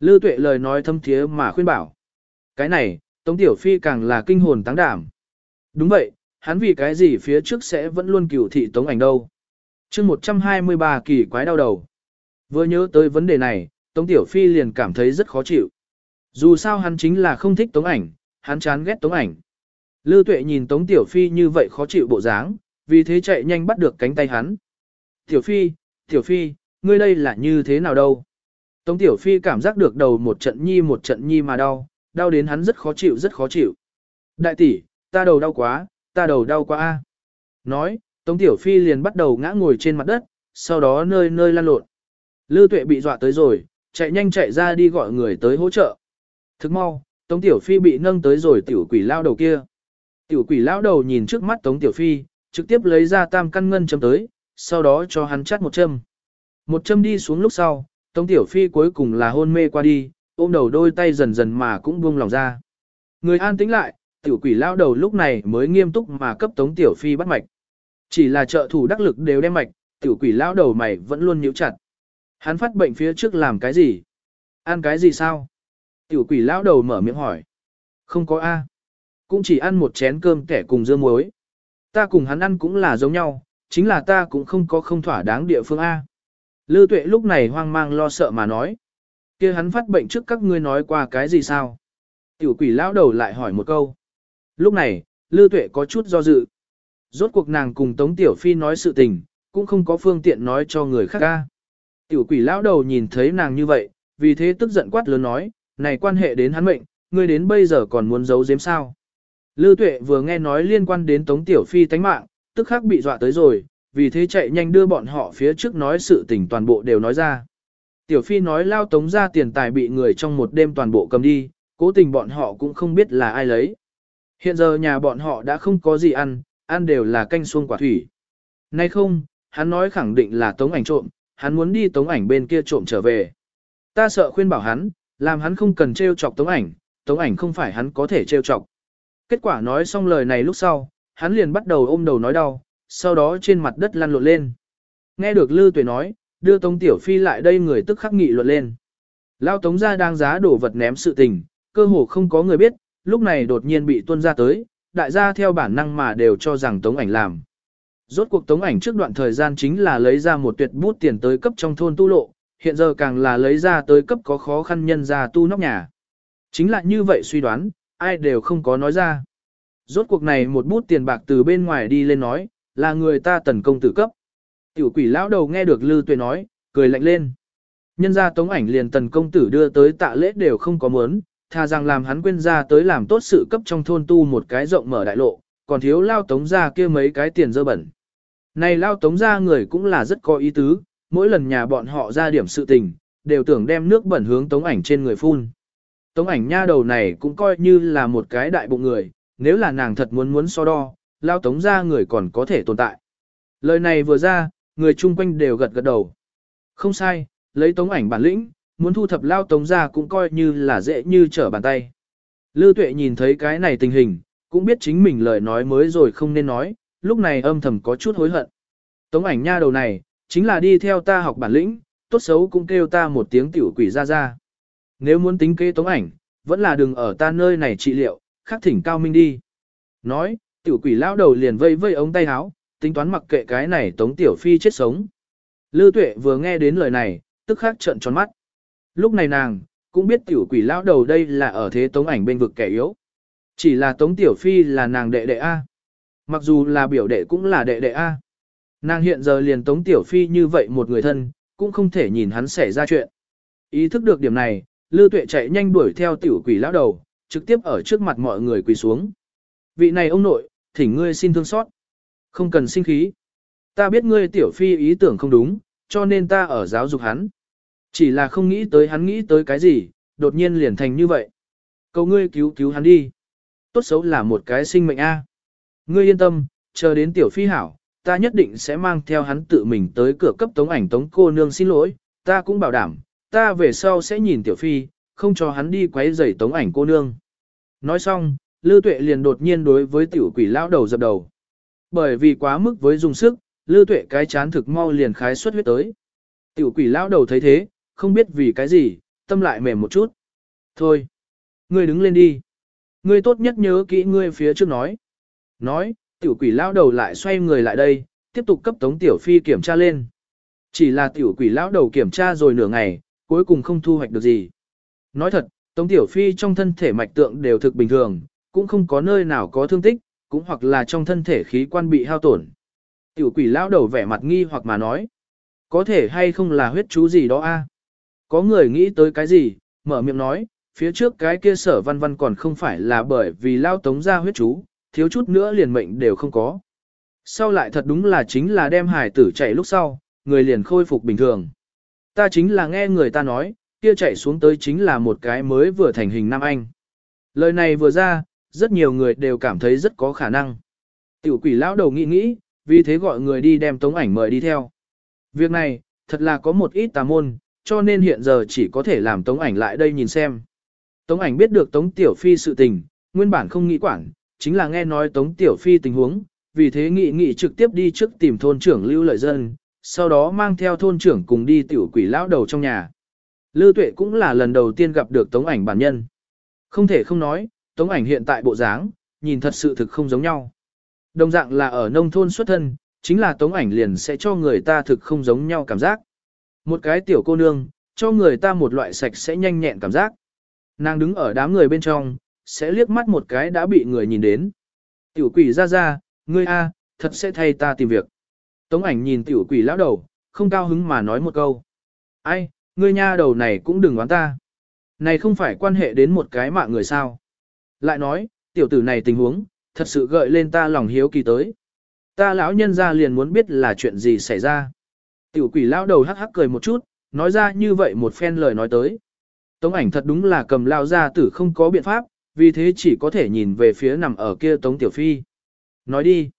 Lư tuệ lời nói thâm thiế mà khuyên bảo. Cái này, Tống Tiểu Phi càng là kinh hồn táng đảm. Đúng vậy, hắn vì cái gì phía trước sẽ vẫn luôn cửu thị Tống ảnh đâu. chương 123 kỳ quái đau đầu. Vừa nhớ tới vấn đề này, Tống Tiểu Phi liền cảm thấy rất khó chịu. Dù sao hắn chính là không thích Tống ảnh, hắn chán ghét Tống ảnh. Lư Tuệ nhìn Tống Tiểu Phi như vậy khó chịu bộ dáng, vì thế chạy nhanh bắt được cánh tay hắn. Tiểu Phi, Tiểu Phi, ngươi đây là như thế nào đâu? Tống Tiểu Phi cảm giác được đầu một trận nhi một trận nhi mà đau, đau đến hắn rất khó chịu rất khó chịu. Đại tỷ, ta đầu đau quá, ta đầu đau quá a. Nói, Tống Tiểu Phi liền bắt đầu ngã ngồi trên mặt đất, sau đó nơi nơi lăn lộn. Lư Tuệ bị dọa tới rồi, chạy nhanh chạy ra đi gọi người tới hỗ trợ. Thức mau, Tống Tiểu Phi bị nâng tới rồi tiểu quỷ lao đầu kia. Tiểu quỷ lão đầu nhìn trước mắt Tống Tiểu Phi, trực tiếp lấy ra tam căn ngân châm tới, sau đó cho hắn chắt một châm. Một châm đi xuống lúc sau, Tống Tiểu Phi cuối cùng là hôn mê qua đi, ôm đầu đôi tay dần dần mà cũng buông lòng ra. Người an tĩnh lại, tiểu quỷ lão đầu lúc này mới nghiêm túc mà cấp Tống Tiểu Phi bắt mạch. Chỉ là trợ thủ đắc lực đều đem mạch, tiểu quỷ lão đầu mày vẫn luôn nhíu chặt. Hắn phát bệnh phía trước làm cái gì? Ăn cái gì sao? Tiểu quỷ lão đầu mở miệng hỏi. Không có A. Cũng chỉ ăn một chén cơm kẻ cùng dưa muối. Ta cùng hắn ăn cũng là giống nhau, chính là ta cũng không có không thỏa đáng địa phương A. Lư tuệ lúc này hoang mang lo sợ mà nói. kia hắn phát bệnh trước các ngươi nói qua cái gì sao? Tiểu quỷ lão đầu lại hỏi một câu. Lúc này, Lư tuệ có chút do dự. Rốt cuộc nàng cùng Tống Tiểu Phi nói sự tình, cũng không có phương tiện nói cho người khác ca. Tiểu quỷ lão đầu nhìn thấy nàng như vậy, vì thế tức giận quát lớn nói, này quan hệ đến hắn mệnh, ngươi đến bây giờ còn muốn giấu giếm sao. Lư tuệ vừa nghe nói liên quan đến Tống Tiểu Phi tánh mạng, tức khắc bị dọa tới rồi, vì thế chạy nhanh đưa bọn họ phía trước nói sự tình toàn bộ đều nói ra. Tiểu Phi nói lao tống ra tiền tài bị người trong một đêm toàn bộ cầm đi, cố tình bọn họ cũng không biết là ai lấy. Hiện giờ nhà bọn họ đã không có gì ăn, ăn đều là canh xuông quả thủy. Nay không, hắn nói khẳng định là tống ảnh trộm, hắn muốn đi tống ảnh bên kia trộm trở về. Ta sợ khuyên bảo hắn, làm hắn không cần trêu chọc tống ảnh, tống ảnh không phải hắn có thể trêu chọc. Kết quả nói xong lời này lúc sau, hắn liền bắt đầu ôm đầu nói đau, sau đó trên mặt đất lăn lộn lên. Nghe được Lư Tuệ nói, đưa Tống Tiểu Phi lại đây người tức khắc nghị luận lên. Lao Tống ra đang giá đổ vật ném sự tình, cơ hồ không có người biết, lúc này đột nhiên bị tuân ra tới, đại gia theo bản năng mà đều cho rằng Tống ảnh làm. Rốt cuộc tống ảnh trước đoạn thời gian chính là lấy ra một tuyệt bút tiền tới cấp trong thôn tu lộ, hiện giờ càng là lấy ra tới cấp có khó khăn nhân ra tu nóc nhà. Chính là như vậy suy đoán, ai đều không có nói ra. Rốt cuộc này một bút tiền bạc từ bên ngoài đi lên nói, là người ta tần công tử cấp. Tiểu quỷ lão đầu nghe được Lư Tuệ nói, cười lạnh lên. Nhân ra tống ảnh liền tần công tử đưa tới tạ lễ đều không có muốn, thà rằng làm hắn quên ra tới làm tốt sự cấp trong thôn tu một cái rộng mở đại lộ, còn thiếu lao tống ra kia mấy cái tiền dơ bẩn. Này lao tống ra người cũng là rất có ý tứ, mỗi lần nhà bọn họ ra điểm sự tình, đều tưởng đem nước bẩn hướng tống ảnh trên người phun. Tống ảnh nha đầu này cũng coi như là một cái đại bụng người, nếu là nàng thật muốn muốn so đo, lao tống ra người còn có thể tồn tại. Lời này vừa ra, người chung quanh đều gật gật đầu. Không sai, lấy tống ảnh bản lĩnh, muốn thu thập lao tống ra cũng coi như là dễ như trở bàn tay. Lư tuệ nhìn thấy cái này tình hình, cũng biết chính mình lời nói mới rồi không nên nói, lúc này âm thầm có chút hối hận. Tống ảnh nha đầu này, chính là đi theo ta học bản lĩnh, tốt xấu cũng kêu ta một tiếng tiểu quỷ ra ra. Nếu muốn tính kế tống ảnh, vẫn là đừng ở ta nơi này trị liệu, khắc thỉnh cao minh đi. Nói, tiểu quỷ lão đầu liền vây vây ống tay áo, tính toán mặc kệ cái này tống tiểu phi chết sống. Lư tuệ vừa nghe đến lời này, tức khắc trợn tròn mắt. Lúc này nàng, cũng biết tiểu quỷ lão đầu đây là ở thế tống ảnh bên vực kẻ yếu. Chỉ là tống tiểu phi là nàng đệ đệ A. Mặc dù là biểu đệ cũng là đệ đệ A. Nàng hiện giờ liền tống tiểu phi như vậy một người thân, cũng không thể nhìn hắn xảy ra chuyện. Ý thức được điểm này, Lư Tuệ chạy nhanh đuổi theo tiểu quỷ lão đầu, trực tiếp ở trước mặt mọi người quỳ xuống. Vị này ông nội, thỉnh ngươi xin thương xót. Không cần sinh khí. Ta biết ngươi tiểu phi ý tưởng không đúng, cho nên ta ở giáo dục hắn. Chỉ là không nghĩ tới hắn nghĩ tới cái gì, đột nhiên liền thành như vậy. Cầu ngươi cứu cứu hắn đi. Tốt xấu là một cái sinh mệnh A. Ngươi yên tâm, chờ đến tiểu phi hảo, ta nhất định sẽ mang theo hắn tự mình tới cửa cấp tống ảnh tống cô nương xin lỗi, ta cũng bảo đảm, ta về sau sẽ nhìn tiểu phi, không cho hắn đi quấy rầy tống ảnh cô nương. Nói xong, Lư Tuệ liền đột nhiên đối với tiểu quỷ lão đầu dập đầu. Bởi vì quá mức với dùng sức, Lư Tuệ cái chán thực mau liền khái xuất huyết tới. Tiểu quỷ lão đầu thấy thế, không biết vì cái gì, tâm lại mềm một chút. Thôi, ngươi đứng lên đi. Ngươi tốt nhất nhớ kỹ ngươi phía trước nói. Nói, tiểu quỷ lão đầu lại xoay người lại đây, tiếp tục cấp tống tiểu phi kiểm tra lên. Chỉ là tiểu quỷ lão đầu kiểm tra rồi nửa ngày, cuối cùng không thu hoạch được gì. Nói thật, tống tiểu phi trong thân thể mạch tượng đều thực bình thường, cũng không có nơi nào có thương tích, cũng hoặc là trong thân thể khí quan bị hao tổn. Tiểu quỷ lão đầu vẻ mặt nghi hoặc mà nói, có thể hay không là huyết chú gì đó a? Có người nghĩ tới cái gì, mở miệng nói, phía trước cái kia sở văn văn còn không phải là bởi vì lao tống ra huyết chú, thiếu chút nữa liền mệnh đều không có. Sau lại thật đúng là chính là đem hải tử chạy lúc sau, người liền khôi phục bình thường. Ta chính là nghe người ta nói, kia chạy xuống tới chính là một cái mới vừa thành hình Nam Anh. Lời này vừa ra, rất nhiều người đều cảm thấy rất có khả năng. Tiểu quỷ lão đầu nghĩ nghĩ, vì thế gọi người đi đem tống ảnh mời đi theo. Việc này, thật là có một ít tà môn, cho nên hiện giờ chỉ có thể làm tống ảnh lại đây nhìn xem. Tống ảnh biết được tống tiểu phi sự tình, nguyên bản không nghĩ quản, chính là nghe nói tống tiểu phi tình huống, vì thế nghị nghị trực tiếp đi trước tìm thôn trưởng lưu lợi dân, sau đó mang theo thôn trưởng cùng đi tiểu quỷ lão đầu trong nhà. lư tuệ cũng là lần đầu tiên gặp được tống ảnh bản nhân. Không thể không nói, tống ảnh hiện tại bộ dáng, nhìn thật sự thực không giống nhau. Đồng dạng là ở nông thôn xuất thân, chính là tống ảnh liền sẽ cho người ta thực không giống nhau cảm giác. Một cái tiểu cô nương, cho người ta một loại sạch sẽ nhanh nhẹn cảm giác. Nàng đứng ở đám người bên trong, sẽ liếc mắt một cái đã bị người nhìn đến. Tiểu quỷ ra ra, ngươi a, thật sẽ thay ta tìm việc. Tống ảnh nhìn tiểu quỷ lão đầu, không cao hứng mà nói một câu. Ai, ngươi nha đầu này cũng đừng oán ta. Này không phải quan hệ đến một cái mạng người sao. Lại nói, tiểu tử này tình huống, thật sự gợi lên ta lòng hiếu kỳ tới. Ta lão nhân ra liền muốn biết là chuyện gì xảy ra. Tiểu quỷ lão đầu hắc hắc cười một chút, nói ra như vậy một phen lời nói tới. Tống ảnh thật đúng là cầm lao ra tử không có biện pháp, vì thế chỉ có thể nhìn về phía nằm ở kia Tống Tiểu Phi. Nói đi.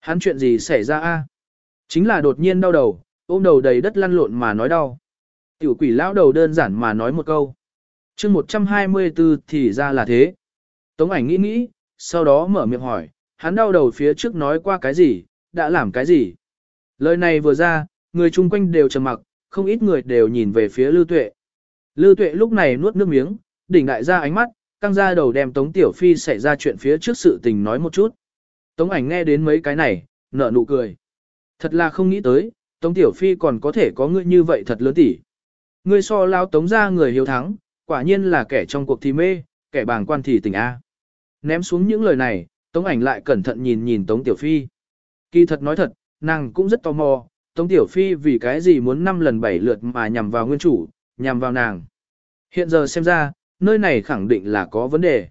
Hắn chuyện gì xảy ra a? Chính là đột nhiên đau đầu, ôm đầu đầy đất lăn lộn mà nói đau. Tiểu quỷ lão đầu đơn giản mà nói một câu. chương 124 thì ra là thế. Tống ảnh nghĩ nghĩ, sau đó mở miệng hỏi, hắn đau đầu phía trước nói qua cái gì, đã làm cái gì. Lời này vừa ra, người chung quanh đều trầm mặc, không ít người đều nhìn về phía Lưu Tuệ. Lưu Tuệ lúc này nuốt nước miếng, đỉnh đại ra ánh mắt, căng ra đầu đem Tống Tiểu Phi xảy ra chuyện phía trước sự tình nói một chút. Tống ảnh nghe đến mấy cái này, nở nụ cười. Thật là không nghĩ tới, Tống Tiểu Phi còn có thể có ngươi như vậy thật lớn tỉ. Ngươi so lao Tống ra người hiếu thắng, quả nhiên là kẻ trong cuộc thì mê, kẻ bàng quan thì tình A. Ném xuống những lời này, Tống ảnh lại cẩn thận nhìn nhìn Tống Tiểu Phi. Kỳ thật nói thật, nàng cũng rất tò mò, Tống Tiểu Phi vì cái gì muốn năm lần bảy lượt mà nhằm vào nguyên chủ, nhằm vào nàng. Hiện giờ xem ra, nơi này khẳng định là có vấn đề.